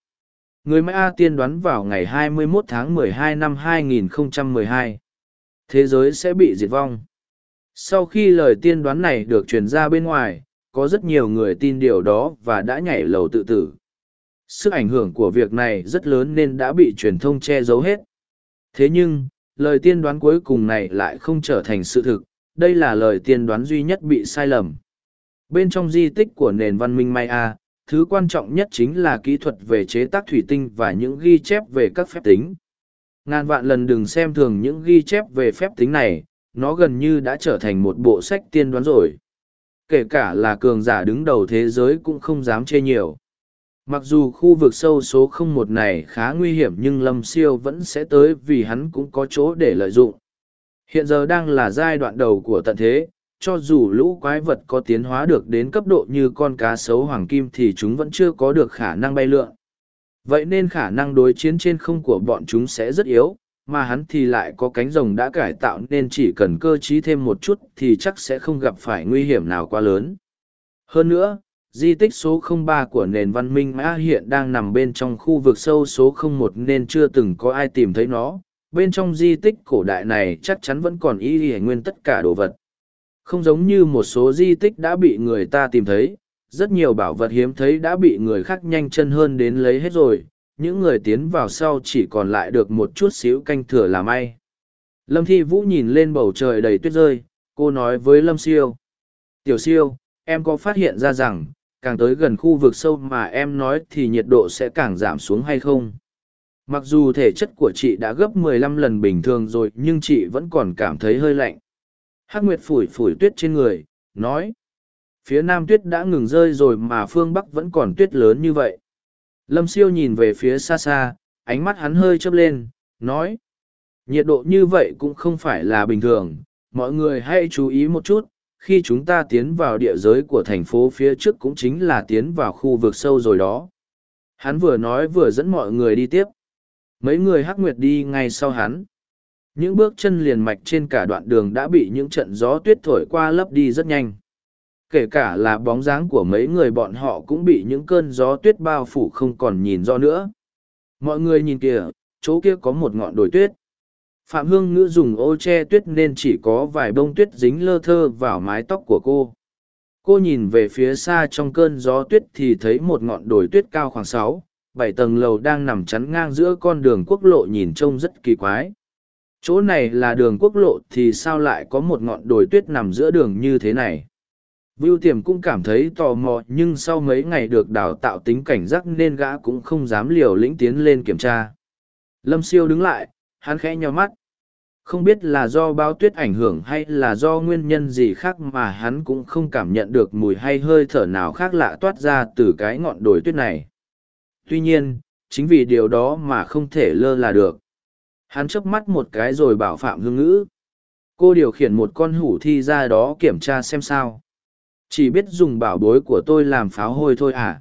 Người Maya tiên đoán vào ngày 21 tháng 12 năm 2012. Thế giới sẽ bị diệt vong. Sau khi lời tiên đoán này được truyền ra bên ngoài, có rất nhiều người tin điều đó và đã nhảy lầu tự tử. Sức ảnh hưởng của việc này rất lớn nên đã bị truyền thông che giấu hết. Thế nhưng, lời tiên đoán cuối cùng này lại không trở thành sự thực, đây là lời tiên đoán duy nhất bị sai lầm. Bên trong di tích của nền văn minh Maya, thứ quan trọng nhất chính là kỹ thuật về chế tác thủy tinh và những ghi chép về các phép tính. Ngàn vạn lần đừng xem thường những ghi chép về phép tính này, nó gần như đã trở thành một bộ sách tiên đoán rồi. Kể cả là cường giả đứng đầu thế giới cũng không dám chê nhiều. Mặc dù khu vực sâu số 01 này khá nguy hiểm nhưng Lâm Siêu vẫn sẽ tới vì hắn cũng có chỗ để lợi dụng. Hiện giờ đang là giai đoạn đầu của tận thế, cho dù lũ quái vật có tiến hóa được đến cấp độ như con cá sấu hoàng kim thì chúng vẫn chưa có được khả năng bay lượn. Vậy nên khả năng đối chiến trên không của bọn chúng sẽ rất yếu, mà hắn thì lại có cánh rồng đã cải tạo nên chỉ cần cơ trí thêm một chút thì chắc sẽ không gặp phải nguy hiểm nào quá lớn. Hơn nữa, di tích số 03 của nền văn minh Mã hiện đang nằm bên trong khu vực sâu số 01 nên chưa từng có ai tìm thấy nó. Bên trong di tích cổ đại này chắc chắn vẫn còn y y nguyên tất cả đồ vật. Không giống như một số di tích đã bị người ta tìm thấy, rất nhiều bảo vật hiếm thấy đã bị người khác nhanh chân hơn đến lấy hết rồi, những người tiến vào sau chỉ còn lại được một chút xíu canh thừa là may. Lâm Thi Vũ nhìn lên bầu trời đầy tuyết rơi, cô nói với Lâm Siêu. Tiểu Siêu, em có phát hiện ra rằng, càng tới gần khu vực sâu mà em nói thì nhiệt độ sẽ càng giảm xuống hay không? Mặc dù thể chất của chị đã gấp 15 lần bình thường rồi nhưng chị vẫn còn cảm thấy hơi lạnh. Hắc Nguyệt phủi phủi tuyết trên người, nói. Phía nam tuyết đã ngừng rơi rồi mà phương Bắc vẫn còn tuyết lớn như vậy. Lâm siêu nhìn về phía xa xa, ánh mắt hắn hơi chớp lên, nói. Nhiệt độ như vậy cũng không phải là bình thường, mọi người hãy chú ý một chút, khi chúng ta tiến vào địa giới của thành phố phía trước cũng chính là tiến vào khu vực sâu rồi đó. Hắn vừa nói vừa dẫn mọi người đi tiếp. Mấy người hắc nguyệt đi ngay sau hắn. những bước chân liền mạch trên cả đoạn đường đã bị những trận gió tuyết thổi qua lấp đi rất nhanh kể cả là bóng dáng của mấy người bọn họ cũng bị những cơn gió tuyết bao phủ không còn nhìn rõ nữa. Mọi người nhìn kìa, chỗ kia có một ngọn đồi tuyết. Phạm hương ngữ dùng ô che tuyết nên chỉ có vài bông tuyết dính lơ thơ vào mái tóc của cô. Cô nhìn về phía xa trong cơn gió tuyết thì thấy một ngọn đồi tuyết cao khoảng sáu, bảy tầng lầu đang nằm chắn ngang giữa con đường quốc lộ nhìn trông rất kỳ quái. Chỗ này là đường quốc lộ thì sao lại có một ngọn đồi tuyết nằm giữa đường như thế này? Vưu Tiềm cũng cảm thấy tò mò nhưng sau mấy ngày được đào tạo tính cảnh giác nên gã cũng không dám liều lĩnh tiến lên kiểm tra. Lâm Siêu đứng lại, hắn khẽ nhò mắt. Không biết là do bao tuyết ảnh hưởng hay là do nguyên nhân gì khác mà hắn cũng không cảm nhận được mùi hay hơi thở nào khác lạ toát ra từ cái ngọn đồi tuyết này. Tuy nhiên, chính vì điều đó mà không thể lơ là được. Hắn chớp mắt một cái rồi bảo Phạm Hương Ngữ. Cô điều khiển một con hủ thi ra đó kiểm tra xem sao chỉ biết dùng bảo bối của tôi làm pháo hôi thôi à.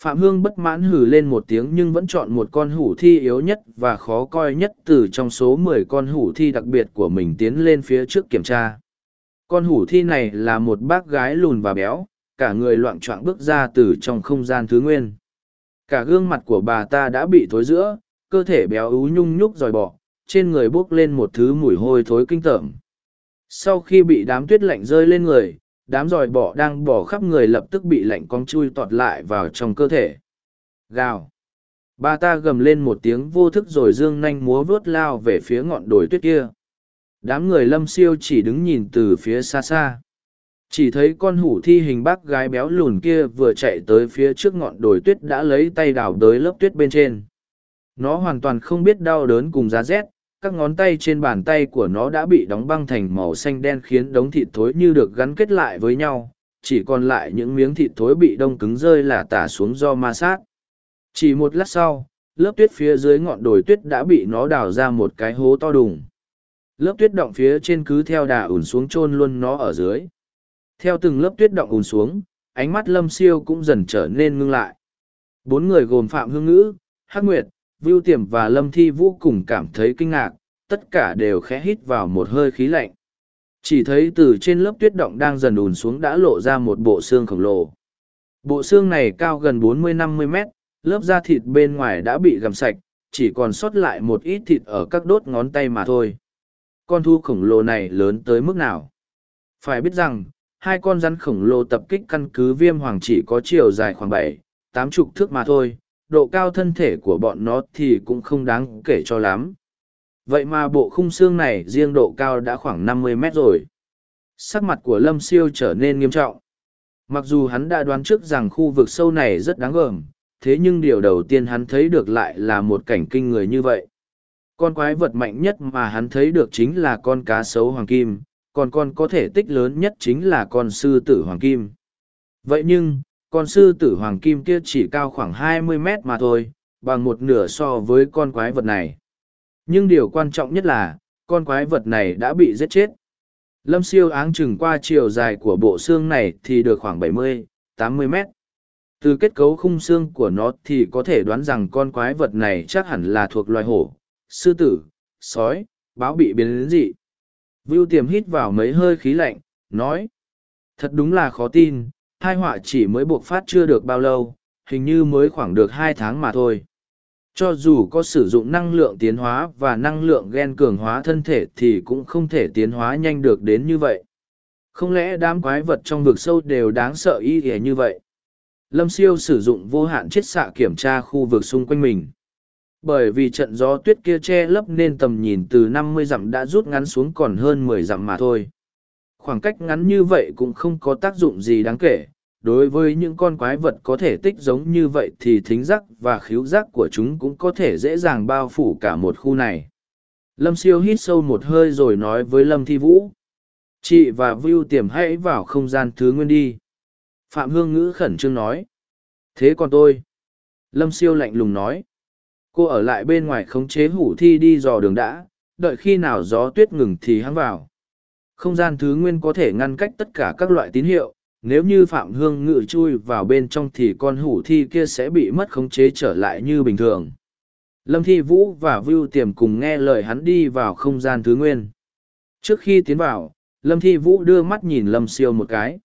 Phạm hương bất mãn hử lên một tiếng nhưng vẫn chọn một con hủ thi yếu nhất và khó coi nhất từ trong số mười con hủ thi đặc biệt của mình tiến lên phía trước kiểm tra. Con hủ thi này là một bác gái lùn và béo cả người loạn choạng bước ra từ trong không gian thứ nguyên. Cả gương mặt của bà ta đã bị thối giữa cơ thể béo ú nhung nhúc dòi bỏ, trên người bốc lên một thứ mùi hôi thối kinh tởm. Sau khi bị đám tuyết lạnh rơi lên người đám dòi bọ đang bỏ khắp người lập tức bị lạnh cong chui tọt lại vào trong cơ thể. Gào. Bà ta gầm lên một tiếng vô thức rồi dương nanh múa vuốt lao về phía ngọn đồi tuyết kia. Đám người lâm siêu chỉ đứng nhìn từ phía xa xa. Chỉ thấy con hủ thi hình bác gái béo lùn kia vừa chạy tới phía trước ngọn đồi tuyết đã lấy tay đào đới lớp tuyết bên trên. Nó hoàn toàn không biết đau đớn cùng giá rét các ngón tay trên bàn tay của nó đã bị đóng băng thành màu xanh đen khiến đống thịt thối như được gắn kết lại với nhau, chỉ còn lại những miếng thịt thối bị đông cứng rơi là tả xuống do ma sát. Chỉ một lát sau, lớp tuyết phía dưới ngọn đồi tuyết đã bị nó đào ra một cái hố to đùng. Lớp tuyết động phía trên cứ theo đà ủn xuống chôn luôn nó ở dưới. Theo từng lớp tuyết động ùn xuống, ánh mắt lâm siêu cũng dần trở nên ngưng lại. Bốn người gồm phạm hương ngữ, hắc nguyệt Vưu Tiềm và Lâm Thi Vũ cùng cảm thấy kinh ngạc, tất cả đều khẽ hít vào một hơi khí lạnh. Chỉ thấy từ trên lớp tuyết động đang dần ùn xuống đã lộ ra một bộ xương khổng lồ. Bộ xương này cao gần 40-50 mét, lớp da thịt bên ngoài đã bị gầm sạch, chỉ còn sót lại một ít thịt ở các đốt ngón tay mà thôi. Con thu khổng lồ này lớn tới mức nào? Phải biết rằng, hai con rắn khổng lồ tập kích căn cứ viêm hoàng chỉ có chiều dài khoảng bảy, tám chục thước mà thôi, độ cao thân thể của bọn nó thì cũng không đáng kể cho lắm. Vậy mà bộ khung xương này riêng độ cao đã khoảng 50 mét rồi. Sắc mặt của Lâm Siêu trở nên nghiêm trọng. Mặc dù hắn đã đoán trước rằng khu vực sâu này rất đáng gờm, thế nhưng điều đầu tiên hắn thấy được lại là một cảnh kinh người như vậy. Con quái vật mạnh nhất mà hắn thấy được chính là con cá sấu hoàng kim, còn con có thể tích lớn nhất chính là con sư tử hoàng kim. Vậy nhưng, con sư tử hoàng kim kia chỉ cao khoảng 20 mét mà thôi, bằng một nửa so với con quái vật này. Nhưng điều quan trọng nhất là, con quái vật này đã bị giết chết. Lâm siêu áng chừng qua chiều dài của bộ xương này thì được khoảng 70, 80 mét. Từ kết cấu khung xương của nó thì có thể đoán rằng con quái vật này chắc hẳn là thuộc loài hổ, sư tử, sói, báo bị biến đến dị. Vưu tiềm hít vào mấy hơi khí lạnh, nói. Thật đúng là khó tin, hai họa chỉ mới buộc phát chưa được bao lâu, hình như mới khoảng được hai tháng mà thôi. Cho dù có sử dụng năng lượng tiến hóa và năng lượng gen cường hóa thân thể thì cũng không thể tiến hóa nhanh được đến như vậy. Không lẽ đám quái vật trong vực sâu đều đáng sợ y ghẻ như vậy? Lâm siêu sử dụng vô hạn chiết xạ kiểm tra khu vực xung quanh mình. Bởi vì trận gió tuyết kia che lấp nên tầm nhìn từ năm mươi dặm đã rút ngắn xuống còn hơn mười dặm mà thôi khoảng cách ngắn như vậy cũng không có tác dụng gì đáng kể. Đối với những con quái vật có thể tích giống như vậy thì thính giác và khíu giác của chúng cũng có thể dễ dàng bao phủ cả một khu này. Lâm siêu hít sâu một hơi rồi nói với lâm thi vũ. Chị và vưu tiềm hãy vào không gian thứ nguyên đi. Phạm hương ngữ khẩn trương nói. Thế còn tôi? Lâm siêu lạnh lùng nói. Cô ở lại bên ngoài khống chế hủ thi đi dò đường đã. Đợi khi nào gió tuyết ngừng thì hắn vào không gian thứ nguyên có thể ngăn cách tất cả các loại tín hiệu, nếu như Phạm Hương ngự chui vào bên trong thì con hủ thi kia sẽ bị mất khống chế trở lại như bình thường. Lâm Thi Vũ và Vưu Tiềm cùng nghe lời hắn đi vào không gian thứ nguyên. Trước khi tiến vào, Lâm Thi Vũ đưa mắt nhìn Lâm Siêu một cái.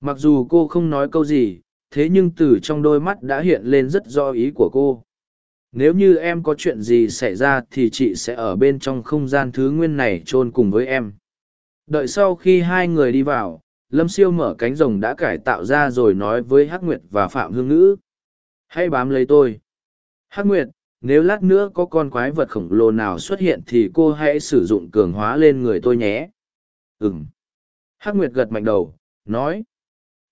Mặc dù cô không nói câu gì, thế nhưng từ trong đôi mắt đã hiện lên rất rõ ý của cô. Nếu như em có chuyện gì xảy ra thì chị sẽ ở bên trong không gian thứ nguyên này chôn cùng với em. Đợi sau khi hai người đi vào, Lâm Siêu mở cánh rồng đã cải tạo ra rồi nói với Hắc Nguyệt và Phạm Hương Ngữ. Hãy bám lấy tôi. Hắc Nguyệt, nếu lát nữa có con quái vật khổng lồ nào xuất hiện thì cô hãy sử dụng cường hóa lên người tôi nhé. Ừm. Hắc Nguyệt gật mạnh đầu, nói.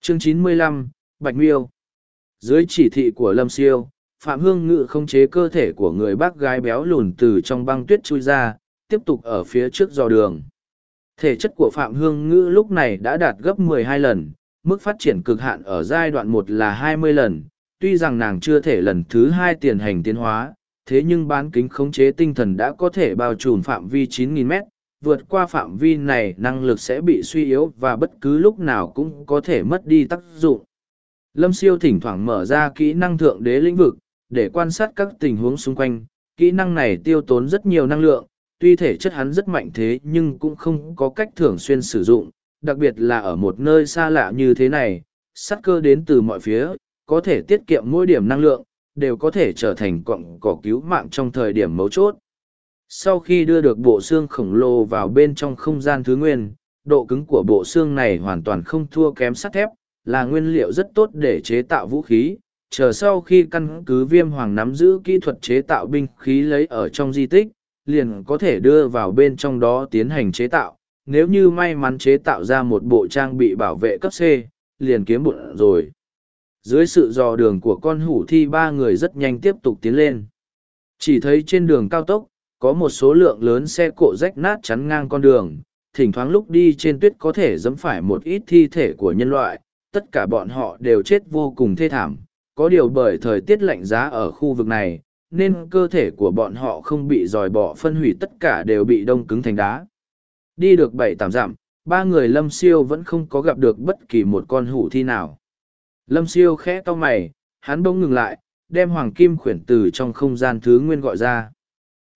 Chương chín mươi lăm, Bạch Miêu. Dưới chỉ thị của Lâm Siêu, Phạm Hương Ngự không chế cơ thể của người bác gái béo lùn từ trong băng tuyết chui ra, tiếp tục ở phía trước dò đường. Thể chất của Phạm Hương Ngữ lúc này đã đạt gấp 12 lần, mức phát triển cực hạn ở giai đoạn một là 20 lần. Tuy rằng nàng chưa thể lần thứ hai tiền hành tiến hóa, thế nhưng bán kính khống chế tinh thần đã có thể bao trùm phạm vi 9.000 mét. Vượt qua phạm vi này năng lực sẽ bị suy yếu và bất cứ lúc nào cũng có thể mất đi tác dụng. Lâm siêu thỉnh thoảng mở ra kỹ năng thượng đế lĩnh vực, để quan sát các tình huống xung quanh. Kỹ năng này tiêu tốn rất nhiều năng lượng, tuy thể chất hắn rất mạnh thế nhưng cũng không có cách thường xuyên sử dụng, đặc biệt là ở một nơi xa lạ như thế này, sát cơ đến từ mọi phía, có thể tiết kiệm mỗi điểm năng lượng, đều có thể trở thành cọng cỏ cứu mạng trong thời điểm mấu chốt. Sau khi đưa được bộ xương khổng lồ vào bên trong không gian thứ nguyên, độ cứng của bộ xương này hoàn toàn không thua kém sắt thép, là nguyên liệu rất tốt để chế tạo vũ khí. Chờ sau khi căn cứ viêm hoàng nắm giữ kỹ thuật chế tạo binh khí lấy ở trong di tích, liền có thể đưa vào bên trong đó tiến hành chế tạo. Nếu như may mắn chế tạo ra một bộ trang bị bảo vệ cấp C, liền kiếm bụng rồi. Dưới sự dò đường của con hủ thi ba người rất nhanh tiếp tục tiến lên. Chỉ thấy trên đường cao tốc, có một số lượng lớn xe cộ rách nát chắn ngang con đường, thỉnh thoảng lúc đi trên tuyết có thể dẫm phải một ít thi thể của nhân loại, tất cả bọn họ đều chết vô cùng thê thảm. Có điều bởi thời tiết lạnh giá ở khu vực này, nên cơ thể của bọn họ không bị dòi bỏ phân hủy tất cả đều bị đông cứng thành đá. Đi được bảy tạm dặm, ba người lâm siêu vẫn không có gặp được bất kỳ một con hủ thi nào. Lâm siêu khẽ to mày, hắn bỗng ngừng lại, đem hoàng kim khuyển từ trong không gian thứ nguyên gọi ra.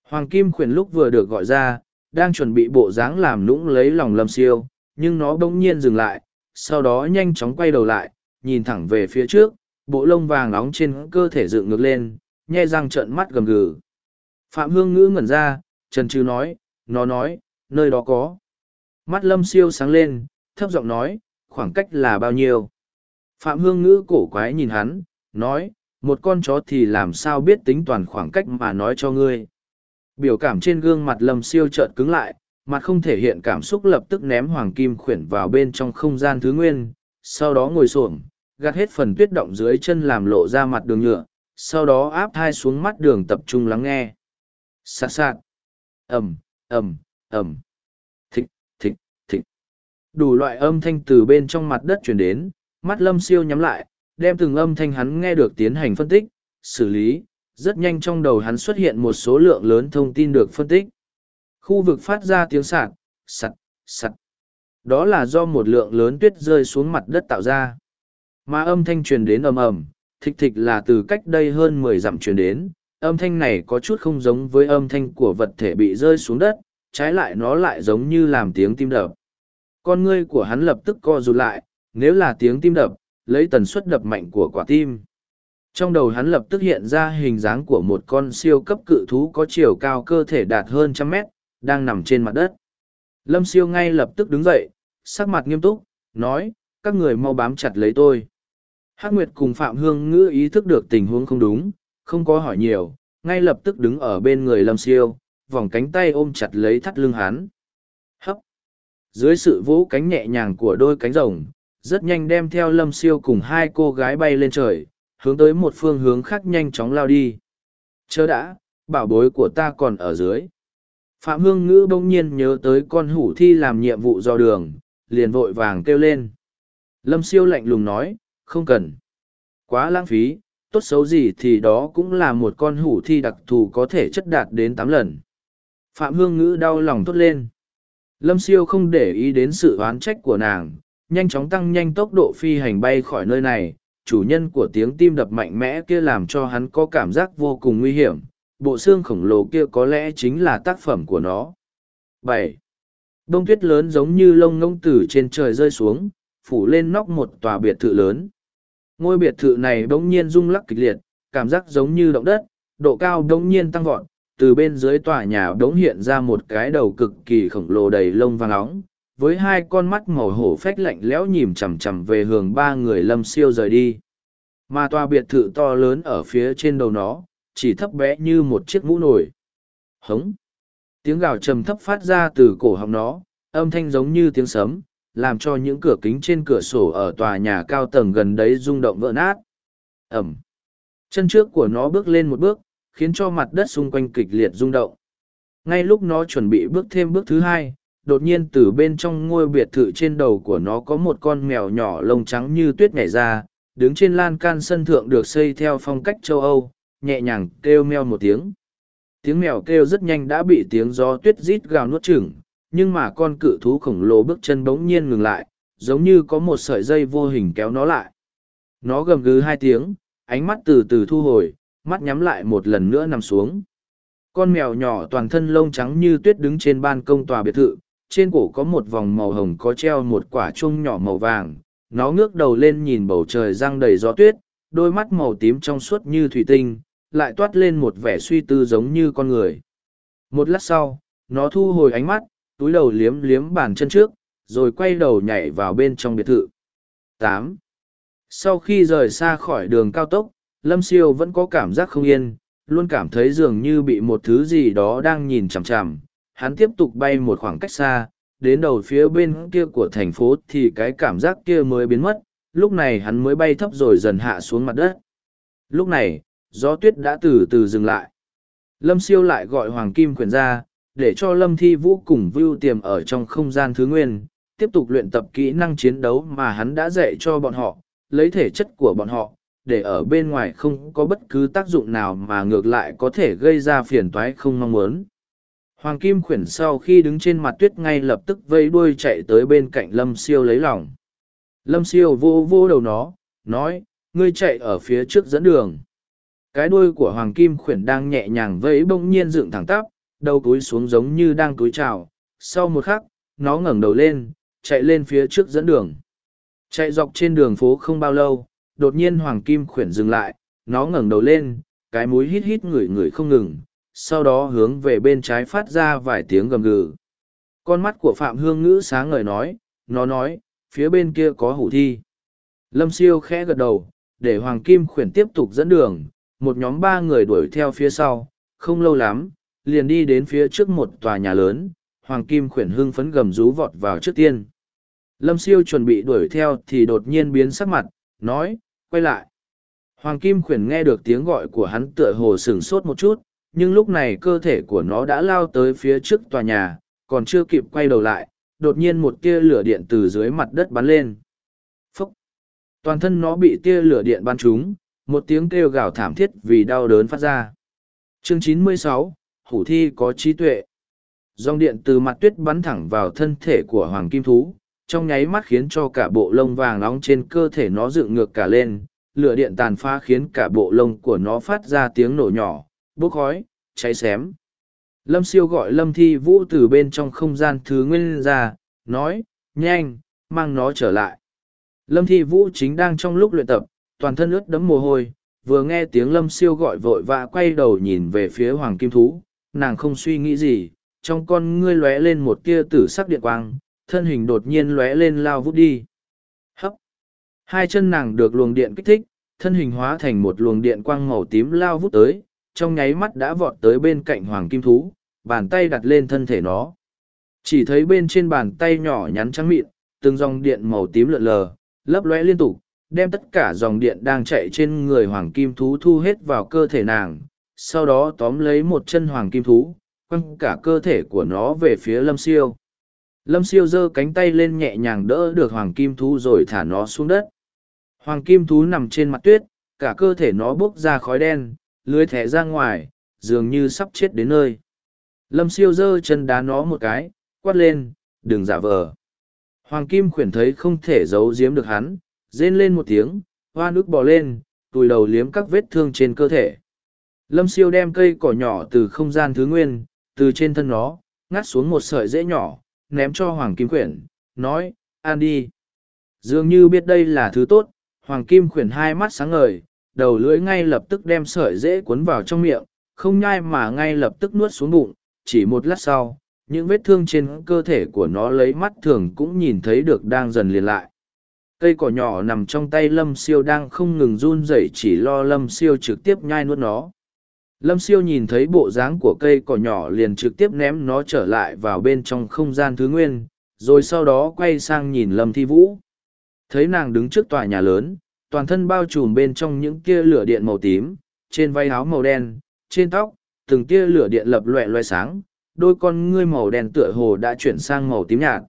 Hoàng kim khuyển lúc vừa được gọi ra, đang chuẩn bị bộ dáng làm nũng lấy lòng lâm siêu, nhưng nó bỗng nhiên dừng lại, sau đó nhanh chóng quay đầu lại, nhìn thẳng về phía trước, bộ lông vàng nóng trên cơ thể dựng ngược lên, nhe răng trợn mắt gầm gừ. Phạm Hương Ngữ ngẩn ra, Trần Trư nói, nó nói, nơi đó có. Mắt lâm siêu sáng lên, thấp giọng nói, khoảng cách là bao nhiêu. Phạm Hương Ngữ cổ quái nhìn hắn, nói, một con chó thì làm sao biết tính toàn khoảng cách mà nói cho ngươi. Biểu cảm trên gương mặt lâm siêu chợt cứng lại, mặt không thể hiện cảm xúc lập tức ném hoàng kim khuyển vào bên trong không gian thứ nguyên, sau đó ngồi xổm gạt hết phần tuyết động dưới chân làm lộ ra mặt đường nhựa, sau đó áp thai xuống mắt đường tập trung lắng nghe. Sạt sạt. ầm, ầm, ầm. Thịch, thịch, thịch. Đủ loại âm thanh từ bên trong mặt đất chuyển đến, mắt lâm siêu nhắm lại, đem từng âm thanh hắn nghe được tiến hành phân tích, xử lý. Rất nhanh trong đầu hắn xuất hiện một số lượng lớn thông tin được phân tích. Khu vực phát ra tiếng sạt, sạt, sạt. Đó là do một lượng lớn tuyết rơi xuống mặt đất tạo ra. Mà âm thanh truyền đến ầm ầm, thịch thịch là từ cách đây hơn mười dặm truyền đến, âm thanh này có chút không giống với âm thanh của vật thể bị rơi xuống đất, trái lại nó lại giống như làm tiếng tim đập. Con ngươi của hắn lập tức co rụt lại, nếu là tiếng tim đập, lấy tần suất đập mạnh của quả tim. Trong đầu hắn lập tức hiện ra hình dáng của một con siêu cấp cự thú có chiều cao cơ thể đạt hơn trăm mét, đang nằm trên mặt đất. Lâm siêu ngay lập tức đứng dậy, sắc mặt nghiêm túc, nói, các người mau bám chặt lấy tôi. Hắc Nguyệt cùng Phạm Hương Ngữ ý thức được tình huống không đúng, không có hỏi nhiều, ngay lập tức đứng ở bên người Lâm Siêu, vòng cánh tay ôm chặt lấy thắt lưng hắn. Hấp! Dưới sự vỗ cánh nhẹ nhàng của đôi cánh rồng, rất nhanh đem theo Lâm Siêu cùng hai cô gái bay lên trời, hướng tới một phương hướng khác nhanh chóng lao đi. Chớ đã, bảo bối của ta còn ở dưới. Phạm Hương Ngữ bỗng nhiên nhớ tới con hủ thi làm nhiệm vụ do đường, liền vội vàng kêu lên. Lâm Siêu lạnh lùng nói, không cần. Quá lãng phí, tốt xấu gì thì đó cũng là một con hủ thi đặc thù có thể chất đạt đến tám lần. Phạm Hương Ngữ đau lòng tốt lên. Lâm siêu không để ý đến sự oán trách của nàng, nhanh chóng tăng nhanh tốc độ phi hành bay khỏi nơi này. Chủ nhân của tiếng tim đập mạnh mẽ kia làm cho hắn có cảm giác vô cùng nguy hiểm, bộ xương khổng lồ kia có lẽ chính là tác phẩm của nó. bảy Đông tuyết lớn giống như lông ngông từ trên trời rơi xuống, phủ lên nóc một tòa biệt thự lớn. Ngôi biệt thự này bỗng nhiên rung lắc kịch liệt, cảm giác giống như động đất, độ cao bỗng nhiên tăng vọt, từ bên dưới tòa nhà bỗng hiện ra một cái đầu cực kỳ khổng lồ đầy lông vàng óng, với hai con mắt màu hổ phách lạnh lẽo nhìm chằm chằm về hướng ba người lâm siêu rời đi. Mà tòa biệt thự to lớn ở phía trên đầu nó, chỉ thấp bé như một chiếc mũ nổi. Hống! Tiếng gào trầm thấp phát ra từ cổ họng nó, âm thanh giống như tiếng sấm, làm cho những cửa kính trên cửa sổ ở tòa nhà cao tầng gần đấy rung động vỡ nát. Ẩm! Chân trước của nó bước lên một bước, khiến cho mặt đất xung quanh kịch liệt rung động. Ngay lúc nó chuẩn bị bước thêm bước thứ hai, đột nhiên từ bên trong ngôi biệt thự trên đầu của nó có một con mèo nhỏ lông trắng như tuyết nhảy ra, đứng trên lan can sân thượng được xây theo phong cách châu Âu, nhẹ nhàng kêu meo một tiếng. Tiếng mèo kêu rất nhanh đã bị tiếng gió tuyết rít gào nuốt chửng, nhưng mà con cự thú khổng lồ bước chân bỗng nhiên ngừng lại, giống như có một sợi dây vô hình kéo nó lại. Nó gầm gừ hai tiếng, ánh mắt từ từ thu hồi, mắt nhắm lại một lần nữa nằm xuống. Con mèo nhỏ toàn thân lông trắng như tuyết đứng trên ban công tòa biệt thự, trên cổ có một vòng màu hồng có treo một quả chuông nhỏ màu vàng. Nó ngước đầu lên nhìn bầu trời răng đầy gió tuyết, đôi mắt màu tím trong suốt như thủy tinh, lại toát lên một vẻ suy tư giống như con người. Một lát sau, nó thu hồi ánh mắt, túi đầu liếm liếm bàn chân trước, rồi quay đầu nhảy vào bên trong biệt thự. tám Sau khi rời xa khỏi đường cao tốc, Lâm Siêu vẫn có cảm giác không yên, luôn cảm thấy dường như bị một thứ gì đó đang nhìn chằm chằm. Hắn tiếp tục bay một khoảng cách xa, đến đầu phía bên kia của thành phố thì cái cảm giác kia mới biến mất, lúc này hắn mới bay thấp rồi dần hạ xuống mặt đất. Lúc này, gió tuyết đã từ từ dừng lại. Lâm siêu lại gọi Hoàng Kim Quyền ra, để cho Lâm Thi Vũ cùng Vưu tiềm ở trong không gian thứ nguyên, tiếp tục luyện tập kỹ năng chiến đấu mà hắn đã dạy cho bọn họ, lấy thể chất của bọn họ, để ở bên ngoài không có bất cứ tác dụng nào mà ngược lại có thể gây ra phiền toái không mong muốn. Hoàng Kim Khuyển sau khi đứng trên mặt tuyết ngay lập tức vây đuôi chạy tới bên cạnh Lâm Siêu lấy lòng. Lâm Siêu vô vô đầu nó, nói, ngươi chạy ở phía trước dẫn đường. Cái đuôi của Hoàng Kim Khuyển đang nhẹ nhàng vẫy bỗng nhiên dựng thẳng tắp, đầu túi xuống giống như đang túi trào. Sau một khắc, nó ngẩng đầu lên, chạy lên phía trước dẫn đường. Chạy dọc trên đường phố không bao lâu, đột nhiên Hoàng Kim Khuyển dừng lại, nó ngẩng đầu lên, cái mũi hít hít ngửi ngửi không ngừng, sau đó hướng về bên trái phát ra vài tiếng gầm gừ. Con mắt của Phạm Hương Ngữ sáng ngời nói, nó nói, phía bên kia có hủ thi. Lâm Siêu khẽ gật đầu, để Hoàng Kim Khuyển tiếp tục dẫn đường, một nhóm ba người đuổi theo phía sau, không lâu lắm, liền đi đến phía trước một tòa nhà lớn, Hoàng Kim Khuyển hưng phấn gầm rú vọt vào trước tiên. Lâm Siêu chuẩn bị đuổi theo thì đột nhiên biến sắc mặt, nói, quay lại. Hoàng Kim Khuyển nghe được tiếng gọi của hắn tựa hồ sửng sốt một chút, nhưng lúc này cơ thể của nó đã lao tới phía trước tòa nhà, còn chưa kịp quay đầu lại, đột nhiên một tia lửa điện từ dưới mặt đất bắn lên. Phúc! Toàn thân nó bị tia lửa điện bắn trúng, một tiếng kêu gào thảm thiết vì đau đớn phát ra. Chương 96, Hủ Thi có trí tuệ. Dòng điện từ mặt tuyết bắn thẳng vào thân thể của Hoàng Kim Thú, trong nháy mắt khiến cho cả bộ lông vàng nóng trên cơ thể nó dựng ngược cả lên, lửa điện tàn phá khiến cả bộ lông của nó phát ra tiếng nổ nhỏ, bốc khói, cháy xém. Lâm siêu gọi Lâm Thi Vũ từ bên trong không gian thứ nguyên ra, nói, nhanh, mang nó trở lại. Lâm Thi Vũ chính đang trong lúc luyện tập, toàn thân ướt đẫm mồ hôi, vừa nghe tiếng Lâm siêu gọi vội vã quay đầu nhìn về phía Hoàng Kim Thú, nàng không suy nghĩ gì, trong con ngươi lóe lên một tia tử sắc điện quang, thân hình đột nhiên lóe lên lao vút đi. Hấp! Hai chân nàng được luồng điện kích thích, thân hình hóa thành một luồng điện quang màu tím lao vút tới, trong nháy mắt đã vọt tới bên cạnh hoàng kim thú, bàn tay đặt lên thân thể nó. Chỉ thấy bên trên bàn tay nhỏ nhắn trắng mịn, từng dòng điện màu tím lượn lờ, lấp lóe liên tục, đem tất cả dòng điện đang chạy trên người hoàng kim thú thu hết vào cơ thể nàng, sau đó tóm lấy một chân hoàng kim thú, quăng cả cơ thể của nó về phía lâm siêu. Lâm siêu giơ cánh tay lên nhẹ nhàng đỡ được hoàng kim thú rồi thả nó xuống đất. Hoàng kim thú nằm trên mặt tuyết, cả cơ thể nó bốc ra khói đen, lưới thẻ ra ngoài, dường như sắp chết đến nơi. Lâm siêu giơ chân đá nó một cái, quát lên, đừng giả vờ. Hoàng kim khuyển thấy không thể giấu giếm được hắn, rên lên một tiếng, hoa nước bò lên, tùi đầu liếm các vết thương trên cơ thể. Lâm siêu đem cây cỏ nhỏ từ không gian thứ nguyên, từ trên thân nó, ngắt xuống một sợi rễ nhỏ, ném cho Hoàng Kim Quyển, nói, ăn đi. Dường như biết đây là thứ tốt, Hoàng Kim Quyển hai mắt sáng ngời, đầu lưỡi ngay lập tức đem sợi rễ cuốn vào trong miệng, không nhai mà ngay lập tức nuốt xuống bụng, chỉ một lát sau, những vết thương trên cơ thể của nó lấy mắt thường cũng nhìn thấy được đang dần liền lại. Cây cỏ nhỏ nằm trong tay Lâm Siêu đang không ngừng run rẩy chỉ lo Lâm Siêu trực tiếp nhai nuốt nó. Lâm Siêu nhìn thấy bộ dáng của cây cỏ nhỏ liền trực tiếp ném nó trở lại vào bên trong không gian thứ nguyên, rồi sau đó quay sang nhìn Lâm Thi Vũ. Thấy nàng đứng trước tòa nhà lớn, toàn thân bao trùm bên trong những tia lửa điện màu tím, trên váy áo màu đen, trên tóc, từng tia lửa điện lập loẹ loẹ sáng, đôi con ngươi màu đen tựa hồ đã chuyển sang màu tím nhạt.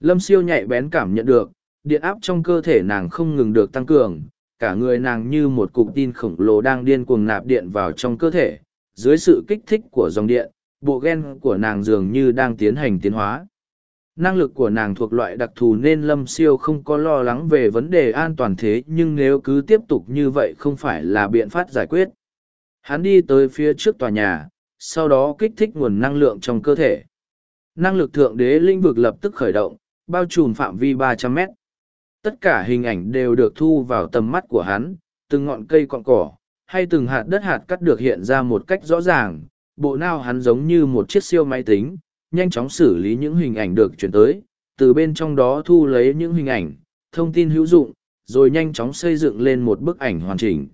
Lâm siêu nhạy bén cảm nhận được, điện áp trong cơ thể nàng không ngừng được tăng cường, cả người nàng như một cục tin khổng lồ đang điên cuồng nạp điện vào trong cơ thể. Dưới sự kích thích của dòng điện, bộ gen của nàng dường như đang tiến hành tiến hóa. Năng lực của nàng thuộc loại đặc thù nên Lâm Siêu không có lo lắng về vấn đề an toàn thế nhưng nếu cứ tiếp tục như vậy không phải là biện pháp giải quyết. Hắn đi tới phía trước tòa nhà, sau đó kích thích nguồn năng lượng trong cơ thể. Năng lực thượng đế linh vực lập tức khởi động, bao trùm phạm vi 300 mét. Tất cả hình ảnh đều được thu vào tầm mắt của hắn, từng ngọn cây cọn cỏ, hay từng hạt đất hạt cắt được hiện ra một cách rõ ràng. Bộ não hắn giống như một chiếc siêu máy tính, nhanh chóng xử lý những hình ảnh được chuyển tới, từ bên trong đó thu lấy những hình ảnh, thông tin hữu dụng, rồi nhanh chóng xây dựng lên một bức ảnh hoàn chỉnh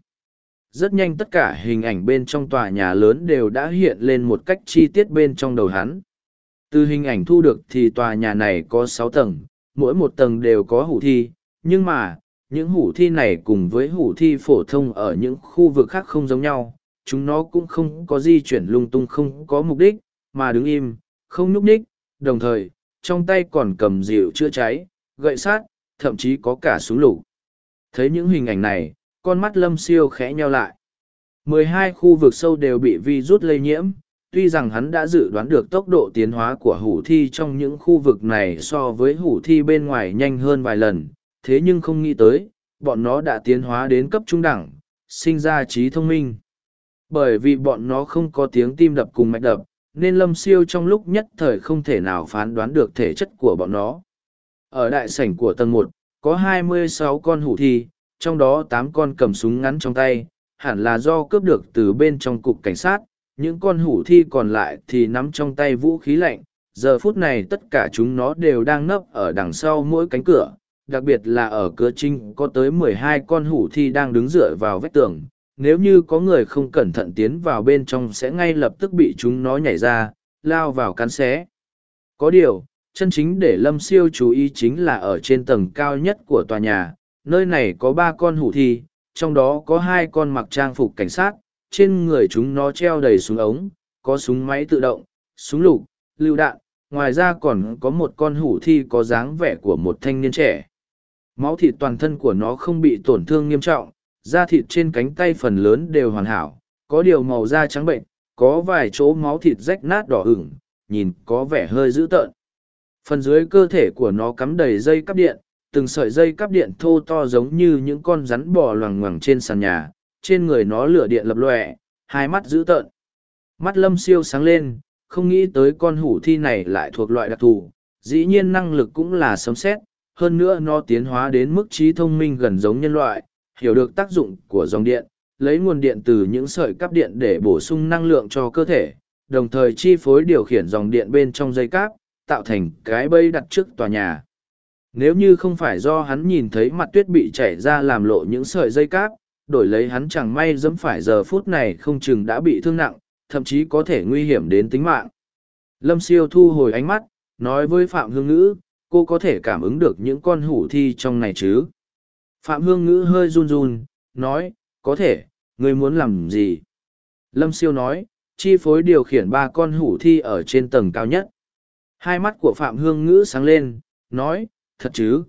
rất nhanh tất cả hình ảnh bên trong tòa nhà lớn đều đã hiện lên một cách chi tiết bên trong đầu hắn từ hình ảnh thu được thì tòa nhà này có sáu tầng mỗi một tầng đều có hủ thi nhưng mà những hủ thi này cùng với hủ thi phổ thông ở những khu vực khác không giống nhau chúng nó cũng không có di chuyển lung tung không có mục đích mà đứng im không nhúc nhích đồng thời trong tay còn cầm dịu chữa cháy gậy sát thậm chí có cả súng lục thấy những hình ảnh này con mắt lâm siêu khẽ nheo lại. mười hai khu vực sâu đều bị vi rút lây nhiễm, tuy rằng hắn đã dự đoán được tốc độ tiến hóa của hủ thi trong những khu vực này so với hủ thi bên ngoài nhanh hơn vài lần, thế nhưng không nghĩ tới, bọn nó đã tiến hóa đến cấp trung đẳng, sinh ra trí thông minh. Bởi vì bọn nó không có tiếng tim đập cùng mạch đập, nên lâm siêu trong lúc nhất thời không thể nào phán đoán được thể chất của bọn nó. Ở đại sảnh của tầng một có 26 con hủ thi, trong đó 8 con cầm súng ngắn trong tay, hẳn là do cướp được từ bên trong cục cảnh sát, những con hủ thi còn lại thì nắm trong tay vũ khí lạnh. Giờ phút này tất cả chúng nó đều đang nấp ở đằng sau mỗi cánh cửa, đặc biệt là ở cửa chính có tới mười hai con hủ thi đang đứng dựa vào vách tường. Nếu như có người không cẩn thận tiến vào bên trong sẽ ngay lập tức bị chúng nó nhảy ra, lao vào cắn xé. Có điều, chân chính để Lâm Siêu chú ý chính là ở trên tầng cao nhất của tòa nhà, nơi này có ba con hủ thi, trong đó có hai con mặc trang phục cảnh sát, trên người chúng nó treo đầy súng ống, có súng máy tự động, súng lục, lưu đạn, ngoài ra còn có một con hủ thi có dáng vẻ của một thanh niên trẻ. Máu thịt toàn thân của nó không bị tổn thương nghiêm trọng, da thịt trên cánh tay phần lớn đều hoàn hảo, có điều màu da trắng bệnh, có vài chỗ máu thịt rách nát đỏ ửng, nhìn có vẻ hơi dữ tợn. Phần dưới cơ thể của nó cắm đầy dây cắp điện, từng sợi dây cắp điện thô to giống như những con rắn bò loằng ngoằng trên sàn nhà, trên người nó lửa điện lập lòe, hai mắt dữ tợn. Mắt lâm siêu sáng lên, không nghĩ tới con hủ thi này lại thuộc loại đặc thù, dĩ nhiên năng lực cũng là sấm xét, hơn nữa nó tiến hóa đến mức trí thông minh gần giống nhân loại, hiểu được tác dụng của dòng điện, lấy nguồn điện từ những sợi cắp điện để bổ sung năng lượng cho cơ thể, đồng thời chi phối điều khiển dòng điện bên trong dây cáp, tạo thành cái bẫy đặt trước tòa nhà. Nếu như không phải do hắn nhìn thấy mặt tuyết bị chảy ra làm lộ những sợi dây cáp, đổi lấy hắn chẳng may dẫm phải giờ phút này không chừng đã bị thương nặng, thậm chí có thể nguy hiểm đến tính mạng. Lâm siêu thu hồi ánh mắt, nói với Phạm Hương Ngữ, cô có thể cảm ứng được những con hủ thi trong này chứ? Phạm Hương Ngữ hơi run run, nói, có thể, ngươi muốn làm gì? Lâm siêu nói, chi phối điều khiển ba con hủ thi ở trên tầng cao nhất. Hai mắt của Phạm Hương Ngữ sáng lên, nói, thật chứ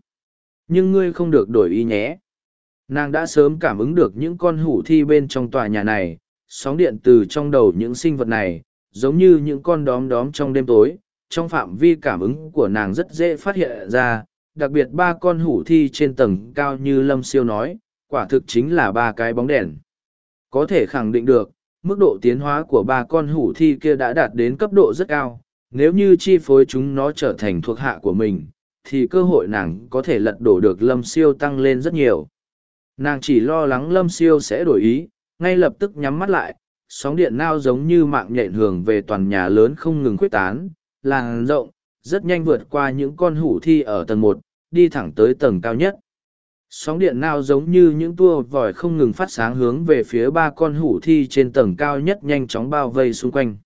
nhưng ngươi không được đổi ý nhé nàng đã sớm cảm ứng được những con hủ thi bên trong tòa nhà này sóng điện từ trong đầu những sinh vật này giống như những con đóm đóm trong đêm tối trong phạm vi cảm ứng của nàng rất dễ phát hiện ra, đặc biệt ba con hủ thi trên tầng cao như lâm siêu nói, quả thực chính là ba cái bóng đèn. Có thể khẳng định được, mức độ tiến hóa của ba con hủ thi kia đã đạt đến cấp độ rất cao, nếu như chi phối chúng nó trở thành thuộc hạ của mình, thì cơ hội nàng có thể lật đổ được lâm siêu tăng lên rất nhiều. Nàng chỉ lo lắng lâm siêu sẽ đổi ý, ngay lập tức nhắm mắt lại, sóng điện nao giống như mạng nhện hưởng về toàn nhà lớn không ngừng khuếch tán làng rộng, rất nhanh vượt qua những con hủ thi ở tầng một, đi thẳng tới tầng cao nhất. Sóng điện nao giống như những tua vòi không ngừng phát sáng hướng về phía ba con hủ thi trên tầng cao nhất nhanh chóng bao vây xung quanh.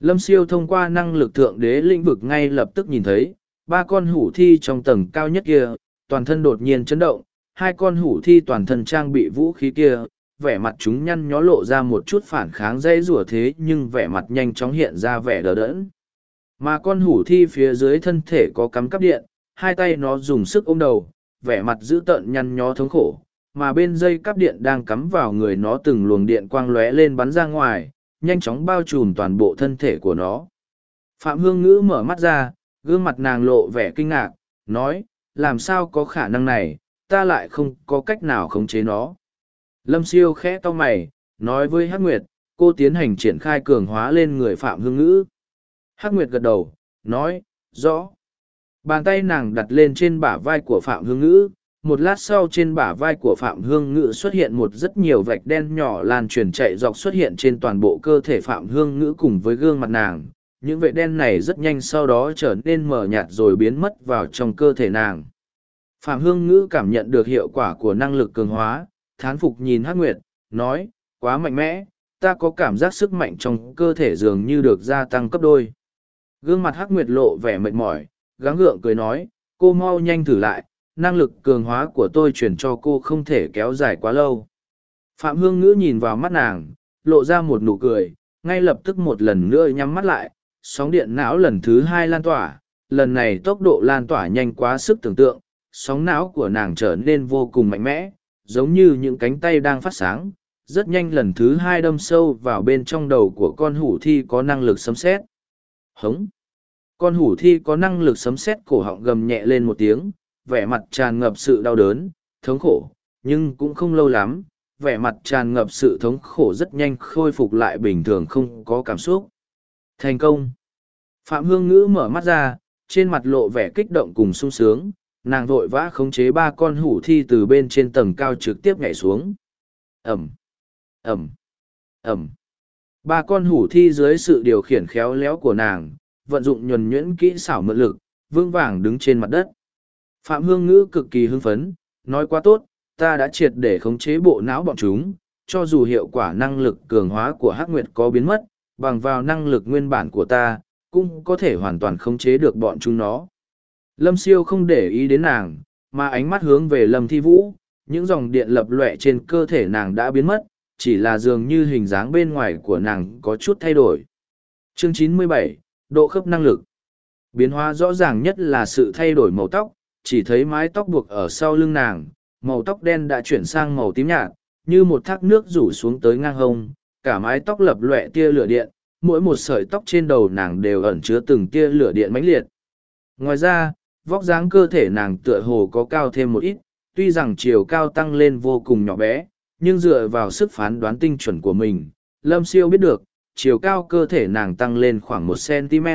Lâm siêu thông qua năng lực thượng đế lĩnh vực ngay lập tức nhìn thấy, ba con hủ thi trong tầng cao nhất kia, toàn thân đột nhiên chấn động, hai con hủ thi toàn thân trang bị vũ khí kia, vẻ mặt chúng nhăn nhó lộ ra một chút phản kháng dây rủa thế nhưng vẻ mặt nhanh chóng hiện ra vẻ đờ đẫn mà con hủ thi phía dưới thân thể có cắm cắp điện, hai tay nó dùng sức ôm đầu, vẻ mặt dữ tợn nhăn nhó thống khổ, mà bên dây cắp điện đang cắm vào người nó từng luồng điện quang lóe lên bắn ra ngoài, nhanh chóng bao trùm toàn bộ thân thể của nó. Phạm hương ngữ mở mắt ra, gương mặt nàng lộ vẻ kinh ngạc, nói, làm sao có khả năng này, ta lại không có cách nào khống chế nó. Lâm siêu khẽ to mày, nói với hắc nguyệt, cô tiến hành triển khai cường hóa lên người phạm hương ngữ hắc nguyệt gật đầu, nói, rõ. Bàn tay nàng đặt lên trên bả vai của phạm hương ngữ, một lát sau trên bả vai của phạm hương ngữ xuất hiện một rất nhiều vạch đen nhỏ lan truyền chạy dọc xuất hiện trên toàn bộ cơ thể phạm hương ngữ cùng với gương mặt nàng. Những vệ đen này rất nhanh sau đó trở nên mờ nhạt rồi biến mất vào trong cơ thể nàng. Phạm hương ngữ cảm nhận được hiệu quả của năng lực cường hóa, thán phục nhìn hắc nguyệt, nói, quá mạnh mẽ, ta có cảm giác sức mạnh trong cơ thể dường như được gia tăng cấp đôi gương mặt hắc nguyệt lộ vẻ mệt mỏi, gắng gượng cười nói, cô mau nhanh thử lại, năng lực cường hóa của tôi chuyển cho cô không thể kéo dài quá lâu. Phạm hương ngữ nhìn vào mắt nàng, lộ ra một nụ cười, ngay lập tức một lần nữa nhắm mắt lại, sóng điện não lần thứ hai lan tỏa, lần này tốc độ lan tỏa nhanh quá sức tưởng tượng, sóng não của nàng trở nên vô cùng mạnh mẽ, giống như những cánh tay đang phát sáng, rất nhanh lần thứ hai đâm sâu vào bên trong đầu của con hủ thi có năng lực sấm xét hống. Con hủ thi có năng lực sấm sét cổ họng gầm nhẹ lên một tiếng, vẻ mặt tràn ngập sự đau đớn, thống khổ, nhưng cũng không lâu lắm, vẻ mặt tràn ngập sự thống khổ rất nhanh khôi phục lại bình thường không có cảm xúc. Thành công. Phạm hương ngữ mở mắt ra, trên mặt lộ vẻ kích động cùng sung sướng, nàng vội vã khống chế ba con hủ thi từ bên trên tầng cao trực tiếp nhảy xuống. Ẩm. Ẩm. Ẩm ba con hủ thi dưới sự điều khiển khéo léo của nàng, vận dụng nhuần nhuyễn kỹ xảo mượn lực, vững vàng đứng trên mặt đất. Phạm hương ngữ cực kỳ hưng phấn, nói quá tốt, ta đã triệt để khống chế bộ não bọn chúng, cho dù hiệu quả năng lực cường hóa của hắc nguyệt có biến mất, bằng vào năng lực nguyên bản của ta, cũng có thể hoàn toàn khống chế được bọn chúng nó. Lâm siêu không để ý đến nàng, mà ánh mắt hướng về lâm thi vũ, những dòng điện lập lòe trên cơ thể nàng đã biến mất chỉ là dường như hình dáng bên ngoài của nàng có chút thay đổi. Chương 97, độ khớp năng lực. Biến hóa rõ ràng nhất là sự thay đổi màu tóc chỉ thấy mái tóc buộc ở sau lưng nàng màu tóc đen đã chuyển sang màu tím nhạt như một thác nước rủ xuống tới ngang hông cả mái tóc lập loẹ tia lửa điện mỗi một sợi tóc trên đầu nàng đều ẩn chứa từng tia lửa điện mãnh liệt. Ngoài ra vóc dáng cơ thể nàng tựa hồ có cao thêm một ít tuy rằng chiều cao tăng lên vô cùng nhỏ bé nhưng dựa vào sức phán đoán tinh chuẩn của mình, lâm siêu biết được, chiều cao cơ thể nàng tăng lên khoảng một cm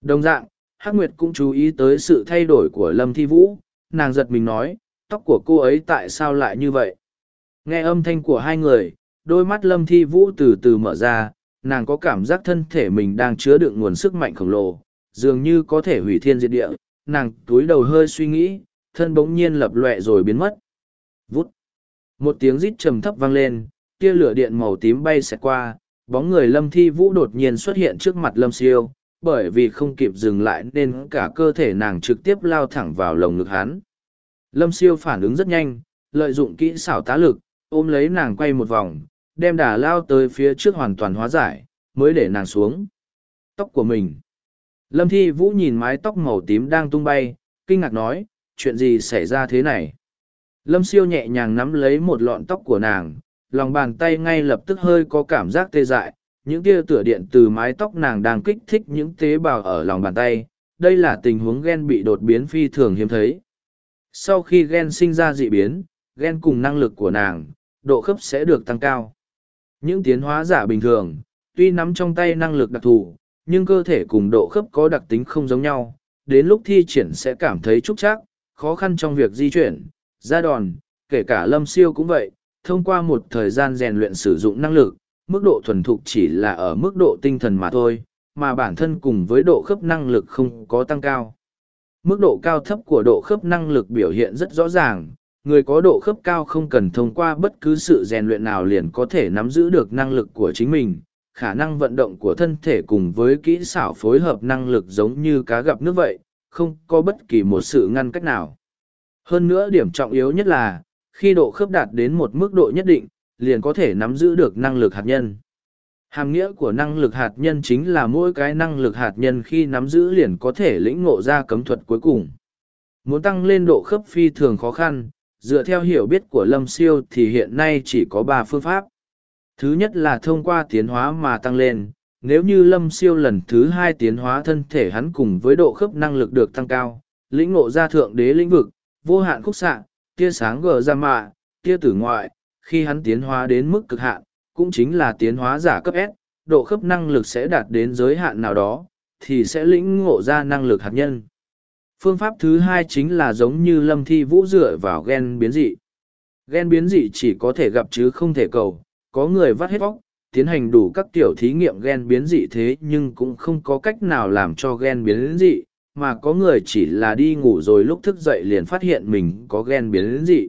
đồng dạng, hắc nguyệt cũng chú ý tới sự thay đổi của lâm thi vũ, nàng giật mình nói, tóc của cô ấy tại sao lại như vậy? Nghe âm thanh của hai người, đôi mắt lâm thi vũ từ từ mở ra, nàng có cảm giác thân thể mình đang chứa đựng nguồn sức mạnh khổng lồ, dường như có thể hủy thiên diệt địa. Nàng túi đầu hơi suy nghĩ, thân bỗng nhiên lập lọe rồi biến mất. Vút! Một tiếng rít trầm thấp vang lên, tia lửa điện màu tím bay xẹt qua, bóng người lâm thi vũ đột nhiên xuất hiện trước mặt lâm siêu, bởi vì không kịp dừng lại nên cả cơ thể nàng trực tiếp lao thẳng vào lồng ngực hắn. Lâm siêu phản ứng rất nhanh, lợi dụng kỹ xảo tá lực, ôm lấy nàng quay một vòng, đem đà lao tới phía trước hoàn toàn hóa giải, mới để nàng xuống. Tóc của mình. Lâm thi vũ nhìn mái tóc màu tím đang tung bay, kinh ngạc nói, chuyện gì xảy ra thế này? Lâm siêu nhẹ nhàng nắm lấy một lọn tóc của nàng lòng bàn tay ngay lập tức hơi có cảm giác tê dại những tia tửa điện từ mái tóc nàng đang kích thích những tế bào ở lòng bàn tay đây là tình huống ghen bị đột biến phi thường hiếm thấy. Sau khi ghen sinh ra dị biến ghen cùng năng lực của nàng độ khớp sẽ được tăng cao. Những tiến hóa giả bình thường, tuy nắm trong tay năng lực đặc thù, nhưng cơ thể cùng độ khớp có đặc tính không giống nhau, đến lúc thi triển sẽ cảm thấy trúc chắc, khó khăn trong việc di chuyển, ra đòn, kể cả lâm siêu cũng vậy, thông qua một thời gian rèn luyện sử dụng năng lực, mức độ thuần thục chỉ là ở mức độ tinh thần mà thôi, mà bản thân cùng với độ khớp năng lực không có tăng cao. Mức độ cao thấp của độ khớp năng lực biểu hiện rất rõ ràng, người có độ khớp cao không cần thông qua bất cứ sự rèn luyện nào liền có thể nắm giữ được năng lực của chính mình, khả năng vận động của thân thể cùng với kỹ xảo phối hợp năng lực giống như cá gặp nước vậy, không có bất kỳ một sự ngăn cách nào. Hơn nữa điểm trọng yếu nhất là, khi độ khớp đạt đến một mức độ nhất định, liền có thể nắm giữ được năng lực hạt nhân. Hàm nghĩa của năng lực hạt nhân chính là mỗi cái năng lực hạt nhân khi nắm giữ liền có thể lĩnh ngộ ra cấm thuật cuối cùng. Muốn tăng lên độ khớp phi thường khó khăn, dựa theo hiểu biết của Lâm Siêu thì hiện nay chỉ có ba phương pháp. Thứ nhất là thông qua tiến hóa mà tăng lên, nếu như Lâm Siêu lần thứ hai tiến hóa thân thể hắn cùng với độ khớp năng lực được tăng cao, lĩnh ngộ ra thượng đế lĩnh vực, vô hạn khúc xạ, tia sáng gờ ra mạ, tia tử ngoại, khi hắn tiến hóa đến mức cực hạn, cũng chính là tiến hóa giả cấp S, độ khớp năng lực sẽ đạt đến giới hạn nào đó, thì sẽ lĩnh ngộ ra năng lực hạt nhân. Phương pháp thứ hai chính là giống như lâm thi vũ dựa vào gen biến dị. Gen biến dị chỉ có thể gặp chứ không thể cầu, có người vắt hết vóc, tiến hành đủ các tiểu thí nghiệm gen biến dị thế nhưng cũng không có cách nào làm cho gen biến dị, mà có người chỉ là đi ngủ rồi lúc thức dậy liền phát hiện mình có gen biến dị.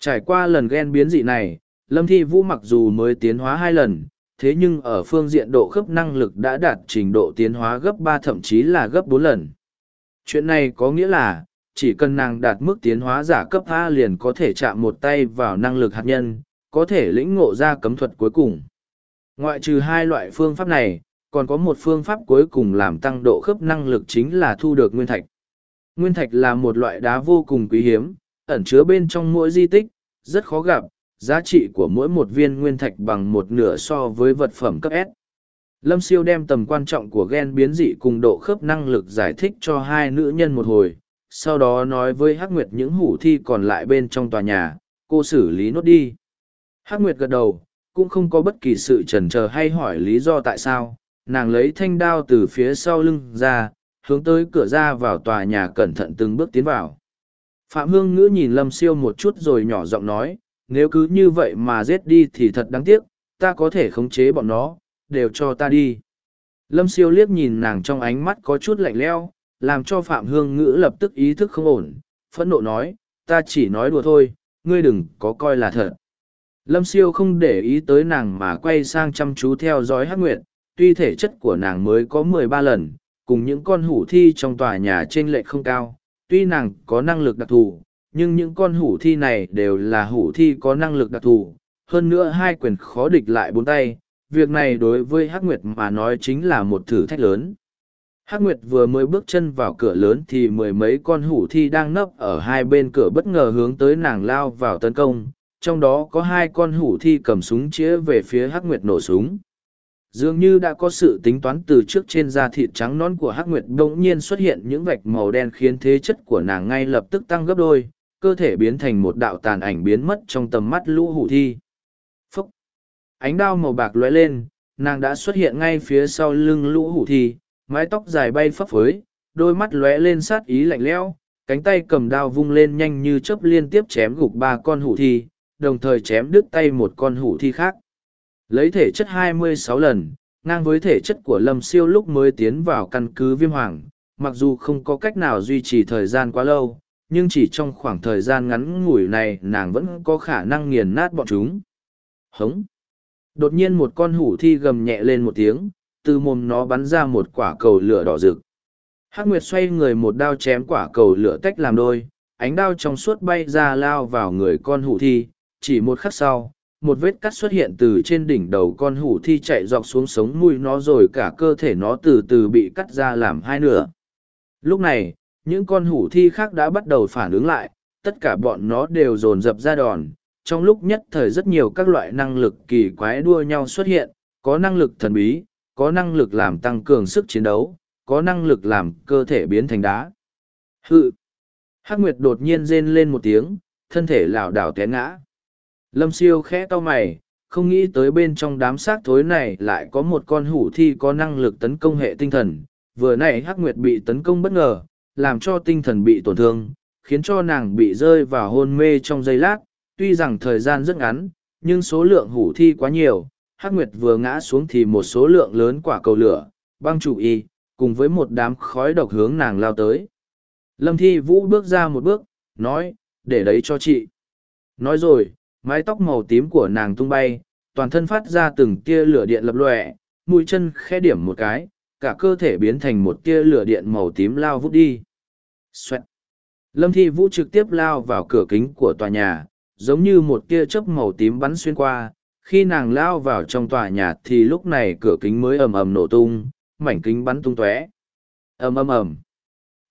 Trải qua lần gen biến dị này, Lâm Thi Vũ mặc dù mới tiến hóa hai lần, thế nhưng ở phương diện độ khớp năng lực đã đạt trình độ tiến hóa gấp ba thậm chí là gấp bốn lần. Chuyện này có nghĩa là, chỉ cần nàng đạt mức tiến hóa giả cấp A liền có thể chạm một tay vào năng lực hạt nhân, có thể lĩnh ngộ ra cấm thuật cuối cùng. Ngoại trừ hai loại phương pháp này, còn có một phương pháp cuối cùng làm tăng độ khớp năng lực chính là thu được nguyên thạch. Nguyên thạch là một loại đá vô cùng quý hiếm, ẩn chứa bên trong mỗi di tích, rất khó gặp, giá trị của mỗi một viên nguyên thạch bằng một nửa so với vật phẩm cấp S. Lâm Siêu đem tầm quan trọng của gen biến dị cùng độ khớp năng lực giải thích cho hai nữ nhân một hồi, sau đó nói với Hắc Nguyệt những hủ thi còn lại bên trong tòa nhà, cô xử lý nốt đi. Hắc Nguyệt gật đầu, cũng không có bất kỳ sự chần chờ hay hỏi lý do tại sao, nàng lấy thanh đao từ phía sau lưng ra, hướng tới cửa ra vào tòa nhà cẩn thận từng bước tiến vào. Phạm Hương Ngữ nhìn Lâm Siêu một chút rồi nhỏ giọng nói, nếu cứ như vậy mà giết đi thì thật đáng tiếc, ta có thể khống chế bọn nó, đều cho ta đi. Lâm siêu liếc nhìn nàng trong ánh mắt có chút lạnh leo, làm cho Phạm Hương Ngữ lập tức ý thức không ổn, phẫn nộ nói, ta chỉ nói đùa thôi, ngươi đừng có coi là thật. Lâm siêu không để ý tới nàng mà quay sang chăm chú theo dõi Hắc Nguyệt, tuy thể chất của nàng mới có mười ba lần, cùng những con hủ thi trong tòa nhà trên lệ không cao, tuy nàng có năng lực đặc thù, nhưng những con hủ thi này đều là hủ thi có năng lực đặc thù, hơn nữa hai quyền khó địch lại bốn tay, việc này đối với Hắc Nguyệt mà nói chính là một thử thách lớn. Hắc Nguyệt vừa mới bước chân vào cửa lớn thì mười mấy con hủ thi đang nấp ở hai bên cửa bất ngờ hướng tới nàng lao vào tấn công, trong đó có hai con hủ thi cầm súng chĩa về phía Hắc Nguyệt nổ súng. Dường như đã có sự tính toán từ trước trên da thịt trắng non của Hắc Nguyệt bỗng nhiên xuất hiện những vạch màu đen khiến thế chất của nàng ngay lập tức tăng gấp đôi, cơ thể biến thành một đạo tàn ảnh biến mất trong tầm mắt lũ hủ thi. phốc Ánh đao màu bạc lóe lên, nàng đã xuất hiện ngay phía sau lưng lũ hủ thi, mái tóc dài bay phấp phới, đôi mắt lóe lên sát ý lạnh lẽo, cánh tay cầm đao vung lên nhanh như chớp liên tiếp chém gục ba con hủ thi, đồng thời chém đứt tay một con hủ thi khác. Lấy thể chất 26 lần, ngang với thể chất của Lâm Siêu lúc mới tiến vào căn cứ viêm hoàng, mặc dù không có cách nào duy trì thời gian quá lâu, nhưng chỉ trong khoảng thời gian ngắn ngủi này nàng vẫn có khả năng nghiền nát bọn chúng. Hống! Đột nhiên một con hủ thi gầm nhẹ lên một tiếng, từ mồm nó bắn ra một quả cầu lửa đỏ rực. Hắc Nguyệt xoay người một đao chém quả cầu lửa tách làm đôi, ánh đao trong suốt bay ra lao vào người con hủ thi, chỉ một khắc sau, một vết cắt xuất hiện từ trên đỉnh đầu con hủ thi chạy dọc xuống sống mùi nó rồi cả cơ thể nó từ từ bị cắt ra làm hai nửa. Lúc này, những con hủ thi khác đã bắt đầu phản ứng lại, tất cả bọn nó đều dồn dập ra đòn. Trong lúc nhất thời rất nhiều các loại năng lực kỳ quái đua nhau xuất hiện, có năng lực thần bí, có năng lực làm tăng cường sức chiến đấu, có năng lực làm cơ thể biến thành đá. Hự! Hắc Nguyệt đột nhiên rên lên một tiếng, thân thể lảo đảo té ngã. Lâm siêu khẽ to mày, không nghĩ tới bên trong đám xác thối này lại có một con hủ thi có năng lực tấn công hệ tinh thần. Vừa nãy Hắc Nguyệt bị tấn công bất ngờ, làm cho tinh thần bị tổn thương, khiến cho nàng bị rơi vào hôn mê trong giây lát. Tuy rằng thời gian rất ngắn, nhưng số lượng hủ thi quá nhiều. Hắc Nguyệt vừa ngã xuống thì một số lượng lớn quả cầu lửa, băng chủ y, cùng với một đám khói độc hướng nàng lao tới. Lâm Thi Vũ bước ra một bước, nói, để đấy cho chị. Nói rồi, mái tóc màu tím của nàng tung bay, toàn thân phát ra từng tia lửa điện lập lòe, mũi chân khẽ điểm một cái, cả cơ thể biến thành một tia lửa điện màu tím lao vút đi. Xoẹt. Lâm Thi Vũ trực tiếp lao vào cửa kính của tòa nhà, giống như một tia chớp màu tím bắn xuyên qua. Khi nàng lao vào trong tòa nhà thì lúc này cửa kính mới ầm ầm nổ tung, mảnh kính bắn tung tóe. ầm ầm ầm.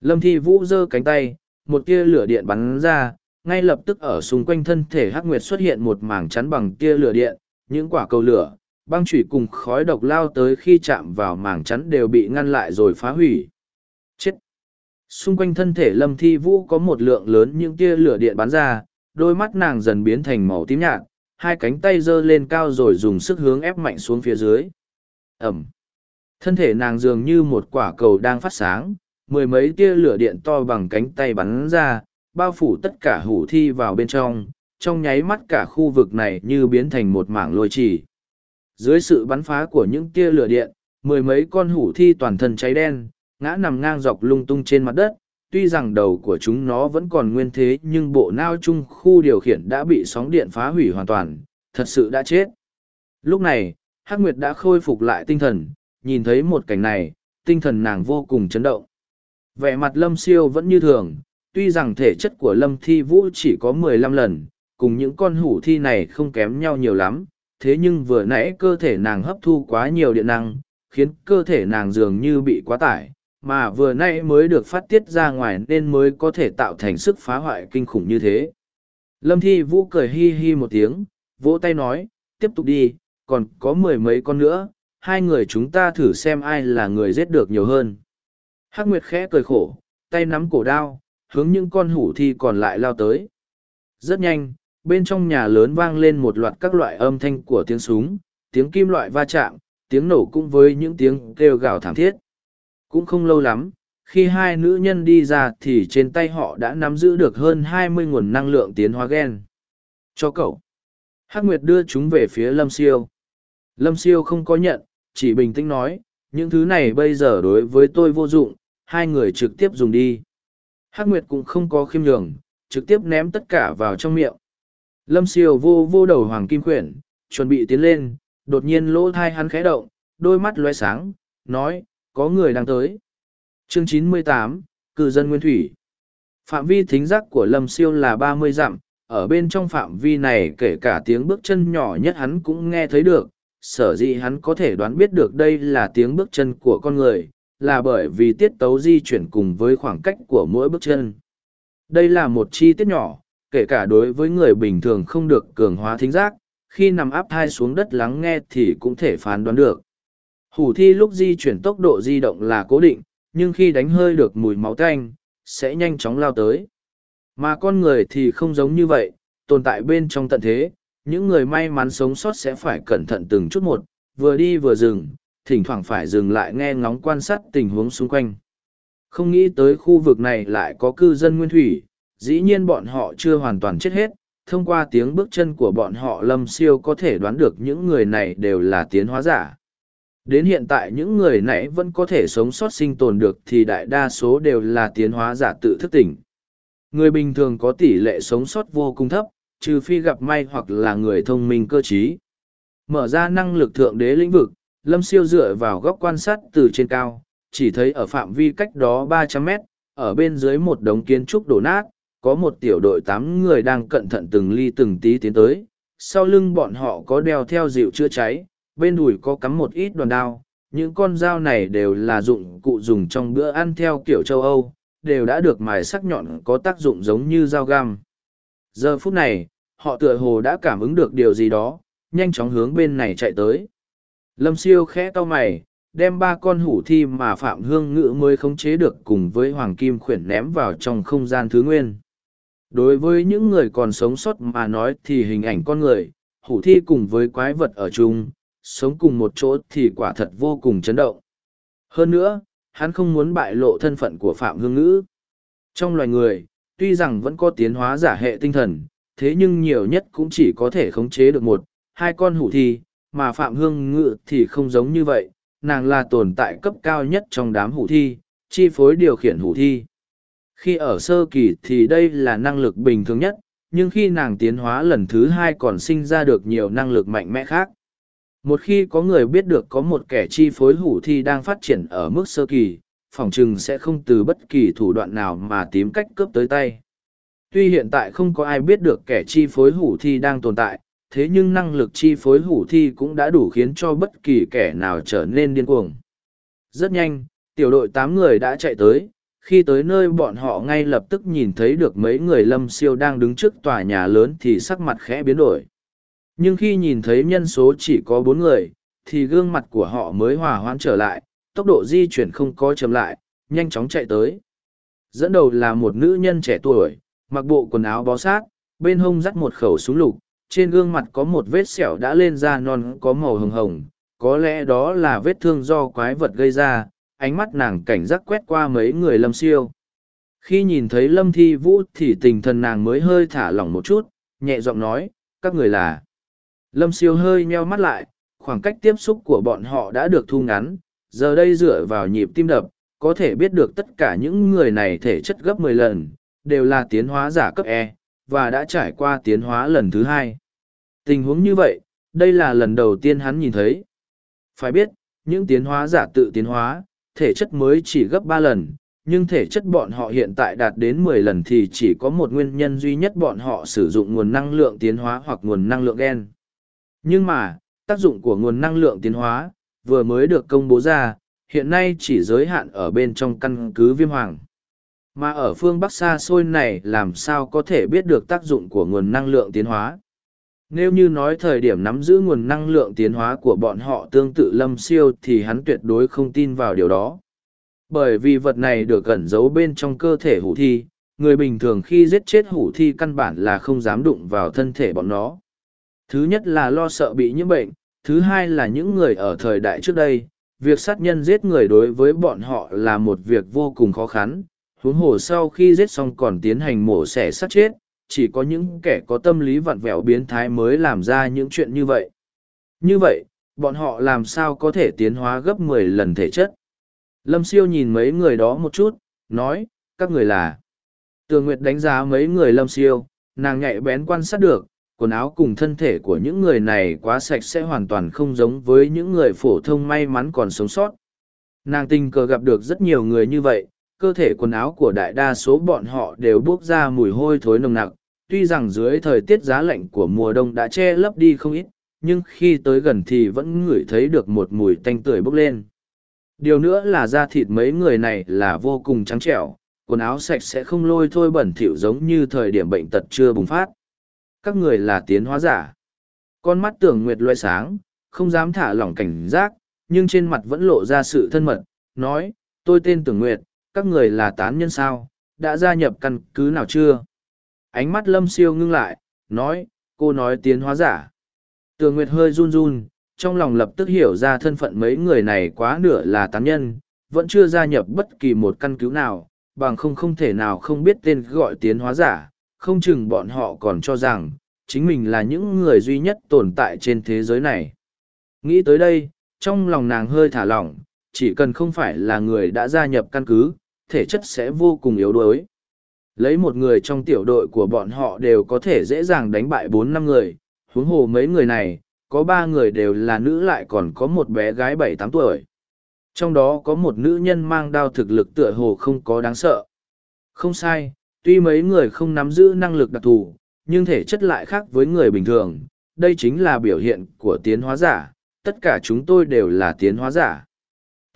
Lâm Thi Vũ giơ cánh tay, một tia lửa điện bắn ra, ngay lập tức ở xung quanh thân thể Hắc Nguyệt xuất hiện một mảng chắn bằng tia lửa điện, những quả cầu lửa, băng chủy cùng khói độc lao tới khi chạm vào mảng chắn đều bị ngăn lại rồi phá hủy. Chết! Xung quanh thân thể Lâm Thi Vũ có một lượng lớn những tia lửa điện bắn ra, đôi mắt nàng dần biến thành màu tím nhạt, hai cánh tay giơ lên cao rồi dùng sức hướng ép mạnh xuống phía dưới. Ẩm! Thân thể nàng dường như một quả cầu đang phát sáng, mười mấy tia lửa điện to bằng cánh tay bắn ra, bao phủ tất cả hủ thi vào bên trong, trong nháy mắt cả khu vực này như biến thành một mảng lôi trì. Dưới sự bắn phá của những tia lửa điện, mười mấy con hủ thi toàn thân cháy đen, ngã nằm ngang dọc lung tung trên mặt đất. Tuy rằng đầu của chúng nó vẫn còn nguyên thế nhưng bộ nao chung khu điều khiển đã bị sóng điện phá hủy hoàn toàn, thật sự đã chết. Lúc này, Hắc Nguyệt đã khôi phục lại tinh thần, nhìn thấy một cảnh này, tinh thần nàng vô cùng chấn động. Vẻ mặt Lâm Siêu vẫn như thường, tuy rằng thể chất của Lâm Thi Vũ chỉ có mười lăm lần, cùng những con hủ thi này không kém nhau nhiều lắm, thế nhưng vừa nãy cơ thể nàng hấp thu quá nhiều điện năng, khiến cơ thể nàng dường như bị quá tải, mà vừa nãy mới được phát tiết ra ngoài nên mới có thể tạo thành sức phá hoại kinh khủng như thế. Lâm Thi Vũ cười hi hi một tiếng, vỗ tay nói, tiếp tục đi, còn có mười mấy con nữa, hai người chúng ta thử xem ai là người giết được nhiều hơn. Hắc Nguyệt khẽ cười khổ, tay nắm cổ đao, hướng những con hủ thi còn lại lao tới. Rất nhanh, bên trong nhà lớn vang lên một loạt các loại âm thanh của tiếng súng, tiếng kim loại va chạm, tiếng nổ cũng với những tiếng kêu gào thảm thiết. Cũng không lâu lắm, khi hai nữ nhân đi ra thì trên tay họ đã nắm giữ được hơn hai mươi nguồn năng lượng tiến hóa gen. Cho cậu. Hắc Nguyệt đưa chúng về phía Lâm Siêu. Lâm Siêu không có nhận, chỉ bình tĩnh nói, những thứ này bây giờ đối với tôi vô dụng, hai người trực tiếp dùng đi. Hắc Nguyệt cũng không có khiêm nhường, trực tiếp ném tất cả vào trong miệng. Lâm siêu vô vô đầu hoàng kim quyển, chuẩn bị tiến lên, đột nhiên lỗ thai hắn khẽ động, đôi mắt loe sáng, nói, có người đang tới. Chương 98, cư dân nguyên thủy. Phạm vi thính giác của Lâm siêu là ba mươi dặm, ở bên trong phạm vi này kể cả tiếng bước chân nhỏ nhất hắn cũng nghe thấy được, sở dĩ hắn có thể đoán biết được đây là tiếng bước chân của con người, là bởi vì tiết tấu di chuyển cùng với khoảng cách của mỗi bước chân. Đây là một chi tiết nhỏ, kể cả đối với người bình thường không được cường hóa thính giác, khi nằm áp thai xuống đất lắng nghe thì cũng thể phán đoán được. Hủ thi lúc di chuyển tốc độ di động là cố định, nhưng khi đánh hơi được mùi máu tanh, sẽ nhanh chóng lao tới. Mà con người thì không giống như vậy, tồn tại bên trong tận thế, những người may mắn sống sót sẽ phải cẩn thận từng chút một, vừa đi vừa dừng, thỉnh thoảng phải dừng lại nghe ngóng quan sát tình huống xung quanh. Không nghĩ tới khu vực này lại có cư dân nguyên thủy, dĩ nhiên bọn họ chưa hoàn toàn chết hết, thông qua tiếng bước chân của bọn họ lâm siêu có thể đoán được những người này đều là tiến hóa giả. Đến hiện tại những người nãy vẫn có thể sống sót sinh tồn được thì đại đa số đều là tiến hóa giả tự thức tỉnh. Người bình thường có tỷ lệ sống sót vô cùng thấp, trừ phi gặp may hoặc là người thông minh cơ trí. Mở ra năng lực thượng đế lĩnh vực, Lâm Siêu dựa vào góc quan sát từ trên cao, chỉ thấy ở phạm vi cách đó ba trăm mét, ở bên dưới một đống kiến trúc đổ nát, có một tiểu đội tám người đang cẩn thận từng ly từng tí tiến tới. Sau lưng bọn họ có đeo theo dịu chữa cháy, bên đùi có cắm một ít đoàn đao. Những con dao này đều là dụng cụ dùng trong bữa ăn theo kiểu châu Âu, đều đã được mài sắc nhọn có tác dụng giống như dao găm. Giờ phút này, họ tựa hồ đã cảm ứng được điều gì đó, nhanh chóng hướng bên này chạy tới. Lâm siêu khẽ to mày, đem ba con hủ thi mà Phạm Hương Ngữ mới khống chế được cùng với Hoàng Kim khuyển ném vào trong không gian thứ nguyên. Đối với những người còn sống sót mà nói thì hình ảnh con người, hủ thi cùng với quái vật ở chung, sống cùng một chỗ thì quả thật vô cùng chấn động. Hơn nữa, hắn không muốn bại lộ thân phận của Phạm Hương Ngữ. Trong loài người, tuy rằng vẫn có tiến hóa giả hệ tinh thần, thế nhưng nhiều nhất cũng chỉ có thể khống chế được một, hai con hủ thi, mà Phạm Hương Ngự thì không giống như vậy, nàng là tồn tại cấp cao nhất trong đám hủ thi, chi phối điều khiển hủ thi. Khi ở sơ kỳ thì đây là năng lực bình thường nhất, nhưng khi nàng tiến hóa lần thứ hai còn sinh ra được nhiều năng lực mạnh mẽ khác. Một khi có người biết được có một kẻ chi phối hủ thi đang phát triển ở mức sơ kỳ, phòng chừng sẽ không từ bất kỳ thủ đoạn nào mà tìm cách cướp tới tay. Tuy hiện tại không có ai biết được kẻ chi phối hủ thi đang tồn tại, thế nhưng năng lực chi phối hủ thi cũng đã đủ khiến cho bất kỳ kẻ nào trở nên điên cuồng. Rất nhanh, tiểu đội tám người đã chạy tới, khi tới nơi bọn họ ngay lập tức nhìn thấy được mấy người lâm siêu đang đứng trước tòa nhà lớn thì sắc mặt khẽ biến đổi. Nhưng khi nhìn thấy nhân số chỉ có bốn người, thì gương mặt của họ mới hòa hoãn trở lại, tốc độ di chuyển không có chậm lại, nhanh chóng chạy tới. Dẫn đầu là một nữ nhân trẻ tuổi, mặc bộ quần áo bó sát, bên hông dắt một khẩu súng lục, trên gương mặt có một vết sẹo đã lên da non có màu hồng hồng, có lẽ đó là vết thương do quái vật gây ra, ánh mắt nàng cảnh giác quét qua mấy người lâm siêu. Khi nhìn thấy lâm thi vũ thì tình thần nàng mới hơi thả lỏng một chút, nhẹ giọng nói, các người là. Lâm siêu hơi nheo mắt lại, khoảng cách tiếp xúc của bọn họ đã được thu ngắn, giờ đây dựa vào nhịp tim đập, có thể biết được tất cả những người này thể chất gấp mười lần, đều là tiến hóa giả cấp E, và đã trải qua tiến hóa lần thứ hai. Tình huống như vậy, đây là lần đầu tiên hắn nhìn thấy. Phải biết, những tiến hóa giả tự tiến hóa, thể chất mới chỉ gấp ba lần, nhưng thể chất bọn họ hiện tại đạt đến mười lần thì chỉ có một nguyên nhân duy nhất bọn họ sử dụng nguồn năng lượng tiến hóa hoặc nguồn năng lượng gen. Nhưng mà, tác dụng của nguồn năng lượng tiến hóa, vừa mới được công bố ra, hiện nay chỉ giới hạn ở bên trong căn cứ viêm hoàng. Mà ở phương Bắc xa xôi này làm sao có thể biết được tác dụng của nguồn năng lượng tiến hóa. Nếu như nói thời điểm nắm giữ nguồn năng lượng tiến hóa của bọn họ tương tự lâm siêu thì hắn tuyệt đối không tin vào điều đó. Bởi vì vật này được ẩn giấu bên trong cơ thể hủ thi, người bình thường khi giết chết hủ thi căn bản là không dám đụng vào thân thể bọn nó. Thứ nhất là lo sợ bị nhiễm bệnh, thứ hai là những người ở thời đại trước đây, việc sát nhân giết người đối với bọn họ là một việc vô cùng khó khăn, huống hồ sau khi giết xong còn tiến hành mổ xẻ sát chết, chỉ có những kẻ có tâm lý vặn vẹo biến thái mới làm ra những chuyện như vậy. Như vậy, bọn họ làm sao có thể tiến hóa gấp mười lần thể chất? Lâm siêu nhìn mấy người đó một chút, nói, các người là. Tường Nguyệt đánh giá mấy người lâm siêu, nàng nhạy bén quan sát được, quần áo cùng thân thể của những người này quá sạch sẽ hoàn toàn không giống với những người phổ thông may mắn còn sống sót. Nàng tình cờ gặp được rất nhiều người như vậy, cơ thể quần áo của đại đa số bọn họ đều bốc ra mùi hôi thối nồng nặc, tuy rằng dưới thời tiết giá lạnh của mùa đông đã che lấp đi không ít, nhưng khi tới gần thì vẫn ngửi thấy được một mùi tanh tưởi bốc lên. Điều nữa là da thịt mấy người này là vô cùng trắng trẻo, quần áo sạch sẽ không lôi thôi bẩn thỉu giống như thời điểm bệnh tật chưa bùng phát. Các người là tiến hóa giả. Con mắt tưởng nguyệt loay sáng, không dám thả lỏng cảnh giác, nhưng trên mặt vẫn lộ ra sự thân mật, nói, tôi tên tưởng nguyệt, các người là tán nhân sao, đã gia nhập căn cứ nào chưa? Ánh mắt lâm siêu ngưng lại, nói, cô nói tiến hóa giả. Tường Nguyệt hơi run run, trong lòng lập tức hiểu ra thân phận mấy người này quá nửa là tán nhân, vẫn chưa gia nhập bất kỳ một căn cứ nào, bằng không không thể nào không biết tên gọi tiến hóa giả, không chừng bọn họ còn cho rằng, chính mình là những người duy nhất tồn tại trên thế giới này. Nghĩ tới đây, trong lòng nàng hơi thả lỏng, chỉ cần không phải là người đã gia nhập căn cứ, thể chất sẽ vô cùng yếu đuối. Lấy một người trong tiểu đội của bọn họ đều có thể dễ dàng đánh bại bốn năm người, huống hồ mấy người này, có ba người đều là nữ lại còn có một bé gái bảy tám tuổi. Trong đó có một nữ nhân mang đao thực lực tựa hồ không có đáng sợ. Không sai, tuy mấy người không nắm giữ năng lực đặc thù, nhưng thể chất lại khác với người bình thường. Đây chính là biểu hiện của tiến hóa giả, tất cả chúng tôi đều là tiến hóa giả.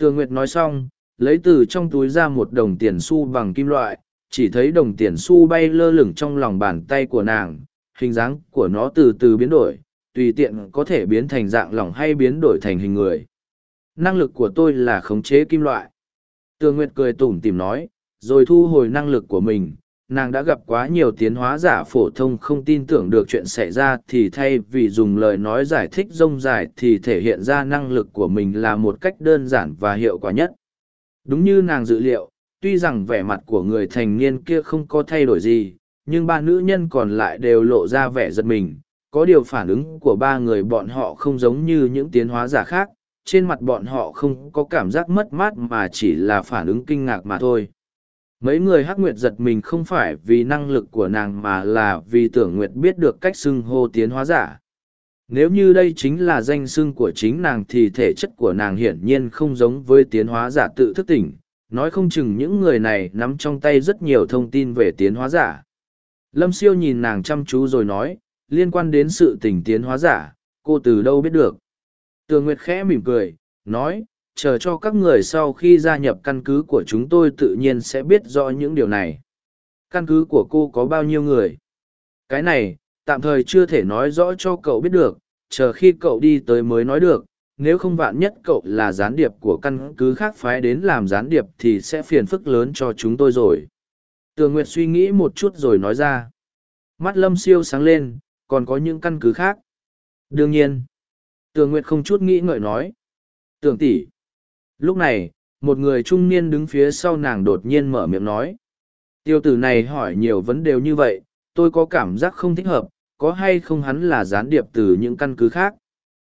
Tường Nguyệt nói xong, lấy từ trong túi ra một đồng tiền xu bằng kim loại, chỉ thấy đồng tiền xu bay lơ lửng trong lòng bàn tay của nàng, hình dáng của nó từ từ biến đổi, tùy tiện có thể biến thành dạng lỏng hay biến đổi thành hình người. Năng lực của tôi là khống chế kim loại. Tường Nguyệt cười tủm tìm nói, rồi thu hồi năng lực của mình, nàng đã gặp quá nhiều tiến hóa giả phổ thông không tin tưởng được chuyện xảy ra thì thay vì dùng lời nói giải thích rông dài thì thể hiện ra năng lực của mình là một cách đơn giản và hiệu quả nhất. Đúng như nàng dự liệu, tuy rằng vẻ mặt của người thành niên kia không có thay đổi gì, nhưng ba nữ nhân còn lại đều lộ ra vẻ giật mình. Có điều phản ứng của ba người bọn họ không giống như những tiến hóa giả khác, trên mặt bọn họ không có cảm giác mất mát mà chỉ là phản ứng kinh ngạc mà thôi mấy người hắc nguyệt giật mình không phải vì năng lực của nàng mà là vì tưởng nguyệt biết được cách xưng hô tiến hóa giả. Nếu như đây chính là danh xưng của chính nàng thì thể chất của nàng hiển nhiên không giống với tiến hóa giả tự thức tỉnh. Nói không chừng những người này nắm trong tay rất nhiều thông tin về tiến hóa giả. Lâm siêu nhìn nàng chăm chú rồi nói, liên quan đến sự tình tiến hóa giả, cô từ đâu biết được? Tường nguyệt khẽ mỉm cười, nói chờ cho các người sau khi gia nhập căn cứ của chúng tôi tự nhiên sẽ biết rõ những điều này. Căn cứ của cô có bao nhiêu người? Cái này, tạm thời chưa thể nói rõ cho cậu biết được, chờ khi cậu đi tới mới nói được. Nếu không vạn nhất cậu là gián điệp của căn cứ khác phái đến làm gián điệp thì sẽ phiền phức lớn cho chúng tôi rồi. Tường nguyệt suy nghĩ một chút rồi nói ra. Mắt lâm siêu sáng lên, còn có những căn cứ khác? Đương nhiên. Tường nguyệt không chút nghĩ ngợi nói. Tường tỷ lúc này một người trung niên đứng phía sau nàng đột nhiên mở miệng nói. Tiêu tử này hỏi nhiều vấn đề như vậy tôi có cảm giác không thích hợp có hay không hắn là gián điệp từ những căn cứ khác?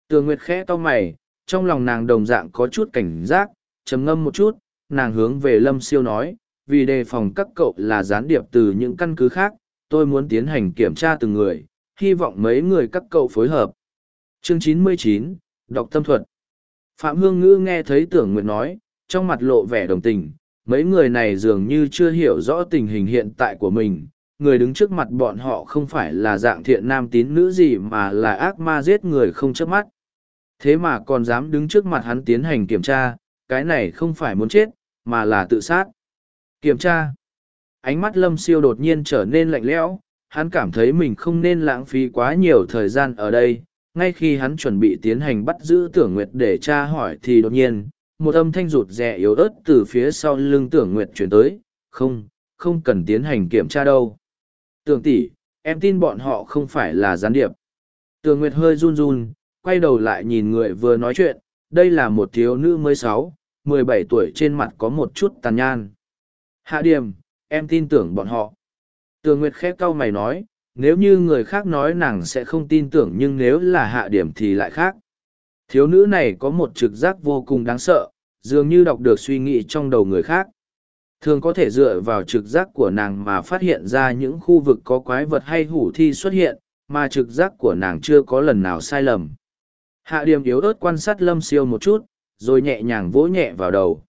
Tường nguyệt khẽ to mày trong lòng nàng đồng dạng có chút cảnh giác trầm ngâm một chút nàng hướng về lâm siêu nói vì đề phòng các cậu là gián điệp từ những căn cứ khác tôi muốn tiến hành kiểm tra từng người hy vọng mấy người các cậu phối hợp. Chương 99, đọc tâm thuật phạm hương ngữ nghe thấy tưởng nguyệt nói, trong mặt lộ vẻ đồng tình, mấy người này dường như chưa hiểu rõ tình hình hiện tại của mình, người đứng trước mặt bọn họ không phải là dạng thiện nam tín nữ gì mà là ác ma giết người không chớp mắt. Thế mà còn dám đứng trước mặt hắn tiến hành kiểm tra, cái này không phải muốn chết, mà là tự sát. Kiểm tra. Ánh mắt lâm siêu đột nhiên trở nên lạnh lẽo, hắn cảm thấy mình không nên lãng phí quá nhiều thời gian ở đây ngay khi hắn chuẩn bị tiến hành bắt giữ tưởng nguyệt để tra hỏi thì đột nhiên, một âm thanh rụt rè yếu ớt từ phía sau lưng tưởng nguyệt chuyển tới, không không cần tiến hành kiểm tra đâu. Tưởng tỷ, em tin bọn họ không phải là gián điệp. Tưởng nguyệt hơi run run, quay đầu lại nhìn người vừa nói chuyện, đây là một thiếu nữ mới sáu, mười bảy tuổi trên mặt có một chút tàn nhan hạ điểm em tin tưởng bọn họ. Tường nguyệt khép cau mày nói nếu như người khác nói nàng sẽ không tin tưởng nhưng nếu là hạ điểm thì lại khác. Thiếu nữ này có một trực giác vô cùng đáng sợ, dường như đọc được suy nghĩ trong đầu người khác. Thường có thể dựa vào trực giác của nàng mà phát hiện ra những khu vực có quái vật hay hủ thi xuất hiện, mà trực giác của nàng chưa có lần nào sai lầm. Hạ điểm yếu ớt quan sát lâm siêu một chút, rồi nhẹ nhàng vỗ nhẹ vào đầu.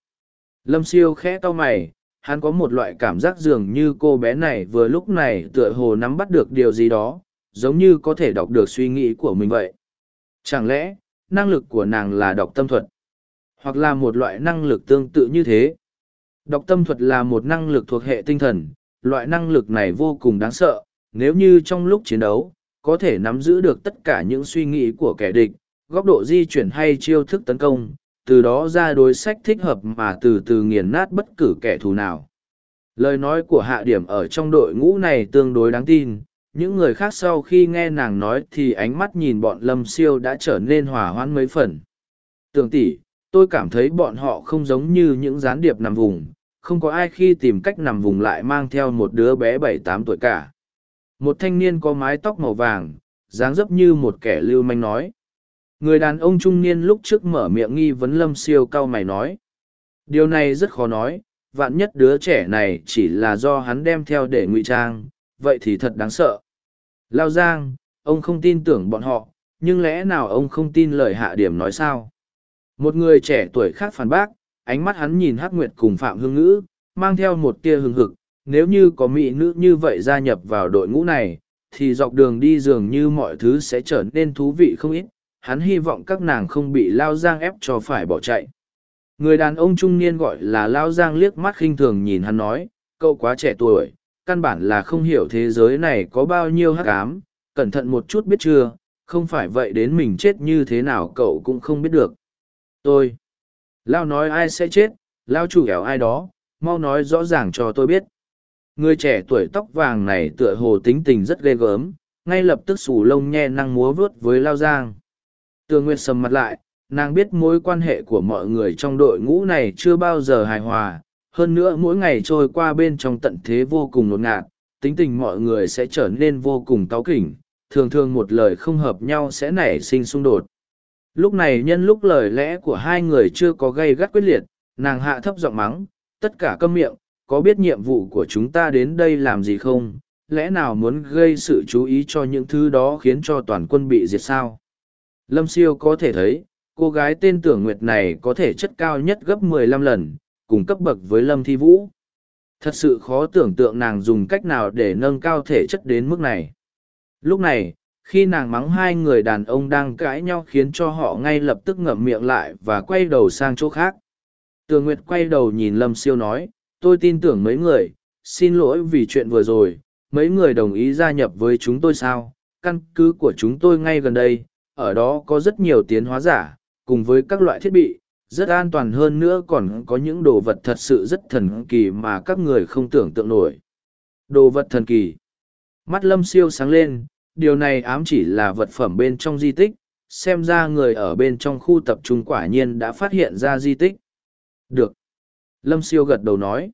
Lâm siêu khẽ to mày hắn có một loại cảm giác dường như cô bé này vừa lúc này tựa hồ nắm bắt được điều gì đó, giống như có thể đọc được suy nghĩ của mình vậy. Chẳng lẽ, năng lực của nàng là đọc tâm thuật? Hoặc là một loại năng lực tương tự như thế? Đọc tâm thuật là một năng lực thuộc hệ tinh thần, loại năng lực này vô cùng đáng sợ, nếu như trong lúc chiến đấu, có thể nắm giữ được tất cả những suy nghĩ của kẻ địch, góc độ di chuyển hay chiêu thức tấn công từ đó ra đối sách thích hợp mà từ từ nghiền nát bất cứ kẻ thù nào. Lời nói của hạ điểm ở trong đội ngũ này tương đối đáng tin, những người khác sau khi nghe nàng nói thì ánh mắt nhìn bọn lâm siêu đã trở nên hòa hoãn mấy phần. Tường tỷ, tôi cảm thấy bọn họ không giống như những gián điệp nằm vùng, không có ai khi tìm cách nằm vùng lại mang theo một đứa bé bảy tám tuổi cả. Một thanh niên có mái tóc màu vàng, dáng dấp như một kẻ lưu manh nói. Người đàn ông trung niên lúc trước mở miệng nghi vấn lâm siêu cao mày nói. Điều này rất khó nói, vạn nhất đứa trẻ này chỉ là do hắn đem theo để ngụy trang, vậy thì thật đáng sợ. Lao Giang, ông không tin tưởng bọn họ, nhưng lẽ nào ông không tin lời hạ điểm nói sao? Một người trẻ tuổi khác phản bác, ánh mắt hắn nhìn Hắc Nguyệt cùng Phạm Hương Ngữ, mang theo một tia hừng hực, nếu như có mỹ nữ như vậy gia nhập vào đội ngũ này, thì dọc đường đi dường như mọi thứ sẽ trở nên thú vị không ít, hắn hy vọng các nàng không bị lao giang ép cho phải bỏ chạy. Người đàn ông trung niên gọi là lao giang liếc mắt khinh thường nhìn hắn nói cậu quá trẻ tuổi căn bản là không hiểu thế giới này có bao nhiêu hắc ám cẩn thận một chút biết chưa không phải vậy đến mình chết như thế nào cậu cũng không biết được. Tôi. Lao nói ai sẽ chết lao chủ ẻo ai đó mau nói rõ ràng cho tôi biết. Người trẻ tuổi tóc vàng này tựa hồ tính tình rất ghê gớm, ngay lập tức sù lông nhe năng múa vớt với Lao Giang. Tường Nguyệt sầm mặt lại, nàng biết mối quan hệ của mọi người trong đội ngũ này chưa bao giờ hài hòa, hơn nữa mỗi ngày trôi qua bên trong tận thế vô cùng ngột ngạt, tính tình mọi người sẽ trở nên vô cùng táo kỉnh, thường thường một lời không hợp nhau sẽ nảy sinh xung đột. Lúc này nhân lúc lời lẽ của hai người chưa có gây gắt quyết liệt, nàng hạ thấp giọng mắng, tất cả câm miệng, có biết nhiệm vụ của chúng ta đến đây làm gì không? Lẽ nào muốn gây sự chú ý cho những thứ đó khiến cho toàn quân bị diệt sao? Lâm siêu có thể thấy, cô gái tên tưởng nguyệt này có thể chất cao nhất gấp mười lăm lần, cùng cấp bậc với Lâm Thi Vũ. Thật sự khó tưởng tượng nàng dùng cách nào để nâng cao thể chất đến mức này. Lúc này, khi nàng mắng hai người đàn ông đang cãi nhau khiến cho họ ngay lập tức ngậm miệng lại và quay đầu sang chỗ khác. Tường Nguyệt quay đầu nhìn Lâm Siêu nói, tôi tin tưởng mấy người, xin lỗi vì chuyện vừa rồi, mấy người đồng ý gia nhập với chúng tôi sao, căn cứ của chúng tôi ngay gần đây, ở đó có rất nhiều tiến hóa giả, cùng với các loại thiết bị, rất an toàn hơn nữa còn có những đồ vật thật sự rất thần kỳ mà các người không tưởng tượng nổi. Đồ vật thần kỳ. Mắt lâm siêu sáng lên, điều này ám chỉ là vật phẩm bên trong di tích, xem ra người ở bên trong khu tập trung quả nhiên đã phát hiện ra di tích. Được. Lâm siêu gật đầu nói.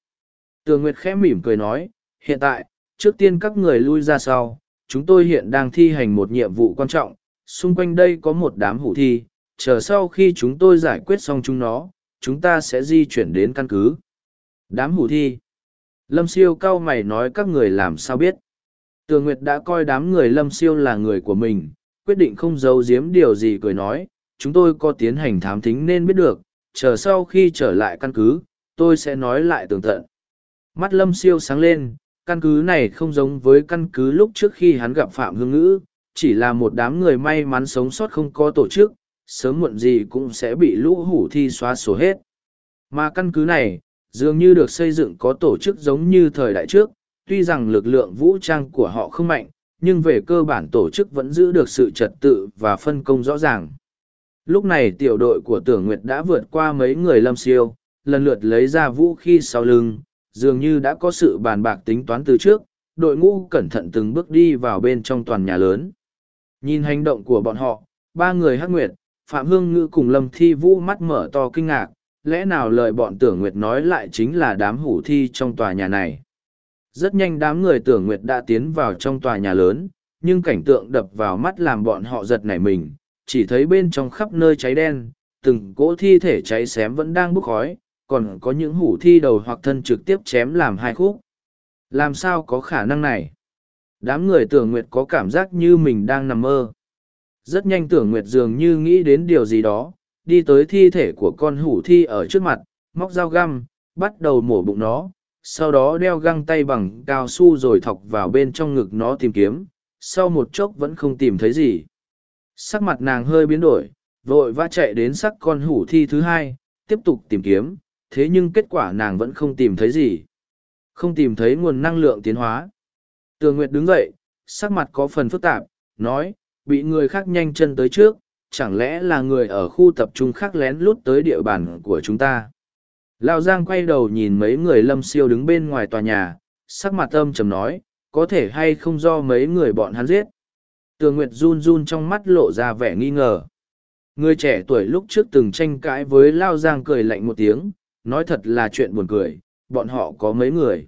Tường Nguyệt khẽ mỉm cười nói, hiện tại, trước tiên các người lui ra sau, chúng tôi hiện đang thi hành một nhiệm vụ quan trọng, xung quanh đây có một đám hủ thi, chờ sau khi chúng tôi giải quyết xong chúng nó, chúng ta sẽ di chuyển đến căn cứ. Đám hủ thi. Lâm siêu cao mày nói các người làm sao biết. Tường Nguyệt đã coi đám người Lâm siêu là người của mình, quyết định không giấu giếm điều gì cười nói, chúng tôi có tiến hành thám thính nên biết được, chờ sau khi trở lại căn cứ, tôi sẽ nói lại tường tận. Mắt Lâm siêu sáng lên, căn cứ này không giống với căn cứ lúc trước khi hắn gặp Phạm Hương Ngữ, chỉ là một đám người may mắn sống sót không có tổ chức, sớm muộn gì cũng sẽ bị lũ hủ thi xóa sổ hết. Mà căn cứ này, dường như được xây dựng có tổ chức giống như thời đại trước, tuy rằng lực lượng vũ trang của họ không mạnh, nhưng về cơ bản tổ chức vẫn giữ được sự trật tự và phân công rõ ràng. Lúc này tiểu đội của Tưởng Nguyệt đã vượt qua mấy người lâm siêu, lần lượt lấy ra vũ khí sau lưng, dường như đã có sự bàn bạc tính toán từ trước, đội ngũ cẩn thận từng bước đi vào bên trong toàn nhà lớn. Nhìn hành động của bọn họ, ba người hắc nguyệt, Phạm Hương Ngữ cùng Lâm Thi Vũ mắt mở to kinh ngạc, lẽ nào lời bọn tưởng Nguyệt nói lại chính là đám hủ thi trong tòa nhà này. Rất nhanh đám người tưởng Nguyệt đã tiến vào trong tòa nhà lớn, nhưng cảnh tượng đập vào mắt làm bọn họ giật nảy mình, chỉ thấy bên trong khắp nơi cháy đen, từng cỗ thi thể cháy xém vẫn đang bốc khói, còn có những hủ thi đầu hoặc thân trực tiếp chém làm hai khúc. Làm sao có khả năng này? Đám người tưởng Nguyệt có cảm giác như mình đang nằm mơ. Rất nhanh tưởng Nguyệt dường như nghĩ đến điều gì đó, đi tới thi thể của con hủ thi ở trước mặt, móc dao găm, bắt đầu mổ bụng nó, sau đó đeo găng tay bằng cao su rồi thọc vào bên trong ngực nó tìm kiếm, sau một chốc vẫn không tìm thấy gì. Sắc mặt nàng hơi biến đổi, vội vã chạy đến sắc con hủ thi thứ hai, tiếp tục tìm kiếm, thế nhưng kết quả nàng vẫn không tìm thấy gì. Không tìm thấy nguồn năng lượng tiến hóa. Tường Nguyệt đứng dậy, sắc mặt có phần phức tạp, nói, bị người khác nhanh chân tới trước, chẳng lẽ là người ở khu tập trung khác lén lút tới địa bàn của chúng ta. Lão Giang quay đầu nhìn mấy người lâm siêu đứng bên ngoài tòa nhà, sắc mặt âm trầm nói, có thể hay không do mấy người bọn hắn giết. Tường Nguyệt run run trong mắt lộ ra vẻ nghi ngờ. Người trẻ tuổi lúc trước từng tranh cãi với Lao Giang cười lạnh một tiếng, nói thật là chuyện buồn cười, bọn họ có mấy người.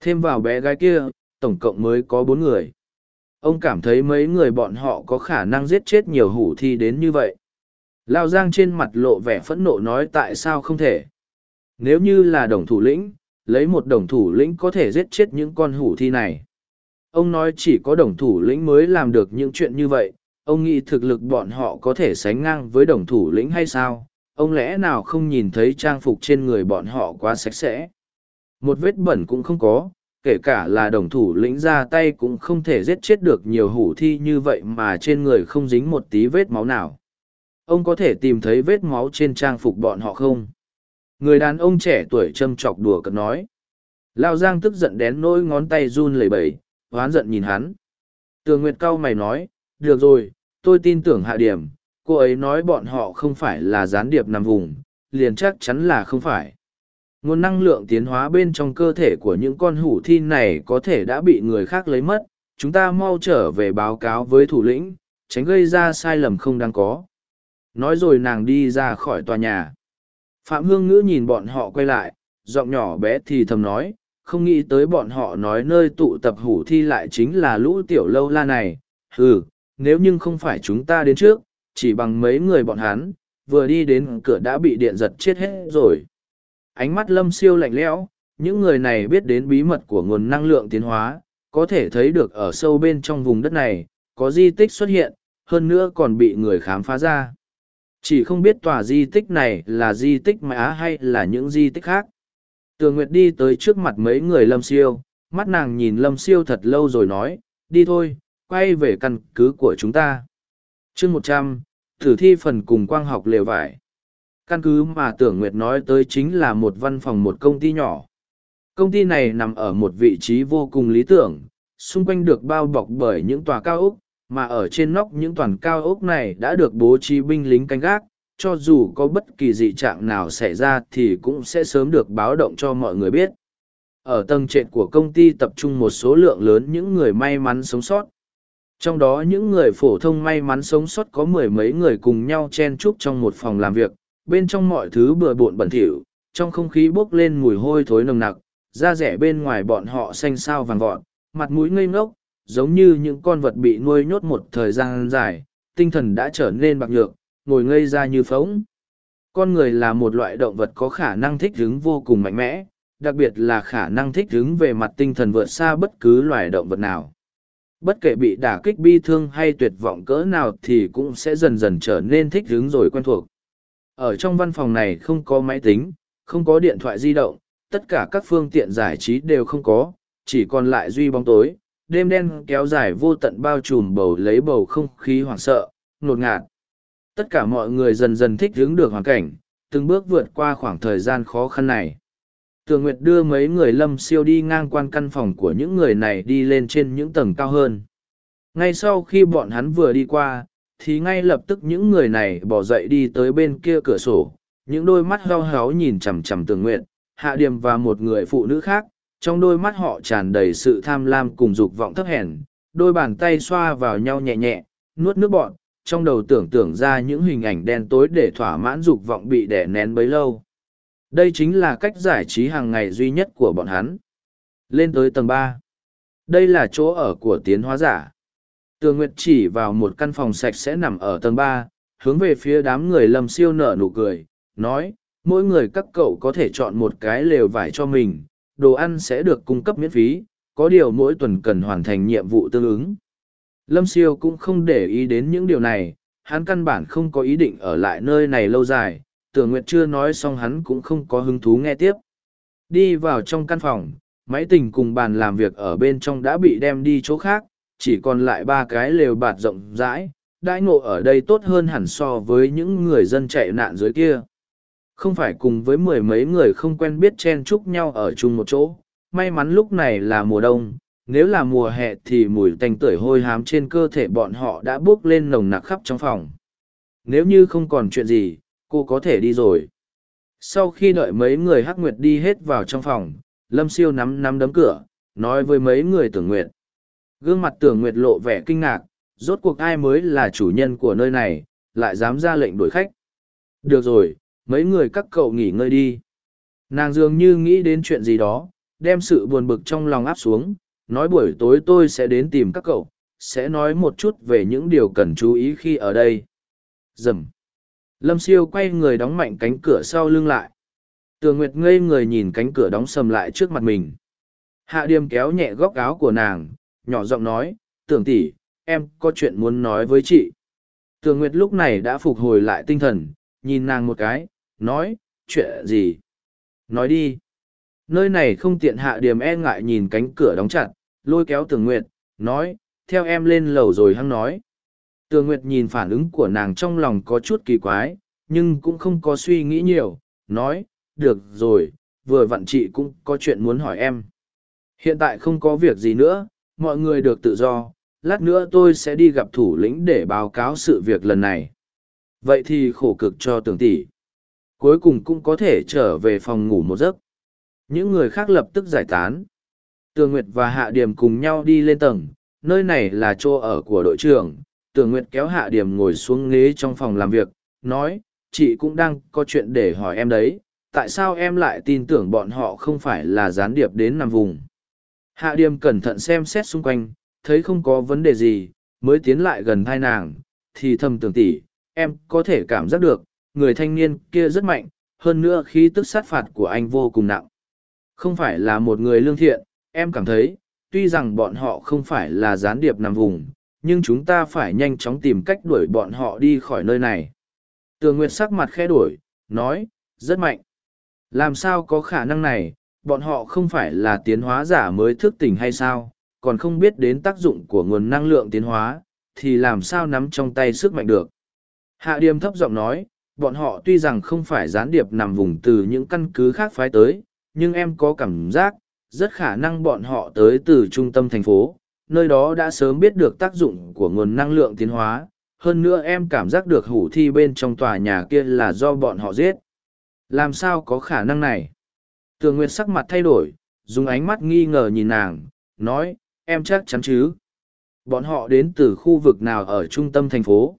Thêm vào bé gái kia, tổng cộng mới có bốn người. Ông cảm thấy mấy người bọn họ có khả năng giết chết nhiều hủ thi đến như vậy. Lao Giang trên mặt lộ vẻ phẫn nộ nói tại sao không thể. Nếu như là đồng thủ lĩnh, lấy một đồng thủ lĩnh có thể giết chết những con hủ thi này. Ông nói chỉ có đồng thủ lĩnh mới làm được những chuyện như vậy, ông nghĩ thực lực bọn họ có thể sánh ngang với đồng thủ lĩnh hay sao? Ông lẽ nào không nhìn thấy trang phục trên người bọn họ quá sạch sẽ? Một vết bẩn cũng không có, kể cả là đồng thủ lĩnh ra tay cũng không thể giết chết được nhiều hủ thi như vậy mà trên người không dính một tí vết máu nào. Ông có thể tìm thấy vết máu trên trang phục bọn họ không? Người đàn ông trẻ tuổi châm chọc đùa cợt nói. Lao Giang tức giận đén nỗi ngón tay run lẩy bẩy, hoán giận nhìn hắn. Tường Nguyệt cao mày nói, được rồi, tôi tin tưởng hạ điểm, cô ấy nói bọn họ không phải là gián điệp nằm vùng, liền chắc chắn là không phải nguồn năng lượng tiến hóa bên trong cơ thể của những con hủ thi này có thể đã bị người khác lấy mất. Chúng ta mau trở về báo cáo với thủ lĩnh, tránh gây ra sai lầm không đáng có. Nói rồi nàng đi ra khỏi tòa nhà. Phạm hương ngữ nhìn bọn họ quay lại, giọng nhỏ bé thì thầm nói, không nghĩ tới bọn họ nói nơi tụ tập hủ thi lại chính là lũ tiểu lâu la này. Ừ nếu nhưng không phải chúng ta đến trước, chỉ bằng mấy người bọn hắn, vừa đi đến cửa đã bị điện giật chết hết rồi ánh mắt lâm siêu lạnh lẽo, những người này biết đến bí mật của nguồn năng lượng tiến hóa, có thể thấy được ở sâu bên trong vùng đất này, có di tích xuất hiện, hơn nữa còn bị người khám phá ra. Chỉ không biết tòa di tích này là di tích mã hay là những di tích khác. Tường nguyệt đi tới trước mặt mấy người lâm siêu, mắt nàng nhìn lâm siêu thật lâu rồi nói, đi thôi, quay về căn cứ của chúng ta. Chương một trăm thử thi phần cùng quang học lều vải căn cứ mà tưởng nguyệt nói tới chính là một văn phòng một công ty nhỏ. Công ty này nằm ở một vị trí vô cùng lý tưởng, xung quanh được bao bọc bởi những tòa cao ốc, mà ở trên nóc những toàn cao ốc này đã được bố trí binh lính canh gác, cho dù có bất kỳ dị trạng nào xảy ra thì cũng sẽ sớm được báo động cho mọi người biết. Ở tầng trệt của công ty tập trung một số lượng lớn những người may mắn sống sót. Trong đó những người phổ thông may mắn sống sót có mười mấy người cùng nhau chen chúc trong một phòng làm việc bên trong mọi thứ bừa bộn bẩn thỉu, trong không khí bốc lên mùi hôi thối nồng nặc, da rẻ bên ngoài bọn họ xanh xao vàng vọt, mặt mũi ngây ngốc, giống như những con vật bị nuôi nhốt một thời gian dài, tinh thần đã trở nên bạc nhược, ngồi ngây ra như phóng con người là một loại động vật có khả năng thích ứng vô cùng mạnh mẽ, đặc biệt là khả năng thích ứng về mặt tinh thần vượt xa bất cứ loài động vật nào. Bất kể bị đả kích bi thương hay tuyệt vọng cỡ nào thì cũng sẽ dần dần trở nên thích ứng rồi quen thuộc ở trong văn phòng này không có máy tính, không có điện thoại di động, tất cả các phương tiện giải trí đều không có, chỉ còn lại duy bóng tối. Đêm đen kéo dài vô tận bao trùm bầu lấy bầu không khí hoảng sợ, ngột ngạt. Tất cả mọi người dần dần thích ứng được hoàn cảnh, từng bước vượt qua khoảng thời gian khó khăn này. Tường nguyệt đưa mấy người lâm siêu đi ngang quan căn phòng của những người này đi lên trên những tầng cao hơn. Ngay sau khi bọn hắn vừa đi qua thì ngay lập tức những người này bỏ dậy đi tới bên kia cửa sổ những đôi mắt heo héo nhìn chằm chằm tường nguyện, hạ điềm và một người phụ nữ khác trong đôi mắt họ tràn đầy sự tham lam cùng dục vọng thấp hèn đôi bàn tay xoa vào nhau nhẹ nhẹ nuốt nước bọn trong đầu tưởng tượng ra những hình ảnh đen tối để thỏa mãn dục vọng bị đẻ nén bấy lâu. Đây chính là cách giải trí hàng ngày duy nhất của bọn hắn. Lên tới tầng ba. Đây là chỗ ở của tiến hóa giả tường nguyệt chỉ vào một căn phòng sạch sẽ nằm ở tầng ba, hướng về phía đám người lâm siêu nở nụ cười, nói, mỗi người các cậu có thể chọn một cái lều vải cho mình, đồ ăn sẽ được cung cấp miễn phí, có điều mỗi tuần cần hoàn thành nhiệm vụ tương ứng. Lâm siêu cũng không để ý đến những điều này, hắn căn bản không có ý định ở lại nơi này lâu dài tưởng nguyệt chưa nói xong hắn cũng không có hứng thú nghe tiếp. Đi vào trong căn phòng, máy tình cùng bàn làm việc ở bên trong đã bị đem đi chỗ khác chỉ còn lại ba cái lều bạt rộng rãi, đãi ngộ ở đây tốt hơn hẳn so với những người dân chạy nạn dưới kia. Không phải cùng với mười mấy người không quen biết chen chúc nhau ở chung một chỗ, may mắn lúc này là mùa đông, nếu là mùa hè thì mùi tanh tưởi hôi hám trên cơ thể bọn họ đã bước lên nồng nặc khắp trong phòng. Nếu như không còn chuyện gì, cô có thể đi rồi. Sau khi đợi mấy người hắc nguyệt đi hết vào trong phòng, lâm siêu nắm nắm đấm cửa, nói với mấy người tưởng nguyệt gương mặt tưởng nguyệt lộ vẻ kinh ngạc, rốt cuộc ai mới là chủ nhân của nơi này, lại dám ra lệnh đuổi khách. Được rồi, mấy người các cậu nghỉ ngơi đi. Nàng dường như nghĩ đến chuyện gì đó, đem sự buồn bực trong lòng áp xuống, nói buổi tối tôi sẽ đến tìm các cậu, sẽ nói một chút về những điều cần chú ý khi ở đây. Dầm. Lâm siêu quay người đóng mạnh cánh cửa sau lưng lại. Tường nguyệt ngây người nhìn cánh cửa đóng sầm lại trước mặt mình. Hạ điềm kéo nhẹ góc áo của nàng nhỏ giọng nói tưởng tỷ, em có chuyện muốn nói với chị. Tường nguyệt lúc này đã phục hồi lại tinh thần nhìn nàng một cái nói chuyện gì? Nói đi. Nơi này không tiện hạ điểm e ngại nhìn cánh cửa đóng chặt lôi kéo tường nguyệt nói theo em lên lầu rồi hăng nói. Tường nguyệt nhìn phản ứng của nàng trong lòng có chút kỳ quái nhưng cũng không có suy nghĩ nhiều nói được rồi vừa vặn chị cũng có chuyện muốn hỏi em. Hiện tại không có việc gì nữa mọi người được tự do lát nữa tôi sẽ đi gặp thủ lĩnh để báo cáo sự việc lần này vậy thì khổ cực cho tường tỷ cuối cùng cũng có thể trở về phòng ngủ một giấc Những người khác lập tức giải tán. Tường Nguyệt và Hạ Điểm cùng nhau đi lên tầng, nơi này là chỗ ở của đội trưởng. Tường Nguyệt kéo Hạ Điểm ngồi xuống ghế trong phòng làm việc, nói, chị cũng đang có chuyện để hỏi em đấy, tại sao em lại tin tưởng bọn họ không phải là gián điệp đến nằm vùng. Hạ điềm cẩn thận xem xét xung quanh, thấy không có vấn đề gì, mới tiến lại gần thai nàng, thì thầm tưởng tỉ, em có thể cảm giác được, người thanh niên kia rất mạnh, hơn nữa khí tức sát phạt của anh vô cùng nặng. Không phải là một người lương thiện, em cảm thấy, tuy rằng bọn họ không phải là gián điệp nằm vùng, nhưng chúng ta phải nhanh chóng tìm cách đuổi bọn họ đi khỏi nơi này. Tường Nguyệt sắc mặt khẽ đổi, nói, rất mạnh. Làm sao có khả năng này, bọn họ không phải là tiến hóa giả mới thức tỉnh hay sao, còn không biết đến tác dụng của nguồn năng lượng tiến hóa, thì làm sao nắm trong tay sức mạnh được. Hạ Điềm thấp giọng nói, bọn họ tuy rằng không phải gián điệp nằm vùng từ những căn cứ khác phái tới, nhưng em có cảm giác, rất khả năng bọn họ tới từ trung tâm thành phố, nơi đó đã sớm biết được tác dụng của nguồn năng lượng tiến hóa. Hơn nữa em cảm giác được hủ thi bên trong tòa nhà kia là do bọn họ giết. Làm sao có khả năng này? Tường Nguyệt sắc mặt thay đổi, dùng ánh mắt nghi ngờ nhìn nàng, nói, em chắc chắn chứ? Bọn họ đến từ khu vực nào ở trung tâm thành phố?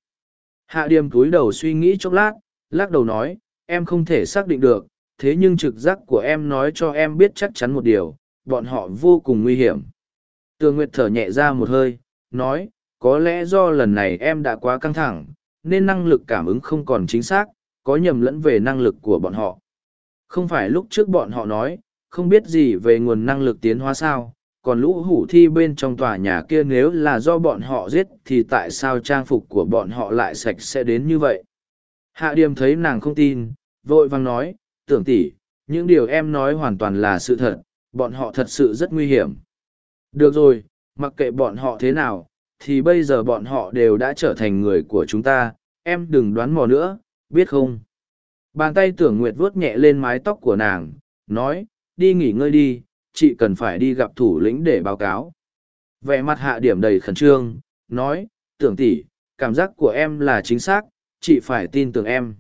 Hạ Điềm túi đầu suy nghĩ chốc lát, lắc đầu nói, em không thể xác định được, thế nhưng trực giác của em nói cho em biết chắc chắn một điều, bọn họ vô cùng nguy hiểm. Tường Nguyệt thở nhẹ ra một hơi, nói, có lẽ do lần này em đã quá căng thẳng, nên năng lực cảm ứng không còn chính xác, có nhầm lẫn về năng lực của bọn họ. Không phải lúc trước bọn họ nói, không biết gì về nguồn năng lực tiến hóa sao, còn lũ hủ thi bên trong tòa nhà kia nếu là do bọn họ giết thì tại sao trang phục của bọn họ lại sạch sẽ đến như vậy? Hạ điềm thấy nàng không tin vội vàng nói tưởng tỷ, những điều em nói hoàn toàn là sự thật bọn họ thật sự rất nguy hiểm. Được rồi mặc kệ bọn họ thế nào thì bây giờ bọn họ đều đã trở thành người của chúng ta em đừng đoán mò nữa biết không? Bàn tay tưởng nguyệt vuốt nhẹ lên mái tóc của nàng nói đi nghỉ ngơi đi chị cần phải đi gặp thủ lĩnh để báo cáo. Vẻ mặt hạ điểm đầy khẩn trương, nói, tưởng tỷ, cảm giác của em là chính xác, chị phải tin tưởng em.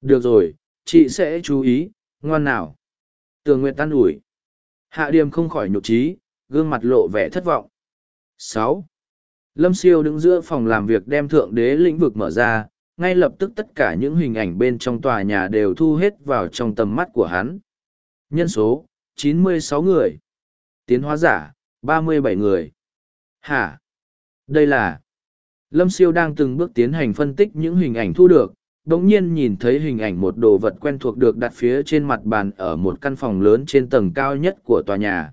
Được rồi, chị sẽ chú ý, ngoan nào. Tường Nguyệt tan ủi. Hạ điểm không khỏi nhục trí, gương mặt lộ vẻ thất vọng. sáu Lâm siêu đứng giữa phòng làm việc đem thượng đế lĩnh vực mở ra, ngay lập tức tất cả những hình ảnh bên trong tòa nhà đều thu hết vào trong tầm mắt của hắn. Nhân số, 96 người. Tiến hóa giả, 37 người. Hả? Đây là... Lâm Siêu đang từng bước tiến hành phân tích những hình ảnh thu được, đồng nhiên nhìn thấy hình ảnh một đồ vật quen thuộc được đặt phía trên mặt bàn ở một căn phòng lớn trên tầng cao nhất của tòa nhà.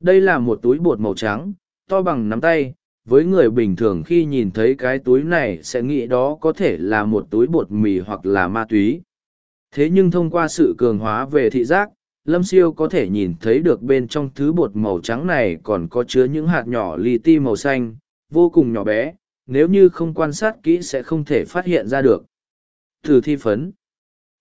Đây là một túi bột màu trắng, to bằng nắm tay, với người bình thường khi nhìn thấy cái túi này sẽ nghĩ đó có thể là một túi bột mì hoặc là ma túy. Thế nhưng thông qua sự cường hóa về thị giác, lâm siêu có thể nhìn thấy được bên trong thứ bột màu trắng này còn có chứa những hạt nhỏ li ti màu xanh vô cùng nhỏ bé nếu như không quan sát kỹ sẽ không thể phát hiện ra được từ thi phấn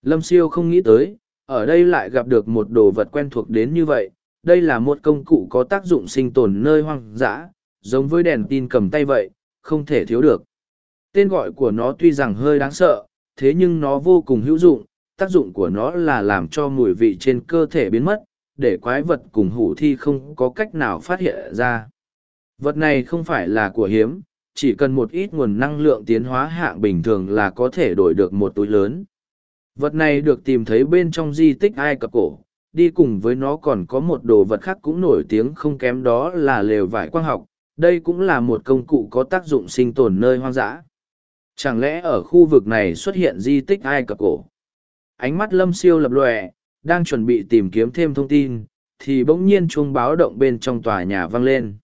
lâm siêu không nghĩ tới ở đây lại gặp được một đồ vật quen thuộc đến như vậy đây là một công cụ có tác dụng sinh tồn nơi hoang dã giống với đèn tin cầm tay vậy không thể thiếu được tên gọi của nó tuy rằng hơi đáng sợ thế nhưng nó vô cùng hữu dụng tác dụng của nó là làm cho mùi vị trên cơ thể biến mất, để quái vật cùng hủ thi không có cách nào phát hiện ra. Vật này không phải là của hiếm, chỉ cần một ít nguồn năng lượng tiến hóa hạng bình thường là có thể đổi được một túi lớn. Vật này được tìm thấy bên trong di tích Ai Cập cổ, đi cùng với nó còn có một đồ vật khác cũng nổi tiếng không kém đó là lều vải quang học, đây cũng là một công cụ có tác dụng sinh tồn nơi hoang dã. Chẳng lẽ ở khu vực này xuất hiện di tích Ai Cập cổ? ánh mắt lâm siêu lập lòe, đang chuẩn bị tìm kiếm thêm thông tin, thì bỗng nhiên chuông báo động bên trong tòa nhà vang lên